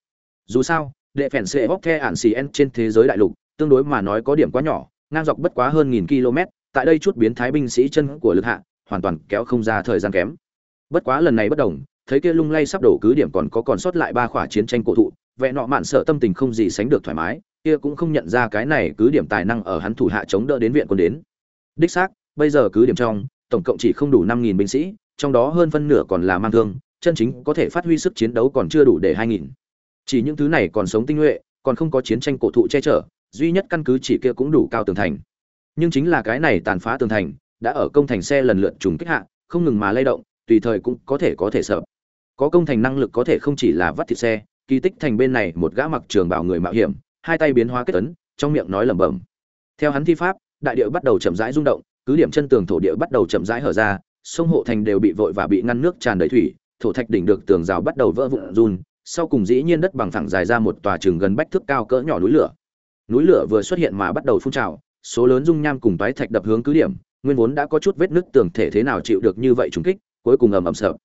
Dù sao, đệ phèn xe bóp the ạn xì en trên thế giới đại lục, tương đối mà nói có điểm quá nhỏ, ngang dọc bất quá hơn nghìn km, tại đây chút biến thái binh sĩ chân của lực hạ, hoàn toàn kéo không ra thời gian kém. Bất quá lần này bất đồng, thấy kia lung lay sắp đổ cứ điểm còn có còn sót lại ba khỏa chiến tranh cổ thụ, vẹn nọ mạn sợ tâm tình không gì sánh được thoải mái kia cũng không nhận ra cái này cứ điểm tài năng ở hắn thủ hạ chống đỡ đến viện quân đến. Đích xác, bây giờ cứ điểm trong, tổng cộng chỉ không đủ năm nghìn binh sĩ, trong đó hơn phân nửa còn là mang thương, chân chính có thể phát huy sức chiến đấu còn chưa đủ để hai nghìn. Chỉ những thứ này còn sống tinh nhuệ, còn không có chiến tranh cổ thụ che chở, duy nhất căn cứ chỉ kia cũng đủ cao tường thành. Nhưng chính là cái này tàn phá tường thành, đã ở công thành xe lần lượt trùng kích hạ, không ngừng mà lay động, tùy thời cũng có thể có thể sợ. Có công thành năng lực có thể không chỉ là vắt thịt xe, kỳ tích thành bên này một gã mặc trường bào người mạo hiểm hai tay biến hóa kết tấn trong miệng nói lẩm bẩm. Theo hắn thi pháp, đại địa bắt đầu chậm rãi rung động, cứ điểm chân tường thổ địa bắt đầu chậm rãi hở ra, sông hộ thành đều bị vội và bị ngăn nước tràn đầy thủy, thổ thạch đỉnh được tường rào bắt đầu vỡ vụn run, sau cùng dĩ nhiên đất bằng thẳng dài ra một tòa trường gần bách thước cao cỡ nhỏ núi lửa. Núi lửa vừa xuất hiện mà bắt đầu phun trào, số lớn dung nham cùng toái thạch đập hướng cứ điểm, nguyên vốn đã có chút vết nứt tường thể thế nào chịu được như vậy trùng kích, cuối cùng ầm ầm sập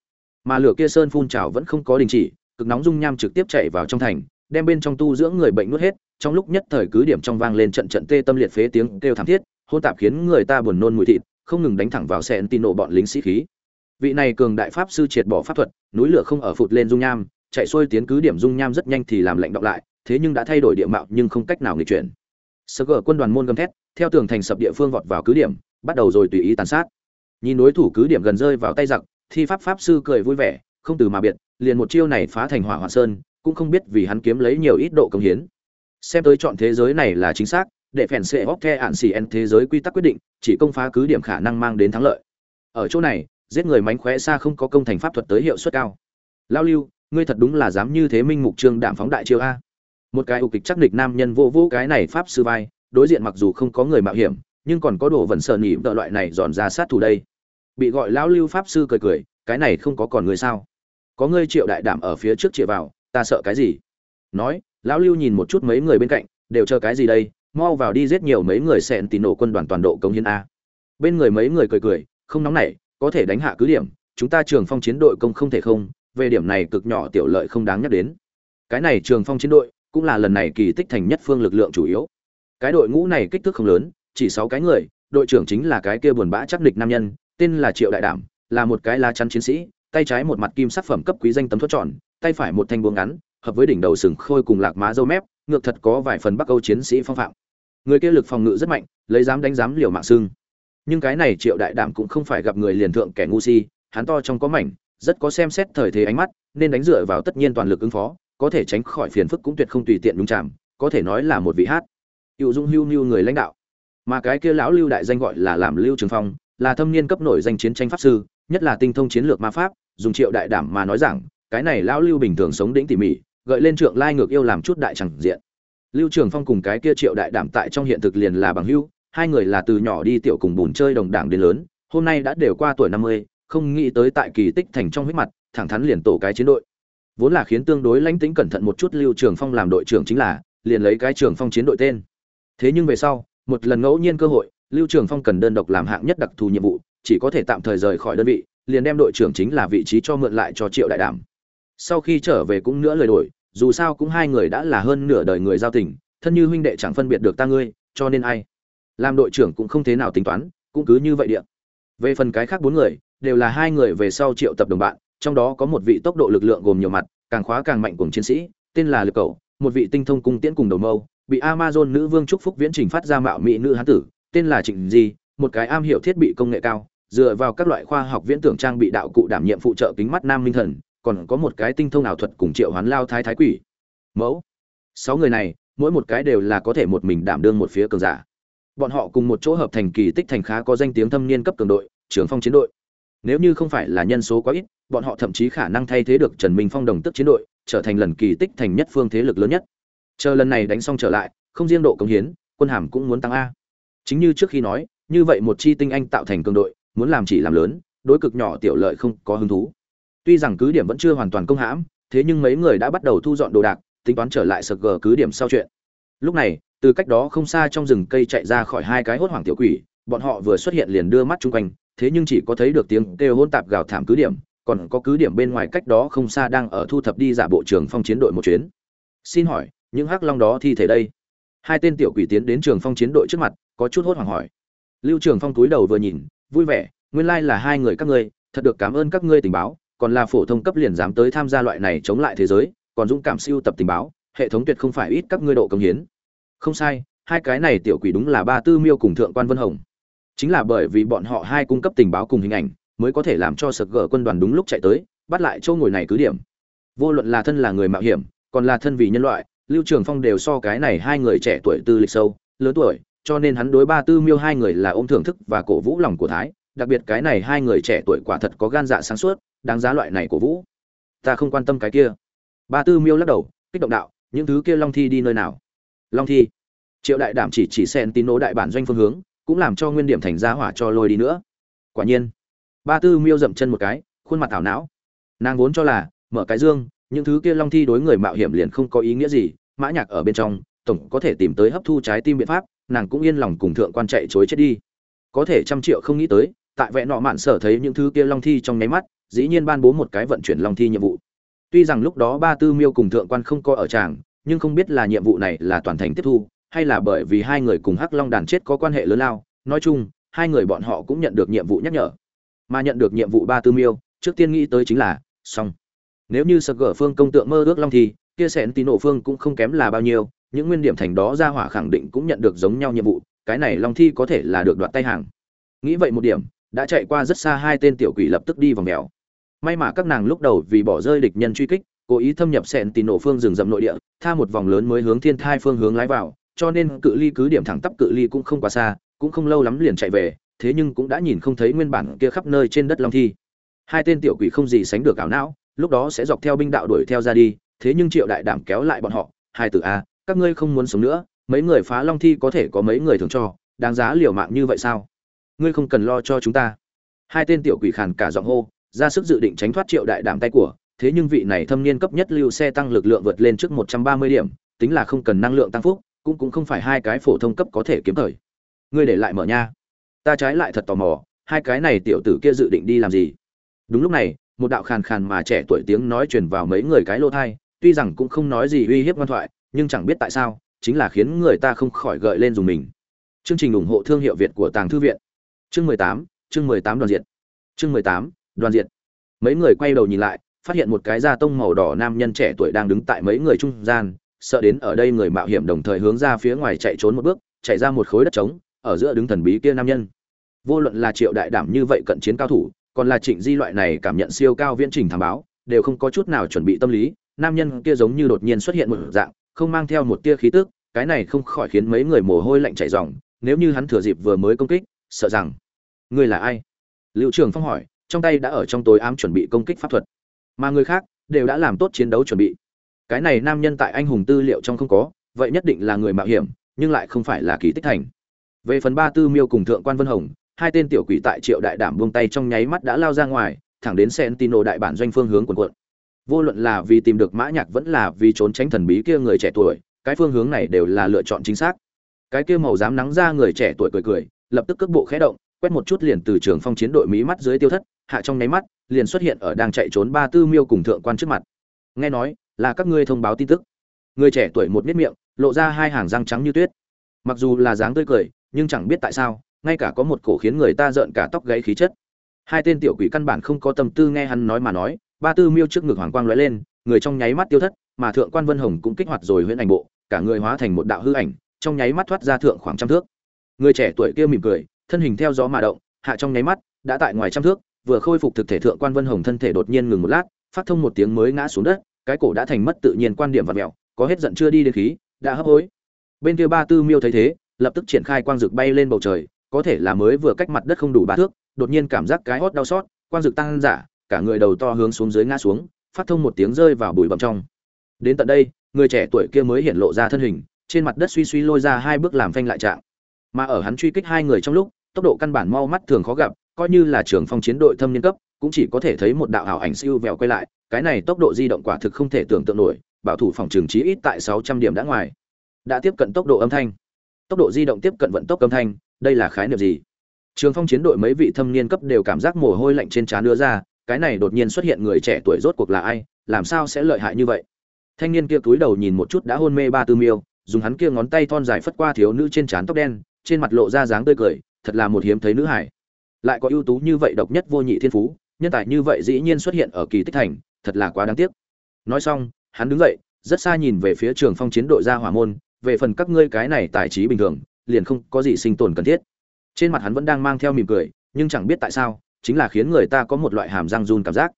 mà lửa kia sơn phun trào vẫn không có đình chỉ, cực nóng dung nham trực tiếp chạy vào trong thành, đem bên trong tu dưỡng người bệnh nuốt hết trong lúc nhất thời cứ điểm trong vang lên trận trận tê tâm liệt phế tiếng kêu thảm thiết hỗn tạp khiến người ta buồn nôn mùi thịt, không ngừng đánh thẳng vào xe tin nổ bọn lính sĩ khí. Vị này cường đại pháp sư triệt bỏ pháp thuật, núi lửa không ở phụt lên dung nham, chạy xuôi tiến cứ điểm dung nham rất nhanh thì làm lạnh đọng lại, thế nhưng đã thay đổi địa mạo nhưng không cách nào nghịch chuyển. Sơ gở quân đoàn môn gầm thét, theo tường thành sập địa phương vọt vào cứ điểm, bắt đầu rồi tùy ý tàn sát. Nhìn đối thủ cứ điểm gần rơi vào tay giặc, thi pháp pháp sư cười vui vẻ, không từ mà biệt, liền một chiêu này phá thành hỏa hoạn sơn, cũng không biết vì hắn kiếm lấy nhiều ít độ công hiến xem tới chọn thế giới này là chính xác, để phèn xệ hóc the ạn xì en thế giới quy tắc quyết định, chỉ công phá cứ điểm khả năng mang đến thắng lợi. Ở chỗ này, giết người mánh khóe xa không có công thành pháp thuật tới hiệu suất cao. Lao lưu, ngươi thật đúng là dám như thế minh mục trương đạm phóng đại chiêu a. Một cái ục kịch chắc địch nam nhân vô vô cái này pháp sư vai, đối diện mặc dù không có người mạo hiểm, nhưng còn có đồ vẩn sợ nhỉ đợi loại này dọn ra sát thủ đây. Bị gọi lão lưu pháp sư cười cười, cái này không có còn người sao? Có ngươi triệu đại đảm ở phía trước chĩa vào, ta sợ cái gì? Nói lão lưu nhìn một chút mấy người bên cạnh, đều chờ cái gì đây? Mau vào đi giết nhiều mấy người xẹn tì nổ quân đoàn toàn độ công hiến a. Bên người mấy người cười cười, không nóng nảy, có thể đánh hạ cứ điểm, chúng ta trường phong chiến đội công không thể không, về điểm này cực nhỏ tiểu lợi không đáng nhắc đến. Cái này trường phong chiến đội, cũng là lần này kỳ tích thành nhất phương lực lượng chủ yếu. Cái đội ngũ này kích thước không lớn, chỉ sáu cái người, đội trưởng chính là cái kia buồn bã chắc địch nam nhân, tên là triệu đại đảm, là một cái lá chắn chiến sĩ, tay trái một mặt kim sắc phẩm cấp quý danh tấm thuốc tròn, tay phải một thanh buông ngắn hợp với đỉnh đầu sừng khôi cùng lạc má dâu mép, ngược thật có vài phần bắc âu chiến sĩ phong phạm. Người kia lực phòng ngự rất mạnh, lấy dám đánh dám liều mạng xương nhưng cái này triệu đại đảm cũng không phải gặp người liền thượng kẻ ngu si, hắn to trong có mảnh, rất có xem xét thời thế ánh mắt, nên đánh dựa vào tất nhiên toàn lực ứng phó, có thể tránh khỏi phiền phức cũng tuyệt không tùy tiện đúng chạm có thể nói là một vị hát. Hữu dung hưu hưu người lãnh đạo. Mà cái kia lão lưu đại danh gọi là làm lưu trường phong, là thâm niên cấp nổi danh chiến tranh pháp sư, nhất là tinh thông chiến lược ma pháp, dùng triệu đại đảm mà nói rằng, cái này lão lưu bình thường sống đĩnh tỉ mỉ gợi lên trượng lai ngược yêu làm chút đại chẳng diện. Lưu trường phong cùng cái kia triệu đại đảm tại trong hiện thực liền là bằng hưu hai người là từ nhỏ đi tiểu cùng bùn chơi đồng đảng đến lớn, hôm nay đã đều qua tuổi năm mươi, không nghĩ tới tại kỳ tích thành trong huyết mặt, thẳng thắn liền tổ cái chiến đội. Vốn là khiến tương đối lãnh tính cẩn thận một chút lưu trường phong làm đội trưởng chính là, liền lấy cái trường phong chiến đội tên. Thế nhưng về sau, một lần ngẫu nhiên cơ hội, lưu trường phong cần đơn độc làm hạng nhất đặc thù nhiệm vụ, chỉ có thể tạm thời rời khỏi đơn vị, liền đem đội trưởng chính là vị trí cho mượn lại cho triệu đại đảm sau khi trở về cũng nữa lời đổi, dù sao cũng hai người đã là hơn nửa đời người giao tình, thân như huynh đệ chẳng phân biệt được ta ngươi, cho nên ai? Làm đội trưởng cũng không thế nào tính toán, cũng cứ như vậy điện về phần cái khác bốn người, đều là hai người về sau triệu tập đồng bạn, trong đó có một vị tốc độ lực lượng gồm nhiều mặt, càng khóa càng mạnh cùng chiến sĩ, tên là lực cầu, một vị tinh thông cung tiễn cùng đầu mâu, bị amazon nữ vương trúc phúc viễn trình phát ra mạo mỹ nữ hán tử, tên là trịnh di, một cái am hiểu thiết bị công nghệ cao, dựa vào các loại khoa học viễn tưởng trang bị đạo cụ đảm nhiệm phụ trợ kính mắt nam minh thần còn có một cái tinh thông ảo thuật cùng triệu hoán lao thái thái quỷ. Mẫu, sáu người này, mỗi một cái đều là có thể một mình đảm đương một phía cường giả. Bọn họ cùng một chỗ hợp thành kỳ tích thành khá có danh tiếng thâm niên cấp cường đội, trưởng phong chiến đội. Nếu như không phải là nhân số quá ít, bọn họ thậm chí khả năng thay thế được trần minh phong đồng tức chiến đội, trở thành lần kỳ tích thành nhất phương thế lực lớn nhất. Chờ lần này đánh xong trở lại, không riêng độ công hiến, quân hàm cũng muốn tăng a. Chính như trước khi nói, như vậy một chi tinh anh tạo thành cường đội, muốn làm chỉ làm lớn, đối cực nhỏ tiểu lợi không có hứng thú tuy rằng cứ điểm vẫn chưa hoàn toàn công hãm, thế nhưng mấy người đã bắt đầu thu dọn đồ đạc, tính toán trở lại sực gờ cứ điểm sau chuyện. Lúc này, từ cách đó không xa trong rừng cây chạy ra khỏi hai cái hốt hoảng tiểu quỷ, bọn họ vừa xuất hiện liền đưa mắt chung quanh, thế nhưng chỉ có thấy được tiếng kêu hỗn tạp gào thảm cứ điểm, còn có cứ điểm bên ngoài cách đó không xa đang ở thu thập đi giả bộ trường phong chiến đội một chuyến. Xin hỏi, những hắc long đó thi thể đây? Hai tên tiểu quỷ tiến đến trường phong chiến đội trước mặt, có chút hốt hoảng hỏi. Lưu trường phong túi đầu vừa nhìn, vui vẻ, nguyên lai là hai người các ngươi, thật được cảm ơn các ngươi tình báo còn là phổ thông cấp liền dám tới tham gia loại này chống lại thế giới, còn dũng cảm siêu tập tình báo, hệ thống tuyệt không phải ít các ngươi độ công hiến. Không sai, hai cái này tiểu quỷ đúng là ba tư miêu cùng thượng quan vân hồng. Chính là bởi vì bọn họ hai cung cấp tình báo cùng hình ảnh, mới có thể làm cho sực gở quân đoàn đúng lúc chạy tới, bắt lại chỗ ngồi này cứ điểm. Vô luận là thân là người mạo hiểm, còn là thân vì nhân loại, lưu trường phong đều so cái này hai người trẻ tuổi tư lịch sâu, lớn tuổi, cho nên hắn đối ba tư miêu hai người là ôm thưởng thức và cổ vũ lòng của thái. Đặc biệt cái này hai người trẻ tuổi quả thật có gan dạ sáng suốt đáng giá loại này của vũ. Ta không quan tâm cái kia. Ba tư miêu lắc đầu, kích động đạo, những thứ kia long thi đi nơi nào? Long thi. Triệu đại đảm chỉ chỉ sen tín nỗ đại bản doanh phương hướng, cũng làm cho nguyên điểm thành ra hỏa cho lôi đi nữa. Quả nhiên, ba tư miêu dậm chân một cái, khuôn mặt thảo não. Nàng vốn cho là, mở cái dương, những thứ kia long thi đối người mạo hiểm liền không có ý nghĩa gì, mã nhạc ở bên trong, tổng có thể tìm tới hấp thu trái tim biện pháp, nàng cũng yên lòng cùng thượng quan chạy chối chết đi. Có thể trăm triệu không nghĩ tới, tại vẽ nọ mạn sở thấy những thứ kia long thi trong nháy mắt dĩ nhiên ban bố một cái vận chuyển long thi nhiệm vụ. Tuy rằng lúc đó ba tư miêu cùng thượng quan không có ở tràng, nhưng không biết là nhiệm vụ này là toàn thành tiếp thu, hay là bởi vì hai người cùng hắc long đàn chết có quan hệ lớn lao, nói chung, hai người bọn họ cũng nhận được nhiệm vụ nhắc nhở. Mà nhận được nhiệm vụ ba tư miêu, trước tiên nghĩ tới chính là, xong. Nếu như sơ gở phương công tượng mơ ước long thì kia sẹn tín nổ phương cũng không kém là bao nhiêu, những nguyên điểm thành đó ra hỏa khẳng định cũng nhận được giống nhau nhiệm vụ, cái này long thi có thể là được đoạt tay hàng. Nghĩ vậy một điểm, đã chạy qua rất xa hai tên tiểu quỷ lập tức đi vòng mèo may mà các nàng lúc đầu vì bỏ rơi địch nhân truy kích, cố ý thâm nhập sẹn tìm nổ phương rừng rậm nội địa, tha một vòng lớn mới hướng thiên thai phương hướng lái vào, cho nên cự ly cứ điểm thẳng tắp cự ly cũng không quá xa, cũng không lâu lắm liền chạy về, thế nhưng cũng đã nhìn không thấy nguyên bản kia khắp nơi trên đất long thi. Hai tên tiểu quỷ không gì sánh được ảo não, lúc đó sẽ dọc theo binh đạo đuổi theo ra đi, thế nhưng triệu đại đảm kéo lại bọn họ, hai tử a, các ngươi không muốn sống nữa, mấy người phá long thi có thể có mấy người thường cho, đáng giá liều mạng như vậy sao? Ngươi không cần lo cho chúng ta. Hai tên tiểu quỷ khàn cả giọng hô ra sức dự định tránh thoát triệu đại đảm tay của, thế nhưng vị này thâm niên cấp nhất lưu xe tăng lực lượng vượt lên trước một trăm ba mươi điểm, tính là không cần năng lượng tăng phúc, cũng cũng không phải hai cái phổ thông cấp có thể kiếm thời. Ngươi để lại mở nha. Ta trái lại thật tò mò, hai cái này tiểu tử kia dự định đi làm gì? Đúng lúc này, một đạo khàn khàn mà trẻ tuổi tiếng nói truyền vào mấy người cái lô thai, tuy rằng cũng không nói gì uy hiếp ngoan thoại, nhưng chẳng biết tại sao, chính là khiến người ta không khỏi gợi lên dùng mình. Chương trình ủng hộ thương hiệu việt của tàng thư viện. Chương mười tám, chương mười tám đoàn diện chương mười tám đoàn diện mấy người quay đầu nhìn lại, phát hiện một cái da tông màu đỏ nam nhân trẻ tuổi đang đứng tại mấy người trung gian, sợ đến ở đây người mạo hiểm đồng thời hướng ra phía ngoài chạy trốn một bước, chạy ra một khối đất trống, ở giữa đứng thần bí kia nam nhân. Vô luận là triệu đại đảm như vậy cận chiến cao thủ, còn là trịnh di loại này cảm nhận siêu cao viễn trình thảm báo, đều không có chút nào chuẩn bị tâm lý, nam nhân kia giống như đột nhiên xuất hiện một dạng, không mang theo một tia khí tức, cái này không khỏi khiến mấy người mồ hôi lạnh chảy ròng, nếu như hắn thừa dịp vừa mới công kích, sợ rằng, ngươi là ai? Liệu trường phong hỏi trong tay đã ở trong tối ám chuẩn bị công kích pháp thuật. Mà người khác đều đã làm tốt chiến đấu chuẩn bị. Cái này nam nhân tại anh hùng tư liệu trong không có, vậy nhất định là người mạo hiểm, nhưng lại không phải là kỳ tích thành. Về phần ba tư miêu cùng thượng quan vân hồng, hai tên tiểu quỷ tại triệu đại đảm buông tay trong nháy mắt đã lao ra ngoài, thẳng đến sentino đại bản doanh phương hướng quần quận vô luận là vì tìm được mã nhạc vẫn là vì trốn tránh thần bí kia người trẻ tuổi, cái phương hướng này đều là lựa chọn chính xác. Cái kia màu dám nắng ra người trẻ tuổi cười cười, lập tức cước bộ khẽ động, quét một chút liền từ trường phong chiến đội mỹ mắt dưới tiêu thất hạ trong nháy mắt, liền xuất hiện ở đang chạy trốn ba tư miêu cùng thượng quan trước mặt. Nghe nói, là các ngươi thông báo tin tức. Người trẻ tuổi một nếp miệng, lộ ra hai hàng răng trắng như tuyết. Mặc dù là dáng tươi cười, nhưng chẳng biết tại sao, ngay cả có một cổ khiến người ta rợn cả tóc gáy khí chất. Hai tên tiểu quỷ căn bản không có tâm tư nghe hắn nói mà nói, ba tư miêu trước ngực hoàng quang lóe lên, người trong nháy mắt tiêu thất, mà thượng quan vân hồng cũng kích hoạt rồi huyễn ảnh bộ, cả người hóa thành một đạo hư ảnh, trong nháy mắt thoát ra thượng khoảng trăm thước. Người trẻ tuổi kia mỉm cười, thân hình theo gió mà động, hạ trong nháy mắt, đã tại ngoài trăm thước vừa khôi phục thực thể thượng quan vân hồng thân thể đột nhiên ngừng một lát, phát thông một tiếng mới ngã xuống đất, cái cổ đã thành mất tự nhiên quan điểm và mẹo, có hết giận chưa đi đến khí, đã hấp hối. Bên kia ba tư miêu thấy thế, lập tức triển khai quang dực bay lên bầu trời, có thể là mới vừa cách mặt đất không đủ ba thước, đột nhiên cảm giác cái hót đau xót, quang dực tăng giả, cả người đầu to hướng xuống dưới ngã xuống, phát thông một tiếng rơi vào bụi bậm trong. Đến tận đây, người trẻ tuổi kia mới hiện lộ ra thân hình, trên mặt đất suy suy lôi ra hai bước làm phanh lại trạng. Mà ở hắn truy kích hai người trong lúc, tốc độ căn bản mau mắt thường khó gặp coi như là trưởng phong chiến đội thâm niên cấp, cũng chỉ có thể thấy một đạo ảo ảnh siêu vẹo quay lại, cái này tốc độ di động quả thực không thể tưởng tượng nổi, bảo thủ phòng trường chí ít tại 600 điểm đã ngoài. Đã tiếp cận tốc độ âm thanh. Tốc độ di động tiếp cận vận tốc âm thanh, đây là khái niệm gì? Trường phong chiến đội mấy vị thâm niên cấp đều cảm giác mồ hôi lạnh trên trán đưa ra, cái này đột nhiên xuất hiện người trẻ tuổi rốt cuộc là ai, làm sao sẽ lợi hại như vậy? Thanh niên kia cúi đầu nhìn một chút đã hôn mê ba tư miêu, dùng hắn kia ngón tay thon dài phất qua thiếu nữ trên trán tóc đen, trên mặt lộ ra dáng tươi cười, thật là một hiếm thấy nữ hải lại có ưu tú như vậy độc nhất vô nhị thiên phú, nhân tài như vậy dĩ nhiên xuất hiện ở kỳ tích thành, thật là quá đáng tiếc. Nói xong, hắn đứng dậy, rất xa nhìn về phía trường phong chiến đội ra hỏa môn, về phần các ngươi cái này tài trí bình thường, liền không có gì sinh tồn cần thiết. Trên mặt hắn vẫn đang mang theo mỉm cười, nhưng chẳng biết tại sao, chính là khiến người ta có một loại hàm răng run cảm giác.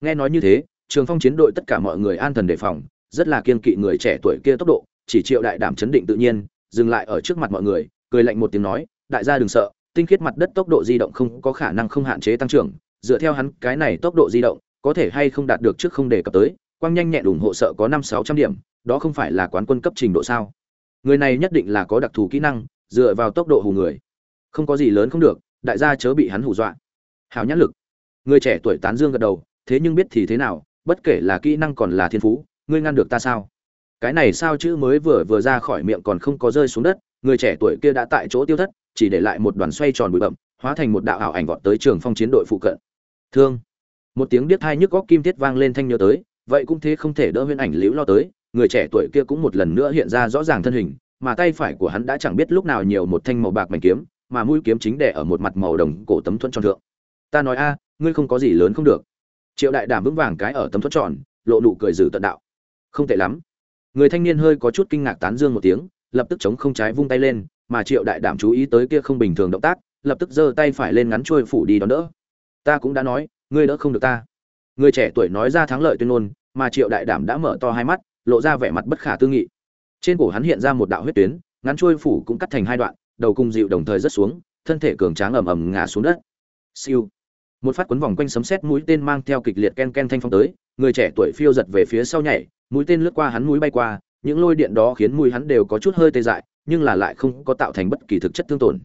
Nghe nói như thế, trường phong chiến đội tất cả mọi người an thần đề phòng, rất là kiên kỵ người trẻ tuổi kia tốc độ, chỉ triệu đại đảm chấn định tự nhiên, dừng lại ở trước mặt mọi người, cười lạnh một tiếng nói, đại gia đừng sợ tinh khiết mặt đất tốc độ di động không có khả năng không hạn chế tăng trưởng, dựa theo hắn, cái này tốc độ di động có thể hay không đạt được trước không đề cập tới, quang nhanh nhẹn ủng hộ sợ có năm sáu trăm điểm, đó không phải là quán quân cấp trình độ sao? Người này nhất định là có đặc thù kỹ năng, dựa vào tốc độ hù người. Không có gì lớn không được, đại gia chớ bị hắn hù dọa. Hào nhãn lực. Người trẻ tuổi tán dương gật đầu, thế nhưng biết thì thế nào, bất kể là kỹ năng còn là thiên phú, ngươi ngăn được ta sao? Cái này sao chữ mới vừa vừa ra khỏi miệng còn không có rơi xuống đất, người trẻ tuổi kia đã tại chỗ tiêu thất chỉ để lại một đoàn xoay tròn bụi bậm hóa thành một đạo ảo ảnh vọt tới trường phong chiến đội phụ cận. Thương. Một tiếng điếc thai nhức góc kim thiết vang lên thanh nhớ tới, vậy cũng thế không thể đỡ huyễn ảnh liễu lo tới, người trẻ tuổi kia cũng một lần nữa hiện ra rõ ràng thân hình, mà tay phải của hắn đã chẳng biết lúc nào nhiều một thanh màu bạc mảnh kiếm, mà mũi kiếm chính đẻ ở một mặt màu đồng cổ tấm thuẫn tròn thượng. Ta nói, a, ngươi không có gì lớn không được. Triệu đại đảm vững vàng cái ở tấm thuẫn tròn, lộ nụ cười dữ tận đạo. Không tệ lắm. Người thanh niên hơi có chút kinh ngạc tán dương một tiếng, lập tức chống không trái vung tay lên mà triệu đại đảm chú ý tới kia không bình thường động tác, lập tức giơ tay phải lên ngắn trôi phủ đi đón đỡ. Ta cũng đã nói, ngươi đỡ không được ta. Người trẻ tuổi nói ra thắng lợi tuyên ngôn, mà triệu đại đảm đã mở to hai mắt, lộ ra vẻ mặt bất khả tư nghị. Trên cổ hắn hiện ra một đạo huyết tuyến, ngắn trôi phủ cũng cắt thành hai đoạn, đầu cung dịu đồng thời rất xuống, thân thể cường tráng ầm ầm ngã xuống đất. Siêu. Một phát quấn vòng quanh sấm sét mũi tên mang theo kịch liệt ken ken thanh phong tới, người trẻ tuổi phiêu giật về phía sau nhảy, mũi tên lướt qua hắn mũi bay qua, những lôi điện đó khiến mũi hắn đều có chút hơi tê dại nhưng là lại không có tạo thành bất kỳ thực chất thương tổn.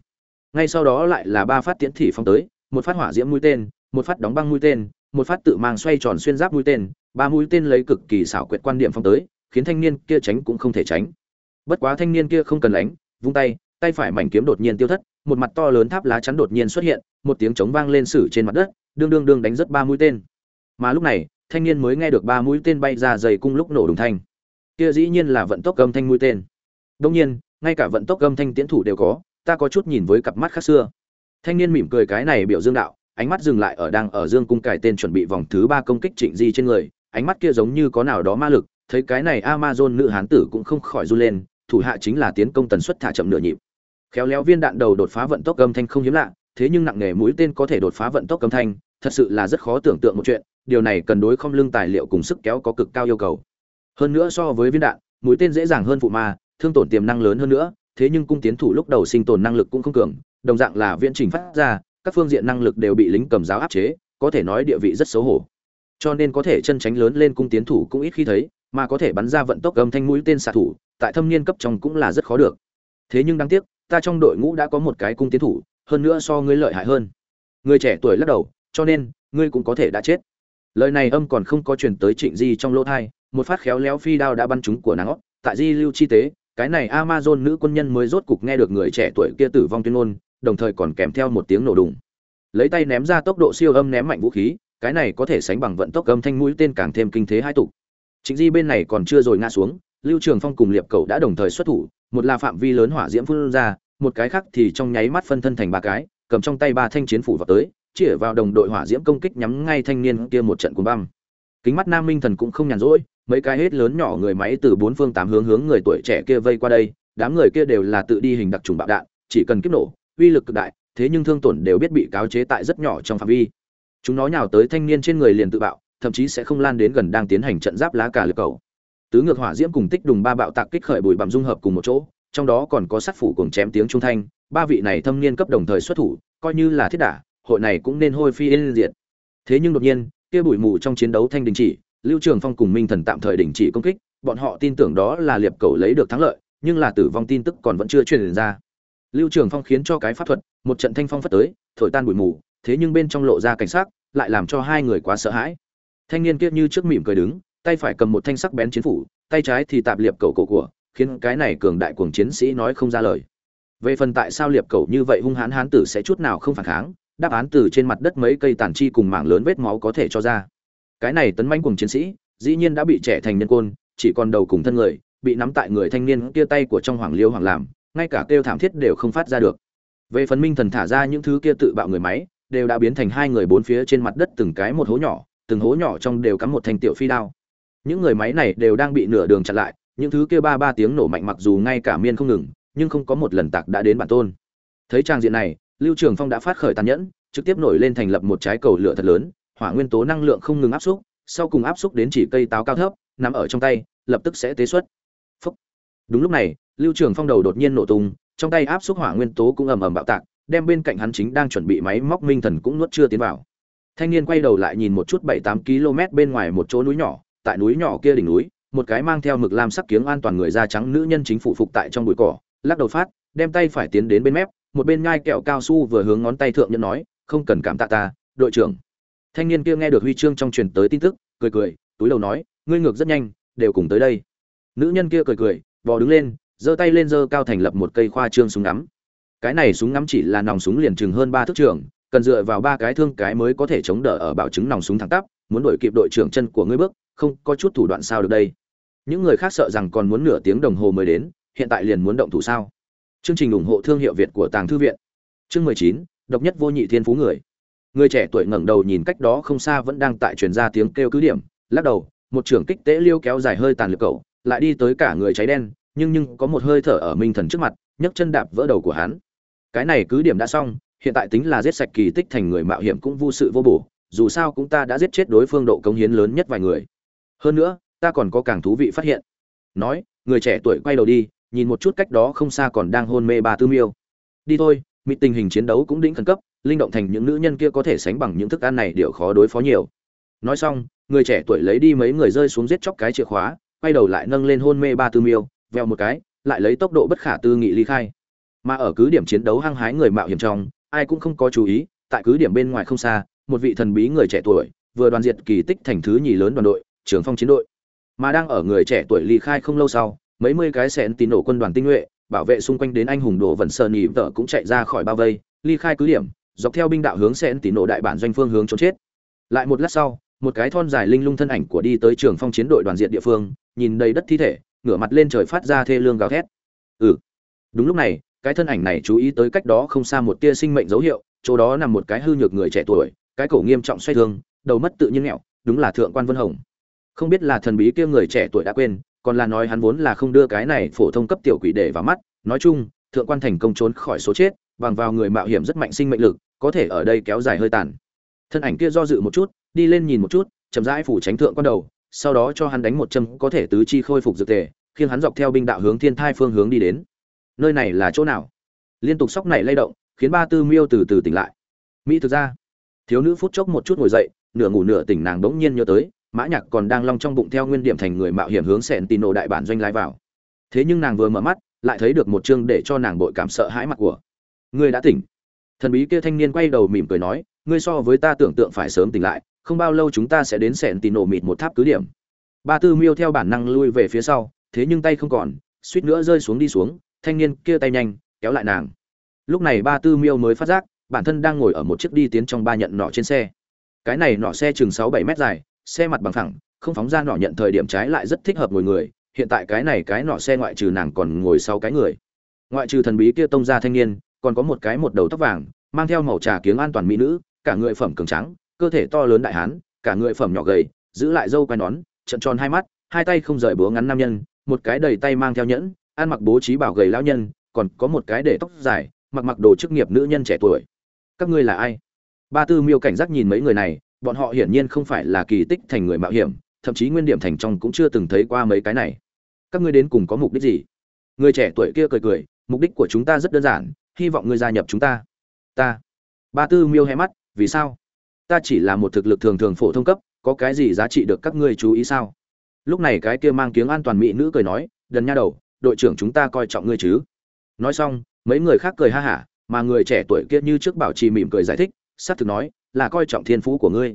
Ngay sau đó lại là ba phát tiễn thị phong tới, một phát hỏa diễm mũi tên, một phát đóng băng mũi tên, một phát tự mang xoay tròn xuyên giáp mũi tên, ba mũi tên lấy cực kỳ xảo quyệt quan điểm phong tới, khiến thanh niên kia tránh cũng không thể tránh. Bất quá thanh niên kia không cần lánh, vung tay tay phải mảnh kiếm đột nhiên tiêu thất, một mặt to lớn tháp lá chắn đột nhiên xuất hiện, một tiếng trống vang lên sử trên mặt đất, đương đương đương đánh rất ba mũi tên. Mà lúc này, thanh niên mới nghe được ba mũi tên bay ra dày cung lúc nổ đùng thanh. Kia dĩ nhiên là vận tốc âm thanh mũi tên. Đông nhiên ngay cả vận tốc âm thanh tiễn thủ đều có, ta có chút nhìn với cặp mắt khác xưa. Thanh niên mỉm cười cái này biểu dương đạo, ánh mắt dừng lại ở đang ở dương cung cải tên chuẩn bị vòng thứ ba công kích trịnh di trên người, ánh mắt kia giống như có nào đó ma lực, thấy cái này amazon nữ hán tử cũng không khỏi run lên, thủ hạ chính là tiến công tần suất thả chậm nửa nhịp. Khéo léo viên đạn đầu đột phá vận tốc âm thanh không hiếm lạ, thế nhưng nặng nghề mũi tên có thể đột phá vận tốc âm thanh, thật sự là rất khó tưởng tượng một chuyện, điều này cần đối không lưng tài liệu cùng sức kéo có cực cao yêu cầu. Hơn nữa so với viên đạn, mũi tên dễ dàng hơn phụ ma thương tổn tiềm năng lớn hơn nữa, thế nhưng cung tiến thủ lúc đầu sinh tồn năng lực cũng không cường, đồng dạng là viễn trình phát ra, các phương diện năng lực đều bị lính cầm giáo áp chế, có thể nói địa vị rất xấu hổ. Cho nên có thể chân tránh lớn lên cung tiến thủ cũng ít khi thấy, mà có thể bắn ra vận tốc âm thanh mũi tên xạ thủ, tại thâm niên cấp trong cũng là rất khó được. Thế nhưng đáng tiếc, ta trong đội ngũ đã có một cái cung tiến thủ, hơn nữa so ngươi lợi hại hơn. Người trẻ tuổi lắc đầu, cho nên, ngươi cũng có thể đã chết. Lời này âm còn không có truyền tới trịnh di trong lỗ thai một phát khéo léo phi đao đã bắn trúng của nàng óc, tại di lưu chi tế cái này amazon nữ quân nhân mới rốt cục nghe được người trẻ tuổi kia tử vong tuyên ngôn, đồng thời còn kèm theo một tiếng nổ đùng. Lấy tay ném ra tốc độ siêu âm ném mạnh vũ khí, cái này có thể sánh bằng vận tốc âm thanh mũi tên càng thêm kinh thế hai tục chính di bên này còn chưa rồi ngã xuống, lưu trường phong cùng liệp cầu đã đồng thời xuất thủ, một là phạm vi lớn hỏa diễm phun ra, một cái khác thì trong nháy mắt phân thân thành ba cái, cầm trong tay ba thanh chiến phủ vào tới, chĩa vào đồng đội hỏa diễm công kích nhắm ngay thanh niên kia một trận cuồng băm. Kính mắt nam minh thần cũng không nhàn rỗi mấy cái hết lớn nhỏ người máy từ bốn phương tám hướng hướng người tuổi trẻ kia vây qua đây, đám người kia đều là tự đi hình đặc trùng bạo đạn, chỉ cần kiếp nổ, uy lực cực đại, thế nhưng thương tổn đều biết bị cáo chế tại rất nhỏ trong phạm vi. Chúng nó nhào tới thanh niên trên người liền tự bạo, thậm chí sẽ không lan đến gần đang tiến hành trận giáp lá cà lực cầu. Tứ ngược hỏa diễm cùng tích đùng ba bạo tạc kích khởi bụi bặm dung hợp cùng một chỗ, trong đó còn có sát phủ cùng chém tiếng trung thanh, ba vị này thâm niên cấp đồng thời xuất thủ, coi như là thiết đả, hội này cũng nên hôi phi yên diệt. Thế nhưng đột nhiên, kia bụi mù trong chiến đấu thanh đình chỉ lưu trường phong cùng minh thần tạm thời đình chỉ công kích bọn họ tin tưởng đó là liệp cầu lấy được thắng lợi nhưng là tử vong tin tức còn vẫn chưa truyền ra. Lưu trường phong khiến cho cái pháp thuật một trận thanh phong phất tới thổi tan bụi mù thế nhưng bên trong lộ ra cảnh sắc, lại làm cho hai người quá sợ hãi. Thanh niên kia như trước mỉm cười đứng tay phải cầm một thanh sắc bén chiến phủ tay trái thì tạp liệp cầu cổ của khiến cái này cường đại cuồng chiến sĩ nói không ra lời. Về phần tại sao liệp cầu như vậy hung hãn hán tử sẽ chút nào không phản kháng đáp án từ trên mặt đất mấy cây tàn chi cùng mảng lớn vết máu có thể cho ra cái này tấn manh cùng chiến sĩ, dĩ nhiên đã bị trẻ thành nhân côn, chỉ còn đầu cùng thân người, bị nắm tại người thanh niên kia tay của trong hoàng liêu hoàng làm, ngay cả kêu thảm thiết đều không phát ra được. Về phần minh thần thả ra những thứ kia tự bạo người máy, đều đã biến thành hai người bốn phía trên mặt đất từng cái một hố nhỏ, từng hố nhỏ trong đều cắm một thanh tiểu phi đao. Những người máy này đều đang bị nửa đường chặn lại, những thứ kia ba ba tiếng nổ mạnh mặc dù ngay cả miên không ngừng, nhưng không có một lần tạc đã đến bản tôn. Thấy trang diện này, lưu trường phong đã phát khởi tàn nhẫn, trực tiếp nổi lên thành lập một trái cầu lửa thật lớn hỏa nguyên tố năng lượng không ngừng áp xúc, sau cùng áp xúc đến chỉ cây táo cao thấp, nằm ở trong tay, lập tức sẽ tế xuất. Phúc. đúng lúc này, lưu trường phong đầu đột nhiên nổ tung, trong tay áp xúc hỏa nguyên tố cũng ầm ầm bạo tạc, đem bên cạnh hắn chính đang chuẩn bị máy móc minh thần cũng nuốt chưa tiến vào. Thanh niên quay đầu lại nhìn một chút bảy tám km bên ngoài một chỗ núi nhỏ, tại núi nhỏ kia đỉnh núi, một cái mang theo mực lam sắc kiếng an toàn người da trắng nữ nhân chính phủ phục tại trong bụi cỏ, lắc đầu phát, đem tay phải tiến đến bên mép, một bên ngai kẹo cao su vừa hướng ngón tay thượng nhân nói, không cần cảm tạ ta, đội trưởng thanh niên kia nghe được huy chương trong truyền tới tin tức, cười cười, túi đầu nói, ngươi ngược rất nhanh, đều cùng tới đây. Nữ nhân kia cười cười, bò đứng lên, giơ tay lên giơ cao thành lập một cây khoa trương súng ngắm. Cái này súng ngắm chỉ là nòng súng liền chừng hơn ba thước trường, cần dựa vào ba cái thương cái mới có thể chống đỡ ở bảo chứng nòng súng thẳng tắp, muốn đuổi kịp đội trưởng chân của ngươi bước, không có chút thủ đoạn sao được đây. Những người khác sợ rằng còn muốn nửa tiếng đồng hồ mới đến, hiện tại liền muốn động thủ sao? Chương trình ủng hộ thương hiệu việt của tàng thư viện. Chương mười chín, độc nhất vô nhị thiên phú người người trẻ tuổi ngẩng đầu nhìn cách đó không xa vẫn đang tại truyền ra tiếng kêu cứ điểm, lắc đầu, một trưởng kích tế liêu kéo dài hơi tàn lực cậu, lại đi tới cả người cháy đen, nhưng nhưng có một hơi thở ở minh thần trước mặt, nhấc chân đạp vỡ đầu của hắn. Cái này cứ điểm đã xong, hiện tại tính là giết sạch kỳ tích thành người mạo hiểm cũng vô sự vô bổ, dù sao cũng ta đã giết chết đối phương độ công hiến lớn nhất vài người. Hơn nữa, ta còn có càng thú vị phát hiện. Nói, người trẻ tuổi quay đầu đi, nhìn một chút cách đó không xa còn đang hôn mê bà tư miêu. Đi thôi, mịt tình hình chiến đấu cũng đỉnh khẩn cấp linh động thành những nữ nhân kia có thể sánh bằng những thức ăn này đều khó đối phó nhiều. Nói xong, người trẻ tuổi lấy đi mấy người rơi xuống giết chóc cái chìa khóa, quay đầu lại nâng lên hôn mê ba tư miêu, veo một cái, lại lấy tốc độ bất khả tư nghị ly khai. Mà ở cứ điểm chiến đấu hăng hái người mạo hiểm trong, ai cũng không có chú ý, tại cứ điểm bên ngoài không xa, một vị thần bí người trẻ tuổi, vừa đoàn diệt kỳ tích thành thứ nhì lớn đoàn đội trường phong chiến đội. Mà đang ở người trẻ tuổi ly khai không lâu sau, mấy mươi cái xẹn tín nổ quân đoàn tinh nhuệ, bảo vệ xung quanh đến anh hùng đồ vận sơn nhị tợ cũng chạy ra khỏi bao vây, ly khai cứ điểm dọc theo binh đạo hướng xen tỉ nổ đại bản doanh phương hướng trốn chết. Lại một lát sau, một cái thon dài linh lung thân ảnh của đi tới trường phong chiến đội đoàn diện địa phương, nhìn đầy đất thi thể, ngửa mặt lên trời phát ra thê lương gào thét. Ừ. Đúng lúc này, cái thân ảnh này chú ý tới cách đó không xa một tia sinh mệnh dấu hiệu, chỗ đó nằm một cái hư nhược người trẻ tuổi, cái cổ nghiêm trọng xoay thương, đầu mất tự nhiên nghẹo, đúng là thượng quan vân hồng. Không biết là thần bí kia người trẻ tuổi đã quên, còn là nói hắn vốn là không đưa cái này phổ thông cấp tiểu quỷ để vào mắt, nói chung, thượng quan thành công trốn khỏi số chết bằng vào người mạo hiểm rất mạnh sinh mệnh lực, có thể ở đây kéo dài hơi tàn. Thân ảnh kia do dự một chút, đi lên nhìn một chút, chậm rãi phủ tránh thượng quan đầu, sau đó cho hắn đánh một châm có thể tứ chi khôi phục dược tề, khiến hắn dọc theo binh đạo hướng thiên thai phương hướng đi đến. Nơi này là chỗ nào? Liên tục sóc này lay động, khiến ba tư miêu từ từ tỉnh lại. Mỹ thực ra, thiếu nữ phút chốc một chút ngồi dậy, nửa ngủ nửa tỉnh nàng bỗng nhiên nhớ tới, mã nhạc còn đang long trong bụng theo nguyên điểm thành người mạo hiểm hướng sẹn tino đại bản doanh lái vào. Thế nhưng nàng vừa mở mắt, lại thấy được một chương để cho nàng bội cảm sợ hãi mặt của ngươi đã tỉnh. Thần bí kia thanh niên quay đầu mỉm cười nói, ngươi so với ta tưởng tượng phải sớm tỉnh lại, không bao lâu chúng ta sẽ đến sẹn nổ mịt một tháp cứ điểm. Ba tư miêu theo bản năng lui về phía sau, thế nhưng tay không còn, suýt nữa rơi xuống đi xuống, thanh niên kia tay nhanh, kéo lại nàng. Lúc này ba tư miêu mới phát giác, bản thân đang ngồi ở một chiếc đi tiến trong ba nhận nọ trên xe. Cái này nọ xe chừng sáu bảy mét dài, xe mặt bằng thẳng không phóng ra nọ nhận thời điểm trái lại rất thích hợp ngồi người, hiện tại cái này cái nọ xe ngoại trừ nàng còn ngồi sau cái người. Ngoại trừ thần bí kia tông ra thanh niên còn có một cái một đầu tóc vàng, mang theo màu trà kiếng an toàn mỹ nữ, cả người phẩm cường trắng cơ thể to lớn đại hán, cả người phẩm nhỏ gầy, giữ lại râu quai nón, trận tròn hai mắt, hai tay không rời búa ngắn nam nhân, một cái đầy tay mang theo nhẫn, ăn mặc bố trí bảo gầy lão nhân, còn có một cái để tóc dài, mặc mặc đồ chức nghiệp nữ nhân trẻ tuổi. Các ngươi là ai? Ba tư miêu cảnh giác nhìn mấy người này, bọn họ hiển nhiên không phải là kỳ tích thành người mạo hiểm, thậm chí nguyên điểm thành trong cũng chưa từng thấy qua mấy cái này. Các ngươi đến cùng có mục đích gì? Người trẻ tuổi kia cười cười, mục đích của chúng ta rất đơn giản hy vọng ngươi gia nhập chúng ta. Ta. Ba tư miêu hé mắt, vì sao? Ta chỉ là một thực lực thường thường phổ thông cấp, có cái gì giá trị được các ngươi chú ý sao? Lúc này cái kia mang tiếng an toàn mỹ nữ cười nói, đần nha đầu, đội trưởng chúng ta coi trọng ngươi chứ? Nói xong, mấy người khác cười ha hả, mà người trẻ tuổi kia như trước bảo trì mỉm cười giải thích xác thực nói, là coi trọng thiên phú của ngươi.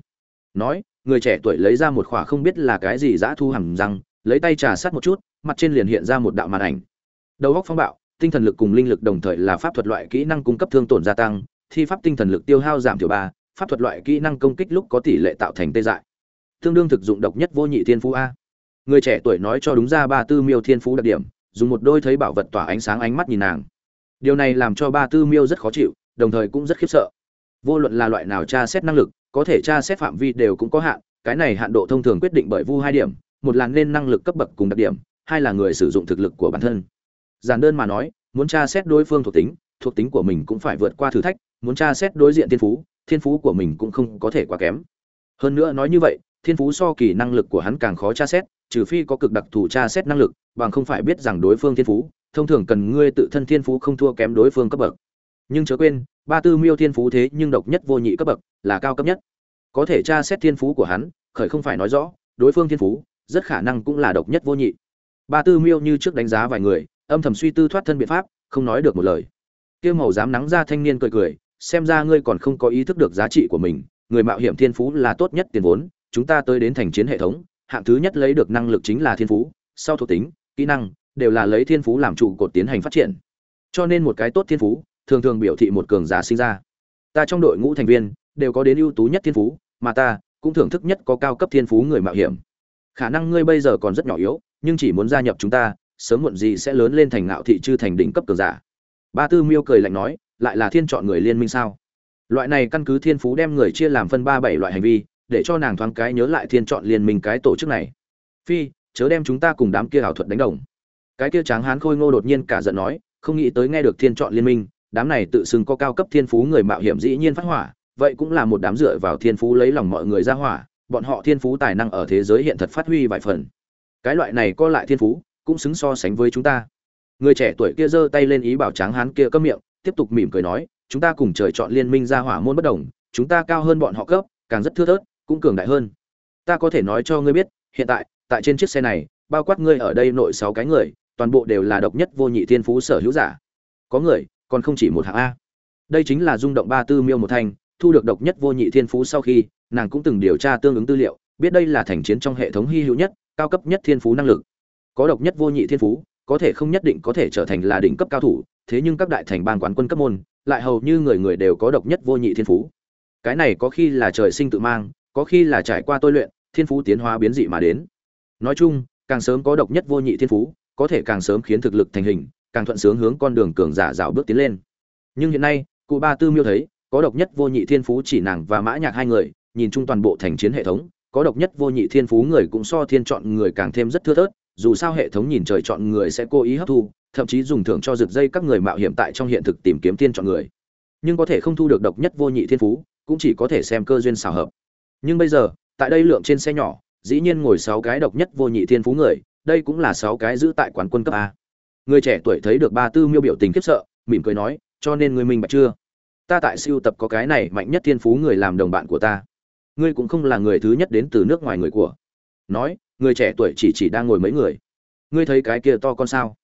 Nói, người trẻ tuổi lấy ra một khỏa không biết là cái gì dã thu hằng răng, lấy tay trà sát một chút, mặt trên liền hiện ra một đạo màn ảnh. Đầu góc phong bạo tinh thần lực cùng linh lực đồng thời là pháp thuật loại kỹ năng cung cấp thương tổn gia tăng, thi pháp tinh thần lực tiêu hao giảm thiểu ba, pháp thuật loại kỹ năng công kích lúc có tỷ lệ tạo thành tê dại. Tương đương thực dụng độc nhất vô nhị thiên phú a. Người trẻ tuổi nói cho đúng ra ba tư miêu thiên phú đặc điểm, dùng một đôi thấy bảo vật tỏa ánh sáng ánh mắt nhìn nàng. Điều này làm cho ba tư miêu rất khó chịu, đồng thời cũng rất khiếp sợ. Vô luận là loại nào tra xét năng lực, có thể tra xét phạm vi đều cũng có hạn, cái này hạn độ thông thường quyết định bởi vu hai điểm, một là nên năng lực cấp bậc cùng đặc điểm, hai là người sử dụng thực lực của bản thân giản đơn mà nói, muốn tra xét đối phương thuộc tính thuộc tính của mình cũng phải vượt qua thử thách, muốn tra xét đối diện thiên phú thiên phú của mình cũng không có thể quá kém. Hơn nữa nói như vậy, thiên phú so kỳ năng lực của hắn càng khó tra xét, trừ phi có cực đặc thù tra xét năng lực, bằng không phải biết rằng đối phương thiên phú, thông thường cần ngươi tự thân thiên phú không thua kém đối phương cấp bậc. Nhưng chớ quên, ba tư miêu thiên phú thế nhưng độc nhất vô nhị cấp bậc, là cao cấp nhất. Có thể tra xét thiên phú của hắn, khởi không phải nói rõ, đối phương thiên phú, rất khả năng cũng là độc nhất vô nhị. Ba tư miêu như trước đánh giá vài người âm thầm suy tư thoát thân biện pháp, không nói được một lời. Kia màu dám nắng ra thanh niên cười cười, xem ra ngươi còn không có ý thức được giá trị của mình, người mạo hiểm thiên phú là tốt nhất tiền vốn, chúng ta tới đến thành chiến hệ thống, hạng thứ nhất lấy được năng lực chính là thiên phú, sau thuộc tính, kỹ năng, đều là lấy thiên phú làm trụ cột tiến hành phát triển. Cho nên một cái tốt thiên phú, thường thường biểu thị một cường giả sinh ra. Ta trong đội ngũ thành viên, đều có đến ưu tú nhất thiên phú, mà ta cũng thưởng thức nhất có cao cấp thiên phú người mạo hiểm. Khả năng ngươi bây giờ còn rất nhỏ yếu, nhưng chỉ muốn gia nhập chúng ta sớm muộn gì sẽ lớn lên thành ngạo thị chư thành đỉnh cấp cường giả. Ba tư miêu cười lạnh nói, lại là thiên chọn người liên minh sao? Loại này căn cứ thiên phú đem người chia làm phân ba bảy loại hành vi, để cho nàng thoáng cái nhớ lại thiên chọn liên minh cái tổ chức này. Phi, chớ đem chúng ta cùng đám kia ảo thuật đánh đồng. Cái kia tráng hán khôi ngô đột nhiên cả giận nói, không nghĩ tới nghe được thiên chọn liên minh, đám này tự xưng có cao cấp thiên phú người mạo hiểm dĩ nhiên phát hỏa, vậy cũng là một đám dựa vào thiên phú lấy lòng mọi người ra hỏa, bọn họ thiên phú tài năng ở thế giới hiện thật phát huy vài phần. Cái loại này có lại thiên phú cũng xứng so sánh với chúng ta. Người trẻ tuổi kia giơ tay lên ý bảo tráng hán kia cấm miệng, tiếp tục mỉm cười nói, chúng ta cùng trời chọn liên minh ra hỏa môn bất đồng, chúng ta cao hơn bọn họ cấp càng rất thưa thớt, cũng cường đại hơn. Ta có thể nói cho ngươi biết, hiện tại tại trên chiếc xe này, bao quát ngươi ở đây nội sáu cái người, toàn bộ đều là độc nhất vô nhị thiên phú sở hữu giả. Có người, còn không chỉ một hạng a. Đây chính là rung động ba tư miêu một thanh thu được độc nhất vô nhị thiên phú sau khi, nàng cũng từng điều tra tương ứng tư liệu, biết đây là thành chiến trong hệ thống hy hữu nhất, cao cấp nhất thiên phú năng lực có độc nhất vô nhị thiên phú, có thể không nhất định có thể trở thành là đỉnh cấp cao thủ, thế nhưng các đại thành ban quán quân cấp môn, lại hầu như người người đều có độc nhất vô nhị thiên phú. Cái này có khi là trời sinh tự mang, có khi là trải qua tôi luyện, thiên phú tiến hóa biến dị mà đến. Nói chung, càng sớm có độc nhất vô nhị thiên phú, có thể càng sớm khiến thực lực thành hình, càng thuận sướng hướng con đường cường giả rào bước tiến lên. Nhưng hiện nay, cụ ba tư miêu thấy, có độc nhất vô nhị thiên phú chỉ nàng và mã nhạc hai người, nhìn chung toàn bộ thành chiến hệ thống, có độc nhất vô nhị thiên phú người cũng so thiên chọn người càng thêm rất thưa thớt dù sao hệ thống nhìn trời chọn người sẽ cố ý hấp thu, thậm chí dùng thưởng cho rực dây các người mạo hiểm tại trong hiện thực tìm kiếm thiên chọn người. Nhưng có thể không thu được độc nhất vô nhị thiên phú, cũng chỉ có thể xem cơ duyên xảo hợp. Nhưng bây giờ, tại đây lượng trên xe nhỏ, dĩ nhiên ngồi sáu cái độc nhất vô nhị thiên phú người, đây cũng là sáu cái giữ tại quán quân cấp a. Người trẻ tuổi thấy được ba tư miêu biểu tình khiếp sợ, mỉm cười nói, cho nên người minh bạch chưa? Ta tại siêu tập có cái này mạnh nhất thiên phú người làm đồng bạn của ta. Ngươi cũng không là người thứ nhất đến từ nước ngoài người của nói, người trẻ tuổi chỉ chỉ đang ngồi mấy người. Ngươi thấy cái kia to con sao?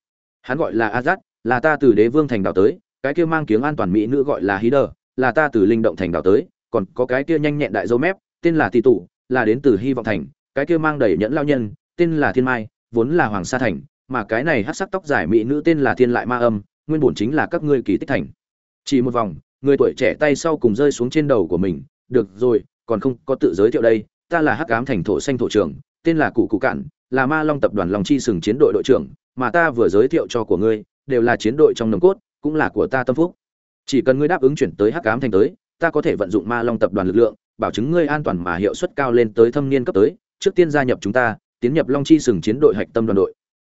Hắn gọi là azad, là ta từ đế vương thành đảo tới, cái kia mang kiếng an toàn mỹ nữ gọi là hí đờ, là ta từ linh động thành đảo tới, còn có cái kia nhanh nhẹn đại dâu mép, tên là tỷ tụ, là đến từ hy vọng thành, cái kia mang đầy nhẫn lao nhân, tên là thiên mai, vốn là hoàng sa thành, mà cái này hát sắc tóc dài mỹ nữ tên là thiên lại ma âm, nguyên bổn chính là các ngươi kỳ tích thành. Chỉ một vòng, người tuổi trẻ tay sau cùng rơi xuống trên đầu của mình, được rồi, còn không có tự giới thiệu đây, ta là hắc ám thành thổ xanh thổ trưởng tên là cụ cụ cạn, là ma long tập đoàn long chi sừng chiến đội đội trưởng, mà ta vừa giới thiệu cho của ngươi, đều là chiến đội trong nồng cốt, cũng là của ta tâm phúc. Chỉ cần ngươi đáp ứng chuyển tới hắc ám thành tới, ta có thể vận dụng ma long tập đoàn lực lượng, bảo chứng ngươi an toàn mà hiệu suất cao lên tới thâm niên cấp tới, trước tiên gia nhập chúng ta, tiến nhập long chi sừng chiến đội hạch tâm đoàn đội.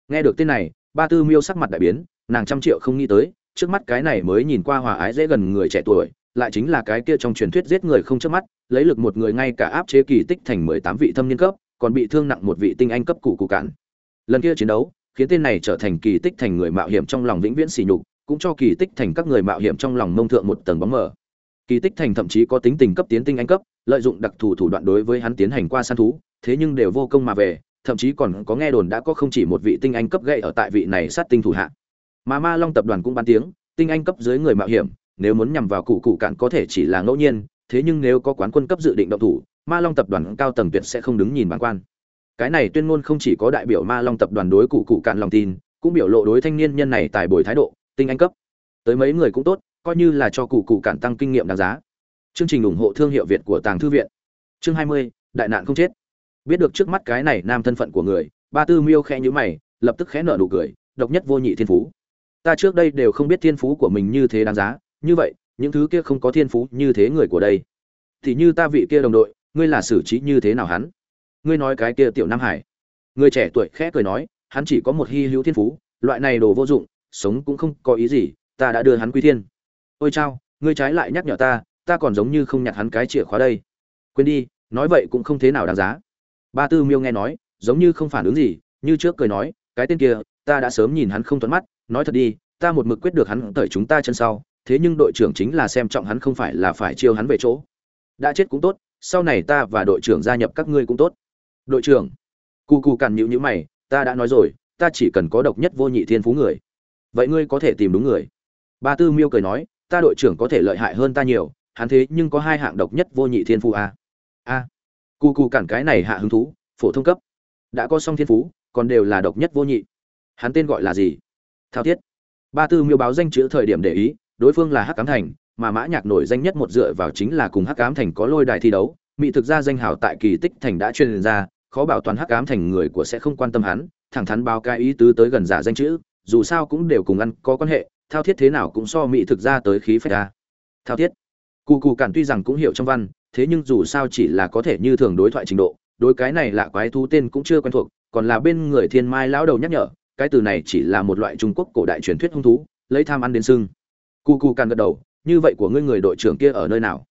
Nghe được tên này, ba tư miêu sắc mặt đại biến, nàng trăm triệu không nghĩ tới, trước mắt cái này mới nhìn qua hòa ái dễ gần người trẻ tuổi, lại chính là cái kia trong truyền thuyết giết người không chớp mắt, lấy lực một người ngay cả áp chế kỳ tích thành mười tám vị thâm niên cấp còn bị thương nặng một vị tinh anh cấp cụ cụ cản lần kia chiến đấu, khiến tên này trở thành kỳ tích thành người mạo hiểm trong lòng vĩnh viễn sỉ nhục, cũng cho kỳ tích thành các người mạo hiểm trong lòng mông thượng một tầng bóng mờ. Kỳ tích thành thậm chí có tính tình cấp tiến tinh anh cấp, lợi dụng đặc thù thủ đoạn đối với hắn tiến hành qua săn thú, thế nhưng đều vô công mà về, thậm chí còn có nghe đồn đã có không chỉ một vị tinh anh cấp gậy ở tại vị này sát tinh thủ hạ. Mà ma long tập đoàn cũng bán tiếng, tinh anh cấp dưới người mạo hiểm, nếu muốn nhằm vào cụ cụ cạn có thể chỉ là ngẫu nhiên, thế nhưng nếu có quán quân cấp dự định động thủ ma long tập đoàn cao tầng tuyệt sẽ không đứng nhìn bản quan. Cái này tuyên ngôn không chỉ có đại biểu ma long tập đoàn đối cụ cụ cạn lòng tin cũng biểu lộ đối thanh niên nhân này tài bồi thái độ tinh anh cấp. Tới mấy người cũng tốt coi như là cho cụ cụ cạn tăng kinh nghiệm đáng giá. Chương trình ủng hộ thương hiệu việt của tàng thư viện. Chương 20, đại nạn không chết. Biết được trước mắt cái này nam thân phận của người ba tư miêu khẽ nhíu mày lập tức khẽ nở nụ cười độc nhất vô nhị thiên phú. Ta trước đây đều không biết thiên phú của mình như thế đáng giá như vậy những thứ kia không có thiên phú như thế người của đây. Thì như ta vị kia đồng đội ngươi là xử trí như thế nào hắn? Ngươi nói cái kia tiểu nam hải. Người trẻ tuổi khẽ cười nói, hắn chỉ có một hy hữu thiên phú, loại này đồ vô dụng, sống cũng không có ý gì, ta đã đưa hắn quy thiên. Ôi chao, ngươi trái lại nhắc nhở ta ta còn giống như không nhặt hắn cái chìa khóa đây. Quên đi, nói vậy cũng không thế nào đáng giá. Ba tư miêu nghe nói, giống như không phản ứng gì, như trước cười nói, cái tên kia, ta đã sớm nhìn hắn không thuận mắt, nói thật đi, ta một mực quyết được hắn tởi chúng ta chân sau, thế nhưng đội trưởng chính là xem trọng hắn không phải là phải chiêu hắn về chỗ. Đã chết cũng tốt sau này ta và đội trưởng gia nhập các ngươi cũng tốt. Đội trưởng cu cu cằn nhữ nhữ mày, ta đã nói rồi, ta chỉ cần có độc nhất vô nhị thiên phú người. Vậy ngươi có thể tìm đúng người. Ba tư miêu cười nói, ta đội trưởng có thể lợi hại hơn ta nhiều, hắn thế nhưng có hai hạng độc nhất vô nhị thiên phú à? à, a a cu cu cản cái này hạ hứng thú, phổ thông cấp. Đã có song thiên phú, còn đều là độc nhất vô nhị. Hắn tên gọi là gì? Thao thiết. Ba tư miêu báo danh chữ thời điểm để ý, đối phương là hắc cám thành mà mã nhạc nổi danh nhất một dựa vào chính là cùng hắc ám thành có lôi đài thi đấu. Mỹ thực ra danh hào tại kỳ tích thành đã truyền ra, khó bảo toàn hắc ám thành người của sẽ không quan tâm hắn, thẳng thắn báo cái ý tứ tới gần giả danh chữ, dù sao cũng đều cùng ăn, có quan hệ, thao thiết thế nào cũng so mỹ thực ra tới khí phách ra thao thiết. Cụ cụ cản tuy rằng cũng hiểu trong văn, thế nhưng dù sao chỉ là có thể như thường đối thoại trình độ, đối cái này lạ quái thú tên cũng chưa quen thuộc, còn là bên người thiên mai lão đầu nhắc nhở, cái từ này chỉ là một loại trung quốc cổ đại truyền thuyết hung thú, lấy tham ăn đến sưng cu cu cản gật đầu như vậy của ngươi người đội trưởng kia ở nơi nào?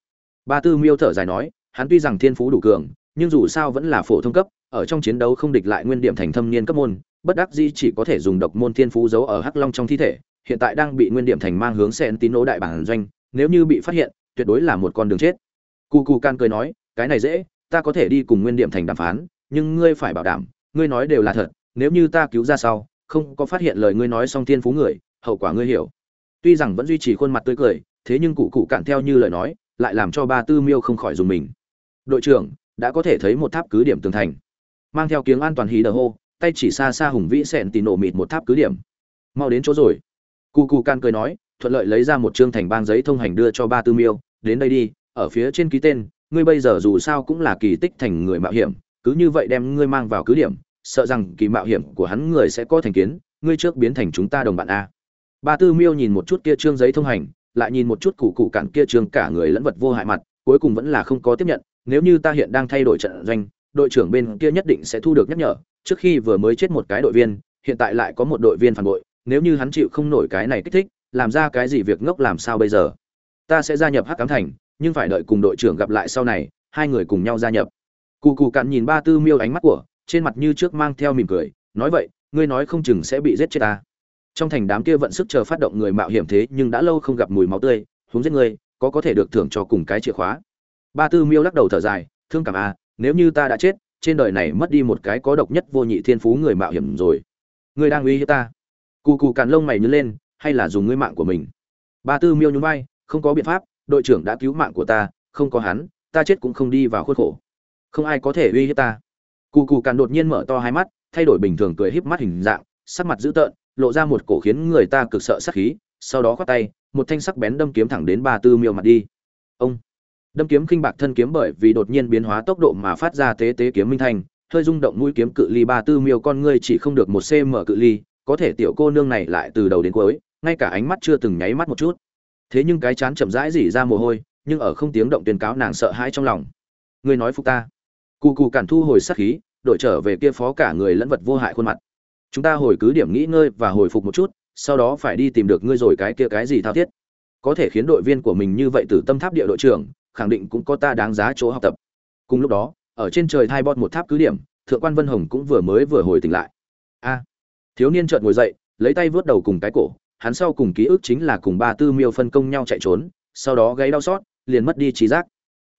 Ba tư miêu thở dài nói, hắn tuy rằng thiên phú đủ cường, nhưng dù sao vẫn là phổ thông cấp, ở trong chiến đấu không địch lại nguyên điểm thành thâm niên cấp môn, bất đắc dĩ chỉ có thể dùng độc môn thiên phú giấu ở hắc long trong thi thể, hiện tại đang bị nguyên điểm thành mang hướng sen tín nỗ đại bản doanh, nếu như bị phát hiện, tuyệt đối là một con đường chết. Cu cu can cười nói, cái này dễ, ta có thể đi cùng nguyên điểm thành đàm phán, nhưng ngươi phải bảo đảm, ngươi nói đều là thật, nếu như ta cứu ra sau, không có phát hiện lời ngươi nói xong thiên phú người, hậu quả ngươi hiểu. Tuy rằng vẫn duy trì khuôn mặt tươi cười thế nhưng cụ cụ cạn theo như lời nói, lại làm cho ba tư miêu không khỏi dùng mình. Đội trưởng, đã có thể thấy một tháp cứ điểm tường thành. Mang theo kiếng an toàn hí đờ hô, tay chỉ xa xa hùng vĩ sẹn tì nổ mịt một tháp cứ điểm. Mau đến chỗ rồi. Cụ cụ can cười nói, thuận lợi lấy ra một chương thành bang giấy thông hành đưa cho ba tư miêu, đến đây đi, ở phía trên ký tên, ngươi bây giờ dù sao cũng là kỳ tích thành người mạo hiểm, cứ như vậy đem ngươi mang vào cứ điểm, sợ rằng kỳ mạo hiểm của hắn người sẽ có thành kiến, ngươi trước biến thành chúng ta đồng bạn a. Ba tư miêu nhìn một chút kia trương giấy thông hành lại nhìn một chút cụ cụ cạn kia trường cả người lẫn vật vô hại mặt, cuối cùng vẫn là không có tiếp nhận, nếu như ta hiện đang thay đổi trận doanh, đội trưởng bên kia nhất định sẽ thu được nhắc nhở, trước khi vừa mới chết một cái đội viên, hiện tại lại có một đội viên phản bội, nếu như hắn chịu không nổi cái này kích thích, làm ra cái gì việc ngốc làm sao bây giờ? Ta sẽ gia nhập hắc cám thành, nhưng phải đợi cùng đội trưởng gặp lại sau này, hai người cùng nhau gia nhập. Cụ cụ cạn nhìn ba tư miêu ánh mắt của, trên mặt như trước mang theo mỉm cười, nói vậy, ngươi nói không chừng sẽ bị giết chết ta trong thành đám kia vận sức chờ phát động người mạo hiểm thế nhưng đã lâu không gặp mùi máu tươi, huống giết người, có có thể được thưởng cho cùng cái chìa khóa. Ba tư miêu lắc đầu thở dài, thương cảm à nếu như ta đã chết, trên đời này mất đi một cái có độc nhất vô nhị thiên phú người mạo hiểm rồi. Ngươi đang uy hiếp ta. Cù cù càn lông mày nhớ lên, hay là dùng ngươi mạng của mình. Ba tư miêu nhún vai, không có biện pháp, đội trưởng đã cứu mạng của ta, không có hắn, ta chết cũng không đi vào khuất khổ. Không ai có thể uy hiếp ta. Cù cù càn đột nhiên mở to hai mắt, thay đổi bình thường cười híp mắt hình dạng, sắc mặt dữ tợn lộ ra một cổ khiến người ta cực sợ sát khí, sau đó khoát tay, một thanh sắc bén đâm kiếm thẳng đến ba tư miêu mặt đi. Ông! Đâm kiếm khinh bạc thân kiếm bởi vì đột nhiên biến hóa tốc độ mà phát ra tế tế kiếm minh thanh, hơi rung động mũi kiếm cự ly ba tư miêu con ngươi chỉ không được một cm cự ly, có thể tiểu cô nương này lại từ đầu đến cuối, ngay cả ánh mắt chưa từng nháy mắt một chút. Thế nhưng cái chán chậm rãi rỉ ra mồ hôi, nhưng ở không tiếng động tuyên cáo nàng sợ hãi trong lòng. Ngươi nói phục ta. Cụ cụ cản thu hồi sát khí, đổi trở về kia phó cả người lẫn vật vô hại khuôn mặt chúng ta hồi cứ điểm nghỉ ngơi và hồi phục một chút, sau đó phải đi tìm được ngươi rồi cái kia cái gì thao thiết. Có thể khiến đội viên của mình như vậy từ tâm tháp địa đội trưởng, khẳng định cũng có ta đáng giá chỗ học tập. Cùng lúc đó, ở trên trời thai bọt một tháp cứ điểm, thượng quan vân hồng cũng vừa mới vừa hồi tỉnh lại. A. Thiếu niên chợt ngồi dậy, lấy tay vớt đầu cùng cái cổ, hắn sau cùng ký ức chính là cùng ba tư miêu phân công nhau chạy trốn, sau đó gáy đau xót, liền mất đi trí giác.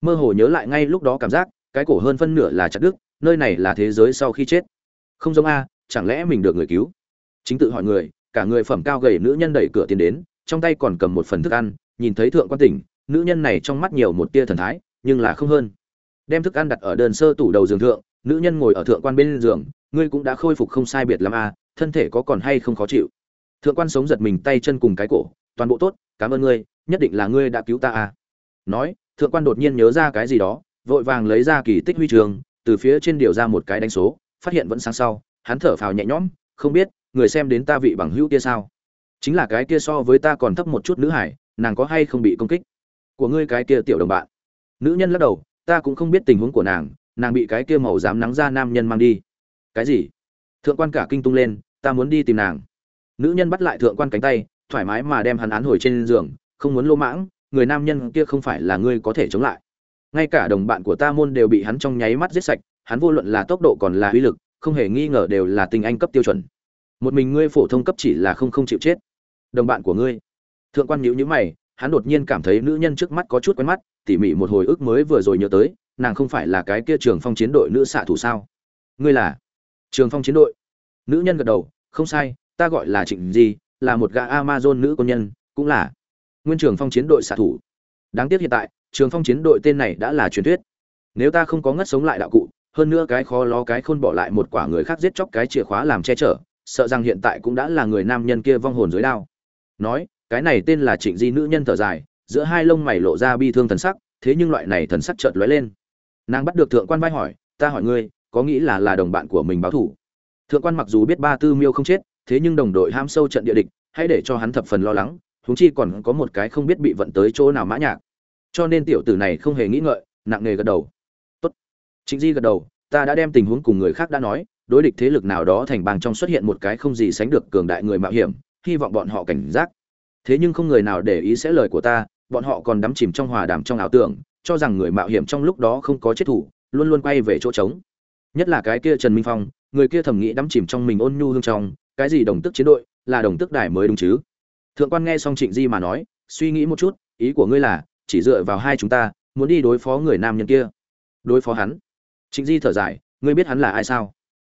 Mơ hồ nhớ lại ngay lúc đó cảm giác, cái cổ hơn phân nửa là chặt đứt, nơi này là thế giới sau khi chết. Không giống a chẳng lẽ mình được người cứu? Chính tự hỏi người, cả người phẩm cao gầy nữ nhân đẩy cửa tiến đến, trong tay còn cầm một phần thức ăn, nhìn thấy thượng quan tỉnh, nữ nhân này trong mắt nhiều một tia thần thái, nhưng là không hơn. Đem thức ăn đặt ở đơn sơ tủ đầu giường thượng, nữ nhân ngồi ở thượng quan bên giường, ngươi cũng đã khôi phục không sai biệt lắm à thân thể có còn hay không khó chịu? Thượng quan sống giật mình tay chân cùng cái cổ, toàn bộ tốt, cảm ơn ngươi, nhất định là ngươi đã cứu ta à. Nói, thượng quan đột nhiên nhớ ra cái gì đó, vội vàng lấy ra kỳ tích huy trường, từ phía trên điều ra một cái đánh số, phát hiện vẫn sáng sau hắn thở phào nhẹ nhõm, không biết, người xem đến ta vị bằng hữu kia sao? Chính là cái kia so với ta còn thấp một chút nữ hải, nàng có hay không bị công kích? Của ngươi cái kia tiểu đồng bạn. Nữ nhân lắc đầu, ta cũng không biết tình huống của nàng nàng bị cái kia màu dám nắng ra nam nhân mang đi. Cái gì? Thượng quan cả kinh tung lên, ta muốn đi tìm nàng. Nữ nhân bắt lại thượng quan cánh tay, thoải mái mà đem hắn án hồi trên giường, không muốn lô mãng, người nam nhân kia không phải là ngươi có thể chống lại. Ngay cả đồng bạn của ta môn đều bị hắn trong nháy mắt giết sạch, hắn vô luận là tốc độ còn là uy lực không hề nghi ngờ đều là tình anh cấp tiêu chuẩn. Một mình ngươi phổ thông cấp chỉ là không không chịu chết. Đồng bạn của ngươi. Thượng quan nhíu nhíu mày, hắn đột nhiên cảm thấy nữ nhân trước mắt có chút quen mắt, tỉ mỉ một hồi ức mới vừa rồi nhớ tới, nàng không phải là cái kia trường phong chiến đội nữ xạ thủ sao? Ngươi là trường phong chiến đội. Nữ nhân gật đầu, không sai, ta gọi là trịnh di, là một gã amazon nữ quân nhân, cũng là nguyên trường phong chiến đội xạ thủ. Đáng tiếc hiện tại, trường phong chiến đội tên này đã là truyền thuyết. Nếu ta không có ngất sống lại đạo cụ hơn nữa cái khó lo cái khôn bỏ lại một quả người khác giết chóc cái chìa khóa làm che chở, sợ rằng hiện tại cũng đã là người nam nhân kia vong hồn dưới đao. Nói, cái này tên là trịnh di nữ nhân thở dài, giữa hai lông mày lộ ra bi thương thần sắc, thế nhưng loại này thần sắc chợt lóe lên. Nàng bắt được thượng quan vai hỏi, ta hỏi ngươi, có nghĩ là là đồng bạn của mình báo thủ? Thượng quan mặc dù biết ba tư miêu không chết, thế nhưng đồng đội ham sâu trận địa địch, hãy để cho hắn thập phần lo lắng, huống chi còn có một cái không biết bị vận tới chỗ nào mã nhạc. Cho nên tiểu tử này không hề nghĩ ngợi, nặng nề gật đầu trịnh di gật đầu, ta đã đem tình huống cùng người khác đã nói, đối địch thế lực nào đó thành bang trong xuất hiện một cái không gì sánh được cường đại người mạo hiểm, hy vọng bọn họ cảnh giác. Thế nhưng không người nào để ý sẽ lời của ta, bọn họ còn đắm chìm trong hòa đàm trong ảo tưởng, cho rằng người mạo hiểm trong lúc đó không có chết thủ, luôn luôn quay về chỗ trống. Nhất là cái kia trần minh phong, người kia thầm nghĩ đắm chìm trong mình ôn nhu hương trong, cái gì đồng tức chiến đội, là đồng tức đài mới đúng chứ? Thượng quan nghe xong trịnh di mà nói, suy nghĩ một chút, ý của ngươi là, chỉ dựa vào hai chúng ta, muốn đi đối phó người nam nhân kia. Đối phó hắn? Trịnh di thở dài, ngươi biết hắn là ai sao?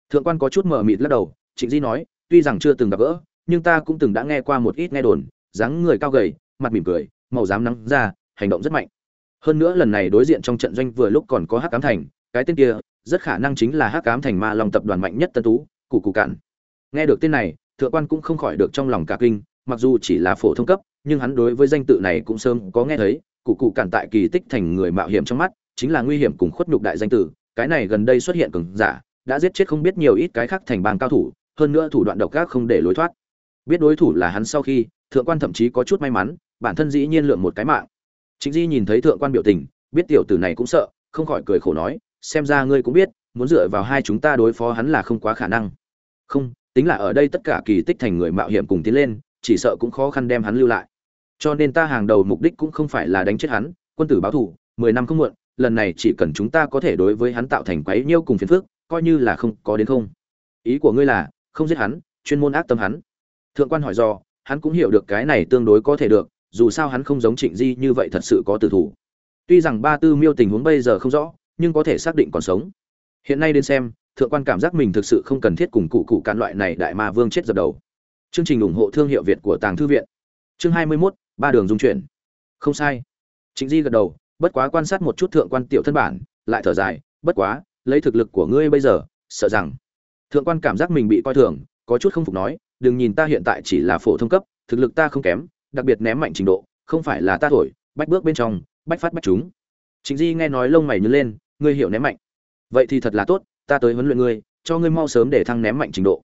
Thượng quan có chút mờ mịt lắc đầu, trịnh di nói, tuy rằng chưa từng gặp gỡ, nhưng ta cũng từng đã nghe qua một ít nghe đồn, dáng người cao gầy, mặt mỉm cười, màu dám nắng ra hành động rất mạnh. Hơn nữa lần này đối diện trong trận doanh vừa lúc còn có hắc cám thành, cái tên kia rất khả năng chính là hắc cám thành ma long tập đoàn mạnh nhất tân tú cụ cụ cạn. Nghe được tên này, thượng quan cũng không khỏi được trong lòng cả kinh, mặc dù chỉ là phổ thông cấp, nhưng hắn đối với danh tự này cũng sớm có nghe thấy cụ cụ cạn tại kỳ tích thành người mạo hiểm trong mắt, chính là nguy hiểm cùng khuất nhục đại danh tử cái này gần đây xuất hiện cường giả, đã giết chết không biết nhiều ít cái khác thành bang cao thủ, hơn nữa thủ đoạn độc ác không để lối thoát. Biết đối thủ là hắn sau khi, thượng quan thậm chí có chút may mắn, bản thân dĩ nhiên lượng một cái mạng. Chính di nhìn thấy thượng quan biểu tình, biết tiểu tử này cũng sợ, không khỏi cười khổ nói, xem ra ngươi cũng biết, muốn dựa vào hai chúng ta đối phó hắn là không quá khả năng. Không, tính là ở đây tất cả kỳ tích thành người mạo hiểm cùng tiến lên, chỉ sợ cũng khó khăn đem hắn lưu lại. Cho nên ta hàng đầu mục đích cũng không phải là đánh chết hắn, quân tử báo thù mười năm không muộn lần này chỉ cần chúng ta có thể đối với hắn tạo thành quấy nhiêu cùng phiền phức coi như là không có đến không. Ý của ngươi là không giết hắn chuyên môn ác tâm hắn. Thượng quan hỏi do hắn cũng hiểu được cái này tương đối có thể được dù sao hắn không giống trịnh di như vậy thật sự có tử thủ. Tuy rằng ba tư miêu tình huống bây giờ không rõ nhưng có thể xác định còn sống. Hiện nay đến xem thượng quan cảm giác mình thực sự không cần thiết cùng cụ cụ cán loại này đại ma vương chết dập đầu. Chương trình ủng hộ thương hiệu việt của tàng thư viện. Chương hai mươi 21, ba đường dung chuyển. Không sai. Trịnh di gật đầu bất quá quan sát một chút thượng quan tiểu thân bản, lại thở dài, bất quá, lấy thực lực của ngươi bây giờ, sợ rằng thượng quan cảm giác mình bị coi thường, có chút không phục nói, đừng nhìn ta hiện tại chỉ là phổ thông cấp, thực lực ta không kém, đặc biệt ném mạnh trình độ, không phải là ta thổi, bách bước bên trong, bách phát bách chúng chính di nghe nói lông mày nhớ lên, ngươi hiểu ném mạnh. Vậy thì thật là tốt, ta tới huấn luyện ngươi, cho ngươi mau sớm để thăng ném mạnh trình độ.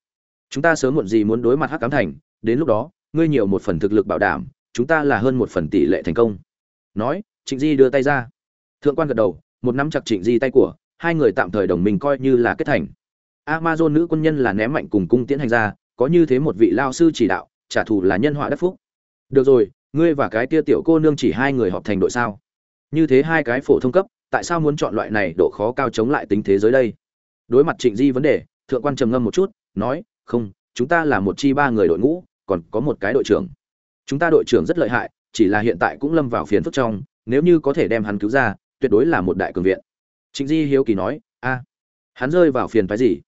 Chúng ta sớm muộn gì muốn đối mặt hắc cám thành, đến lúc đó, ngươi nhiều một phần thực lực bảo đảm, chúng ta là hơn một phần tỷ lệ thành công. Nói trịnh di đưa tay ra. Thượng quan gật đầu, một nắm chặt trịnh di tay của, hai người tạm thời đồng minh coi như là kết thành. Amazon nữ quân nhân là ném mạnh cùng cung tiến hành ra có như thế một vị lao sư chỉ đạo, trả thù là nhân họa đất phúc. Được rồi, ngươi và cái tia tiểu cô nương chỉ hai người họp thành đội sao? Như thế hai cái phổ thông cấp, tại sao muốn chọn loại này độ khó cao chống lại tính thế giới đây? Đối mặt trịnh di vấn đề, thượng quan trầm ngâm một chút, nói, không, chúng ta là một chi ba người đội ngũ, còn có một cái đội trưởng. Chúng ta đội trưởng rất lợi hại, chỉ là hiện tại cũng lâm vào phiền phức trong nếu như có thể đem hắn cứu ra, tuyệt đối là một đại cường viện. Trịnh di hiếu kỳ nói, a, hắn rơi vào phiền phái gì?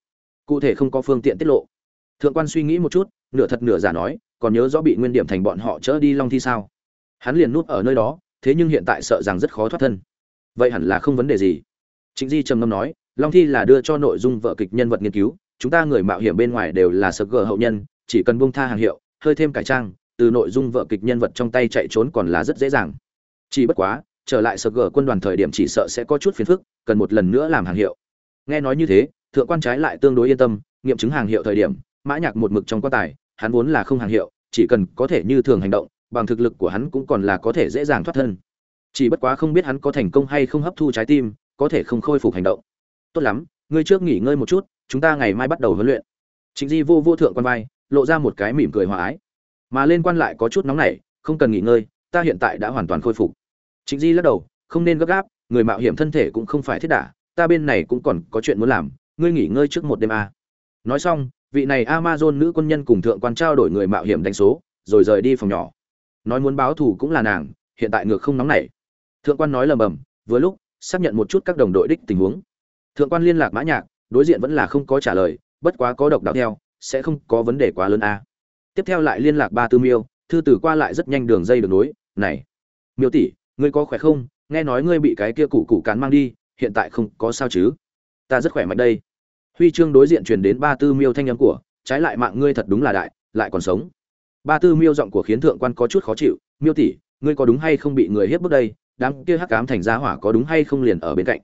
Cụ thể không có phương tiện tiết lộ. Thượng quan suy nghĩ một chút, nửa thật nửa giả nói, còn nhớ rõ bị nguyên điểm thành bọn họ chỡ đi long thi sao? Hắn liền núp ở nơi đó, thế nhưng hiện tại sợ rằng rất khó thoát thân. Vậy hẳn là không vấn đề gì. Trịnh di trầm ngâm nói, long thi là đưa cho nội dung vợ kịch nhân vật nghiên cứu, chúng ta người mạo hiểm bên ngoài đều là sơ gờ hậu nhân, chỉ cần buông tha hàng hiệu, hơi thêm cải trang, từ nội dung vợ kịch nhân vật trong tay chạy trốn còn là rất dễ dàng chỉ bất quá, trở lại sở gờ quân đoàn thời điểm chỉ sợ sẽ có chút phiền phức, cần một lần nữa làm hàng hiệu. Nghe nói như thế, thượng quan trái lại tương đối yên tâm, nghiệm chứng hàng hiệu thời điểm, mã nhạc một mực trong quan tài, hắn vốn là không hàng hiệu, chỉ cần có thể như thường hành động, bằng thực lực của hắn cũng còn là có thể dễ dàng thoát thân. Chỉ bất quá không biết hắn có thành công hay không hấp thu trái tim, có thể không khôi phục hành động. Tốt lắm, ngươi trước nghỉ ngơi một chút, chúng ta ngày mai bắt đầu huấn luyện. Trịnh di vô vô thượng quan vai, lộ ra một cái mỉm cười hòa ái. Mà lên quan lại có chút nóng nảy, không cần nghỉ ngơi, ta hiện tại đã hoàn toàn khôi phục trịnh di lắc đầu, không nên gấp gáp, người mạo hiểm thân thể cũng không phải thiết đả, ta bên này cũng còn có chuyện muốn làm, ngươi nghỉ ngơi trước một đêm a. À. nói xong, vị này amazon nữ quân nhân cùng thượng quan trao đổi người mạo hiểm đánh số, rồi rời đi phòng nhỏ. Nói muốn báo thù cũng là nàng, hiện tại ngược không nóng nảy. Thượng quan nói lầm bầm, vừa lúc, xác nhận một chút các đồng đội đích tình huống. Thượng quan liên lạc mã nhạc, đối diện vẫn là không có trả lời, bất quá có độc đạo theo, sẽ không có vấn đề quá lớn a. Tiếp theo lại liên lạc ba tư miêu, thư tử qua lại rất nhanh đường dây được nối, này. Miêu tỷ ngươi có khỏe không? Nghe nói ngươi bị cái kia cụ cụ cán mang đi, hiện tại không có sao chứ? Ta rất khỏe mạnh đây. Huy chương đối diện truyền đến ba tư miêu thanh âm của, trái lại mạng ngươi thật đúng là đại, lại còn sống. Ba tư miêu giọng của khiến thượng quan có chút khó chịu, miêu tỷ, ngươi có đúng hay không bị người hiếp bước đây? Đám kia hắc cám thành giá hỏa có đúng hay không liền ở bên cạnh?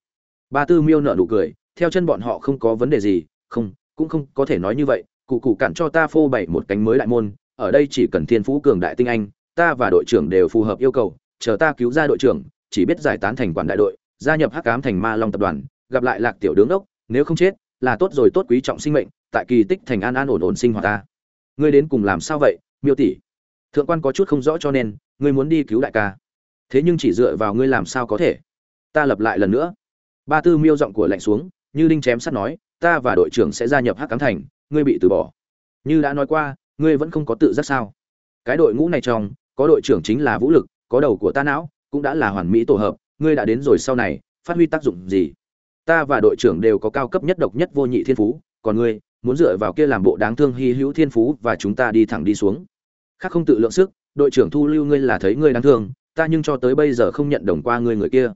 Ba tư miêu nợ nụ cười, theo chân bọn họ không có vấn đề gì, không, cũng không có thể nói như vậy. Cụ cụ cản cho ta phô bày một cánh mới đại môn, ở đây chỉ cần thiên phú cường đại tinh anh, ta và đội trưởng đều phù hợp yêu cầu chờ ta cứu ra đội trưởng, chỉ biết giải tán thành quản đại đội, gia nhập hắc cám thành ma long tập đoàn, gặp lại lạc tiểu đứng đốc, nếu không chết, là tốt rồi, tốt quý trọng sinh mệnh, tại kỳ tích thành an an ổn ổn sinh hoạt ta. Ngươi đến cùng làm sao vậy, miêu tỷ? Thượng quan có chút không rõ cho nên, ngươi muốn đi cứu đại ca. Thế nhưng chỉ dựa vào ngươi làm sao có thể? Ta lập lại lần nữa. Ba tư miêu giọng của lạnh xuống, như đinh chém sắt nói, ta và đội trưởng sẽ gia nhập hắc cám thành, ngươi bị từ bỏ. Như đã nói qua, ngươi vẫn không có tự giác sao? Cái đội ngũ này trong, có đội trưởng chính là vũ lực có đầu của ta não, cũng đã là hoàn mỹ tổ hợp, ngươi đã đến rồi sau này, phát huy tác dụng gì? Ta và đội trưởng đều có cao cấp nhất độc nhất vô nhị thiên phú, còn ngươi, muốn dựa vào kia làm bộ đáng thương hy hữu thiên phú và chúng ta đi thẳng đi xuống. Khác không tự lượng sức, đội trưởng thu lưu ngươi là thấy ngươi đáng thương, ta nhưng cho tới bây giờ không nhận đồng qua ngươi người kia.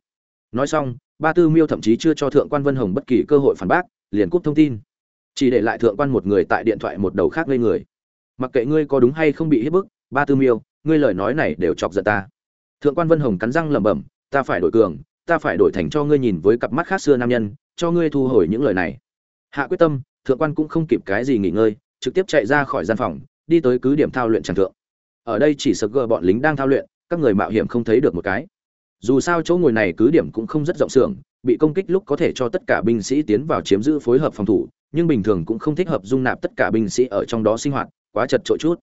Nói xong, ba tư miêu thậm chí chưa cho thượng quan vân hồng bất kỳ cơ hội phản bác, liền cúp thông tin. Chỉ để lại thượng quan một người tại điện thoại một đầu khác ngây người. Mặc kệ ngươi có đúng hay không bị hiếp bức, ba tư miêu, ngươi lời nói này đều chọc giận ta thượng quan vân hồng cắn răng lẩm bẩm, ta phải đổi cường, ta phải đổi thành cho ngươi nhìn với cặp mắt khác xưa nam nhân, cho ngươi thu hồi những lời này. Hạ quyết tâm, thượng quan cũng không kịp cái gì nghỉ ngơi, trực tiếp chạy ra khỏi gian phòng, đi tới cứ điểm thao luyện tràng thượng. Ở đây chỉ sờ gờ bọn lính đang thao luyện, các người mạo hiểm không thấy được một cái. Dù sao chỗ ngồi này cứ điểm cũng không rất rộng xưởng, bị công kích lúc có thể cho tất cả binh sĩ tiến vào chiếm giữ phối hợp phòng thủ, nhưng bình thường cũng không thích hợp dung nạp tất cả binh sĩ ở trong đó sinh hoạt, quá chật trội chút.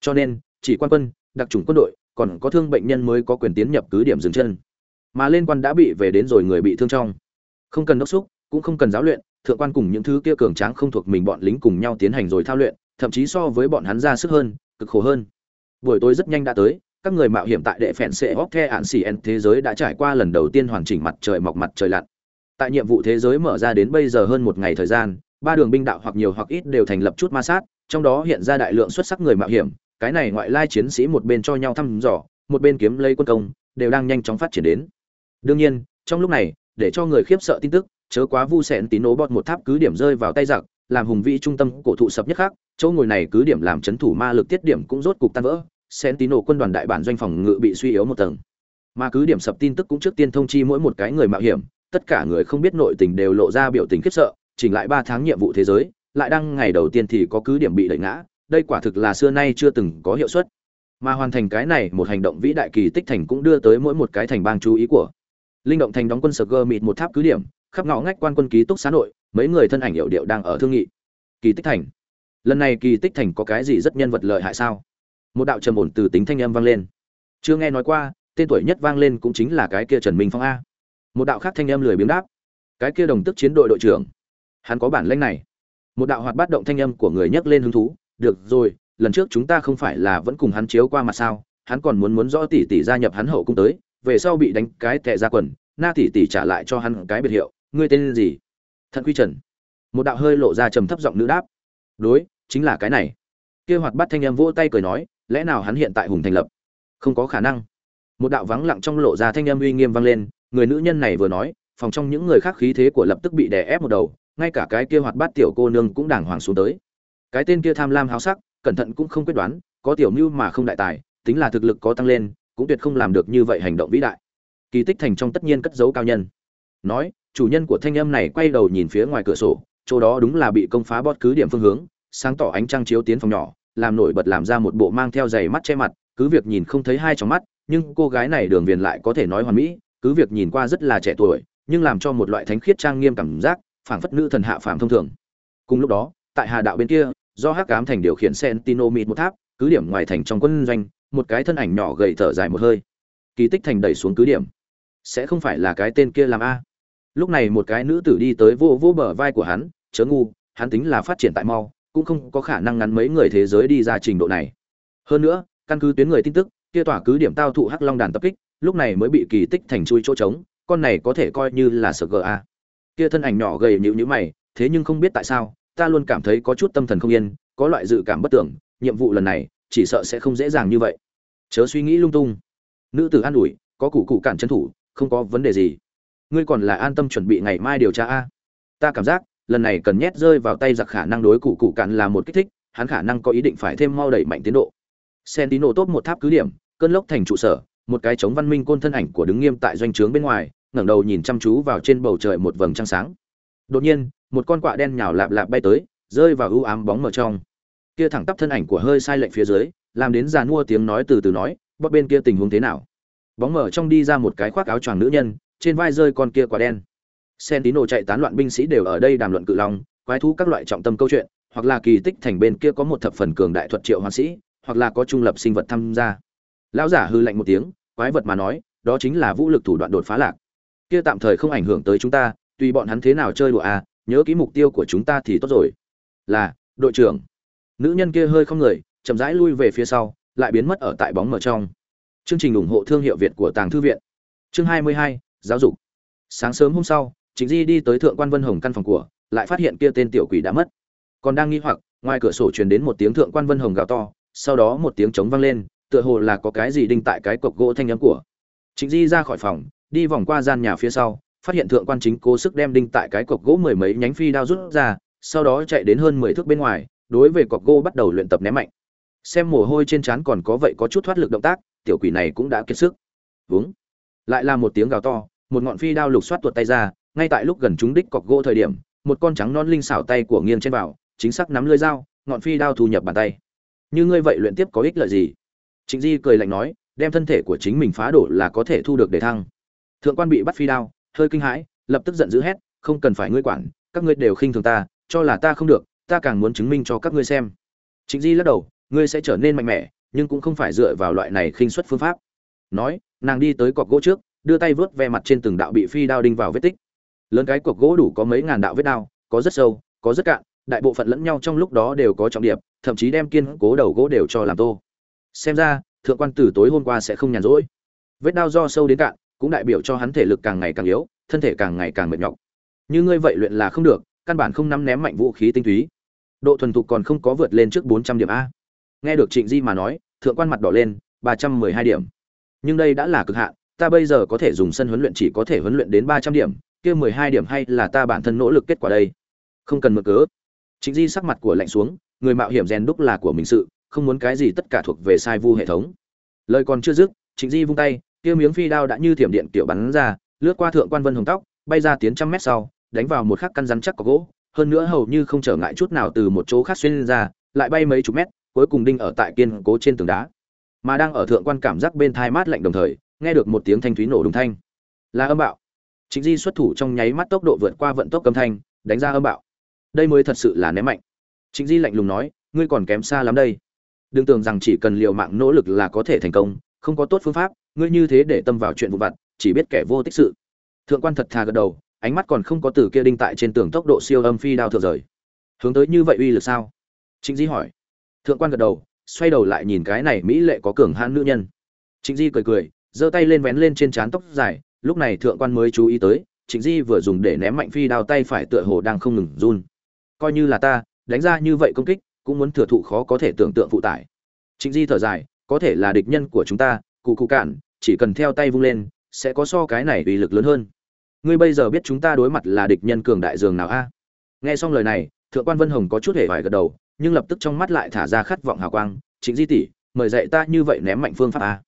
Cho nên, chỉ quan quân, đặc trùng quân đội còn có thương bệnh nhân mới có quyền tiến nhập cứ điểm dừng chân. Mà lên quan đã bị về đến rồi người bị thương trong. Không cần đốc xúc, cũng không cần giáo luyện, thượng quan cùng những thứ kia cường tráng không thuộc mình bọn lính cùng nhau tiến hành rồi thao luyện, thậm chí so với bọn hắn ra sức hơn, cực khổ hơn. Buổi tối rất nhanh đã tới, các người mạo hiểm tại đệ phèn sệ hóc the ạn xì en thế giới đã trải qua lần đầu tiên hoàn chỉnh mặt trời mọc mặt trời lặn. Tại nhiệm vụ thế giới mở ra đến bây giờ hơn một ngày thời gian, ba đường binh đạo hoặc nhiều hoặc ít đều thành lập chút ma sát, trong đó hiện ra đại lượng xuất sắc người mạo hiểm cái này ngoại lai chiến sĩ một bên cho nhau thăm dò một bên kiếm lấy quân công đều đang nhanh chóng phát triển đến đương nhiên trong lúc này để cho người khiếp sợ tin tức chớ quá vu sẹn tín nổ bọt một tháp cứ điểm rơi vào tay giặc làm hùng vĩ trung tâm cổ thụ sập nhất khác chỗ ngồi này cứ điểm làm chấn thủ ma lực tiết điểm cũng rốt cục tan vỡ Sentinel quân đoàn đại bản doanh phòng ngự bị suy yếu một tầng. Mà cứ điểm sập tin tức cũng trước tiên thông chi mỗi một cái người mạo hiểm, tất cả người không biết nội tình đều lộ ra biểu tình khiếp sợ, chỉnh lại 3 tháng nhiệm vụ thế giới, lại đăng ngày đầu tiên thì có cứ điểm bị đẩy ngã, đây quả thực là xưa nay chưa từng có hiệu suất. Mà hoàn thành cái này, một hành động vĩ đại kỳ tích thành cũng đưa tới mỗi một cái thành bang chú ý của. Linh động thành đóng quân Sở mịt một tháp cứ điểm, khắp ngõ ngách quan quân ký túc xá nội, mấy người thân ảnh hiệu điệu đang ở thương nghị. Kỳ tích thành. Lần này kỳ tích thành có cái gì rất nhân vật lợi hại sao? một đạo trầm ổn từ tính thanh âm vang lên chưa nghe nói qua tên tuổi nhất vang lên cũng chính là cái kia trần minh phong a một đạo khác thanh âm lười biếng đáp cái kia đồng tức chiến đội đội trưởng hắn có bản lĩnh này một đạo hoạt bát động thanh âm của người nhấc lên hứng thú được rồi, lần trước chúng ta không phải là vẫn cùng hắn chiếu qua mặt sao? Hắn còn muốn muốn rõ tỷ tỷ gia nhập hắn hậu cung tới, về sau bị đánh cái tệ ra quần, na tỷ tỷ trả lại cho hắn cái biệt hiệu, ngươi tên gì? Thận quy trần. Một đạo hơi lộ ra trầm thấp giọng nữ đáp. Đối, chính là cái này. Kia hoạt bắt thanh em vỗ tay cười nói, lẽ nào hắn hiện tại hùng thành lập? Không có khả năng. Một đạo vắng lặng trong lộ ra thanh em uy nghiêm vang lên, người nữ nhân này vừa nói, phòng trong những người khác khí thế của lập tức bị đè ép một đầu, ngay cả cái kia hoạt bát tiểu cô nương cũng đàng hoàng xuống tới cái tên kia tham lam háo sắc, cẩn thận cũng không quyết đoán, có tiểu mưu mà không đại tài, tính là thực lực có tăng lên, cũng tuyệt không làm được như vậy hành động vĩ đại. Kỳ tích thành trong tất nhiên cất giấu cao nhân. Nói, chủ nhân của thanh âm này quay đầu nhìn phía ngoài cửa sổ, chỗ đó đúng là bị công phá bót cứ điểm phương hướng, sáng tỏ ánh trăng chiếu tiến phòng nhỏ, làm nổi bật làm ra một bộ mang theo giày mắt che mặt, cứ việc nhìn không thấy hai trong mắt, nhưng cô gái này đường viền lại có thể nói hoàn mỹ, cứ việc nhìn qua rất là trẻ tuổi, nhưng làm cho một loại thánh khiết trang nghiêm cảm giác, phảng phất nữ thần hạ phàm thông thường. Cùng lúc đó, tại hà đạo bên kia do hắc ám thành điều khiển sentino mịt một tháp, cứ điểm ngoài thành trong quân doanh, một cái thân ảnh nhỏ gầy thở dài một hơi. Kỳ tích thành đẩy xuống cứ điểm. Sẽ không phải là cái tên kia làm a. Lúc này một cái nữ tử đi tới vô vô bờ vai của hắn, chớ ngu, hắn tính là phát triển tại mau, cũng không có khả năng ngắn mấy người thế giới đi ra trình độ này. Hơn nữa, căn cứ tuyến người tin tức, kia tỏa cứ điểm tao thụ hắc long đàn tập kích, lúc này mới bị kỳ tích thành chui chỗ trống, con này có thể coi như là sợ gờ a. Kia thân ảnh nhỏ gầy nhịu nhữ mày, thế nhưng không biết tại sao ta luôn cảm thấy có chút tâm thần không yên, có loại dự cảm bất tưởng, nhiệm vụ lần này, chỉ sợ sẽ không dễ dàng như vậy. Chớ suy nghĩ lung tung. Nữ tử an ủi, có cụ cụ cản chân thủ, không có vấn đề gì. Ngươi còn là an tâm chuẩn bị ngày mai điều tra a. Ta cảm giác, lần này cần nhét rơi vào tay giặc khả năng đối cụ cụ cản là một kích thích, hắn khả năng có ý định phải thêm mau đẩy mạnh tiến độ. Sentino tốt một tháp cứ điểm, cơn lốc thành trụ sở, một cái chống văn minh côn thân ảnh của đứng nghiêm tại doanh trướng bên ngoài, ngẩng đầu nhìn chăm chú vào trên bầu trời một vầng trăng sáng. Đột nhiên một con quạ đen nhào lạp lạp bay tới, rơi vào ưu ám bóng mờ trong. Kia thẳng tắp thân ảnh của hơi sai lệnh phía dưới, làm đến già mua tiếng nói từ từ nói bóp bên kia tình huống thế nào? Bóng mở trong đi ra một cái khoác áo choàng nữ nhân, trên vai rơi con kia quả đen. Sentino chạy tán loạn binh sĩ đều ở đây đàm luận cự long, quái thú các loại trọng tâm câu chuyện, hoặc là kỳ tích thành bên kia có một thập phần cường đại thuật triệu hoàn sĩ, hoặc là có trung lập sinh vật tham gia. Lão giả hư lạnh một tiếng, quái vật mà nói, đó chính là vũ lực thủ đoạn đột phá lạc. Kia tạm thời không ảnh hưởng tới chúng ta, tùy bọn hắn thế nào chơi đùa à nhớ kỹ mục tiêu của chúng ta thì tốt rồi. Là đội trưởng. Nữ nhân kia hơi không người chậm rãi lui về phía sau lại biến mất ở tại bóng mở trong. Chương trình ủng hộ thương hiệu việt của tàng thư viện. Chương 22, giáo dục. Sáng sớm hôm sau chính di đi tới thượng quan vân hồng căn phòng của lại phát hiện kia tên tiểu quỷ đã mất. Còn đang nghi hoặc ngoài cửa sổ truyền đến một tiếng thượng quan vân hồng gào to sau đó một tiếng trống vang lên tựa hồ là có cái gì đinh tại cái cọc gỗ thanh âm của. Chính di ra khỏi phòng đi vòng qua gian nhà phía sau phát hiện thượng quan chính cố sức đem đinh tại cái cọc gỗ mười mấy nhánh phi đao rút ra, sau đó chạy đến hơn mười thước bên ngoài, đối với cọc gỗ bắt đầu luyện tập ném mạnh. Xem mồ hôi trên trán còn có vậy có chút thoát lực động tác, tiểu quỷ này cũng đã kiệt sức. Vướng lại là một tiếng gào to, một ngọn phi đao lục xoát tuột tay ra, ngay tại lúc gần chúng đích cọc gỗ thời điểm, một con trắng non linh xảo tay của nghiêng trên vào, chính xác nắm lưỡi dao, ngọn phi đao thu nhập bàn tay. Như ngươi vậy luyện tiếp có ích lợi gì? Trịnh di cười lạnh nói, đem thân thể của chính mình phá đổ là có thể thu được đề thăng. Thượng quan bị bắt phi đao hơi kinh hãi, lập tức giận dữ hét, không cần phải ngươi quản, các ngươi đều khinh thường ta, cho là ta không được, ta càng muốn chứng minh cho các ngươi xem. Trịnh di lắc đầu, ngươi sẽ trở nên mạnh mẽ, nhưng cũng không phải dựa vào loại này khinh suất phương pháp. Nói, nàng đi tới cọc gỗ trước, đưa tay vớt ve mặt trên từng đạo bị phi đao đinh vào vết tích. Lớn cái cọc gỗ đủ có mấy ngàn đạo vết đao, có rất sâu, có rất cạn, đại bộ phận lẫn nhau trong lúc đó đều có trọng điệp, thậm chí đem kiên cố đầu gỗ đều cho làm tô. Xem ra, thượng quan tử tối hôm qua sẽ không nhàn rỗi. Vết đao do sâu đến cạn cũng đại biểu cho hắn thể lực càng ngày càng yếu, thân thể càng ngày càng mệt nhọc. Như ngươi vậy luyện là không được, căn bản không nắm ném mạnh vũ khí tinh túy. Độ thuần thục còn không có vượt lên trước bốn trăm điểm a. Nghe được trịnh di mà nói, thượng quan mặt đỏ lên, ba trăm mười hai điểm. Nhưng đây đã là cực hạn, ta bây giờ có thể dùng sân huấn luyện chỉ có thể huấn luyện đến ba trăm điểm, kia mười hai điểm hay là ta bản thân nỗ lực kết quả đây? Không cần mở cớ. Trịnh di sắc mặt của lạnh xuống, người mạo hiểm rèn đúc là của mình sự, không muốn cái gì tất cả thuộc về sai vu hệ thống. Lời còn chưa dứt, trịnh di vung tay kia miếng phi đao đã như thiểm điện tiểu bắn ra, lướt qua thượng quan vân hồng tóc, bay ra tiến trăm mét sau, đánh vào một khắc căn rắn chắc có gỗ. Hơn nữa hầu như không trở ngại chút nào từ một chỗ khác xuyên ra, lại bay mấy chục mét, cuối cùng đinh ở tại kiên cố trên tường đá. Mà đang ở thượng quan cảm giác bên thai mát lạnh đồng thời, nghe được một tiếng thanh thúy nổ đúng thanh. Là âm bạo. Chính di xuất thủ trong nháy mắt tốc độ vượt qua vận tốc âm thanh, đánh ra âm bạo. Đây mới thật sự là ném mạnh. Chính di lạnh lùng nói, ngươi còn kém xa lắm đây. Đừng tưởng rằng chỉ cần liều mạng nỗ lực là có thể thành công, không có tốt phương pháp ngươi như thế để tâm vào chuyện vụ vặt, chỉ biết kẻ vô tích sự. Thượng quan thật thà gật đầu, ánh mắt còn không có từ kia đinh tại trên tường tốc độ siêu âm phi đao thượng rời. Hướng tới như vậy uy lực sao? Chính di hỏi. Thượng quan gật đầu, xoay đầu lại nhìn cái này mỹ lệ có cường hãn nữ nhân. Trịnh di cười cười, giơ tay lên vén lên trên trán tóc dài, lúc này thượng quan mới chú ý tới, trịnh di vừa dùng để ném mạnh phi đao tay phải tựa hồ đang không ngừng run. Coi như là ta, đánh ra như vậy công kích, cũng muốn thừa thụ khó có thể tưởng tượng phụ tải. Trịnh di thở dài, có thể là địch nhân của chúng ta cụ cụ cản chỉ cần theo tay vung lên, sẽ có so cái này uy lực lớn hơn. Ngươi bây giờ biết chúng ta đối mặt là địch nhân cường đại dường nào a? Nghe xong lời này, thượng quan vân hồng có chút hề vải gật đầu, nhưng lập tức trong mắt lại thả ra khát vọng hào quang. Trịnh di tỷ, mời dạy ta như vậy ném mạnh phương pháp a?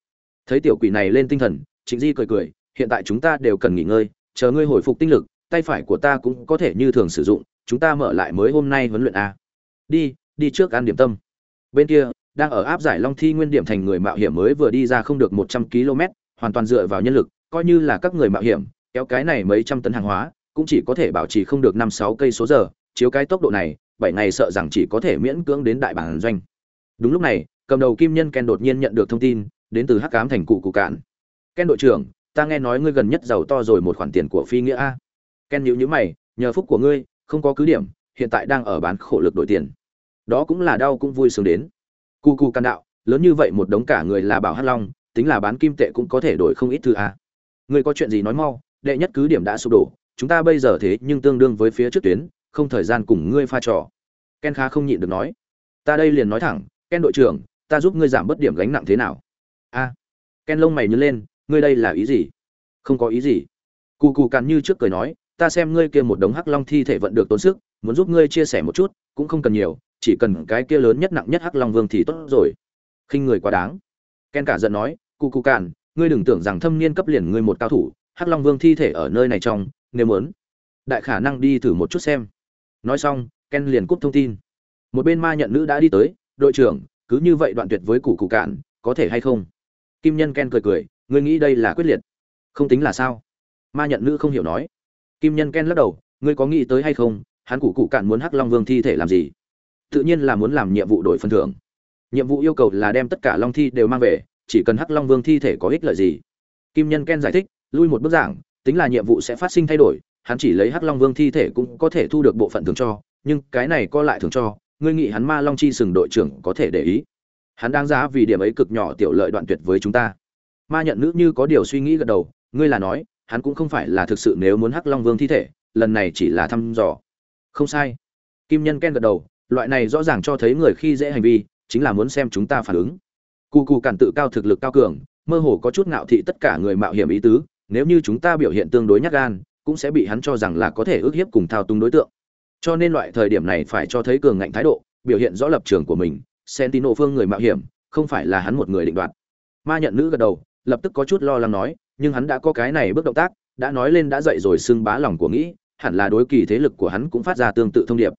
Thấy tiểu quỷ này lên tinh thần, trịnh di cười cười, hiện tại chúng ta đều cần nghỉ ngơi, chờ ngươi hồi phục tinh lực, tay phải của ta cũng có thể như thường sử dụng, chúng ta mở lại mới hôm nay huấn luyện a. Đi đi trước ăn điểm tâm. Bên kia đang ở áp giải long thi nguyên điểm thành người mạo hiểm mới vừa đi ra không được một trăm km, hoàn toàn dựa vào nhân lực, coi như là các người mạo hiểm, kéo cái này mấy trăm tấn hàng hóa, cũng chỉ có thể bảo trì không được năm sáu cây số giờ, chiếu cái tốc độ này, bảy ngày sợ rằng chỉ có thể miễn cưỡng đến đại bản doanh. Đúng lúc này, cầm đầu kim nhân ken đột nhiên nhận được thông tin, đến từ hắc cám thành cụ cụ cạn. Ken đội trưởng, ta nghe nói ngươi gần nhất giàu to rồi một khoản tiền của phi nghĩa a. Ken nhíu nhíu mày, nhờ phúc của ngươi, không có cứ điểm, hiện tại đang ở bán khổ lực đổi tiền. Đó cũng là đau cũng vui sướng đến cu cu can đạo, lớn như vậy một đống cả người là bảo hắc long, tính là bán kim tệ cũng có thể đổi không ít thứ à. a ngươi có chuyện gì nói mau, đệ nhất cứ điểm đã sụp đổ, chúng ta bây giờ thế nhưng tương đương với phía trước tuyến, không thời gian cùng ngươi pha trò. Ken khá không nhịn được nói. Ta đây liền nói thẳng, ken đội trưởng, ta giúp ngươi giảm bớt điểm gánh nặng thế nào? A. Ken lông mày nhớ lên, ngươi đây là ý gì? Không có ý gì. Cù cù càn như trước cười nói, ta xem ngươi kia một đống hắc long thi thể vận được tốn sức, muốn giúp ngươi chia sẻ một chút, cũng không cần nhiều chỉ cần cái kia lớn nhất nặng nhất hắc long vương thì tốt rồi. Khinh người quá đáng. Ken cả giận nói, cu cu cạn, ngươi đừng tưởng rằng thâm niên cấp liền ngươi một cao thủ, hắc long vương thi thể ở nơi này trong, nếu muốn, đại khả năng đi thử một chút xem. Nói xong, ken liền cúp thông tin. Một bên ma nhận nữ đã đi tới, đội trưởng, cứ như vậy đoạn tuyệt với cụ cụ cạn, có thể hay không? Kim nhân ken cười cười, ngươi nghĩ đây là quyết liệt? Không tính là sao. Ma nhận nữ không hiểu nói. Kim nhân ken lắc đầu, ngươi có nghĩ tới hay không, hắn cụ cụ cạn muốn hắc long vương thi thể làm gì? Tự nhiên là muốn làm nhiệm vụ đổi phần thưởng. Nhiệm vụ yêu cầu là đem tất cả long thi đều mang về, chỉ cần hắc long vương thi thể có ích lợi gì. Kim nhân ken giải thích, lui một bước giảng, tính là nhiệm vụ sẽ phát sinh thay đổi, hắn chỉ lấy hắc long vương thi thể cũng có thể thu được bộ phận thường cho, nhưng cái này co lại thường cho, ngươi nghĩ hắn ma long chi sừng đội trưởng có thể để ý. Hắn đáng giá vì điểm ấy cực nhỏ tiểu lợi đoạn tuyệt với chúng ta. Ma nhận nữ như có điều suy nghĩ gật đầu, ngươi là nói, hắn cũng không phải là thực sự nếu muốn hắc long vương thi thể, lần này chỉ là thăm dò. Không sai. Kim nhân ken gật đầu loại này rõ ràng cho thấy người khi dễ hành vi, chính là muốn xem chúng ta phản ứng. Cù cù cản tự cao thực lực cao cường, mơ hồ có chút ngạo thị tất cả người mạo hiểm ý tứ, nếu như chúng ta biểu hiện tương đối nhát gan, cũng sẽ bị hắn cho rằng là có thể ước hiếp cùng thao túng đối tượng. Cho nên loại thời điểm này phải cho thấy cường ngạnh thái độ, biểu hiện rõ lập trường của mình, sentino phương người mạo hiểm, không phải là hắn một người định đoạt. Ma nhận nữ gật đầu, lập tức có chút lo lắng nói, nhưng hắn đã có cái này bước động tác, đã nói lên đã dậy rồi xưng bá lòng của nghĩ, hẳn là đối kỳ thế lực của hắn cũng phát ra tương tự thông điệp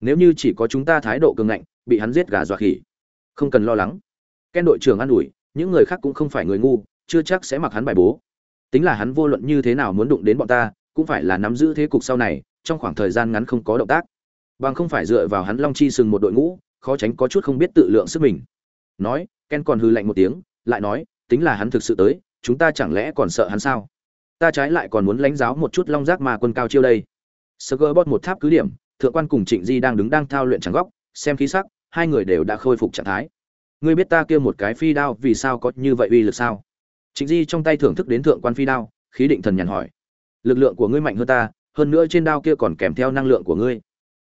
nếu như chỉ có chúng ta thái độ cường ngạnh, bị hắn giết gà dọa khỉ. Không cần lo lắng. Ken đội trưởng an ủi, những người khác cũng không phải người ngu, chưa chắc sẽ mặc hắn bài bố. Tính là hắn vô luận như thế nào muốn đụng đến bọn ta, cũng phải là nắm giữ thế cục sau này, trong khoảng thời gian ngắn không có động tác. Bằng không phải dựa vào hắn long chi sừng một đội ngũ, khó tránh có chút không biết tự lượng sức mình. Nói, ken còn hư lạnh một tiếng, lại nói, tính là hắn thực sự tới, chúng ta chẳng lẽ còn sợ hắn sao? Ta trái lại còn muốn lãnh giáo một chút long giác mà quân cao chiêu đây. Sơ cơ bót một tháp cứ điểm thượng quan cùng trịnh di đang đứng đang thao luyện trắng góc, xem khí sắc, hai người đều đã khôi phục trạng thái. Ngươi biết ta kia một cái phi đao vì sao có như vậy uy lực sao? Trịnh di trong tay thưởng thức đến thượng quan phi đao, khí định thần nhàn hỏi. Lực lượng của ngươi mạnh hơn ta, hơn nữa trên đao kia còn kèm theo năng lượng của ngươi.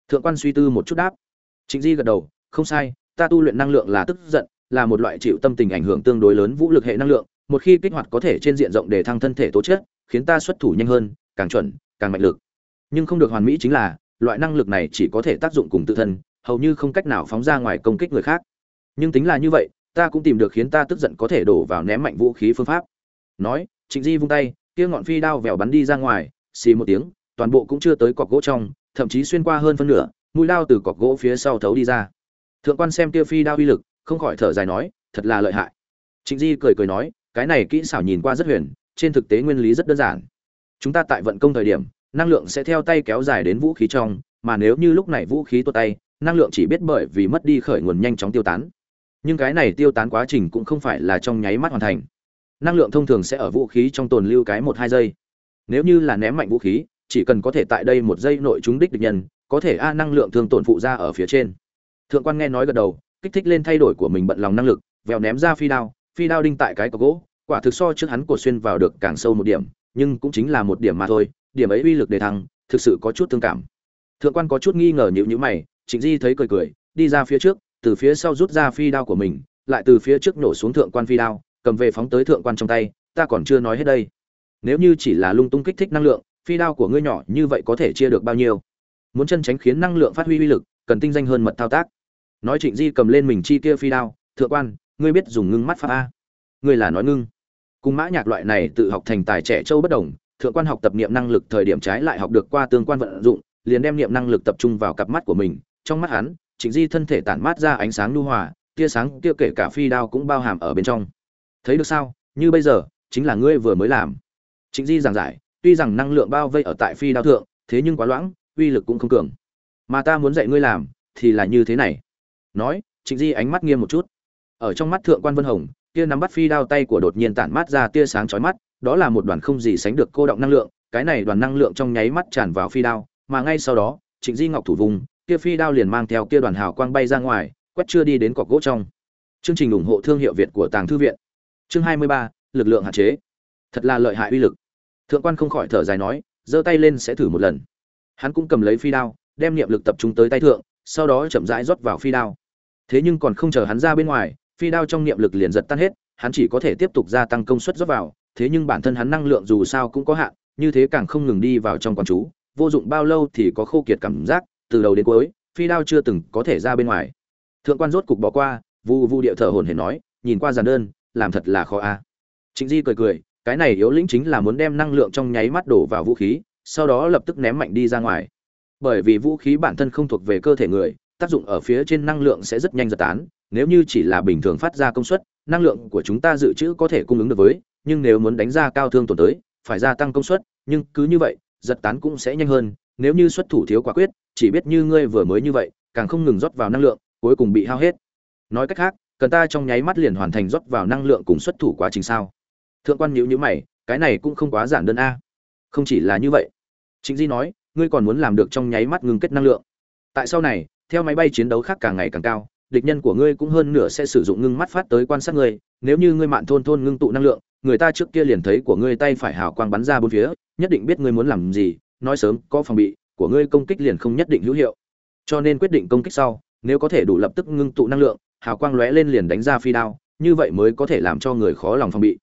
Thượng quan suy tư một chút đáp. Trịnh di gật đầu, không sai, ta tu luyện năng lượng là tức giận, là một loại chịu tâm tình ảnh hưởng tương đối lớn vũ lực hệ năng lượng, một khi kích hoạt có thể trên diện rộng để thăng thân thể tố chất, khiến ta xuất thủ nhanh hơn, càng chuẩn, càng mạnh lực. Nhưng không được hoàn mỹ chính là loại năng lực này chỉ có thể tác dụng cùng tự thân, hầu như không cách nào phóng ra ngoài công kích người khác. Nhưng tính là như vậy, ta cũng tìm được khiến ta tức giận có thể đổ vào ném mạnh vũ khí phương pháp. Nói, trịnh di vung tay, kia ngọn phi đao vèo bắn đi ra ngoài, xì một tiếng, toàn bộ cũng chưa tới cọc gỗ trong, thậm chí xuyên qua hơn phân nửa, mũi đao từ cọc gỗ phía sau thấu đi ra. Thượng quan xem kia phi đao uy lực, không khỏi thở dài nói, thật là lợi hại. Trịnh di cười cười nói, cái này kỹ xảo nhìn qua rất huyền, trên thực tế nguyên lý rất đơn giản. Chúng ta tại vận công thời điểm năng lượng sẽ theo tay kéo dài đến vũ khí trong, mà nếu như lúc này vũ khí tuột tay, năng lượng chỉ biết bởi vì mất đi khởi nguồn nhanh chóng tiêu tán. Nhưng cái này tiêu tán quá trình cũng không phải là trong nháy mắt hoàn thành. Năng lượng thông thường sẽ ở vũ khí trong tồn lưu cái một hai giây. Nếu như là ném mạnh vũ khí, chỉ cần có thể tại đây một giây nội chúng đích địch nhân, có thể a năng lượng thường tổn phụ ra ở phía trên. Thượng quan nghe nói gật đầu, kích thích lên thay đổi của mình bận lòng năng lực, vèo ném ra phi đao phi đao đinh tại cái có gỗ, quả thực so trước hắn cột xuyên vào được càng sâu một điểm, nhưng cũng chính là một điểm mà thôi điểm ấy uy lực để thăng, thực sự có chút thương cảm. Thượng quan có chút nghi ngờ nhịu nhữ mày, trịnh di thấy cười cười, đi ra phía trước, từ phía sau rút ra phi đao của mình, lại từ phía trước nổ xuống thượng quan phi đao, cầm về phóng tới thượng quan trong tay, ta còn chưa nói hết đây. Nếu như chỉ là lung tung kích thích năng lượng, phi đao của ngươi nhỏ như vậy có thể chia được bao nhiêu? Muốn chân tránh khiến năng lượng phát huy uy lực, cần tinh danh hơn mật thao tác. Nói trịnh di cầm lên mình chi kia phi đao, thượng quan, ngươi biết dùng ngưng mắt pháp a. Ngươi là nói ngưng. Cùng mã nhạc loại này tự học thành tài trẻ châu bất đồng thượng quan học tập niệm năng lực thời điểm trái lại học được qua tương quan vận dụng, liền đem niệm năng lực tập trung vào cặp mắt của mình, trong mắt hắn, trịnh di thân thể tản mát ra ánh sáng nhu hòa, tia sáng kia kể cả phi đao cũng bao hàm ở bên trong. Thấy được sao? Như bây giờ, chính là ngươi vừa mới làm. Trịnh di giảng giải, tuy rằng năng lượng bao vây ở tại phi đao thượng, thế nhưng quá loãng, uy lực cũng không cường. Mà ta muốn dạy ngươi làm, thì là như thế này. Nói, trịnh di ánh mắt nghiêm một chút. Ở trong mắt thượng quan vân hồng kia nắm bắt phi đao tay của đột nhiên tản mát ra tia sáng chói mắt, đó là một đoàn không gì sánh được cô động năng lượng, cái này đoàn năng lượng trong nháy mắt tràn vào phi đao, mà ngay sau đó, trịnh di ngọc thủ vùng, kia phi đao liền mang theo kia đoàn hào quang bay ra ngoài, quét chưa đi đến cọc gỗ trong. Chương trình ủng hộ thương hiệu việt của tàng thư viện. Chương hai mươi ba, lực lượng hạn chế. Thật là lợi hại uy lực. Thượng quan không khỏi thở dài nói, giơ tay lên sẽ thử một lần. Hắn cũng cầm lấy phi đao, đem niệm lực tập trung tới tay thượng, sau đó chậm rãi rót vào phi đao. Thế nhưng còn không chờ hắn ra bên ngoài phi đao trong niệm lực liền giật tan hết, hắn chỉ có thể tiếp tục gia tăng công suất rót vào, thế nhưng bản thân hắn năng lượng dù sao cũng có hạn, như thế càng không ngừng đi vào trong quán chú, vô dụng bao lâu thì có khô kiệt cảm giác, từ đầu đến cuối, phi đao chưa từng có thể ra bên ngoài thượng quan rốt cục bỏ qua, vu vu điệu thở hồn hển nói, nhìn qua giàn đơn, làm thật là khó a à. trịnh di cười cười, cái này yếu lĩnh chính là muốn đem năng lượng trong nháy mắt đổ vào vũ khí, sau đó lập tức ném mạnh đi ra ngoài bởi vì vũ khí bản thân không thuộc về cơ thể người, tác dụng ở phía trên năng lượng sẽ rất nhanh giật tán nếu như chỉ là bình thường phát ra công suất, năng lượng của chúng ta dự trữ có thể cung ứng được với, nhưng nếu muốn đánh ra cao thương tổn tới, phải gia tăng công suất, nhưng cứ như vậy, giật tán cũng sẽ nhanh hơn. Nếu như xuất thủ thiếu quả quyết, chỉ biết như ngươi vừa mới như vậy, càng không ngừng rót vào năng lượng, cuối cùng bị hao hết. Nói cách khác, cần ta trong nháy mắt liền hoàn thành rót vào năng lượng cùng xuất thủ quá trình sao? Thượng quan nhíu nhíu mày, cái này cũng không quá giản đơn a. Không chỉ là như vậy. Chính di nói, ngươi còn muốn làm được trong nháy mắt ngừng kết năng lượng. Tại sau này, theo máy bay chiến đấu khác càng ngày càng cao địch nhân của ngươi cũng hơn nửa sẽ sử dụng ngưng mắt phát tới quan sát ngươi, nếu như ngươi mạn thôn thôn ngưng tụ năng lượng, người ta trước kia liền thấy của ngươi tay phải hào quang bắn ra bốn phía, nhất định biết ngươi muốn làm gì, nói sớm, có phòng bị, của ngươi công kích liền không nhất định hữu hiệu. Cho nên quyết định công kích sau, nếu có thể đủ lập tức ngưng tụ năng lượng, hào quang lóe lên liền đánh ra phi đao, như vậy mới có thể làm cho người khó lòng phòng bị.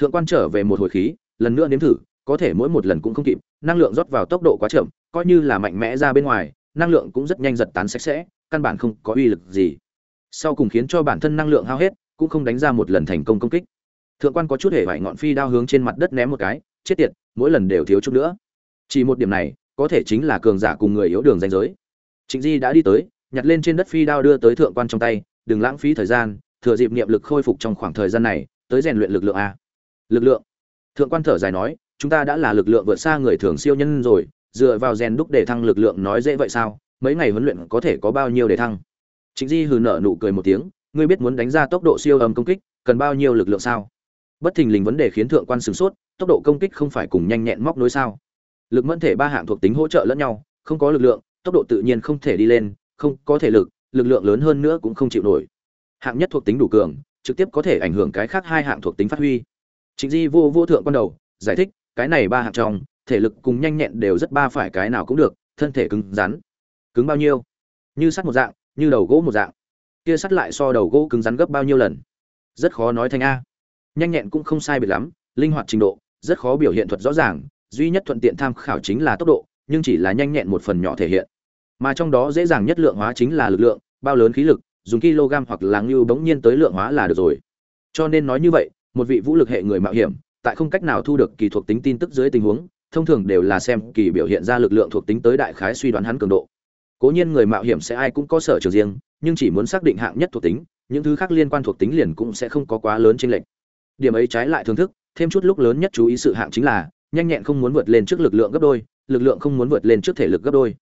Thượng quan trở về một hồi khí, lần nữa nếm thử, có thể mỗi một lần cũng không kịp, năng lượng rót vào tốc độ quá chậm, coi như là mạnh mẽ ra bên ngoài, năng lượng cũng rất nhanh giật tán sạch sẽ, căn bản không có uy lực gì sau cùng khiến cho bản thân năng lượng hao hết, cũng không đánh ra một lần thành công công kích. Thượng quan có chút hề vải ngọn phi đao hướng trên mặt đất ném một cái, chết tiệt, mỗi lần đều thiếu chút nữa. Chỉ một điểm này, có thể chính là cường giả cùng người yếu đường danh giới. Trịnh di đã đi tới, nhặt lên trên đất phi đao đưa tới thượng quan trong tay, đừng lãng phí thời gian, thừa dịp niệm lực khôi phục trong khoảng thời gian này, tới rèn luyện lực lượng a. Lực lượng? Thượng quan thở dài nói, chúng ta đã là lực lượng vượt xa người thường siêu nhân rồi, dựa vào rèn đúc để thăng lực lượng nói dễ vậy sao? Mấy ngày huấn luyện có thể có bao nhiêu để thăng? Chính di hừ nở nụ cười một tiếng, ngươi biết muốn đánh ra tốc độ siêu âm công kích, cần bao nhiêu lực lượng sao? Bất thình lình vấn đề khiến thượng quan sửng sốt, tốc độ công kích không phải cùng nhanh nhẹn móc nối sao? Lực mẫn thể ba hạng thuộc tính hỗ trợ lẫn nhau, không có lực lượng, tốc độ tự nhiên không thể đi lên, không có thể lực lực lượng lớn hơn nữa cũng không chịu nổi. Hạng nhất thuộc tính đủ cường, trực tiếp có thể ảnh hưởng cái khác hai hạng thuộc tính phát huy. Trịnh di vô vô thượng quan đầu, giải thích, cái này ba hạng trong, thể lực cùng nhanh nhẹn đều rất ba phải cái nào cũng được, thân thể cứng rắn. Cứng bao nhiêu? Như sắt một dạng như đầu gỗ một dạng. Kia sắt lại so đầu gỗ cứng rắn gấp bao nhiêu lần? Rất khó nói thành a. Nhanh nhẹn cũng không sai biệt lắm, linh hoạt trình độ, rất khó biểu hiện thuật rõ ràng, duy nhất thuận tiện tham khảo chính là tốc độ, nhưng chỉ là nhanh nhẹn một phần nhỏ thể hiện. Mà trong đó dễ dàng nhất lượng hóa chính là lực lượng, bao lớn khí lực, dùng kg hoặc là ngưu bỗng nhiên tới lượng hóa là được rồi. Cho nên nói như vậy, một vị vũ lực hệ người mạo hiểm, tại không cách nào thu được kỳ thuộc tính tin tức dưới tình huống, thông thường đều là xem kỳ biểu hiện ra lực lượng thuộc tính tới đại khái suy đoán hắn cường độ cố nhiên người mạo hiểm sẽ ai cũng có sở trường riêng, nhưng chỉ muốn xác định hạng nhất thuộc tính, những thứ khác liên quan thuộc tính liền cũng sẽ không có quá lớn trên lệnh điểm ấy trái lại thưởng thức, thêm chút lúc lớn nhất chú ý sự hạng chính là, nhanh nhẹn không muốn vượt lên trước lực lượng gấp đôi, lực lượng không muốn vượt lên trước thể lực gấp đôi.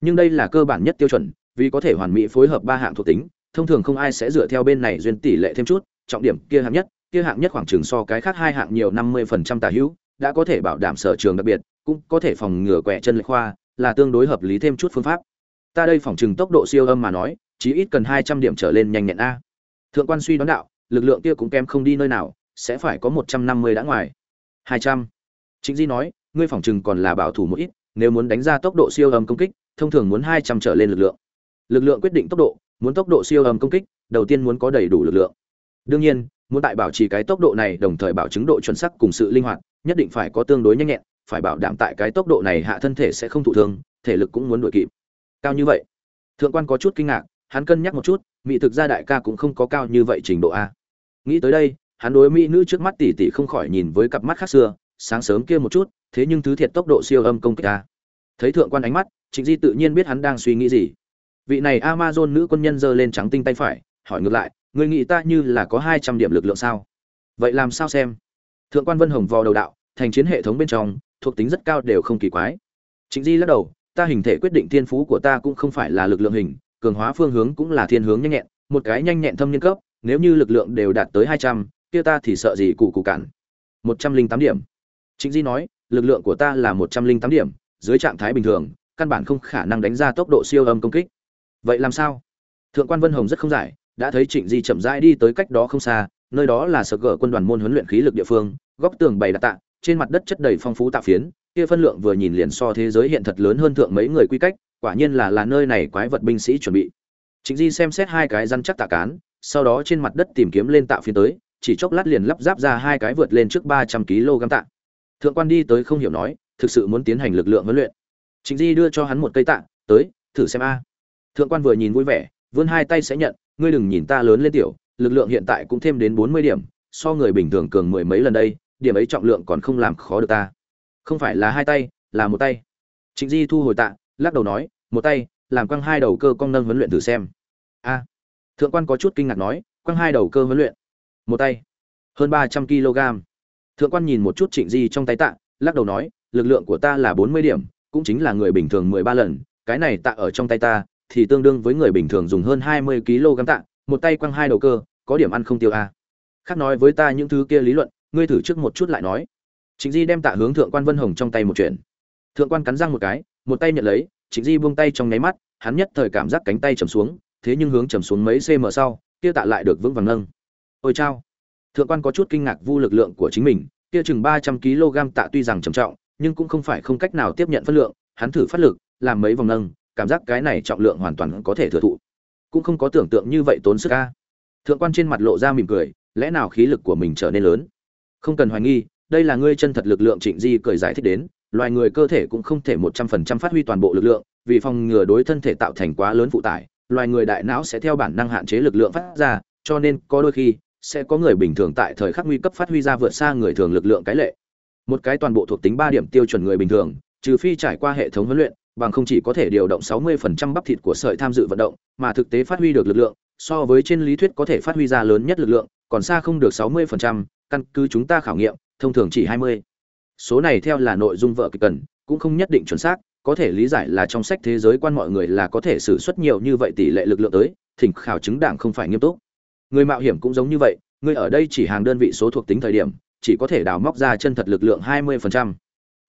Nhưng đây là cơ bản nhất tiêu chuẩn, vì có thể hoàn mỹ phối hợp ba hạng thuộc tính, thông thường không ai sẽ dựa theo bên này duyên tỷ lệ thêm chút, trọng điểm kia hạng nhất, kia hạng nhất khoảng chừng so cái khác hai hạng nhiều năm mươi phần trăm tà hữu, đã có thể bảo đảm sở trường đặc biệt, cũng có thể phòng ngừa quẹ chân lệch khoa, là tương đối hợp lý thêm chút phương pháp ta đây phỏng chừng tốc độ siêu âm mà nói, chí ít cần hai trăm điểm trở lên nhanh nhẹn a. Thượng quan suy đoán đạo, lực lượng kia cũng kém không đi nơi nào, sẽ phải có một trăm năm mươi đã ngoài. Hai trăm. Chính di nói, ngươi phỏng chừng còn là bảo thủ một ít, nếu muốn đánh ra tốc độ siêu âm công kích, thông thường muốn hai trăm trở lên lực lượng. Lực lượng quyết định tốc độ, muốn tốc độ siêu âm công kích, đầu tiên muốn có đầy đủ lực lượng. Đương nhiên, muốn tại bảo trì cái tốc độ này, đồng thời bảo chứng độ chuẩn xác cùng sự linh hoạt, nhất định phải có tương đối nhanh nhẹn, phải bảo đảm tại cái tốc độ này hạ thân thể sẽ không thụ thương, thể lực cũng muốn đuổi kịp cao như vậy? Thượng quan có chút kinh ngạc, hắn cân nhắc một chút, mỹ thực ra đại ca cũng không có cao như vậy trình độ a. Nghĩ tới đây, hắn đối mỹ nữ trước mắt tỷ tỷ không khỏi nhìn với cặp mắt khác xưa, sáng sớm kia một chút, thế nhưng thứ thiệt tốc độ siêu âm công kích a. Thấy thượng quan ánh mắt, trịnh di tự nhiên biết hắn đang suy nghĩ gì. Vị này amazon nữ quân nhân giơ lên trắng tinh tay phải, hỏi ngược lại người nghĩ ta như là có hai trăm điểm lực lượng sao? Vậy làm sao xem? Thượng quan vân hồng vò đầu đạo, thành chiến hệ thống bên trong, thuộc tính rất cao đều không kỳ quái. Trịnh di lắc đầu ta hình thể quyết định thiên phú của ta cũng không phải là lực lượng hình, cường hóa phương hướng cũng là thiên hướng nhanh nhẹn, một cái nhanh nhẹn thâm niên cấp, nếu như lực lượng đều đạt tới hai trăm, kia ta thì sợ gì cụ cụ cản. Một trăm linh tám điểm. Trịnh di nói, lực lượng của ta là một trăm linh tám điểm, dưới trạng thái bình thường, căn bản không khả năng đánh ra tốc độ siêu âm công kích. Vậy làm sao? Thượng quan vân hồng rất không giải, đã thấy trịnh di chậm rãi đi tới cách đó không xa, nơi đó là sở gở quân đoàn môn huấn luyện khí lực địa phương, góc tường bày đặt tạ, trên mặt đất chất đầy phong phú tạ phiến kia phân lượng vừa nhìn liền so thế giới hiện thật lớn hơn thượng mấy người quy cách, quả nhiên là là nơi này quái vật binh sĩ chuẩn bị. Trịnh di xem xét hai cái răn chắc tạ cán, sau đó trên mặt đất tìm kiếm lên tạ phiến tới, chỉ chốc lát liền lắp ráp ra hai cái vượt lên trước ba trăm kg tạ. Thượng quan đi tới không hiểu nói, thực sự muốn tiến hành lực lượng huấn luyện. Trịnh di đưa cho hắn một cây tạ, tới, thử xem a. Thượng quan vừa nhìn vui vẻ, vươn hai tay sẽ nhận, ngươi đừng nhìn ta lớn lên tiểu, lực lượng hiện tại cũng thêm đến bốn mươi điểm, so người bình thường cường mười mấy lần đây, điểm ấy trọng lượng còn không làm khó được ta không phải là hai tay, là một tay. Trịnh di thu hồi tạ, lắc đầu nói, một tay, làm quăng hai đầu cơ công nâng huấn luyện thử xem. A. Thượng quan có chút kinh ngạc nói, quăng hai đầu cơ huấn luyện. Một tay. Hơn ba trăm kg. Thượng quan nhìn một chút trịnh di trong tay tạ, lắc đầu nói, lực lượng của ta là bốn mươi điểm, cũng chính là người bình thường mười ba lần. Cái này tạ ở trong tay ta, thì tương đương với người bình thường dùng hơn hai mươi kg tạ. Một tay quăng hai đầu cơ, có điểm ăn không tiêu a. Khác nói với ta những thứ kia lý luận, ngươi thử trước một chút lại nói trịnh di đem tạ hướng thượng quan vân hồng trong tay một chuyện. Thượng quan cắn răng một cái, một tay nhận lấy, trịnh di buông tay trong nháy mắt, hắn nhất thời cảm giác cánh tay trầm xuống, thế nhưng hướng trầm xuống mấy cm sau, kia tạ lại được vững vàng nâng. Ôi chao! Thượng quan có chút kinh ngạc vu lực lượng của chính mình, kia chừng ba trăm kg tạ tuy rằng trầm trọng, nhưng cũng không phải không cách nào tiếp nhận phân lượng, hắn thử phát lực, làm mấy vòng nâng, cảm giác cái này trọng lượng hoàn toàn có thể thừa thụ. Cũng không có tưởng tượng như vậy tốn sức a. Thượng quan trên mặt lộ ra mỉm cười, lẽ nào khí lực của mình trở nên lớn? Không cần hoài nghi đây là ngươi chân thật lực lượng trịnh di cười giải thích đến loài người cơ thể cũng không thể một trăm phần trăm phát huy toàn bộ lực lượng vì phòng ngừa đối thân thể tạo thành quá lớn phụ tải loài người đại não sẽ theo bản năng hạn chế lực lượng phát ra cho nên có đôi khi sẽ có người bình thường tại thời khắc nguy cấp phát huy ra vượt xa người thường lực lượng cái lệ. Một cái toàn bộ thuộc tính ba điểm tiêu chuẩn người bình thường trừ phi trải qua hệ thống huấn luyện bằng không chỉ có thể điều động 60% bắp thịt của sợi tham dự vận động mà thực tế phát huy được lực lượng so với trên lý thuyết có thể phát huy ra lớn nhất lực lượng còn xa không được 60%, căn cứ chúng ta khảo nghiệm thông thường chỉ 20. số này theo là nội dung vợ kịch cần, cũng không nhất định chuẩn xác, có thể lý giải là trong sách thế giới quan mọi người là có thể sử xuất nhiều như vậy tỷ lệ lực lượng tới, thỉnh khảo chứng đảng không phải nghiêm túc người mạo hiểm cũng giống như vậy, người ở đây chỉ hàng đơn vị số thuộc tính thời điểm, chỉ có thể đào móc ra chân thật lực lượng 20%.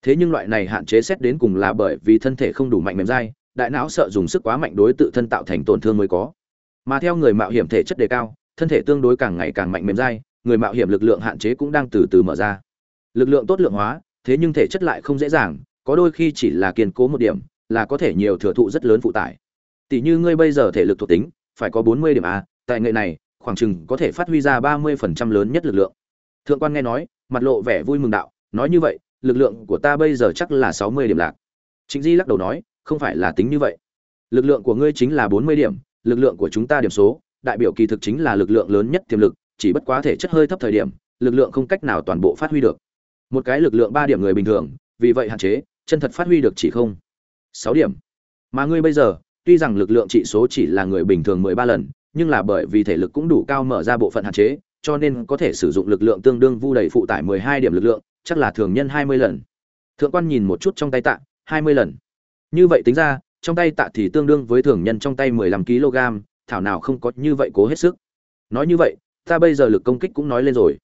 thế nhưng loại này hạn chế xét đến cùng là bởi vì thân thể không đủ mạnh mềm dai, đại não sợ dùng sức quá mạnh đối tự thân tạo thành tổn thương mới có mà theo người mạo hiểm thể chất đề cao, thân thể tương đối càng ngày càng mạnh mềm dai người mạo hiểm lực lượng hạn chế cũng đang từ từ mở ra. Lực lượng tốt lượng hóa, thế nhưng thể chất lại không dễ dàng, có đôi khi chỉ là kiên cố một điểm, là có thể nhiều thừa thụ rất lớn phụ tải. Tỷ như ngươi bây giờ thể lực thuộc tính, phải có 40 điểm a, tại nghệ này, khoảng chừng có thể phát huy ra 30% lớn nhất lực lượng. Thượng quan nghe nói, mặt lộ vẻ vui mừng đạo, nói như vậy, lực lượng của ta bây giờ chắc là 60 điểm lạc. Chính di lắc đầu nói, không phải là tính như vậy. Lực lượng của ngươi chính là 40 điểm, lực lượng của chúng ta điểm số, đại biểu kỳ thực chính là lực lượng lớn nhất tiềm lực chỉ bất quá thể chất hơi thấp thời điểm, lực lượng không cách nào toàn bộ phát huy được. Một cái lực lượng ba điểm người bình thường, vì vậy hạn chế, chân thật phát huy được chỉ không. Sáu điểm. Mà ngươi bây giờ, tuy rằng lực lượng trị số chỉ là người bình thường mười ba lần, nhưng là bởi vì thể lực cũng đủ cao mở ra bộ phận hạn chế, cho nên có thể sử dụng lực lượng tương đương vu đầy phụ tải mười hai điểm lực lượng, chắc là thường nhân hai mươi lần. Thượng quan nhìn một chút trong tay tạ, hai mươi lần. Như vậy tính ra, trong tay tạ thì tương đương với thường nhân trong tay mười lăm kg thảo nào không có như vậy cố hết sức. Nói như vậy ta bây giờ lực công kích cũng nói lên rồi.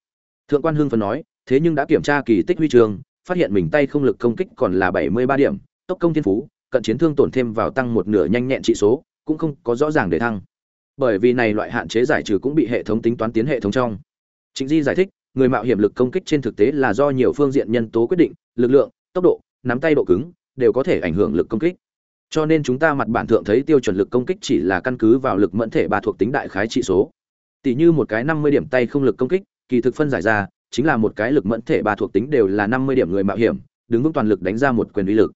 Thượng quan hưng phấn nói, thế nhưng đã kiểm tra kỳ tích huy trường, phát hiện mình tay không lực công kích còn là bảy mươi ba điểm, tốc công thiên phú, cận chiến thương tổn thêm vào tăng một nửa nhanh nhẹn trị số, cũng không có rõ ràng để thăng. Bởi vì này loại hạn chế giải trừ cũng bị hệ thống tính toán tiến hệ thống trong. Chính di giải thích, người mạo hiểm lực công kích trên thực tế là do nhiều phương diện nhân tố quyết định, lực lượng, tốc độ, nắm tay độ cứng, đều có thể ảnh hưởng lực công kích. Cho nên chúng ta mặt bản thượng thấy tiêu chuẩn lực công kích chỉ là căn cứ vào lực mẫn thể ba thuộc tính đại khái trị số tỷ như một cái năm mươi điểm tay không lực công kích, kỳ thực phân giải ra, chính là một cái lực mẫn thể ba thuộc tính đều là năm mươi điểm người mạo hiểm, đứng vững toàn lực đánh ra một quyền uy lực.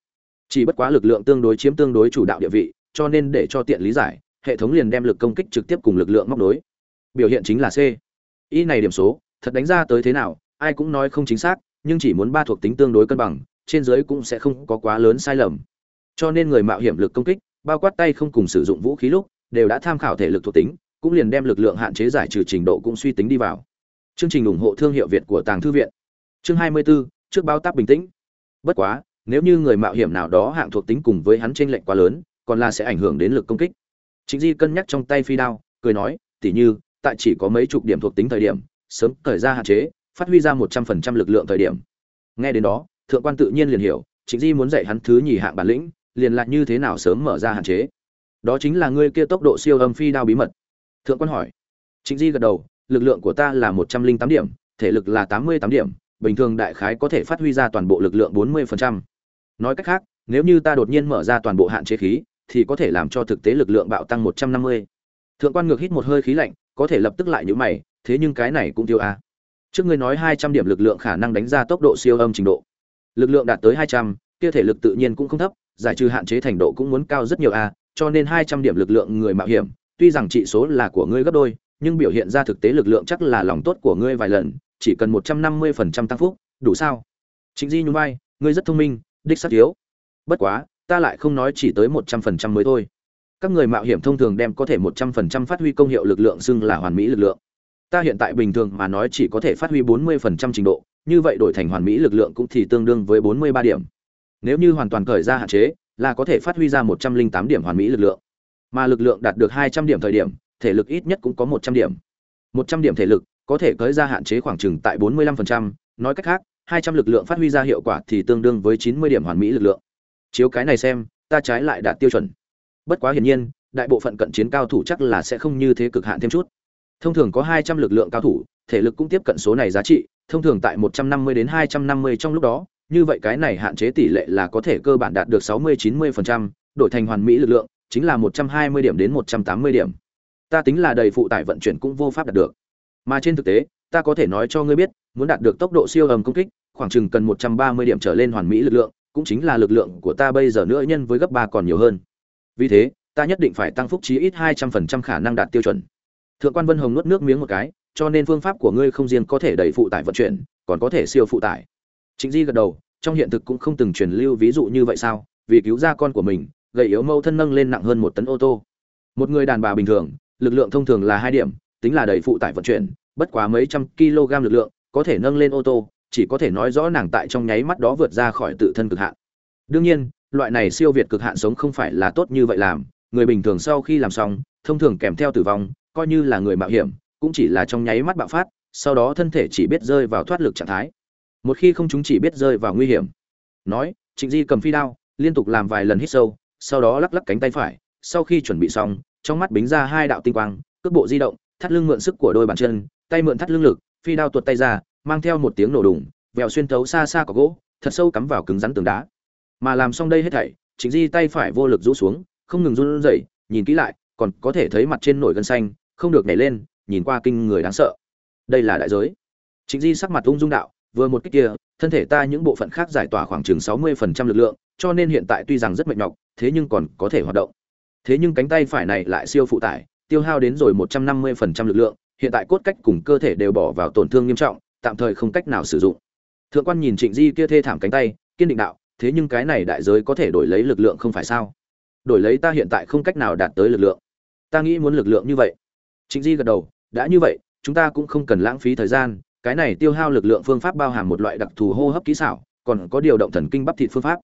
Chỉ bất quá lực lượng tương đối chiếm tương đối chủ đạo địa vị, cho nên để cho tiện lý giải, hệ thống liền đem lực công kích trực tiếp cùng lực lượng móc đối biểu hiện chính là c. Ý này điểm số, thật đánh ra tới thế nào, ai cũng nói không chính xác, nhưng chỉ muốn ba thuộc tính tương đối cân bằng, trên dưới cũng sẽ không có quá lớn sai lầm. Cho nên người mạo hiểm lực công kích, bao quát tay không cùng sử dụng vũ khí lúc, đều đã tham khảo thể lực thuộc tính cũng liền đem lực lượng hạn chế giải trừ trình độ cũng suy tính đi vào. Chương trình ủng hộ thương hiệu việt của tàng thư viện. Chương 24, trước báo tác bình tĩnh. Bất quá nếu như người mạo hiểm nào đó hạng thuộc tính cùng với hắn trên lệnh quá lớn còn là sẽ ảnh hưởng đến lực công kích. Chính di cân nhắc trong tay phi đao cười nói tỉ như tại chỉ có mấy chục điểm thuộc tính thời điểm sớm thời ra hạn chế phát huy ra một trăm phần trăm lực lượng thời điểm. Nghe đến đó thượng quan tự nhiên liền hiểu chính di muốn dạy hắn thứ nhì hạng bản lĩnh liền lại như thế nào sớm mở ra hạn chế. Đó chính là ngươi kia tốc độ siêu âm phi đao bí mật thượng quan hỏi. Chính di gật đầu, lực lượng của ta là một trăm linh tám điểm, thể lực là tám mươi tám điểm, bình thường đại khái có thể phát huy ra toàn bộ lực lượng bốn mươi phần trăm. Nói cách khác, nếu như ta đột nhiên mở ra toàn bộ hạn chế khí, thì có thể làm cho thực tế lực lượng bạo tăng một trăm năm mươi. Thượng quan ngược hít một hơi khí lạnh, có thể lập tức lại nhữ mày, thế nhưng cái này cũng tiêu a à. trước ngươi nói hai trăm điểm lực lượng khả năng đánh ra tốc độ siêu âm trình độ. Lực lượng đạt tới hai trăm, kia thể lực tự nhiên cũng không thấp, giải trừ hạn chế thành độ cũng muốn cao rất nhiều a cho nên hai trăm điểm lực lượng người mạo hiểm tuy rằng trị số là của ngươi gấp đôi, nhưng biểu hiện ra thực tế lực lượng chắc là lòng tốt của ngươi vài lần, chỉ cần một trăm năm mươi phần trăm tăng phúc, đủ sao? Chính di nhún vai, ngươi rất thông minh, đích xác thiếu bất quá, ta lại không nói chỉ tới một trăm phần trăm mới thôi. Các người mạo hiểm thông thường đem có thể một trăm phần trăm phát huy công hiệu lực lượng xưng là hoàn mỹ lực lượng. Ta hiện tại bình thường mà nói chỉ có thể phát huy bốn mươi phần trăm trình độ, như vậy đổi thành hoàn mỹ lực lượng cũng thì tương đương với bốn mươi ba điểm. Nếu như hoàn toàn cởi ra hạn chế, là có thể phát huy ra một trăm linh tám điểm hoàn mỹ lực lượng mà lực lượng đạt được hai trăm điểm thời điểm, thể lực ít nhất cũng có một trăm điểm. một trăm điểm thể lực có thể cởi ra hạn chế khoảng chừng tại bốn mươi lăm phần trăm, nói cách khác, hai trăm lực lượng phát huy ra hiệu quả thì tương đương với chín mươi điểm hoàn mỹ lực lượng. Chiếu cái này xem, ta trái lại đạt tiêu chuẩn. Bất quá hiển nhiên, đại bộ phận cận chiến cao thủ chắc là sẽ không như thế cực hạn thêm chút. Thông thường có hai trăm lực lượng cao thủ, thể lực cũng tiếp cận số này giá trị, thông thường tại một trăm năm mươi đến hai trăm năm mươi trong lúc đó, như vậy cái này hạn chế tỷ lệ là có thể cơ bản đạt được sáu mươi chín mươi phần trăm, đổi thành hoàn mỹ lực lượng chính là một trăm hai mươi điểm đến một trăm tám mươi điểm. Ta tính là đầy phụ tải vận chuyển cũng vô pháp đạt được. Mà trên thực tế, ta có thể nói cho ngươi biết, muốn đạt được tốc độ siêu ầm công kích, khoảng chừng cần một trăm ba mươi điểm trở lên hoàn mỹ lực lượng, cũng chính là lực lượng của ta bây giờ nữa nhân với gấp ba còn nhiều hơn. Vì thế, ta nhất định phải tăng phúc chí ít hai trăm phần trăm khả năng đạt tiêu chuẩn. Thượng quan vân hồng nuốt nước miếng một cái, cho nên phương pháp của ngươi không riêng có thể đẩy phụ tải vận chuyển, còn có thể siêu phụ tải. Chính di gật đầu, trong hiện thực cũng không từng truyền lưu ví dụ như vậy sao? Vì cứu ra con của mình gầy yếu mâu thân nâng lên nặng hơn một tấn ô tô. Một người đàn bà bình thường, lực lượng thông thường là hai điểm, tính là đầy phụ tải vận chuyển, bất quá mấy trăm kg lực lượng, có thể nâng lên ô tô, chỉ có thể nói rõ nàng tại trong nháy mắt đó vượt ra khỏi tự thân cực hạn. Đương nhiên, loại này siêu việt cực hạn sống không phải là tốt như vậy làm, người bình thường sau khi làm xong, thông thường kèm theo tử vong, coi như là người mạo hiểm, cũng chỉ là trong nháy mắt bạo phát, sau đó thân thể chỉ biết rơi vào thoát lực trạng thái. Một khi không chúng chỉ biết rơi vào nguy hiểm. Nói, trịnh di cầm phi đao, liên tục làm vài lần hít sâu sau đó lắc lắc cánh tay phải, sau khi chuẩn bị xong, trong mắt bính ra hai đạo tinh quang, cước bộ di động, thắt lưng mượn sức của đôi bàn chân, tay mượn thắt lưng lực, phi đao tuột tay ra, mang theo một tiếng nổ đùng, vèo xuyên thấu xa xa có gỗ, thật sâu cắm vào cứng rắn tường đá. Mà làm xong đây hết thảy chính di tay phải vô lực rũ xuống, không ngừng run rẩy, nhìn kỹ lại, còn có thể thấy mặt trên nổi gân xanh, không được nhảy lên, nhìn qua kinh người đáng sợ. Đây là đại giới. Chính di sắc mặt ung dung đạo, vừa một cách kia thân thể ta những bộ phận khác giải tỏa khoảng chừng sáu mươi phần trăm lực lượng, cho nên hiện tại tuy rằng rất mệt nhọc, thế nhưng còn có thể hoạt động. Thế nhưng cánh tay phải này lại siêu phụ tải, tiêu hao đến rồi một trăm năm mươi phần trăm lực lượng, hiện tại cốt cách cùng cơ thể đều bỏ vào tổn thương nghiêm trọng, tạm thời không cách nào sử dụng. Thượng quan nhìn trịnh di kia thê thảm cánh tay, kiên định đạo, thế nhưng cái này đại giới có thể đổi lấy lực lượng không phải sao? Đổi lấy ta hiện tại không cách nào đạt tới lực lượng. Ta nghĩ muốn lực lượng như vậy. Trịnh di gật đầu, đã như vậy, chúng ta cũng không cần lãng phí thời gian cái này tiêu hao lực lượng phương pháp bao hàm một loại đặc thù hô hấp kỹ xảo, còn có điều động thần kinh bắp thịt phương pháp.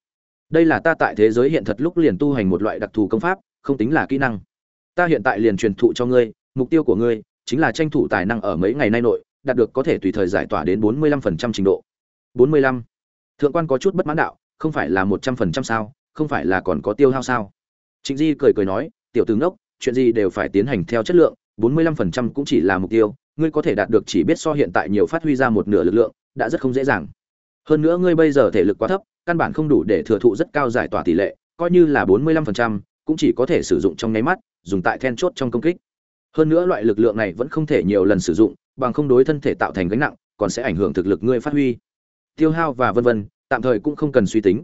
Đây là ta tại thế giới hiện thật lúc liền tu hành một loại đặc thù công pháp, không tính là kỹ năng. Ta hiện tại liền truyền thụ cho ngươi, mục tiêu của ngươi chính là tranh thủ tài năng ở mấy ngày nay nội, đạt được có thể tùy thời giải tỏa đến bốn mươi lăm phần trăm trình độ. bốn mươi lăm. Thượng quan có chút bất mãn đạo, không phải là một trăm phần trăm sao, không phải là còn có tiêu hao sao? Trịnh di cười cười nói, tiểu tướng đốc chuyện gì đều phải tiến hành theo chất lượng, bốn mươi lăm phần trăm cũng chỉ là mục tiêu ngươi có thể đạt được chỉ biết so hiện tại nhiều phát huy ra một nửa lực lượng, đã rất không dễ dàng. Hơn nữa ngươi bây giờ thể lực quá thấp, căn bản không đủ để thừa thụ rất cao giải tỏa tỷ lệ, coi như là bốn mươi lăm phần trăm, cũng chỉ có thể sử dụng trong nháy mắt, dùng tại then chốt trong công kích. Hơn nữa loại lực lượng này vẫn không thể nhiều lần sử dụng, bằng không đối thân thể tạo thành gánh nặng, còn sẽ ảnh hưởng thực lực ngươi phát huy. Tiêu hao và vân vân, tạm thời cũng không cần suy tính.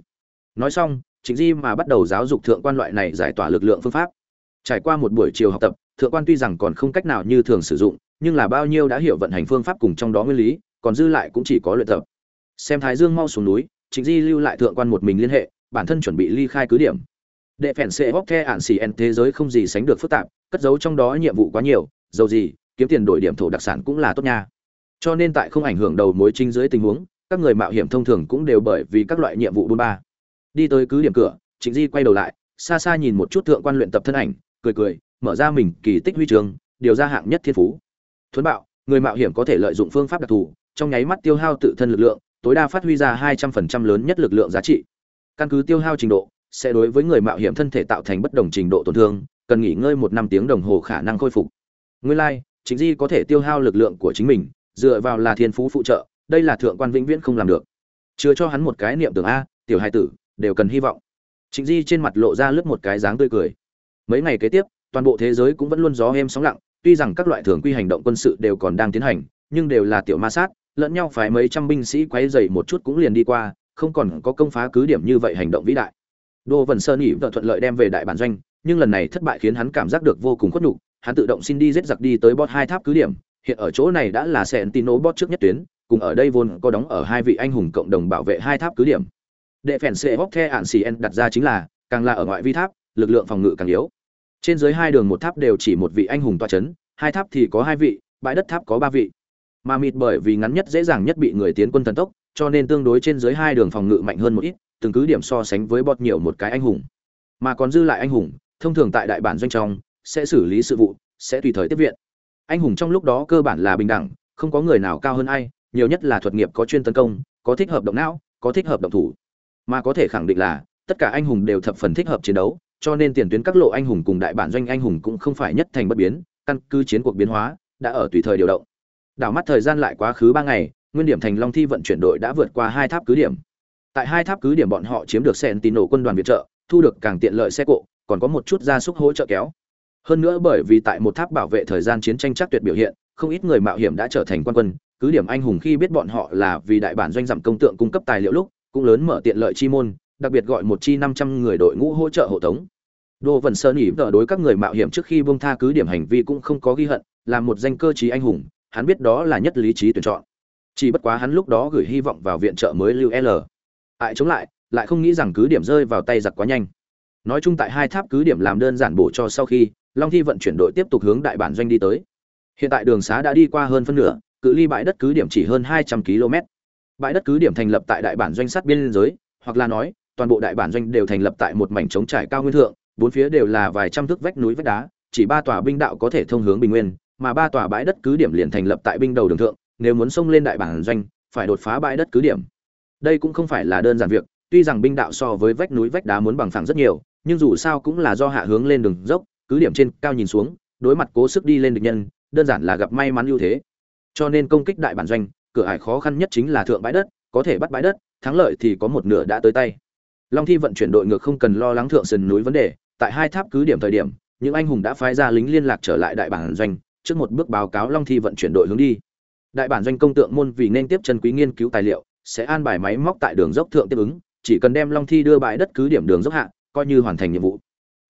Nói xong chính di mà bắt đầu giáo dục thượng quan loại này giải tỏa lực lượng phương pháp. Trải qua một buổi chiều học tập, thượng quan tuy rằng còn không cách nào như thường sử dụng nhưng là bao nhiêu đã hiểu vận hành phương pháp cùng trong đó nguyên lý, còn dư lại cũng chỉ có luyện tập. Xem thái dương mau xuống núi, Trịnh di lưu lại thượng quan một mình liên hệ, bản thân chuẩn bị ly khai cứ điểm. Đệ phèn xe bóc the ản xì en thế giới không gì sánh được phức tạp, cất giấu trong đó nhiệm vụ quá nhiều, dầu gì, kiếm tiền đổi điểm thổ đặc sản cũng là tốt nha. Cho nên tại không ảnh hưởng đầu mối chính dưới tình huống, các người mạo hiểm thông thường cũng đều bởi vì các loại nhiệm vụ bốn ba. Đi tới cứ điểm cửa, trịnh di quay đầu lại, xa xa nhìn một chút thượng quan luyện tập thân ảnh, cười cười, mở ra mình kỳ tích huy trường điều ra hạng nhất thiên phú thuấn bạo người mạo hiểm có thể lợi dụng phương pháp đặc thù trong nháy mắt tiêu hao tự thân lực lượng tối đa phát huy ra hai trăm phần trăm lớn nhất lực lượng giá trị. Căn cứ tiêu hao trình độ sẽ đối với người mạo hiểm thân thể tạo thành bất đồng trình độ tổn thương cần nghỉ ngơi một năm tiếng đồng hồ khả năng khôi phục. Nguyên lai、like, chính di có thể tiêu hao lực lượng của chính mình dựa vào là thiên phú phụ trợ đây là thượng quan vĩnh viễn không làm được. Chưa cho hắn một cái niệm tưởng a tiểu hai tử đều cần hy vọng. Chính di trên mặt lộ ra lướt một cái dáng tươi cười. Mấy ngày kế tiếp toàn bộ thế giới cũng vẫn luôn gió êm sóng lặng tuy rằng các loại thường quy hành động quân sự đều còn đang tiến hành, nhưng đều là tiểu ma sát, lẫn nhau phải mấy trăm binh sĩ quấy dày một chút cũng liền đi qua, không còn có công phá cứ điểm như vậy hành động vĩ đại. Đô vần sơn nghỉ vợ thuận lợi đem về đại bản doanh, nhưng lần này thất bại khiến hắn cảm giác được vô cùng khuất nhục, hắn tự động xin đi giết giặc đi tới bot hai tháp cứ điểm, hiện ở chỗ này đã là sẹn tino bot trước nhất tuyến, cùng ở đây vốn có đóng ở hai vị anh hùng cộng đồng bảo vệ hai tháp cứ điểm. Đệ phèn sẽ bóc the ạn xì en đặt ra chính là, càng là ở ngoại vi tháp, lực lượng phòng ngự càng yếu trên dưới hai đường một tháp đều chỉ một vị anh hùng toa chấn, hai tháp thì có hai vị, bãi đất tháp có ba vị. Mà mịt bởi vì ngắn nhất dễ dàng nhất bị người tiến quân thần tốc, cho nên tương đối trên dưới hai đường phòng ngự mạnh hơn một ít, từng cứ điểm so sánh với bọt nhiều một cái anh hùng. Mà còn dư lại anh hùng, thông thường tại đại bản doanh trong, sẽ xử lý sự vụ, sẽ tùy thời tiếp viện. Anh hùng trong lúc đó cơ bản là bình đẳng, không có người nào cao hơn ai, nhiều nhất là thuật nghiệp có chuyên tấn công, có thích hợp động não, có thích hợp động thủ. Mà có thể khẳng định là, tất cả anh hùng đều thập phần thích hợp chiến đấu cho nên tiền tuyến các lộ anh hùng cùng đại bản doanh anh hùng cũng không phải nhất thành bất biến, căn cứ chiến cuộc biến hóa, đã ở tùy thời điều động. Đảo mắt thời gian lại quá khứ ba ngày, nguyên điểm thành long thi vận chuyển đội đã vượt qua hai tháp cứ điểm. Tại hai tháp cứ điểm bọn họ chiếm được sen tín nổ quân đoàn viện trợ, thu được càng tiện lợi xe cộ, còn có một chút gia súc hỗ trợ kéo. Hơn nữa bởi vì tại một tháp bảo vệ thời gian chiến tranh chắc tuyệt biểu hiện, không ít người mạo hiểm đã trở thành quan quân, cứ điểm anh hùng khi biết bọn họ là vì đại bản doanh giảm công tượng cung cấp tài liệu lúc, cũng lớn mở tiện lợi chi môn đặc biệt gọi một chi năm trăm người đội ngũ hỗ trợ hộ tống. Đô vần sơn ỉ vợ đối các người mạo hiểm trước khi bông tha cứ điểm hành vi cũng không có ghi hận, là một danh cơ trí anh hùng, hắn biết đó là nhất lý trí tuyển chọn. Chỉ bất quá hắn lúc đó gửi hy vọng vào viện trợ mới lưu l. Ai chống lại lại không nghĩ rằng cứ điểm rơi vào tay giặc quá nhanh. Nói chung tại hai tháp cứ điểm làm đơn giản bổ cho sau khi, long thi vận chuyển đội tiếp tục hướng đại bản doanh đi tới. Hiện tại đường xá đã đi qua hơn phân nửa, cự ly bãi đất cứ điểm chỉ hơn hai trăm km bãi đất cứ điểm thành lập tại đại bản doanh sát biên giới, hoặc là nói toàn bộ đại bản doanh đều thành lập tại một mảnh trống trải cao nguyên thượng, bốn phía đều là vài trăm thước vách núi vách đá, chỉ ba tòa binh đạo có thể thông hướng bình nguyên, mà ba tòa bãi đất cứ điểm liền thành lập tại binh đầu đường thượng, nếu muốn xông lên đại bản doanh, phải đột phá bãi đất cứ điểm. Đây cũng không phải là đơn giản việc, tuy rằng binh đạo so với vách núi vách đá muốn bằng phẳng rất nhiều, nhưng dù sao cũng là do hạ hướng lên đường dốc, cứ điểm trên cao nhìn xuống, đối mặt cố sức đi lên địch nhân, đơn giản là gặp may mắn ưu thế. Cho nên công kích đại bản doanh, cửa ải khó khăn nhất chính là thượng bãi đất, có thể bắt bãi đất, thắng lợi thì có một nửa đã tới tay long thi vận chuyển đội ngược không cần lo lắng thượng sườn núi vấn đề, tại hai tháp cứ điểm thời điểm, những anh hùng đã phái ra lính liên lạc trở lại đại bản doanh, trước một bước báo cáo long thi vận chuyển đội hướng đi. Đại bản doanh công tượng môn vì nên tiếp chân quý nghiên cứu tài liệu, sẽ an bài máy móc tại đường dốc thượng tiếp ứng, chỉ cần đem long thi đưa bãi đất cứ điểm đường dốc hạ, coi như hoàn thành nhiệm vụ.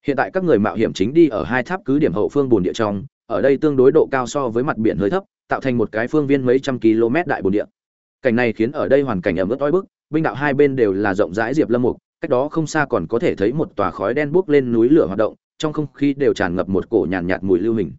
Hiện tại các người mạo hiểm chính đi ở hai tháp cứ điểm hậu phương bồn địa trong, ở đây tương đối độ cao so với mặt biển hơi thấp, tạo thành một cái phương viên mấy trăm km đại bồn địa. Cảnh này khiến ở đây hoàn cảnh ẩm ướt oi bức, binh đạo hai bên đều là rộng rãi diệp lâm mục cách đó không xa còn có thể thấy một tòa khói đen buốc lên núi lửa hoạt động trong không khí đều tràn ngập một cổ nhàn nhạt, nhạt mùi lưu hình.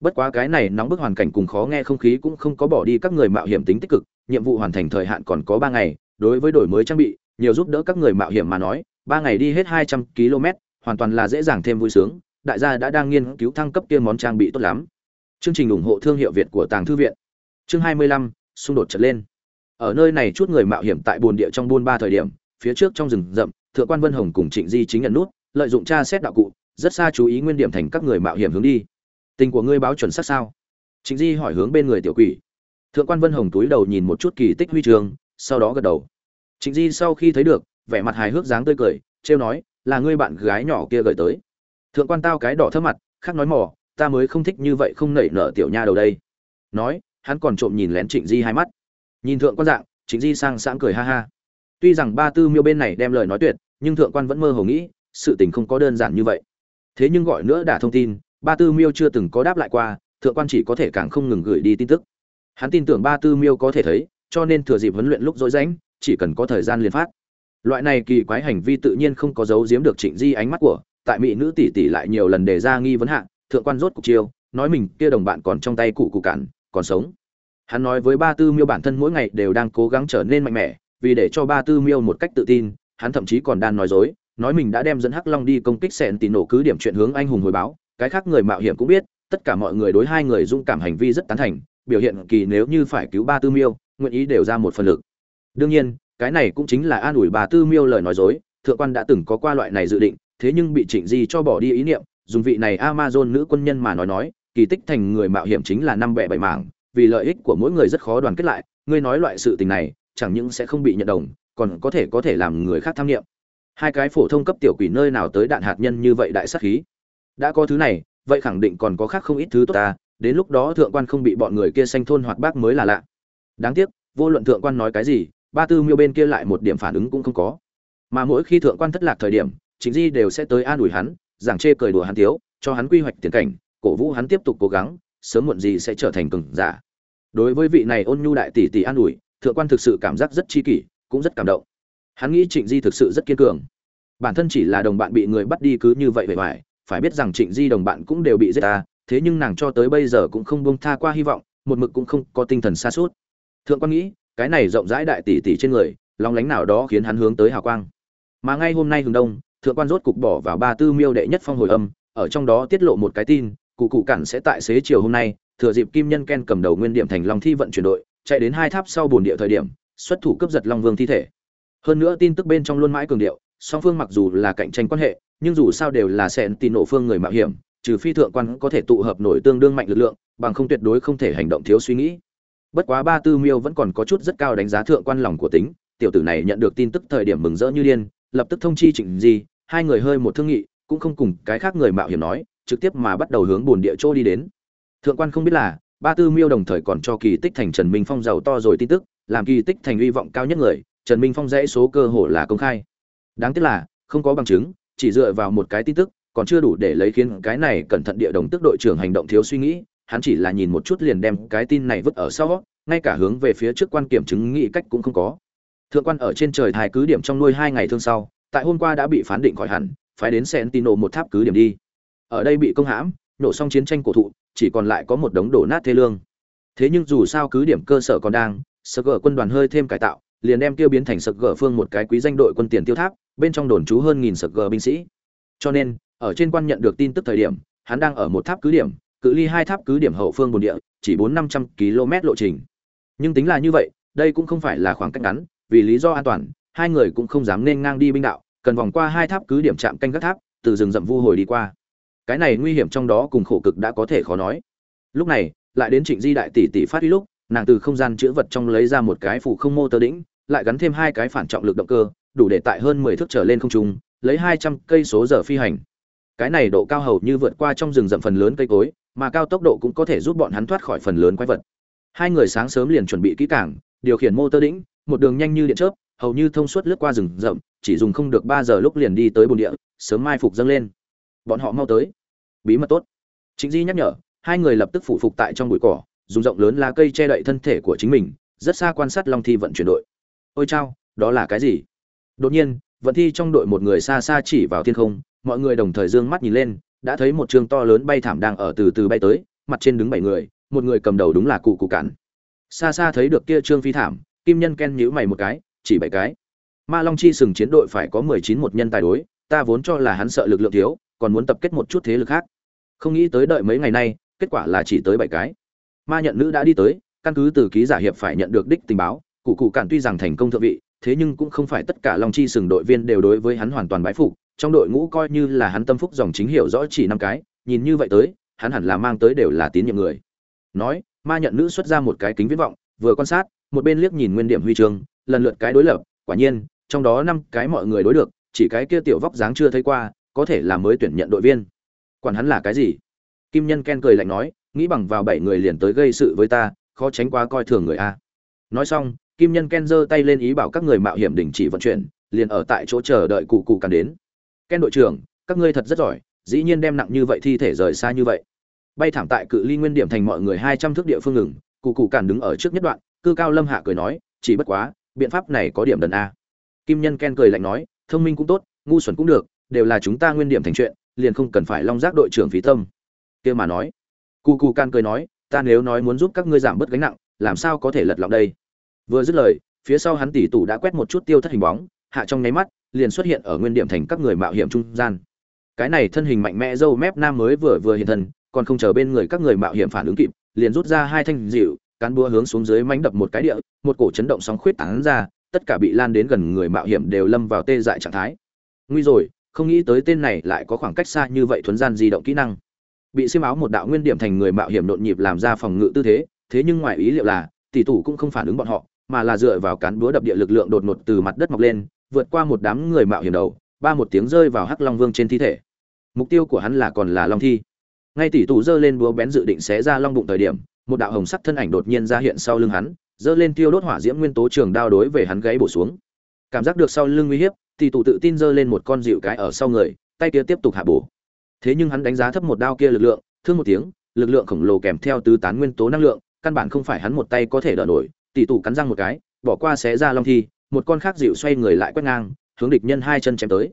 Bất quá cái này nóng bức hoàn cảnh cùng khó nghe không khí cũng không có bỏ đi các người mạo hiểm tính tích cực nhiệm vụ hoàn thành thời hạn còn có ba ngày đối với đổi mới trang bị nhiều giúp đỡ các người mạo hiểm mà nói ba ngày đi hết hai trăm km hoàn toàn là dễ dàng thêm vui sướng đại gia đã đang nghiên cứu thăng cấp kia món trang bị tốt lắm. Chương trình ủng hộ thương hiệu việt của tàng thư viện. Chương hai mươi lăm xung đột trở lên. Ở nơi này chút người mạo hiểm tại bồn địa trong buôn ba thời điểm phía trước trong rừng rậm thượng quan vân hồng cùng trịnh di chính nhận nút lợi dụng tra xét đạo cụ rất xa chú ý nguyên điểm thành các người mạo hiểm hướng đi tình của ngươi báo chuẩn xác sao Trịnh Di hỏi hướng bên người tiểu quỷ. Thượng quan Vân Hồng túi đầu nhìn một chút kỳ tích huy trường, sau đó gật đầu. Trịnh Di sau khi thấy được, vẻ mặt hài hước dáng tươi cười, trêu nói, là ngươi bạn gái nhỏ kia gửi tới. Thượng quan tao cái đỏ thấp mặt, khác nói mỏ, ta mới không thích như vậy không nảy nở tiểu nha đầu đây. Nói, hắn còn trộm nhìn lén Trịnh Di hai mắt. Nhìn thượng quan dạng, Trịnh Di sang sảng cười ha ha. Tuy rằng Ba Tư Miêu bên này đem lời nói tuyệt, nhưng thượng quan vẫn mơ hồ nghĩ, sự tình không có đơn giản như vậy. Thế nhưng gọi nữa đã thông tin, Ba Tư Miêu chưa từng có đáp lại qua, thượng quan chỉ có thể càng không ngừng gửi đi tin tức. Hắn tin tưởng Ba Tư Miêu có thể thấy, cho nên thừa dịp huấn luyện lúc rỗi rãnh, chỉ cần có thời gian liền phát. Loại này kỳ quái hành vi tự nhiên không có giấu giếm được Trịnh Di ánh mắt của, tại mỹ nữ tỷ tỷ lại nhiều lần đề ra nghi vấn hạn, thượng quan rốt cục chiêu, nói mình kia đồng bạn còn trong tay cụ cụ cản, còn sống. Hắn nói với Ba Tư Miêu bản thân mỗi ngày đều đang cố gắng trở nên mạnh mẽ, vì để cho Ba Tư Miêu một cách tự tin, hắn thậm chí còn đang nói dối, nói mình đã đem dẫn Hắc Long đi công kích sẹn tì nổ cứ điểm chuyện hướng anh hùng hồi báo, cái khác người mạo hiểm cũng biết, tất cả mọi người đối hai người dung cảm hành vi rất tán thành, biểu hiện kỳ nếu như phải cứu Ba Tư Miêu, nguyện ý đều ra một phần lực. Đương nhiên, cái này cũng chính là an ủi Ba Tư Miêu lời nói dối, thượng quan đã từng có qua loại này dự định, thế nhưng bị Trịnh Di cho bỏ đi ý niệm, dùng vị này Amazon nữ quân nhân mà nói nói, kỳ tích thành người mạo hiểm chính là năm bẻ bảy mảng, vì lợi ích của mỗi người rất khó đoàn kết lại, ngươi nói loại sự tình này, chẳng những sẽ không bị nhận đồng, còn có thể có thể làm người khác tham nghiệm. Hai cái phổ thông cấp tiểu quỷ nơi nào tới đạn hạt nhân như vậy đại sát khí. Đã có thứ này, vậy khẳng định còn có khác không ít thứ tốt ta, đến lúc đó thượng quan không bị bọn người kia xanh thôn hoạt bác mới là lạ. Đáng tiếc, vô luận thượng quan nói cái gì, ba tư miêu bên kia lại một điểm phản ứng cũng không có. Mà mỗi khi thượng quan thất lạc thời điểm, chính di đều sẽ tới an ủi hắn, giảng chê cười đùa hắn thiếu, cho hắn quy hoạch tiền cảnh, cổ vũ hắn tiếp tục cố gắng, sớm muộn gì sẽ trở thành cường giả. Đối với vị này ôn nhu đại tỷ tỷ an ủi, thượng quan thực sự cảm giác rất chi kỷ, cũng rất cảm động. Hắn nghĩ Trịnh Di thực sự rất kiên cường. Bản thân chỉ là đồng bạn bị người bắt đi cứ như vậy vậy phải, phải biết rằng Trịnh Di đồng bạn cũng đều bị giết ta, thế nhưng nàng cho tới bây giờ cũng không buông tha qua hy vọng, một mực cũng không có tinh thần xa suốt. Thượng quan nghĩ, cái này rộng rãi đại tỷ tỷ trên người, long lánh nào đó khiến hắn hướng tới hào quang. Mà ngay hôm nay hướng đông, thượng quan rốt cục bỏ vào ba tư miêu đệ nhất phong hồi âm, ở trong đó tiết lộ một cái tin, cụ cụ cản sẽ tại xế chiều hôm nay, thừa dịp Kim Nhân Ken cầm đầu nguyên điểm thành Long Thi vận chuyển đội, chạy đến hai tháp sau bồn địa thời điểm, xuất thủ cướp giật Long Vương thi thể. Hơn nữa tin tức bên trong luôn mãi cường điệu, song phương mặc dù là cạnh tranh quan hệ, nhưng dù sao đều là sẹn tin nổ phương người mạo hiểm, trừ phi thượng quan có thể tụ hợp nổi tương đương mạnh lực lượng, bằng không tuyệt đối không thể hành động thiếu suy nghĩ. Bất quá ba tư miêu vẫn còn có chút rất cao đánh giá thượng quan lòng của tính, tiểu tử này nhận được tin tức thời điểm mừng rỡ như điên, lập tức thông chi Trịnh Di, hai người hơi một thương nghị, cũng không cùng cái khác người mạo hiểm nói, trực tiếp mà bắt đầu hướng buồn địa chỗ đi đến. Thượng quan không biết là, ba tư miêu đồng thời còn cho kỳ tích thành Trần Minh Phong giàu to rồi tin tức, làm kỳ tích thành uy vọng cao nhất người, Trần Minh Phong dãy số cơ hội là công khai. Đáng tiếc là, không có bằng chứng, chỉ dựa vào một cái tin tức, còn chưa đủ để lấy khiến cái này cẩn thận địa đồng tức đội trưởng hành động thiếu suy nghĩ, hắn chỉ là nhìn một chút liền đem cái tin này vứt ở sau, ngay cả hướng về phía trước quan kiểm chứng nghị cách cũng không có. Thượng quan ở trên trời thai cứ điểm trong nuôi hai ngày thương sau, tại hôm qua đã bị phán định khỏi hẳn, phải đến Sentinel một tháp cứ điểm đi. Ở đây bị công hãm, nổ xong chiến tranh cổ thụ, chỉ còn lại có một đống đổ nát thê lương. Thế nhưng dù sao cứ điểm cơ sở còn đang, sực Gở quân đoàn hơi thêm cải tạo, liền đem tiêu biến thành sực Gở phương một cái quý danh đội quân tiền tiêu tháp, bên trong đồn trú hơn nghìn sực Gở binh sĩ. Cho nên, ở trên quan nhận được tin tức thời điểm, hắn đang ở một tháp cứ điểm, cự ly hai tháp cứ điểm hậu phương bồn địa, chỉ bốn năm trăm km lộ trình. Nhưng tính là như vậy, đây cũng không phải là khoảng cách ngắn, vì lý do an toàn, hai người cũng không dám nên ngang đi binh đạo, cần vòng qua hai tháp cứ điểm chạm canh các tháp, từ rừng rậm vu hồi đi qua. Cái này nguy hiểm trong đó cùng khổ cực đã có thể khó nói. Lúc này, lại đến Trịnh Di đại tỷ tỷ phát huy lúc, nàng từ không gian chữ vật trong lấy ra một cái phủ không mô tơ đĩnh lại gắn thêm hai cái phản trọng lực động cơ, đủ để tại hơn 10 thước trở lên không trung, lấy 200 cây số giờ phi hành. Cái này độ cao hầu như vượt qua trong rừng rậm phần lớn cây cối, mà cao tốc độ cũng có thể giúp bọn hắn thoát khỏi phần lớn quái vật. Hai người sáng sớm liền chuẩn bị kỹ càng, điều khiển mô tơ đĩnh một đường nhanh như điện chớp, hầu như thông suốt lướt qua rừng rậm, chỉ dùng không được ba giờ lúc liền đi tới bồn địa, sớm mai phục dâng lên. Bọn họ mau tới. Bí mật tốt. Chính Di nhắc nhở, hai người lập tức phụ phục tại trong bụi cỏ, dùng rộng lớn lá cây che đậy thân thể của chính mình, rất xa quan sát Long Thi vận chuyển đội. Ôi chao, đó là cái gì? Đột nhiên, vận thi trong đội một người xa xa chỉ vào thiên không, mọi người đồng thời dương mắt nhìn lên, đã thấy một trường to lớn bay thảm đang ở từ từ bay tới, mặt trên đứng bảy người, một người cầm đầu đúng là cụ cụ cản. Xa xa thấy được kia trương phi thảm, Kim Nhân Ken nhữ mày một cái, chỉ bảy cái. Ma Long chi sừng chiến đội phải có 19 một nhân tài đối, ta vốn cho là hắn sợ lực lượng thiếu, còn muốn tập kết một chút thế lực khác. Không nghĩ tới đợi mấy ngày nay, kết quả là chỉ tới bảy cái. Ma nhận nữ đã đi tới, căn cứ từ ký giả hiệp phải nhận được đích tình báo, cụ cụ cản tuy rằng thành công thượng vị, thế nhưng cũng không phải tất cả Long chi sừng đội viên đều đối với hắn hoàn toàn bái phục, trong đội ngũ coi như là hắn tâm phúc dòng chính hiểu rõ chỉ năm cái, nhìn như vậy tới, hắn hẳn là mang tới đều là tín nhiệm người. nói ma nhận nữ xuất ra một cái kính viễn vọng vừa quan sát một bên liếc nhìn nguyên điểm huy chương lần lượt cái đối lập quả nhiên trong đó năm cái mọi người đối được chỉ cái kia tiểu vóc dáng chưa thấy qua có thể là mới tuyển nhận đội viên. Quản hắn là cái gì? Kim nhân ken cười lạnh nói, nghĩ bằng vào bảy người liền tới gây sự với ta, khó tránh quá coi thường người a. Nói xong, kim nhân ken giơ tay lên ý bảo các người mạo hiểm đình chỉ vận chuyển, liền ở tại chỗ chờ đợi cụ cụ càn đến. Ken đội trưởng, các ngươi thật rất giỏi, dĩ nhiên đem nặng như vậy thi thể rời xa như vậy. Bay thảm tại cự ly nguyên điểm thành mọi người hai trăm thước địa phương ngừng, cụ cụ càn đứng ở trước nhất đoạn, cư cao lâm hạ cười nói, chỉ bất quá, biện pháp này có điểm đần a. Kim nhân ken cười lạnh nói, thông minh cũng tốt, ngu xuẩn cũng được đều là chúng ta nguyên điểm thành chuyện, liền không cần phải long giác đội trưởng phí tâm. Kia mà nói cụ cụ can cười nói, ta nếu nói muốn giúp các ngươi giảm bớt gánh nặng, làm sao có thể lật lọng đây? Vừa dứt lời, phía sau hắn tỷ tủ đã quét một chút tiêu thất hình bóng, hạ trong nháy mắt, liền xuất hiện ở nguyên điểm thành các người mạo hiểm trung gian. Cái này thân hình mạnh mẽ dâu mép nam mới vừa vừa hiện thân, còn không chờ bên người các người mạo hiểm phản ứng kịp, liền rút ra hai thanh dịu cán búa hướng xuống dưới mánh đập một cái địa, một cổ chấn động sóng khuyết tán ra, tất cả bị lan đến gần người mạo hiểm đều lâm vào tê dại trạng thái. Nguy rồi không nghĩ tới tên này lại có khoảng cách xa như vậy thuấn gian di động kỹ năng. Bị xiêm áo một đạo nguyên điểm thành người mạo hiểm nộn nhịp làm ra phòng ngự tư thế thế nhưng ngoài ý liệu là, tỷ tủ cũng không phản ứng bọn họ, mà là dựa vào cán búa đập địa lực lượng đột ngột từ mặt đất mọc lên, vượt qua một đám người mạo hiểm đầu, ba một tiếng rơi vào hắc long vương trên thi thể. Mục tiêu của hắn là còn là long thi. Ngay tỷ tủ giơ lên búa bén dự định xé ra long bụng thời điểm, một đạo hồng sắc thân ảnh đột nhiên ra hiện sau lưng hắn, giơ lên tiêu đốt hỏa diễm nguyên tố trường đao đối về hắn gáy bổ xuống. Cảm giác được sau lưng uy hiếp tỷ Tụ tự tin giơ lên một con dịu cái ở sau người, tay kia tiếp tục hạ bổ. Thế nhưng hắn đánh giá thấp một đao kia lực lượng, thương một tiếng, lực lượng khổng lồ kèm theo tứ tán nguyên tố năng lượng, căn bản không phải hắn một tay có thể đỡ nổi. Tỷ Tụ cắn răng một cái, bỏ qua xé ra long thi, một con khác dịu xoay người lại quét ngang, hướng địch nhân hai chân chém tới.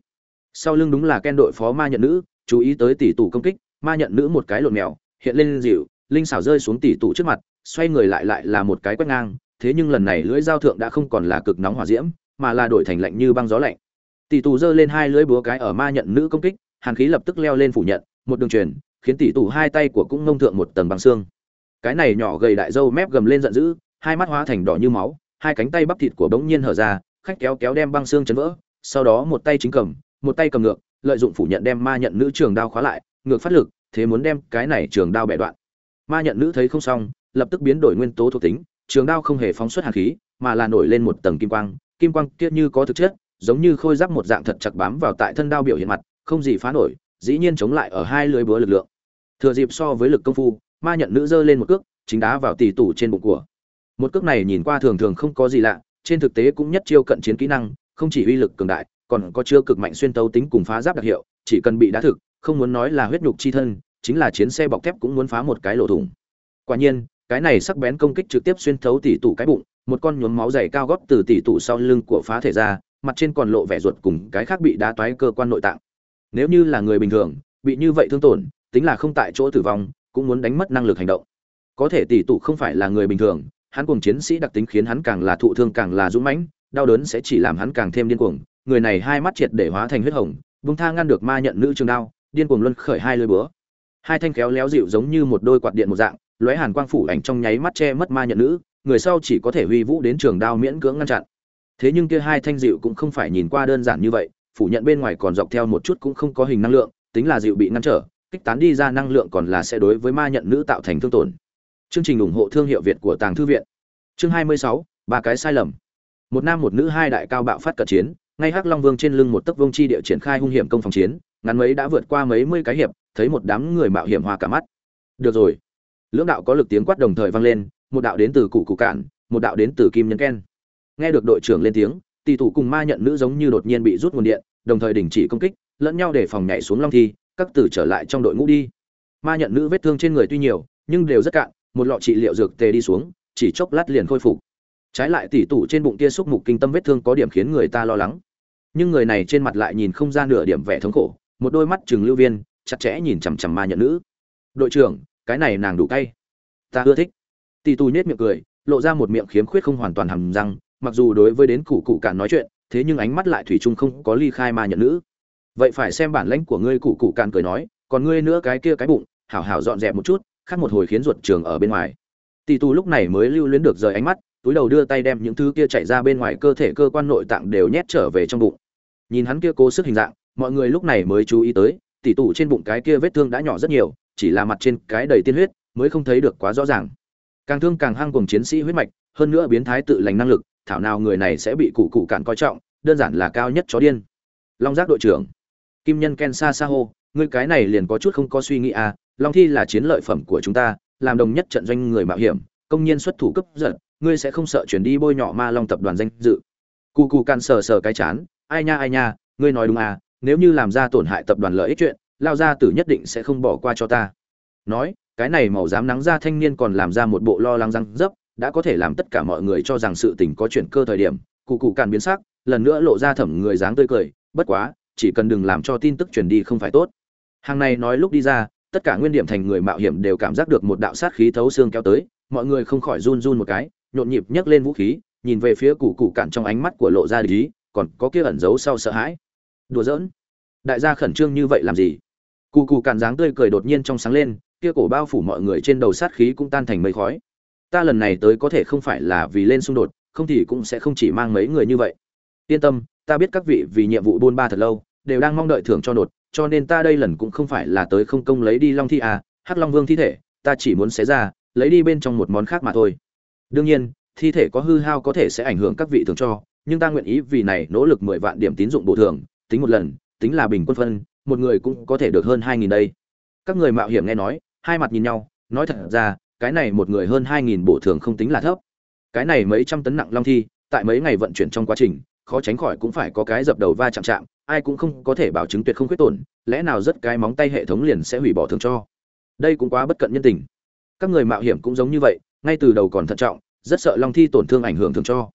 Sau lưng đúng là ken đội phó ma nhận nữ, chú ý tới tỷ Tụ công kích, ma nhận nữ một cái lộn mèo, hiện lên dịu, linh xảo rơi xuống tỷ Tụ trước mặt, xoay người lại lại là một cái quét ngang, thế nhưng lần này lưỡi dao thượng đã không còn là cực nóng hỏa diễm, mà là đổi thành lạnh như băng gió lạnh tỷ tù giơ lên hai lưỡi búa cái ở ma nhận nữ công kích, hàn khí lập tức leo lên phủ nhận, một đường truyền, khiến tỷ tù hai tay của cũng ngông thượng một tầng bằng xương. Cái này nhỏ gầy đại dâu mép gầm lên giận dữ, hai mắt hóa thành đỏ như máu, hai cánh tay bắp thịt của bỗng nhiên hở ra, khách kéo kéo đem băng xương chấn vỡ, sau đó một tay chính cầm, một tay cầm ngược, lợi dụng phủ nhận đem ma nhận nữ trường đao khóa lại, ngược phát lực, thế muốn đem cái này trường đao bẻ đoạn. Ma nhận nữ thấy không xong, lập tức biến đổi nguyên tố thuộc tính, trường đao không hề phóng xuất hàn khí, mà là nổi lên một tầng kim quang kim quang kia như có thực chất giống như khôi giáp một dạng thật chặt bám vào tại thân đao biểu hiện mặt, không gì phá nổi, dĩ nhiên chống lại ở hai lưới búa lực lượng. Thừa dịp so với lực công phu, ma nhận nữ giơ lên một cước, chính đá vào tỷ tủ trên bụng của. Một cước này nhìn qua thường thường không có gì lạ, trên thực tế cũng nhất chiêu cận chiến kỹ năng, không chỉ uy lực cường đại, còn có chưa cực mạnh xuyên tấu tính cùng phá giáp đặc hiệu, chỉ cần bị đá thực, không muốn nói là huyết nhục chi thân, chính là chiến xe bọc thép cũng muốn phá một cái lỗ thủng. Quả nhiên, cái này sắc bén công kích trực tiếp xuyên thấu tỷ tủ cái bụng, một con nhuốm máu dày cao gót từ tỷ tủ sau lưng của phá thể ra mặt trên còn lộ vẻ ruột cùng cái khác bị đá toái cơ quan nội tạng. Nếu như là người bình thường, bị như vậy thương tổn, tính là không tại chỗ tử vong, cũng muốn đánh mất năng lực hành động. Có thể tỷ tụ không phải là người bình thường, hắn cùng chiến sĩ đặc tính khiến hắn càng là thụ thương càng là dũng mãnh, đau đớn sẽ chỉ làm hắn càng thêm điên cuồng. Người này hai mắt triệt để hóa thành huyết hồng bung tha ngăn được ma nhận nữ trường đao, điên cuồng luân khởi hai lưỡi búa. Hai thanh khéo léo dịu giống như một đôi quạt điện một dạng, lóe hàn quang phủ ảnh trong nháy mắt che mất ma nhận nữ, người sau chỉ có thể huy vũ đến trường đao miễn cưỡng ngăn chặn thế nhưng kia hai thanh dịu cũng không phải nhìn qua đơn giản như vậy phủ nhận bên ngoài còn dọc theo một chút cũng không có hình năng lượng tính là dịu bị ngăn trở kích tán đi ra năng lượng còn là sẽ đối với ma nhận nữ tạo thành thương tổn. Chương trình ủng hộ thương hiệu việt của tàng thư viện. Chương 26, ba cái sai lầm. Một nam một nữ hai đại cao bạo phát cận chiến ngay hắc long vương trên lưng một tấc vương chi địa triển khai hung hiểm công phòng chiến ngắn mấy đã vượt qua mấy mươi cái hiệp thấy một đám người mạo hiểm hoa cả mắt. Được rồi. Lưỡng đạo có lực tiếng quát đồng thời vang lên một đạo đến từ cụ cụ cạn một đạo đến từ kim nhân ken nghe được đội trưởng lên tiếng, tỷ thủ cùng ma nhận nữ giống như đột nhiên bị rút nguồn điện, đồng thời đình chỉ công kích, lẫn nhau để phòng nhảy xuống long thi, các tử trở lại trong đội ngũ đi. Ma nhận nữ vết thương trên người tuy nhiều, nhưng đều rất cạn, một lọ trị liệu dược tề đi xuống, chỉ chốc lát liền khôi phục. Trái lại tỷ tủ trên bụng kia xúc mục kinh tâm vết thương có điểm khiến người ta lo lắng. Nhưng người này trên mặt lại nhìn không ra nửa điểm vẻ thống khổ, một đôi mắt chừng lưu viên, chặt chẽ nhìn chằm chằm ma nhận nữ. Đội trưởng, cái này nàng đủ cay. Ta ưa thích. Tỷ tù nhếch miệng cười, lộ ra một miệng khiếm khuyết không hoàn toàn hầm răng mặc dù đối với đến cụ cụ cản nói chuyện, thế nhưng ánh mắt lại thủy chung không có ly khai ma nhận nữ. Vậy phải xem bản lãnh của ngươi cụ cụ cản cười nói, còn ngươi nữa cái kia cái bụng, hảo hảo dọn dẹp một chút khác một hồi khiến ruột trường ở bên ngoài. Tỷ tù lúc này mới lưu luyến được rời ánh mắt, túi đầu đưa tay đem những thứ kia chạy ra bên ngoài cơ thể cơ quan nội tạng đều nhét trở về trong bụng. Nhìn hắn kia cố sức hình dạng, mọi người lúc này mới chú ý tới tỷ tù trên bụng cái kia vết thương đã nhỏ rất nhiều, chỉ là mặt trên cái đầy tiên huyết, mới không thấy được quá rõ ràng. Càng thương càng hăng cùng chiến sĩ huyết mạch, hơn nữa biến thái tự lành năng lực thảo nào người này sẽ bị cụ cụ cạn coi trọng, đơn giản là cao nhất chó điên. Long giác đội trưởng. Kim nhân ken sa sa hô, ngươi cái này liền có chút không có suy nghĩ à long thi là chiến lợi phẩm của chúng ta, làm đồng nhất trận doanh người mạo hiểm, công nhiên xuất thủ cấp giận ngươi sẽ không sợ chuyển đi bôi nhọ ma long tập đoàn danh dự. Cụ cụ cạn sờ sờ cái chán, ai nha ai nha, ngươi nói đúng à nếu như làm ra tổn hại tập đoàn lợi ích chuyện, lao ra tử nhất định sẽ không bỏ qua cho ta. Nói, cái này màu dám nắng ra thanh niên còn làm ra một bộ lo lắng răng dấp đã có thể làm tất cả mọi người cho rằng sự tình có chuyện cơ thời điểm, cụ cụ càn biến sắc, lần nữa lộ ra thẩm người dáng tươi cười, bất quá, chỉ cần đừng làm cho tin tức truyền đi không phải tốt. Hàng này nói lúc đi ra, tất cả nguyên điểm thành người mạo hiểm đều cảm giác được một đạo sát khí thấu xương kéo tới, mọi người không khỏi run run một cái, nhộn nhịp nhấc lên vũ khí, nhìn về phía cụ cụ cạn trong ánh mắt của lộ ra lý còn có kia ẩn giấu sau sợ hãi. Đùa giỡn. Đại gia khẩn trương như vậy làm gì? Cụ cụ cạn dáng tươi cười đột nhiên trong sáng lên, kia cổ bao phủ mọi người trên đầu sát khí cũng tan thành mây khói ta lần này tới có thể không phải là vì lên xung đột, không thì cũng sẽ không chỉ mang mấy người như vậy. Yên tâm, ta biết các vị vì nhiệm vụ buôn ba thật lâu, đều đang mong đợi thưởng cho nột cho nên ta đây lần cũng không phải là tới không công lấy đi long thi à hắc long vương thi thể, ta chỉ muốn xé ra, lấy đi bên trong một món khác mà thôi. Đương nhiên, thi thể có hư hao có thể sẽ ảnh hưởng các vị thưởng cho, nhưng ta nguyện ý vì này nỗ lực mười vạn điểm tín dụng bổ thường, tính một lần, tính là bình quân phân, một người cũng có thể được hơn hai nghìn đây. Các người mạo hiểm nghe nói, hai mặt nhìn nhau, nói thật ra cái này một người hơn hai nghìn bổ thường không tính là thấp. Cái này mấy trăm tấn nặng long thi, tại mấy ngày vận chuyển trong quá trình, khó tránh khỏi cũng phải có cái dập đầu va chạm chạm, ai cũng không có thể bảo chứng tuyệt không khuyết tổn, lẽ nào rất cái móng tay hệ thống liền sẽ hủy bỏ thường cho. Đây cũng quá bất cận nhân tình. Các người mạo hiểm cũng giống như vậy, ngay từ đầu còn thận trọng, rất sợ long thi tổn thương ảnh hưởng thường cho.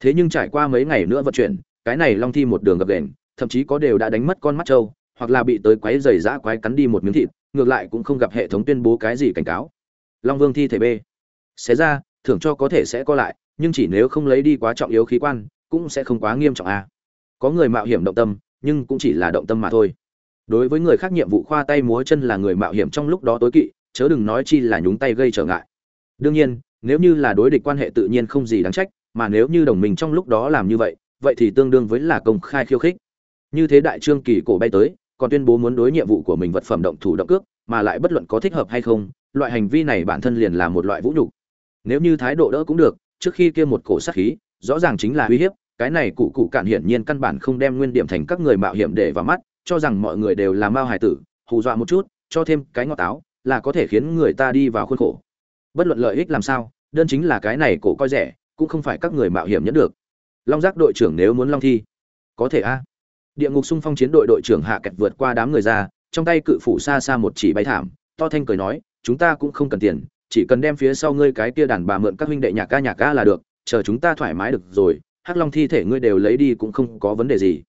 Thế nhưng trải qua mấy ngày nữa vận chuyển, cái này long thi một đường gập ghềnh, thậm chí có đều đã đánh mất con mắt trâu, hoặc là bị tới quấy giày dã quái cắn đi một miếng thịt, ngược lại cũng không gặp hệ thống tuyên bố cái gì cảnh cáo long vương thi thể b xé ra, thưởng cho có thể sẽ co lại, nhưng chỉ nếu không lấy đi quá trọng yếu khí quan, cũng sẽ không quá nghiêm trọng a. Có người mạo hiểm động tâm, nhưng cũng chỉ là động tâm mà thôi. Đối với người khác nhiệm vụ khoa tay múa chân là người mạo hiểm trong lúc đó tối kỵ, chớ đừng nói chi là nhúng tay gây trở ngại. Đương nhiên, nếu như là đối địch quan hệ tự nhiên không gì đáng trách, mà nếu như đồng minh trong lúc đó làm như vậy vậy thì tương đương với là công khai khiêu khích. Như thế đại trương kỳ cổ bay tới còn tuyên bố muốn đối nhiệm vụ của mình vật phẩm động thủ động cước, mà lại bất luận có thích hợp hay không, loại hành vi này bản thân liền là một loại vũ nhục. Nếu như thái độ đỡ cũng được, trước khi kia một cổ sát khí, rõ ràng chính là uy hiếp, cái này cụ cụ cạn hiển nhiên căn bản không đem nguyên điểm thành các người mạo hiểm để vào mắt, cho rằng mọi người đều là mao hải tử, hù dọa một chút, cho thêm cái ngọt táo, là có thể khiến người ta đi vào khuôn khổ. Bất luận lợi ích làm sao, đơn chính là cái này cổ coi rẻ, cũng không phải các người mạo hiểm nhẫn được. Long giác đội trưởng nếu muốn long thi, có thể a? Địa ngục xung phong chiến đội đội trưởng hạ kẹt vượt qua đám người ra, trong tay cự phủ xa xa một chỉ bay thảm, to thanh cười nói, chúng ta cũng không cần tiền, chỉ cần đem phía sau ngươi cái kia đàn bà mượn các huynh đệ nhà ca nhà ca là được, chờ chúng ta thoải mái được rồi, hắc long thi thể ngươi đều lấy đi cũng không có vấn đề gì.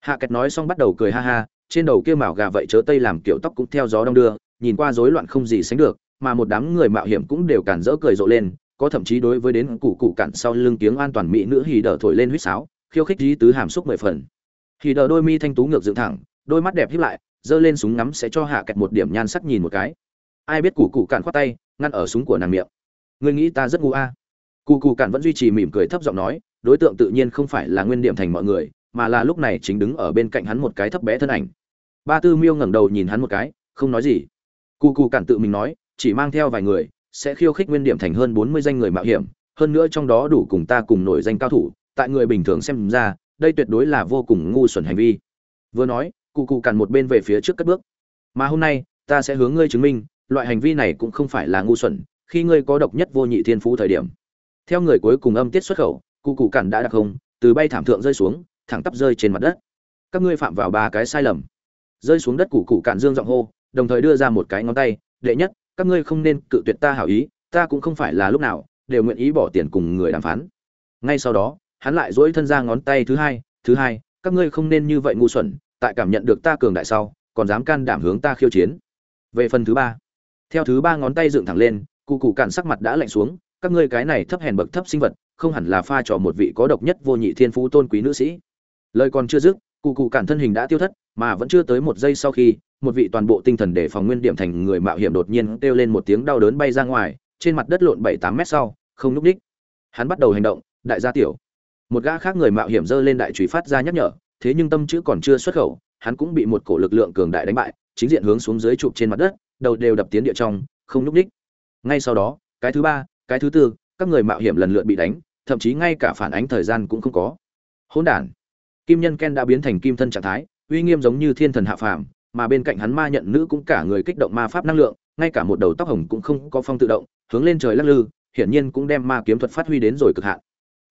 Hạ kẹt nói xong bắt đầu cười ha ha, trên đầu kia mào gà vậy chớ tây làm kiểu tóc cũng theo gió đông đưa, nhìn qua rối loạn không gì sánh được, mà một đám người mạo hiểm cũng đều cản rỡ cười rộ lên, có thậm chí đối với đến cụ cụ cản sau lưng tiếng an toàn mỹ nữ hì đỡ thổi lên huýt sáo, khiêu khích dí tứ hàm xúc mười phần hì Đờ đôi mi thanh tú ngược dựng thẳng, đôi mắt đẹp híp lại, giơ lên súng ngắm sẽ cho hạ kẹt một điểm nhan sắc nhìn một cái. Ai biết cụ cụ cản khoát tay, ngăn ở súng của nàng miệng. Ngươi nghĩ ta rất ngu a? Cụ cụ cản vẫn duy trì mỉm cười thấp giọng nói, đối tượng tự nhiên không phải là nguyên điểm thành mọi người, mà là lúc này chính đứng ở bên cạnh hắn một cái thấp bé thân ảnh. Ba tư miêu ngẩng đầu nhìn hắn một cái, không nói gì. Cụ cụ cản tự mình nói, chỉ mang theo vài người, sẽ khiêu khích nguyên điểm thành hơn bốn mươi danh người mạo hiểm, hơn nữa trong đó đủ cùng ta cùng nổi danh cao thủ, tại người bình thường xem ra đây tuyệt đối là vô cùng ngu xuẩn hành vi. Vừa nói, cụ cụ cản một bên về phía trước cất bước. Mà hôm nay, ta sẽ hướng ngươi chứng minh, loại hành vi này cũng không phải là ngu xuẩn, khi ngươi có độc nhất vô nhị thiên phú thời điểm. Theo người cuối cùng âm tiết xuất khẩu, cụ cụ cản đã đặc không, từ bay thảm thượng rơi xuống, thẳng tắp rơi trên mặt đất. Các ngươi phạm vào ba cái sai lầm. Rơi xuống đất cụ cụ cản dương giọng hô, đồng thời đưa ra một cái ngón tay, đệ nhất, các ngươi không nên cự tuyệt ta hảo ý, ta cũng không phải là lúc nào đều nguyện ý bỏ tiền cùng người đàm phán. Ngay sau đó hắn lại dỗi thân ra ngón tay thứ hai thứ hai, các ngươi không nên như vậy ngu xuẩn, tại cảm nhận được ta cường đại sau, còn dám can đảm hướng ta khiêu chiến. Về phần thứ ba, theo thứ ba ngón tay dựng thẳng lên, cụ cụ cản sắc mặt đã lạnh xuống, các ngươi cái này thấp hèn bậc thấp sinh vật, không hẳn là pha trò một vị có độc nhất vô nhị thiên phú tôn quý nữ sĩ. Lời còn chưa dứt, cụ cụ cản thân hình đã tiêu thất, mà vẫn chưa tới một giây sau khi, một vị toàn bộ tinh thần để phòng nguyên điểm thành người mạo hiểm đột nhiên kêu lên một tiếng đau đớn bay ra ngoài, trên mặt đất lộn bảy tám mét sau, không lúc đích hắn bắt đầu hành động, đại gia tiểu một gã khác người mạo hiểm dơ lên đại chùy phát ra nhắc nhở, thế nhưng tâm chữ còn chưa xuất khẩu, hắn cũng bị một cổ lực lượng cường đại đánh bại, chính diện hướng xuống dưới chụp trên mặt đất, đầu đều đập tiến địa trong, không nhúc đích ngay sau đó, cái thứ ba, cái thứ tư, các người mạo hiểm lần lượt bị đánh, thậm chí ngay cả phản ánh thời gian cũng không có. Hỗn đản. Kim nhân ken đã biến thành kim thân trạng thái, uy nghiêm giống như thiên thần hạ phàm, mà bên cạnh hắn ma nhận nữ cũng cả người kích động ma pháp năng lượng, ngay cả một đầu tóc hồng cũng không có phong tự động, hướng lên trời lắc lư, hiển nhiên cũng đem ma kiếm thuật phát huy đến rồi cực hạn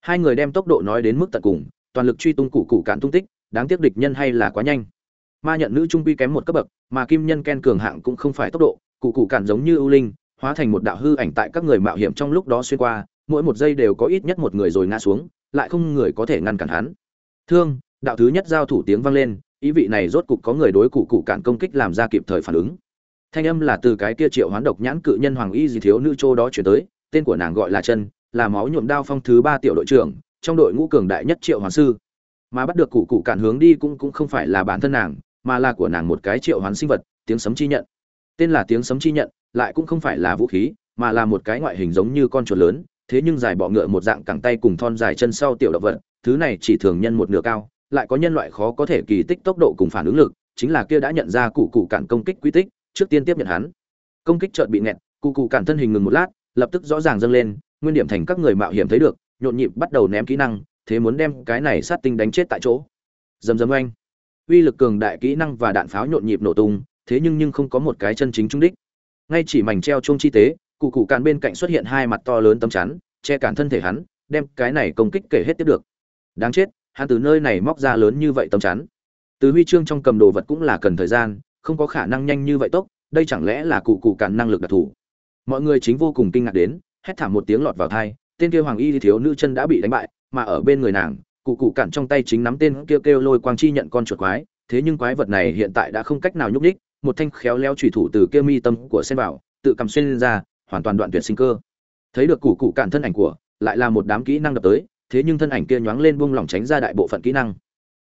hai người đem tốc độ nói đến mức tận cùng, toàn lực truy tung cụ cụ cản tung tích, đáng tiếc địch nhân hay là quá nhanh. Ma nhận nữ trung quy kém một cấp bậc, mà kim nhân ken cường hạng cũng không phải tốc độ, cụ cụ cản giống như ưu linh, hóa thành một đạo hư ảnh tại các người mạo hiểm trong lúc đó xuyên qua, mỗi một giây đều có ít nhất một người rồi ngã xuống, lại không người có thể ngăn cản hắn. Thương, đạo thứ nhất giao thủ tiếng vang lên, ý vị này rốt cục có người đối cụ cụ cản công kích làm ra kịp thời phản ứng. Thanh âm là từ cái kia triệu hoán độc nhãn cự nhân hoàng y gì thiếu nữ châu đó chuyển tới, tên của nàng gọi là chân là máu nhuộm đao phong thứ ba tiểu đội trưởng, trong đội ngũ cường đại nhất triệu hoàn sư. Mà bắt được cụ cụ cản hướng đi cũng cũng không phải là bản thân nàng, mà là của nàng một cái triệu hoán sinh vật, tiếng sấm chi nhận. Tên là tiếng sấm chi nhận, lại cũng không phải là vũ khí, mà là một cái ngoại hình giống như con chuột lớn, thế nhưng dài bọ ngựa một dạng cẳng tay cùng thon dài chân sau tiểu động vật, thứ này chỉ thường nhân một nửa cao, lại có nhân loại khó có thể kỳ tích tốc độ cùng phản ứng lực, chính là kia đã nhận ra cụ cụ cản công kích quy tích, trước tiên tiếp nhận hắn. Công kích chợt bị nghẹt, cụ cụ cản thân hình ngừng một lát, lập tức rõ ràng dâng lên nguyên điểm thành các người mạo hiểm thấy được, nhộn nhịp bắt đầu ném kỹ năng, thế muốn đem cái này sát tinh đánh chết tại chỗ. Dầm dầm oanh. Uy lực cường đại kỹ năng và đạn pháo nhộn nhịp nổ tung, thế nhưng nhưng không có một cái chân chính trung đích. Ngay chỉ mảnh treo chung chi tế, cụ cụ càn bên cạnh xuất hiện hai mặt to lớn tấm chắn, che cản thân thể hắn, đem cái này công kích kể hết tiếp được. Đáng chết, hắn từ nơi này móc ra lớn như vậy tấm chắn. Từ huy chương trong cầm đồ vật cũng là cần thời gian, không có khả năng nhanh như vậy tốc, đây chẳng lẽ là cụ cụ càn năng lực đặc thù? Mọi người chính vô cùng kinh ngạc đến hét thảm một tiếng lọt vào thai tên kia hoàng y thiếu nữ chân đã bị đánh bại mà ở bên người nàng cụ cụ cản trong tay chính nắm tên kia kêu, kêu lôi quang chi nhận con chuột quái thế nhưng quái vật này hiện tại đã không cách nào nhúc đích, một thanh khéo léo trùy thủ từ kia mi tâm của sen bảo tự cầm xuyên lên ra hoàn toàn đoạn tuyệt sinh cơ. Thấy được cụ cụ cản thân ảnh của lại là một đám kỹ năng đập tới thế nhưng thân ảnh kia nhoáng lên buông lỏng tránh ra đại bộ phận kỹ năng.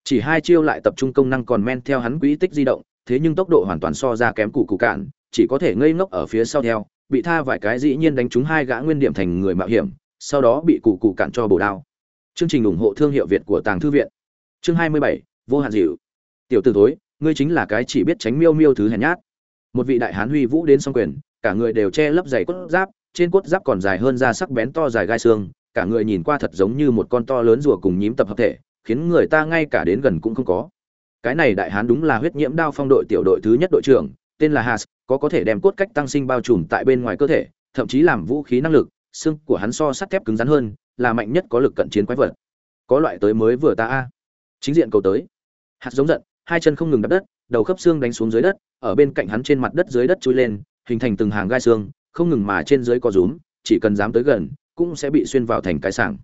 Chỉ hai chiêu lại tập trung công năng còn men theo hắn quỹ tích di động thế nhưng tốc độ hoàn toàn so ra kém cụ cụ cản chỉ có thể ngây ngốc ở phía sau theo bị tha vài cái dĩ nhiên đánh trúng hai gã nguyên điểm thành người mạo hiểm sau đó bị cụ cụ cản cho bổ đao. Chương trình ủng hộ thương hiệu việt của tàng thư viện. Chương 27, vô hạn dịu. Tiểu tử thối ngươi chính là cái chỉ biết tránh miêu miêu thứ hèn nhát. Một vị đại hán huy vũ đến song quyền cả người đều che lấp dày cốt giáp trên cốt giáp còn dài hơn da sắc bén to dài gai xương cả người nhìn qua thật giống như một con to lớn rùa cùng nhím tập hợp thể khiến người ta ngay cả đến gần cũng không có. Cái này đại hán đúng là huyết nhiễm đao phong đội tiểu đội thứ nhất đội trưởng tên là Haas, có có thể đem cốt cách tăng sinh bao trùm tại bên ngoài cơ thể, thậm chí làm vũ khí năng lực, xương của hắn so sắt thép cứng rắn hơn, là mạnh nhất có lực cận chiến quái vật. Có loại tới mới vừa ta a. Chính diện cầu tới. Hạt giống giận, hai chân không ngừng đập đất, đầu khớp xương đánh xuống dưới đất, ở bên cạnh hắn trên mặt đất dưới đất chui lên, hình thành từng hàng gai xương, không ngừng mà trên dưới có rúm, chỉ cần dám tới gần, cũng sẽ bị xuyên vào thành cái sảng.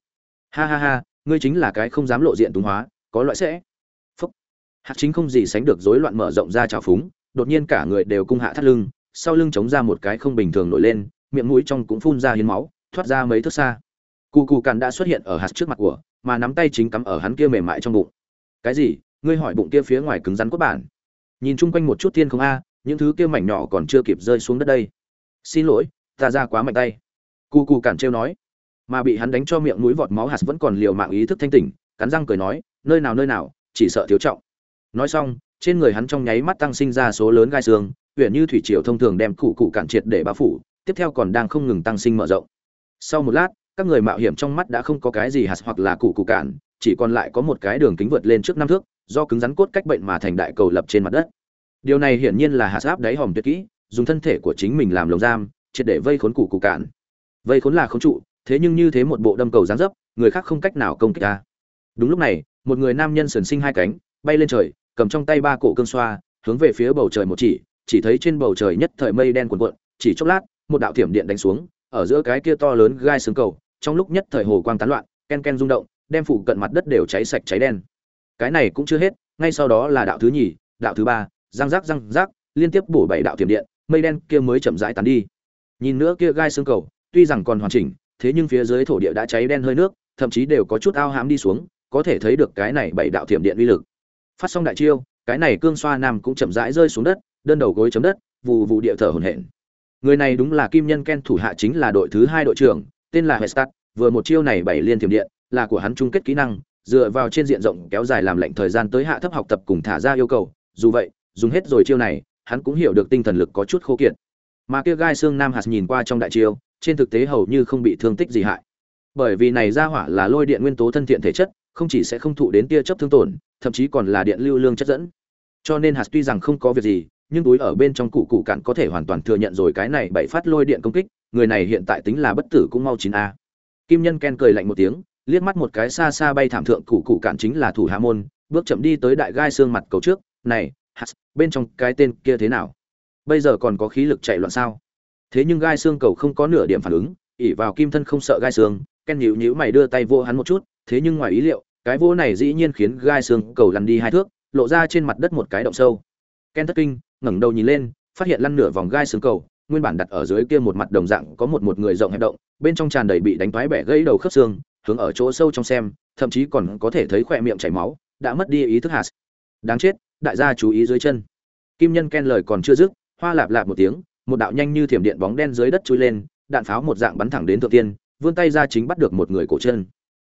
Ha ha ha, ngươi chính là cái không dám lộ diện túng hóa, có loại sẽ. Phúc. Hạt chính không gì sánh được rối loạn mở rộng ra trào phúng, đột nhiên cả người đều cung hạ thắt lưng, sau lưng chống ra một cái không bình thường nổi lên, miệng mũi trong cũng phun ra hiến máu, thoát ra mấy thước xa. Cù cù càn đã xuất hiện ở hạt trước mặt của, mà nắm tay chính cắm ở hắn kia mềm mại trong bụng. Cái gì? Ngươi hỏi bụng kia phía ngoài cứng rắn cốt bản. Nhìn chung quanh một chút thiên không a, những thứ kia mảnh nhỏ còn chưa kịp rơi xuống đất đây. Xin lỗi, ta ra quá mạnh tay. Cù cù cản trêu nói. Mà bị hắn đánh cho miệng mũi vọt máu hạt vẫn còn liều mạng ý thức thanh tỉnh, cắn răng cười nói, nơi nào nơi nào, chỉ sợ thiếu trọng. Nói xong trên người hắn trong nháy mắt tăng sinh ra số lớn gai xương, huyền như thủy triều thông thường đem cụ cụ cản triệt để bao phủ, tiếp theo còn đang không ngừng tăng sinh mở rộng. Sau một lát, các người mạo hiểm trong mắt đã không có cái gì hạt hoặc là cụ cụ cản, chỉ còn lại có một cái đường kính vượt lên trước năm thước, do cứng rắn cốt cách bệnh mà thành đại cầu lập trên mặt đất. Điều này hiển nhiên là hạt áp đáy hòm tuyệt kỹ, dùng thân thể của chính mình làm lồng giam, triệt để vây khốn cụ cụ cản. Vây khốn là khốn trụ, thế nhưng như thế một bộ đâm cầu giáng dấp, người khác không cách nào công kích ta. Đúng lúc này, một người nam nhân sườn sinh hai cánh, bay lên trời, cầm trong tay ba cổ cương xoa, hướng về phía bầu trời một chỉ, chỉ thấy trên bầu trời nhất thời mây đen cuồn cuộn, chỉ chốc lát, một đạo thiểm điện đánh xuống, ở giữa cái kia to lớn gai xương cầu, trong lúc nhất thời hồ quang tán loạn, ken ken rung động, đem phủ cận mặt đất đều cháy sạch cháy đen. Cái này cũng chưa hết, ngay sau đó là đạo thứ nhì, đạo thứ ba, răng rắc răng rắc, liên tiếp bổ bảy đạo thiểm điện, mây đen kia mới chậm rãi tán đi. Nhìn nữa kia gai xương cầu, tuy rằng còn hoàn chỉnh, thế nhưng phía dưới thổ địa đã cháy đen hơi nước, thậm chí đều có chút ao hám đi xuống, có thể thấy được cái này bảy đạo thiểm điện uy lực. Phát xong đại chiêu, cái này cương xoa nam cũng chậm rãi rơi xuống đất đơn đầu gối chấm đất vụ vụ địa thở hổn hển. Người này đúng là kim nhân ken thủ hạ chính là đội thứ hai đội trưởng tên là hestat vừa một chiêu này bảy liên thiểm điện là của hắn chung kết kỹ năng dựa vào trên diện rộng kéo dài làm lệnh thời gian tới hạ thấp học tập cùng thả ra yêu cầu dù vậy dùng hết rồi chiêu này hắn cũng hiểu được tinh thần lực có chút khô kiệt. Mà kia gai xương nam hạt nhìn qua trong đại chiêu trên thực tế hầu như không bị thương tích gì hại bởi vì này ra hỏa là lôi điện nguyên tố thân thiện thể chất, không chỉ sẽ không thụ đến tia chấp thương tổn, thậm chí còn là điện lưu lương chất dẫn. Cho nên hạt tuy rằng không có việc gì, nhưng túi ở bên trong cụ cụ cạn có thể hoàn toàn thừa nhận rồi cái này bảy phát lôi điện công kích, người này hiện tại tính là bất tử cũng mau chín a. Kim nhân ken cười lạnh một tiếng, liếc mắt một cái xa xa bay thảm thượng cụ cụ cạn chính là thủ hạ môn, bước chậm đi tới đại gai xương mặt cầu trước, này, hạt, bên trong cái tên kia thế nào? Bây giờ còn có khí lực chạy loạn sao? Thế nhưng gai xương cầu không có nửa điểm phản ứng ỉ vào kim thân không sợ gai xương ken nhíu nhíu mày đưa tay vô hắn một chút, thế nhưng ngoài ý liệu, cái vô này dĩ nhiên khiến gai xương cầu lăn đi hai thước, lộ ra trên mặt đất một cái động sâu. Ken thất kinh, ngẩng đầu nhìn lên, phát hiện lăn nửa vòng gai xương cầu, nguyên bản đặt ở dưới kia một mặt đồng dạng có một một người rộng hẹp động, bên trong tràn đầy bị đánh toái bẻ gãy đầu khớp xương, hướng ở chỗ sâu trong xem, thậm chí còn có thể thấy khỏe miệng chảy máu, đã mất đi ý thức hạt. Đáng chết, đại gia chú ý dưới chân. Kim nhân ken lời còn chưa dứt, hoa lạp lạp một tiếng, một đạo nhanh như thiểm điện bóng đen dưới đất chui lên, đạn pháo một dạng bắn thẳng đến thượng tiên vươn tay ra chính bắt được một người cổ chân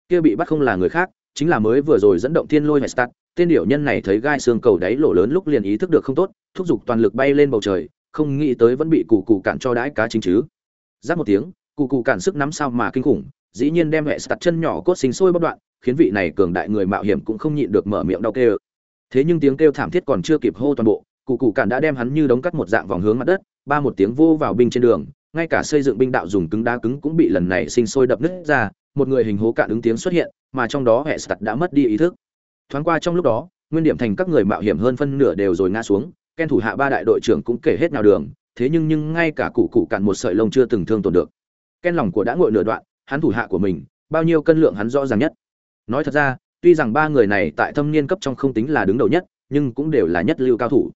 kia bị bắt không là người khác chính là mới vừa rồi dẫn động thiên lôi Hestat, tên điểu nhân này thấy gai xương cầu đáy lỗ lớn lúc liền ý thức được không tốt, thúc giục toàn lực bay lên bầu trời, không nghĩ tới vẫn bị cụ cụ cản cho đãi cá chính chứ. Giáp một tiếng, cụ cụ cản sức nắm sao mà kinh khủng, dĩ nhiên đem Hestat chân nhỏ cốt sinh sôi bất đoạn, khiến vị này cường đại người mạo hiểm cũng không nhịn được mở miệng đau kêu. Thế nhưng tiếng kêu thảm thiết còn chưa kịp hô toàn bộ, cụ cụ cản đã đem hắn như đống cắt một dạng vòng hướng mặt đất, ba một tiếng vô vào binh trên đường, ngay cả xây dựng binh đạo dùng cứng đá cứng cũng bị lần này sinh sôi đập nứt ra, một người hình hố cạn ứng tiếng xuất hiện, mà trong đó hệ stat đã mất đi ý thức. Thoáng qua trong lúc đó, nguyên điểm thành các người mạo hiểm hơn phân nửa đều rồi ngã xuống, Ken thủ hạ ba đại đội trưởng cũng kể hết nào đường, thế nhưng nhưng ngay cả cụ cụ cạn một sợi lông chưa từng thương tổn được. Ken lòng của đã ngội nửa đoạn, hắn thủ hạ của mình, bao nhiêu cân lượng hắn rõ ràng nhất. Nói thật ra, tuy rằng ba người này tại thâm niên cấp trong không tính là đứng đầu nhất, nhưng cũng đều là nhất lưu cao thủ.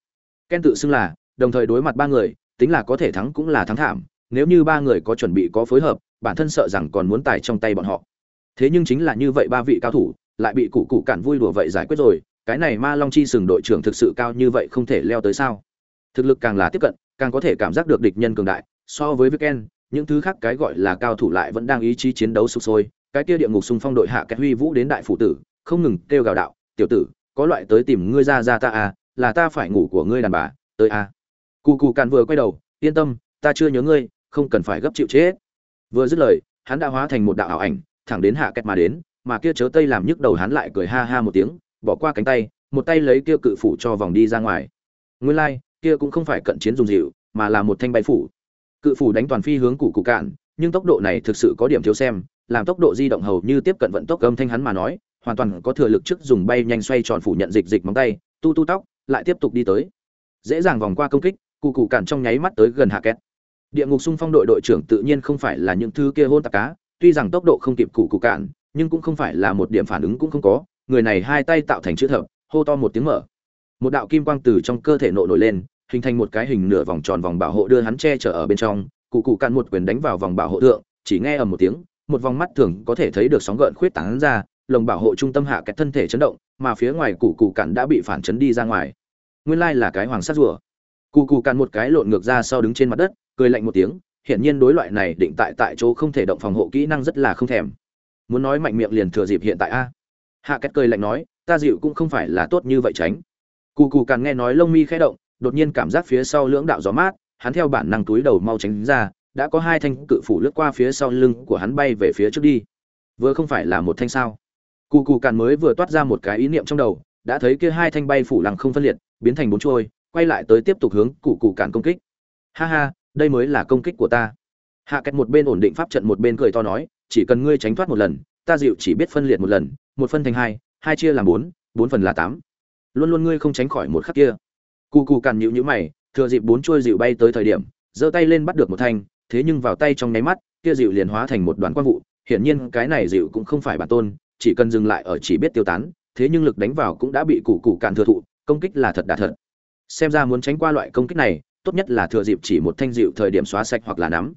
Ken tự xưng là, đồng thời đối mặt ba người, tính là có thể thắng cũng là thắng thảm, nếu như ba người có chuẩn bị có phối hợp, bản thân sợ rằng còn muốn tài trong tay bọn họ. Thế nhưng chính là như vậy ba vị cao thủ lại bị cụ cụ cản vui đùa vậy giải quyết rồi cái này ma long chi sừng đội trưởng thực sự cao như vậy không thể leo tới sao? Thực lực càng là tiếp cận càng có thể cảm giác được địch nhân cường đại so với Viken, những thứ khác cái gọi là cao thủ lại vẫn đang ý chí chiến đấu sục sôi cái kia địa ngục xung phong đội hạ cái huy vũ đến đại phụ tử không ngừng kêu gào đạo tiểu tử có loại tới tìm ngươi ra ra ta à là ta phải ngủ của ngươi đàn bà tới à. Cụ cụ càn vừa quay đầu yên tâm ta chưa nhớ ngươi không cần phải gấp chịu chết vừa dứt lời hắn đã hóa thành một đạo ảo ảnh thẳng đến hạ kẹt mà đến mà kia chớ tây làm nhức đầu hắn lại cười ha ha một tiếng bỏ qua cánh tay một tay lấy kia cự phủ cho vòng đi ra ngoài. Nguyên lai like, kia cũng không phải cận chiến dùng dịu mà là một thanh bay phủ. Cự phủ đánh toàn phi hướng cụ cụ cạn nhưng tốc độ này thực sự có điểm thiếu xem làm tốc độ di động hầu như tiếp cận vận tốc âm thanh hắn mà nói hoàn toàn có thừa lực trước dùng bay nhanh xoay tròn phủ nhận dịch dịch móng tay tu tu tóc lại tiếp tục đi tới. Dễ dàng vòng qua công kích cụ cụ cạn trong nháy mắt tới gần hạ kẹt địa ngục xung phong đội đội trưởng tự nhiên không phải là những thứ kia hôn tạc cá, tuy rằng tốc độ không kịp cụ cụ cạn, nhưng cũng không phải là một điểm phản ứng cũng không có, người này hai tay tạo thành chữ thập, hô to một tiếng mở. Một đạo kim quang từ trong cơ thể nộ nổi lên, hình thành một cái hình nửa vòng tròn vòng bảo hộ đưa hắn che chở ở bên trong cụ cụ cạn một quyền đánh vào vòng bảo hộ thượng, chỉ nghe ở một tiếng, một vòng mắt thường có thể thấy được sóng gợn khuyết tán ra, lồng bảo hộ trung tâm hạ kẹt thân thể chấn động, mà phía ngoài cụ cụ cạn đã bị phản chấn đi ra ngoài. Nguyên lai là cái hoàng sát rùa. Cụ cụ cạn một cái lộn ngược ra sau đứng trên mặt đất cười lạnh một tiếng, hiển nhiên đối loại này định tại tại chỗ không thể động phòng hộ kỹ năng rất là không thèm. Muốn nói mạnh miệng liền thừa dịp hiện tại a. Hạ kết cười lạnh nói, ta dịu cũng không phải là tốt như vậy tránh. Cù cù càng nghe nói lông mi khẽ động, đột nhiên cảm giác phía sau lưỡng đạo gió mát, hắn theo bản năng túi đầu mau tránh ra, đã có hai thanh cự phủ lướt qua phía sau lưng của hắn bay về phía trước đi. Vừa không phải là một thanh sao? Cù cù càn mới vừa toát ra một cái ý niệm trong đầu, đã thấy kia hai thanh bay phủ lằng không phân liệt, biến thành bốn trôi, quay lại tới tiếp tục hướng cụ cụ càn công kích. Ha ha đây mới là công kích của ta. Hạ cách một bên ổn định pháp trận một bên cười to nói, chỉ cần ngươi tránh thoát một lần, ta dịu chỉ biết phân liệt một lần, một phân thành hai hai chia làm bốn bốn phần là tám. Luôn luôn ngươi không tránh khỏi một khắc kia. Cù cù càn nhịu nhữ mày, thừa dịp bốn chuôi dịu bay tới thời điểm, giơ tay lên bắt được một thanh, thế nhưng vào tay trong nháy mắt, kia dịu liền hóa thành một đoàn quang vụ, hiển nhiên cái này dịu cũng không phải bản tôn, chỉ cần dừng lại ở chỉ biết tiêu tán, thế nhưng lực đánh vào cũng đã bị cù cù càn thừa thụ, công kích là thật đã thật. Xem ra muốn tránh qua loại công kích này tốt nhất là thừa dịp chỉ một thanh dịu thời điểm xóa sạch hoặc là nắm.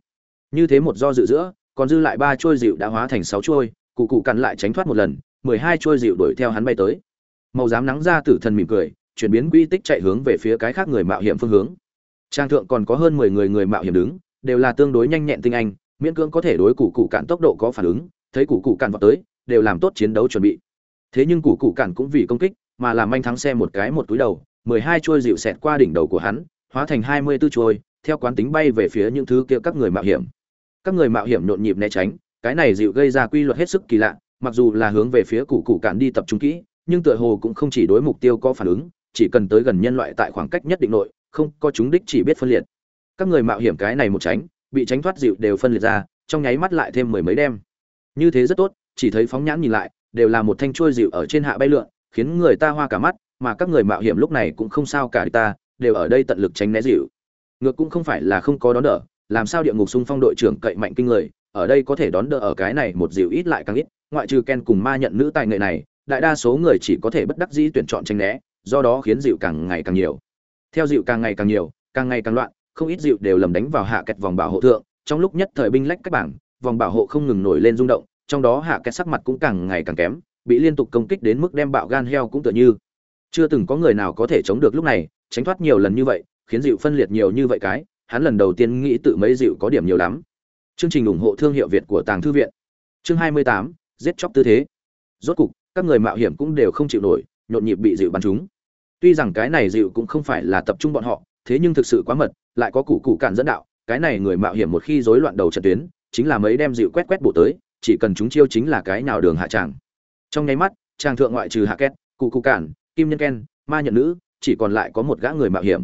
Như thế một do dự giữa, còn dư lại ba trôi dịu đã hóa thành sáu trôi cụ cụ cắn lại tránh thoát một lần, mười hai trôi dịu đuổi theo hắn bay tới. Màu dám nắng ra tử thần mỉm cười, chuyển biến quy tích chạy hướng về phía cái khác người mạo hiểm phương hướng. Trang thượng còn có hơn mười người người mạo hiểm đứng, đều là tương đối nhanh nhẹn tinh anh, miễn cưỡng có thể đối cụ cụ cạn tốc độ có phản ứng, thấy cụ cụ cạn vào tới, đều làm tốt chiến đấu chuẩn bị. Thế nhưng cụ cụ cạn cũng vì công kích, mà làm manh thắng xe một cái một túi đầu, mười hai trôi dịu xẹt qua đỉnh đầu của hắn hóa thành hai mươi 24 chuôi theo quán tính bay về phía những thứ kia các người mạo hiểm. Các người mạo hiểm nhộn nhịp né tránh, cái này dịu gây ra quy luật hết sức kỳ lạ, mặc dù là hướng về phía cụ cụ cản đi tập trung kỹ, nhưng tựa hồ cũng không chỉ đối mục tiêu có phản ứng, chỉ cần tới gần nhân loại tại khoảng cách nhất định nội, không có chúng đích chỉ biết phân liệt. Các người mạo hiểm cái này một tránh, bị tránh thoát dịu đều phân liệt ra, trong nháy mắt lại thêm mười mấy đêm như thế rất tốt, chỉ thấy phóng nhãn nhìn lại, đều là một thanh chuôi dịu ở trên hạ bay lượn, khiến người ta hoa cả mắt, mà các người mạo hiểm lúc này cũng không sao cả ta đều ở đây tận lực tránh né dịu. Ngược cũng không phải là không có đón đỡ, làm sao địa ngục xung phong đội trưởng cậy mạnh kinh người, ở đây có thể đón đỡ ở cái này một dịu ít lại càng ít, ngoại trừ ken cùng ma nhận nữ tài nghệ này, đại đa số người chỉ có thể bất đắc dĩ tuyển chọn tranh né, do đó khiến dịu càng ngày càng nhiều. Theo dịu càng ngày càng nhiều, càng ngày càng loạn, không ít dịu đều lầm đánh vào hạ kẹt vòng bảo hộ thượng, trong lúc nhất thời binh lách các bảng, vòng bảo hộ không ngừng nổi lên rung động, trong đó hạ kẹt sắc mặt cũng càng ngày càng kém, bị liên tục công kích đến mức đem bạo gan heo cũng tựa như. Chưa từng có người nào có thể chống được lúc này tránh thoát nhiều lần như vậy khiến dịu phân liệt nhiều như vậy cái hắn lần đầu tiên nghĩ tự mấy dịu có điểm nhiều lắm. Chương trình ủng hộ thương hiệu việt của tàng thư viện. Chương 28, giết chóc tư thế. Rốt cục các người mạo hiểm cũng đều không chịu nổi nhộn nhịp bị dịu bắn chúng tuy rằng cái này dịu cũng không phải là tập trung bọn họ thế nhưng thực sự quá mật lại có củ cụ cản dẫn đạo cái này người mạo hiểm một khi rối loạn đầu trận tuyến chính là mấy đem dịu quét quét bộ tới chỉ cần chúng chiêu chính là cái nào đường hạ tràng. Trong nháy mắt trang thượng ngoại trừ hạ két cụ cụ cản kim nhân ken ma nhận nữ chỉ còn lại có một gã người mạo hiểm.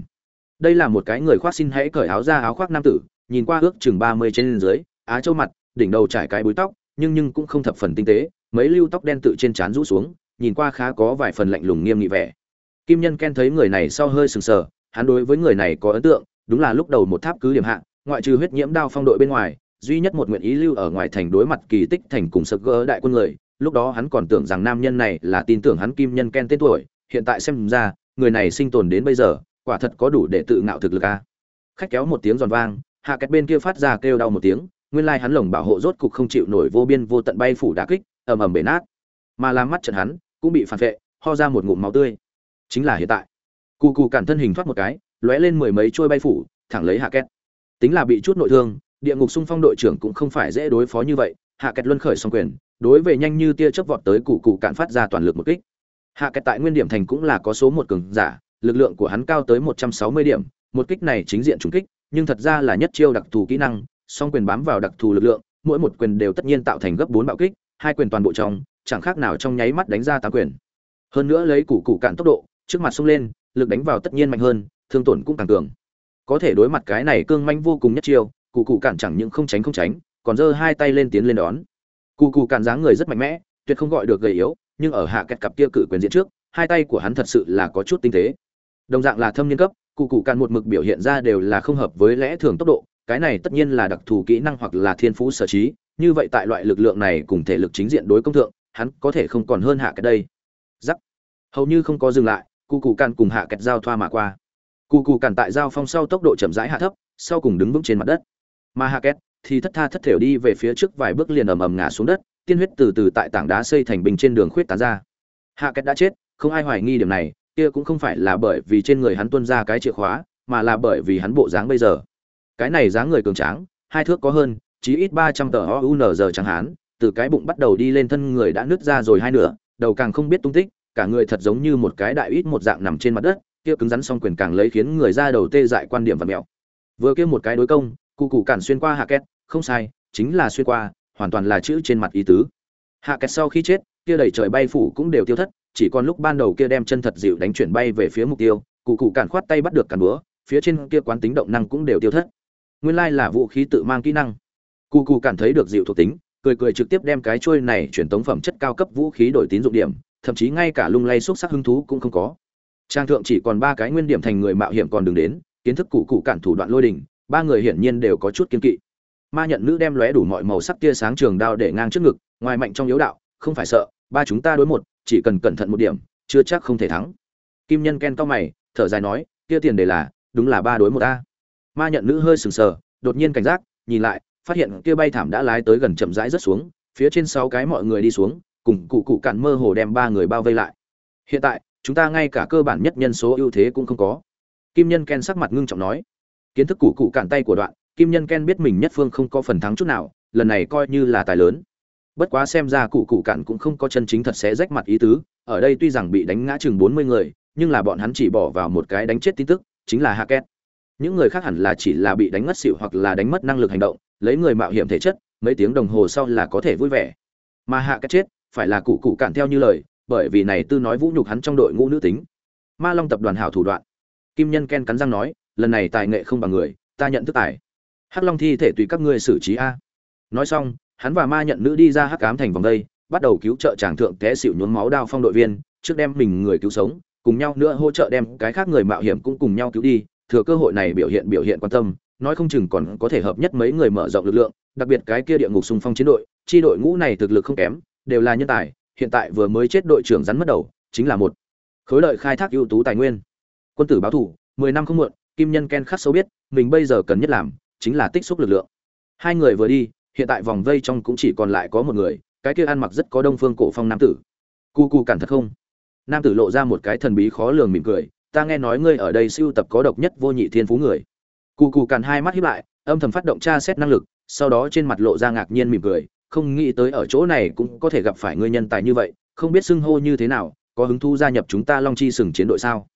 Đây là một cái người khoác xin hãy cởi áo ra áo khoác nam tử, nhìn qua ước chừng ba mươi trên dưới, á châu mặt, đỉnh đầu trải cái búi tóc, nhưng nhưng cũng không thập phần tinh tế, mấy lưu tóc đen tự trên trán rũ xuống, nhìn qua khá có vài phần lạnh lùng nghiêm nghị vẻ. Kim nhân ken thấy người này sau hơi sừng sờ, hắn đối với người này có ấn tượng, đúng là lúc đầu một tháp cứ điểm hạng ngoại trừ huyết nhiễm đao phong đội bên ngoài, duy nhất một nguyện ý lưu ở ngoài thành đối mặt kỳ tích thành cùng sực gỡ đại quân người, lúc đó hắn còn tưởng rằng nam nhân này là tin tưởng hắn kim nhân ken tên tuổi, hiện tại xem ra người này sinh tồn đến bây giờ, quả thật có đủ để tự ngạo thực lực a khách kéo một tiếng giòn vang, hạ kẹt bên kia phát ra kêu đau một tiếng, nguyên lai hắn lồng bảo hộ rốt cục không chịu nổi vô biên vô tận bay phủ đá kích, ầm ầm bể nát. Mà làm mắt trận hắn, cũng bị phản vệ, ho ra một ngụm máu tươi. Chính là hiện tại. Cù cù cản thân hình thoát một cái, lóe lên mười mấy trôi bay phủ, thẳng lấy hạ kẹt. Tính là bị chút nội thương, địa ngục xung phong đội trưởng cũng không phải dễ đối phó như vậy, hạ kẹt luân khởi xong quyền, đối về nhanh như tia chớp vọt tới cụ cụ cản phát ra toàn lực một kích hạ kẹt tại nguyên điểm thành cũng là có số một cường giả, lực lượng của hắn cao tới một trăm sáu mươi điểm, một kích này chính diện trúng kích, nhưng thật ra là nhất chiêu đặc thù kỹ năng, song quyền bám vào đặc thù lực lượng, mỗi một quyền đều tất nhiên tạo thành gấp bốn bạo kích, hai quyền toàn bộ trong, chẳng khác nào trong nháy mắt đánh ra tám quyền. Hơn nữa lấy củ củ cạn tốc độ, trước mặt xông lên, lực đánh vào tất nhiên mạnh hơn, thương tổn cũng càng cường. Có thể đối mặt cái này cương manh vô cùng nhất chiêu cụ cụ cạn chẳng những không tránh không tránh, còn giơ hai tay lên tiến lên đón. Cụ cụ cạn dáng người rất mạnh mẽ, tuyệt không gọi được gầy yếu nhưng ở hạ kẹt cặp kia cự quyền diễn trước, hai tay của hắn thật sự là có chút tinh tế. Đồng dạng là thâm niên cấp, cụ cụ càn một mực biểu hiện ra đều là không hợp với lẽ thường tốc độ, cái này tất nhiên là đặc thù kỹ năng hoặc là thiên phú sở trí, như vậy tại loại lực lượng này cùng thể lực chính diện đối công thượng, hắn có thể không còn hơn hạ cái đây. Giắc hầu như không có dừng lại, cụ cụ càn cùng hạ kẹt giao thoa mà qua. Cụ cụ càn tại giao phong sau tốc độ chậm rãi hạ thấp, sau cùng đứng vững trên mặt đất. Mà hạ kẹt thì thất tha thất thểu đi về phía trước vài bước liền ầm ầm ngã xuống đất tiên huyết từ từ tại tảng đá xây thành bình trên đường khuyết tán ra. Hạ kẹt đã chết, không ai hoài nghi điểm này, kia cũng không phải là bởi vì trên người hắn tuôn ra cái chìa khóa, mà là bởi vì hắn bộ dáng bây giờ. Cái này dáng người cường tráng, hai thước có hơn, chí ít ba trăm tờ ounz chẳng hán từ cái bụng bắt đầu đi lên thân người đã nứt ra rồi hai nửa, đầu càng không biết tung tích, cả người thật giống như một cái đại ít một dạng nằm trên mặt đất, kia cứng rắn song quyền càng lấy khiến người ra đầu tê dại quan điểm và mèo vừa kia một cái đối công, cụ cụ cản xuyên qua hạ két không sai, chính là xuyên qua hoàn toàn là chữ trên mặt ý tứ. Hạ kẹt sau khi chết, kia đẩy trời bay phủ cũng đều tiêu thất, chỉ còn lúc ban đầu kia đem chân thật dịu đánh chuyển bay về phía mục tiêu, cụ cụ cản khoát tay bắt được cản búa, phía trên kia quán tính động năng cũng đều tiêu thất. Nguyên lai là vũ khí tự mang kỹ năng. Cụ cụ cảm thấy được dịu thuộc tính, cười cười trực tiếp đem cái trôi này chuyển tống phẩm chất cao cấp vũ khí đổi tín dụng điểm, thậm chí ngay cả lung lay xúc sắc hứng thú cũng không có. Trang thượng chỉ còn ba cái nguyên điểm thành người mạo hiểm còn đừng đến, kiến thức cụ cụ cản thủ đoạn lôi đình, ba người hiển nhiên đều có chút kiên kỵ ma nhận nữ đem lóe đủ mọi màu sắc tia sáng trường đao để ngang trước ngực, ngoài mạnh trong yếu đạo, không phải sợ, ba chúng ta đối một, chỉ cần cẩn thận một điểm, chưa chắc không thể thắng. Kim nhân ken to mày, thở dài nói, kia tiền đề là, đúng là ba đối một a ma nhận nữ hơi sừng sờ, đột nhiên cảnh giác, nhìn lại, phát hiện kia bay thảm đã lái tới gần chậm rãi rất xuống, phía trên sáu cái mọi người đi xuống, cùng cụ cụ cạn mơ hồ đem ba người bao vây lại. Hiện tại, chúng ta ngay cả cơ bản nhất nhân số ưu thế cũng không có. Kim nhân ken sắc mặt ngưng trọng nói, kiến thức cụ cụ cạn tay của đoạn kim nhân ken biết mình nhất phương không có phần thắng chút nào, lần này coi như là tài lớn. Bất quá xem ra cụ cụ cạn cũng không có chân chính thật sẽ rách mặt ý tứ, ở đây tuy rằng bị đánh ngã chừng bốn mươi người, nhưng là bọn hắn chỉ bỏ vào một cái đánh chết tin tức, chính là hạ những người khác hẳn là chỉ là bị đánh ngất xỉu hoặc là đánh mất năng lực hành động, lấy người mạo hiểm thể chất, mấy tiếng đồng hồ sau là có thể vui vẻ. Mà hạ cái chết, phải là cụ cụ cạn theo như lời, bởi vì này tư nói vũ nhục hắn trong đội ngũ nữ tính. Ma long tập đoàn hảo thủ đoạn. Kim nhân ken cắn răng nói, lần này tài nghệ không bằng người, ta nhận thức tài hắc long thi thể tùy các ngươi xử trí a. Nói xong, hắn và ma nhận nữ đi ra hắc cám thành vòng đây, bắt đầu cứu trợ tràng thượng té xịu nhuốm máu đao phong đội viên, trước đem mình người cứu sống, cùng nhau nữa hỗ trợ đem cái khác người mạo hiểm cũng cùng nhau cứu đi, thừa cơ hội này biểu hiện biểu hiện quan tâm, nói không chừng còn có thể hợp nhất mấy người mở rộng lực lượng, đặc biệt cái kia địa ngục xung phong chiến đội, chi đội ngũ này thực lực không kém, đều là nhân tài, hiện tại vừa mới chết đội trưởng rắn mất đầu, chính là một khối lợi khai thác ưu tú tài nguyên. Quân tử báo thủ, mười năm không muộn, kim nhân ken khắc sâu biết, mình bây giờ cần nhất làm chính là tích xúc lực lượng. Hai người vừa đi, hiện tại vòng vây trong cũng chỉ còn lại có một người, cái kia ăn mặc rất có đông phương cổ phong nam tử. Cu cu cản thật không? Nam tử lộ ra một cái thần bí khó lường mỉm cười, ta nghe nói ngươi ở đây siêu tập có độc nhất vô nhị thiên phú người. Cu cu cản hai mắt hiếp lại, âm thầm phát động tra xét năng lực, sau đó trên mặt lộ ra ngạc nhiên mỉm cười, không nghĩ tới ở chỗ này cũng có thể gặp phải ngươi nhân tài như vậy, không biết xưng hô như thế nào, có hứng thú gia nhập chúng ta long chi sừng chiến đội sao?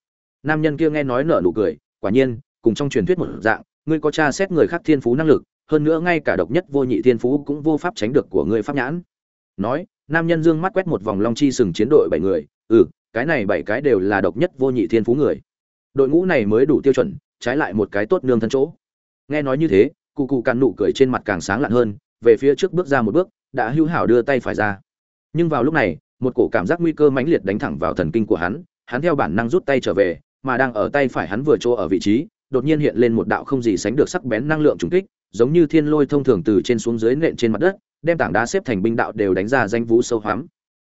Nam nhân kia nghe nói nở nụ cười, quả nhiên, cùng trong truyền thuyết một dạng ngươi có tra xét người khác thiên phú năng lực, hơn nữa ngay cả độc nhất vô nhị thiên phú cũng vô pháp tránh được của ngươi pháp nhãn. Nói, nam nhân dương mắt quét một vòng long chi sừng chiến đội bảy người ừ cái này bảy cái đều là độc nhất vô nhị thiên phú người. Đội ngũ này mới đủ tiêu chuẩn, trái lại một cái tốt nương thân chỗ. Nghe nói như thế, cụ cụ càn nụ cười trên mặt càng sáng lạn hơn, về phía trước bước ra một bước, đã hữu hảo đưa tay phải ra. Nhưng vào lúc này, một cổ cảm giác nguy cơ mãnh liệt đánh thẳng vào thần kinh của hắn hắn theo bản năng rút tay trở về, mà đang ở tay phải hắn vừa chỗ ở vị trí đột nhiên hiện lên một đạo không gì sánh được sắc bén năng lượng trùng kích, giống như thiên lôi thông thường từ trên xuống dưới nện trên mặt đất, đem tảng đá xếp thành binh đạo đều đánh ra danh vũ sâu hoắm.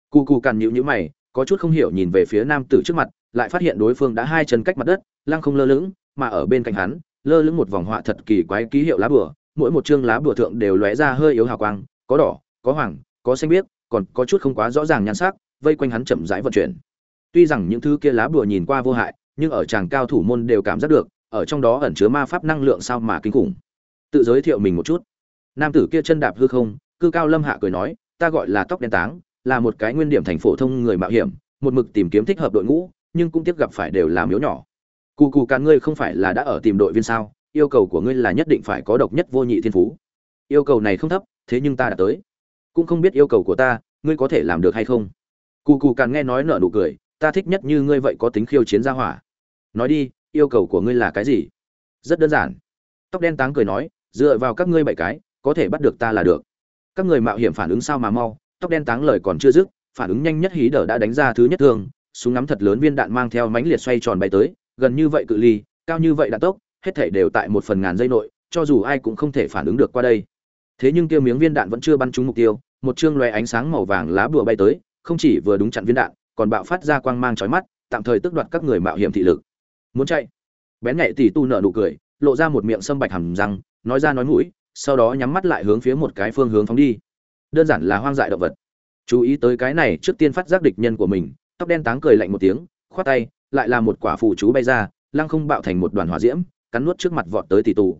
Cù cù cằn nhíu nhíu mày, có chút không hiểu nhìn về phía nam tử trước mặt, lại phát hiện đối phương đã hai chân cách mặt đất, lăng không lơ lửng, mà ở bên cạnh hắn, lơ lửng một vòng họa thật kỳ quái ký hiệu lá bùa, mỗi một chương lá bùa thượng đều lóe ra hơi yếu hào quang, có đỏ, có hoàng, có xanh biếc, còn có chút không quá rõ ràng nhan sắc, vây quanh hắn chậm rãi vận chuyển. Tuy rằng những thứ kia lá bùa nhìn qua vô hại, nhưng ở chàng cao thủ môn đều cảm giác được ở trong đó ẩn chứa ma pháp năng lượng sao mà kinh khủng. Tự giới thiệu mình một chút. Nam tử kia chân đạp hư không, cư cao lâm hạ cười nói, ta gọi là tóc đen táng, là một cái nguyên điểm thành phổ thông người mạo hiểm, một mực tìm kiếm thích hợp đội ngũ, nhưng cũng tiếp gặp phải đều là miếu nhỏ. Cù cù càn ngươi không phải là đã ở tìm đội viên sao? Yêu cầu của ngươi là nhất định phải có độc nhất vô nhị thiên phú. Yêu cầu này không thấp, thế nhưng ta đã tới. Cũng không biết yêu cầu của ta, ngươi có thể làm được hay không? Cù cù càn nghe nói nở nụ cười, ta thích nhất như ngươi vậy có tính khiêu chiến ra hỏa. Nói đi yêu cầu của ngươi là cái gì? Rất đơn giản. Tóc đen táng cười nói, dựa vào các ngươi bảy cái, có thể bắt được ta là được. Các người mạo hiểm phản ứng sao mà mau, tóc đen táng lời còn chưa dứt, phản ứng nhanh nhất hí đờ đã đánh ra thứ nhất thương, súng ngắm thật lớn viên đạn mang theo mánh liệt xoay tròn bay tới, gần như vậy cự ly, cao như vậy đạn tốc, hết thể đều tại một phần ngàn giây nội, cho dù ai cũng không thể phản ứng được qua đây. Thế nhưng kia miếng viên đạn vẫn chưa bắn trúng mục tiêu, một chương loé ánh sáng màu vàng lá bùa bay tới, không chỉ vừa đúng chặn viên đạn, còn bạo phát ra quang mang chói mắt, tạm thời tước đoạt các người mạo hiểm thị lực muốn chạy. Bén nhạy tỷ tu nở nụ cười, lộ ra một miệng sâm bạch hầm răng, nói ra nói mũi, sau đó nhắm mắt lại hướng phía một cái phương hướng phóng đi. Đơn giản là hoang dại động vật. Chú ý tới cái này, trước tiên phát giác địch nhân của mình, tóc đen táng cười lạnh một tiếng, khoát tay, lại là một quả phù chú bay ra, lăng không bạo thành một đoàn hỏa diễm, cắn nuốt trước mặt vọt tới tỷ tù.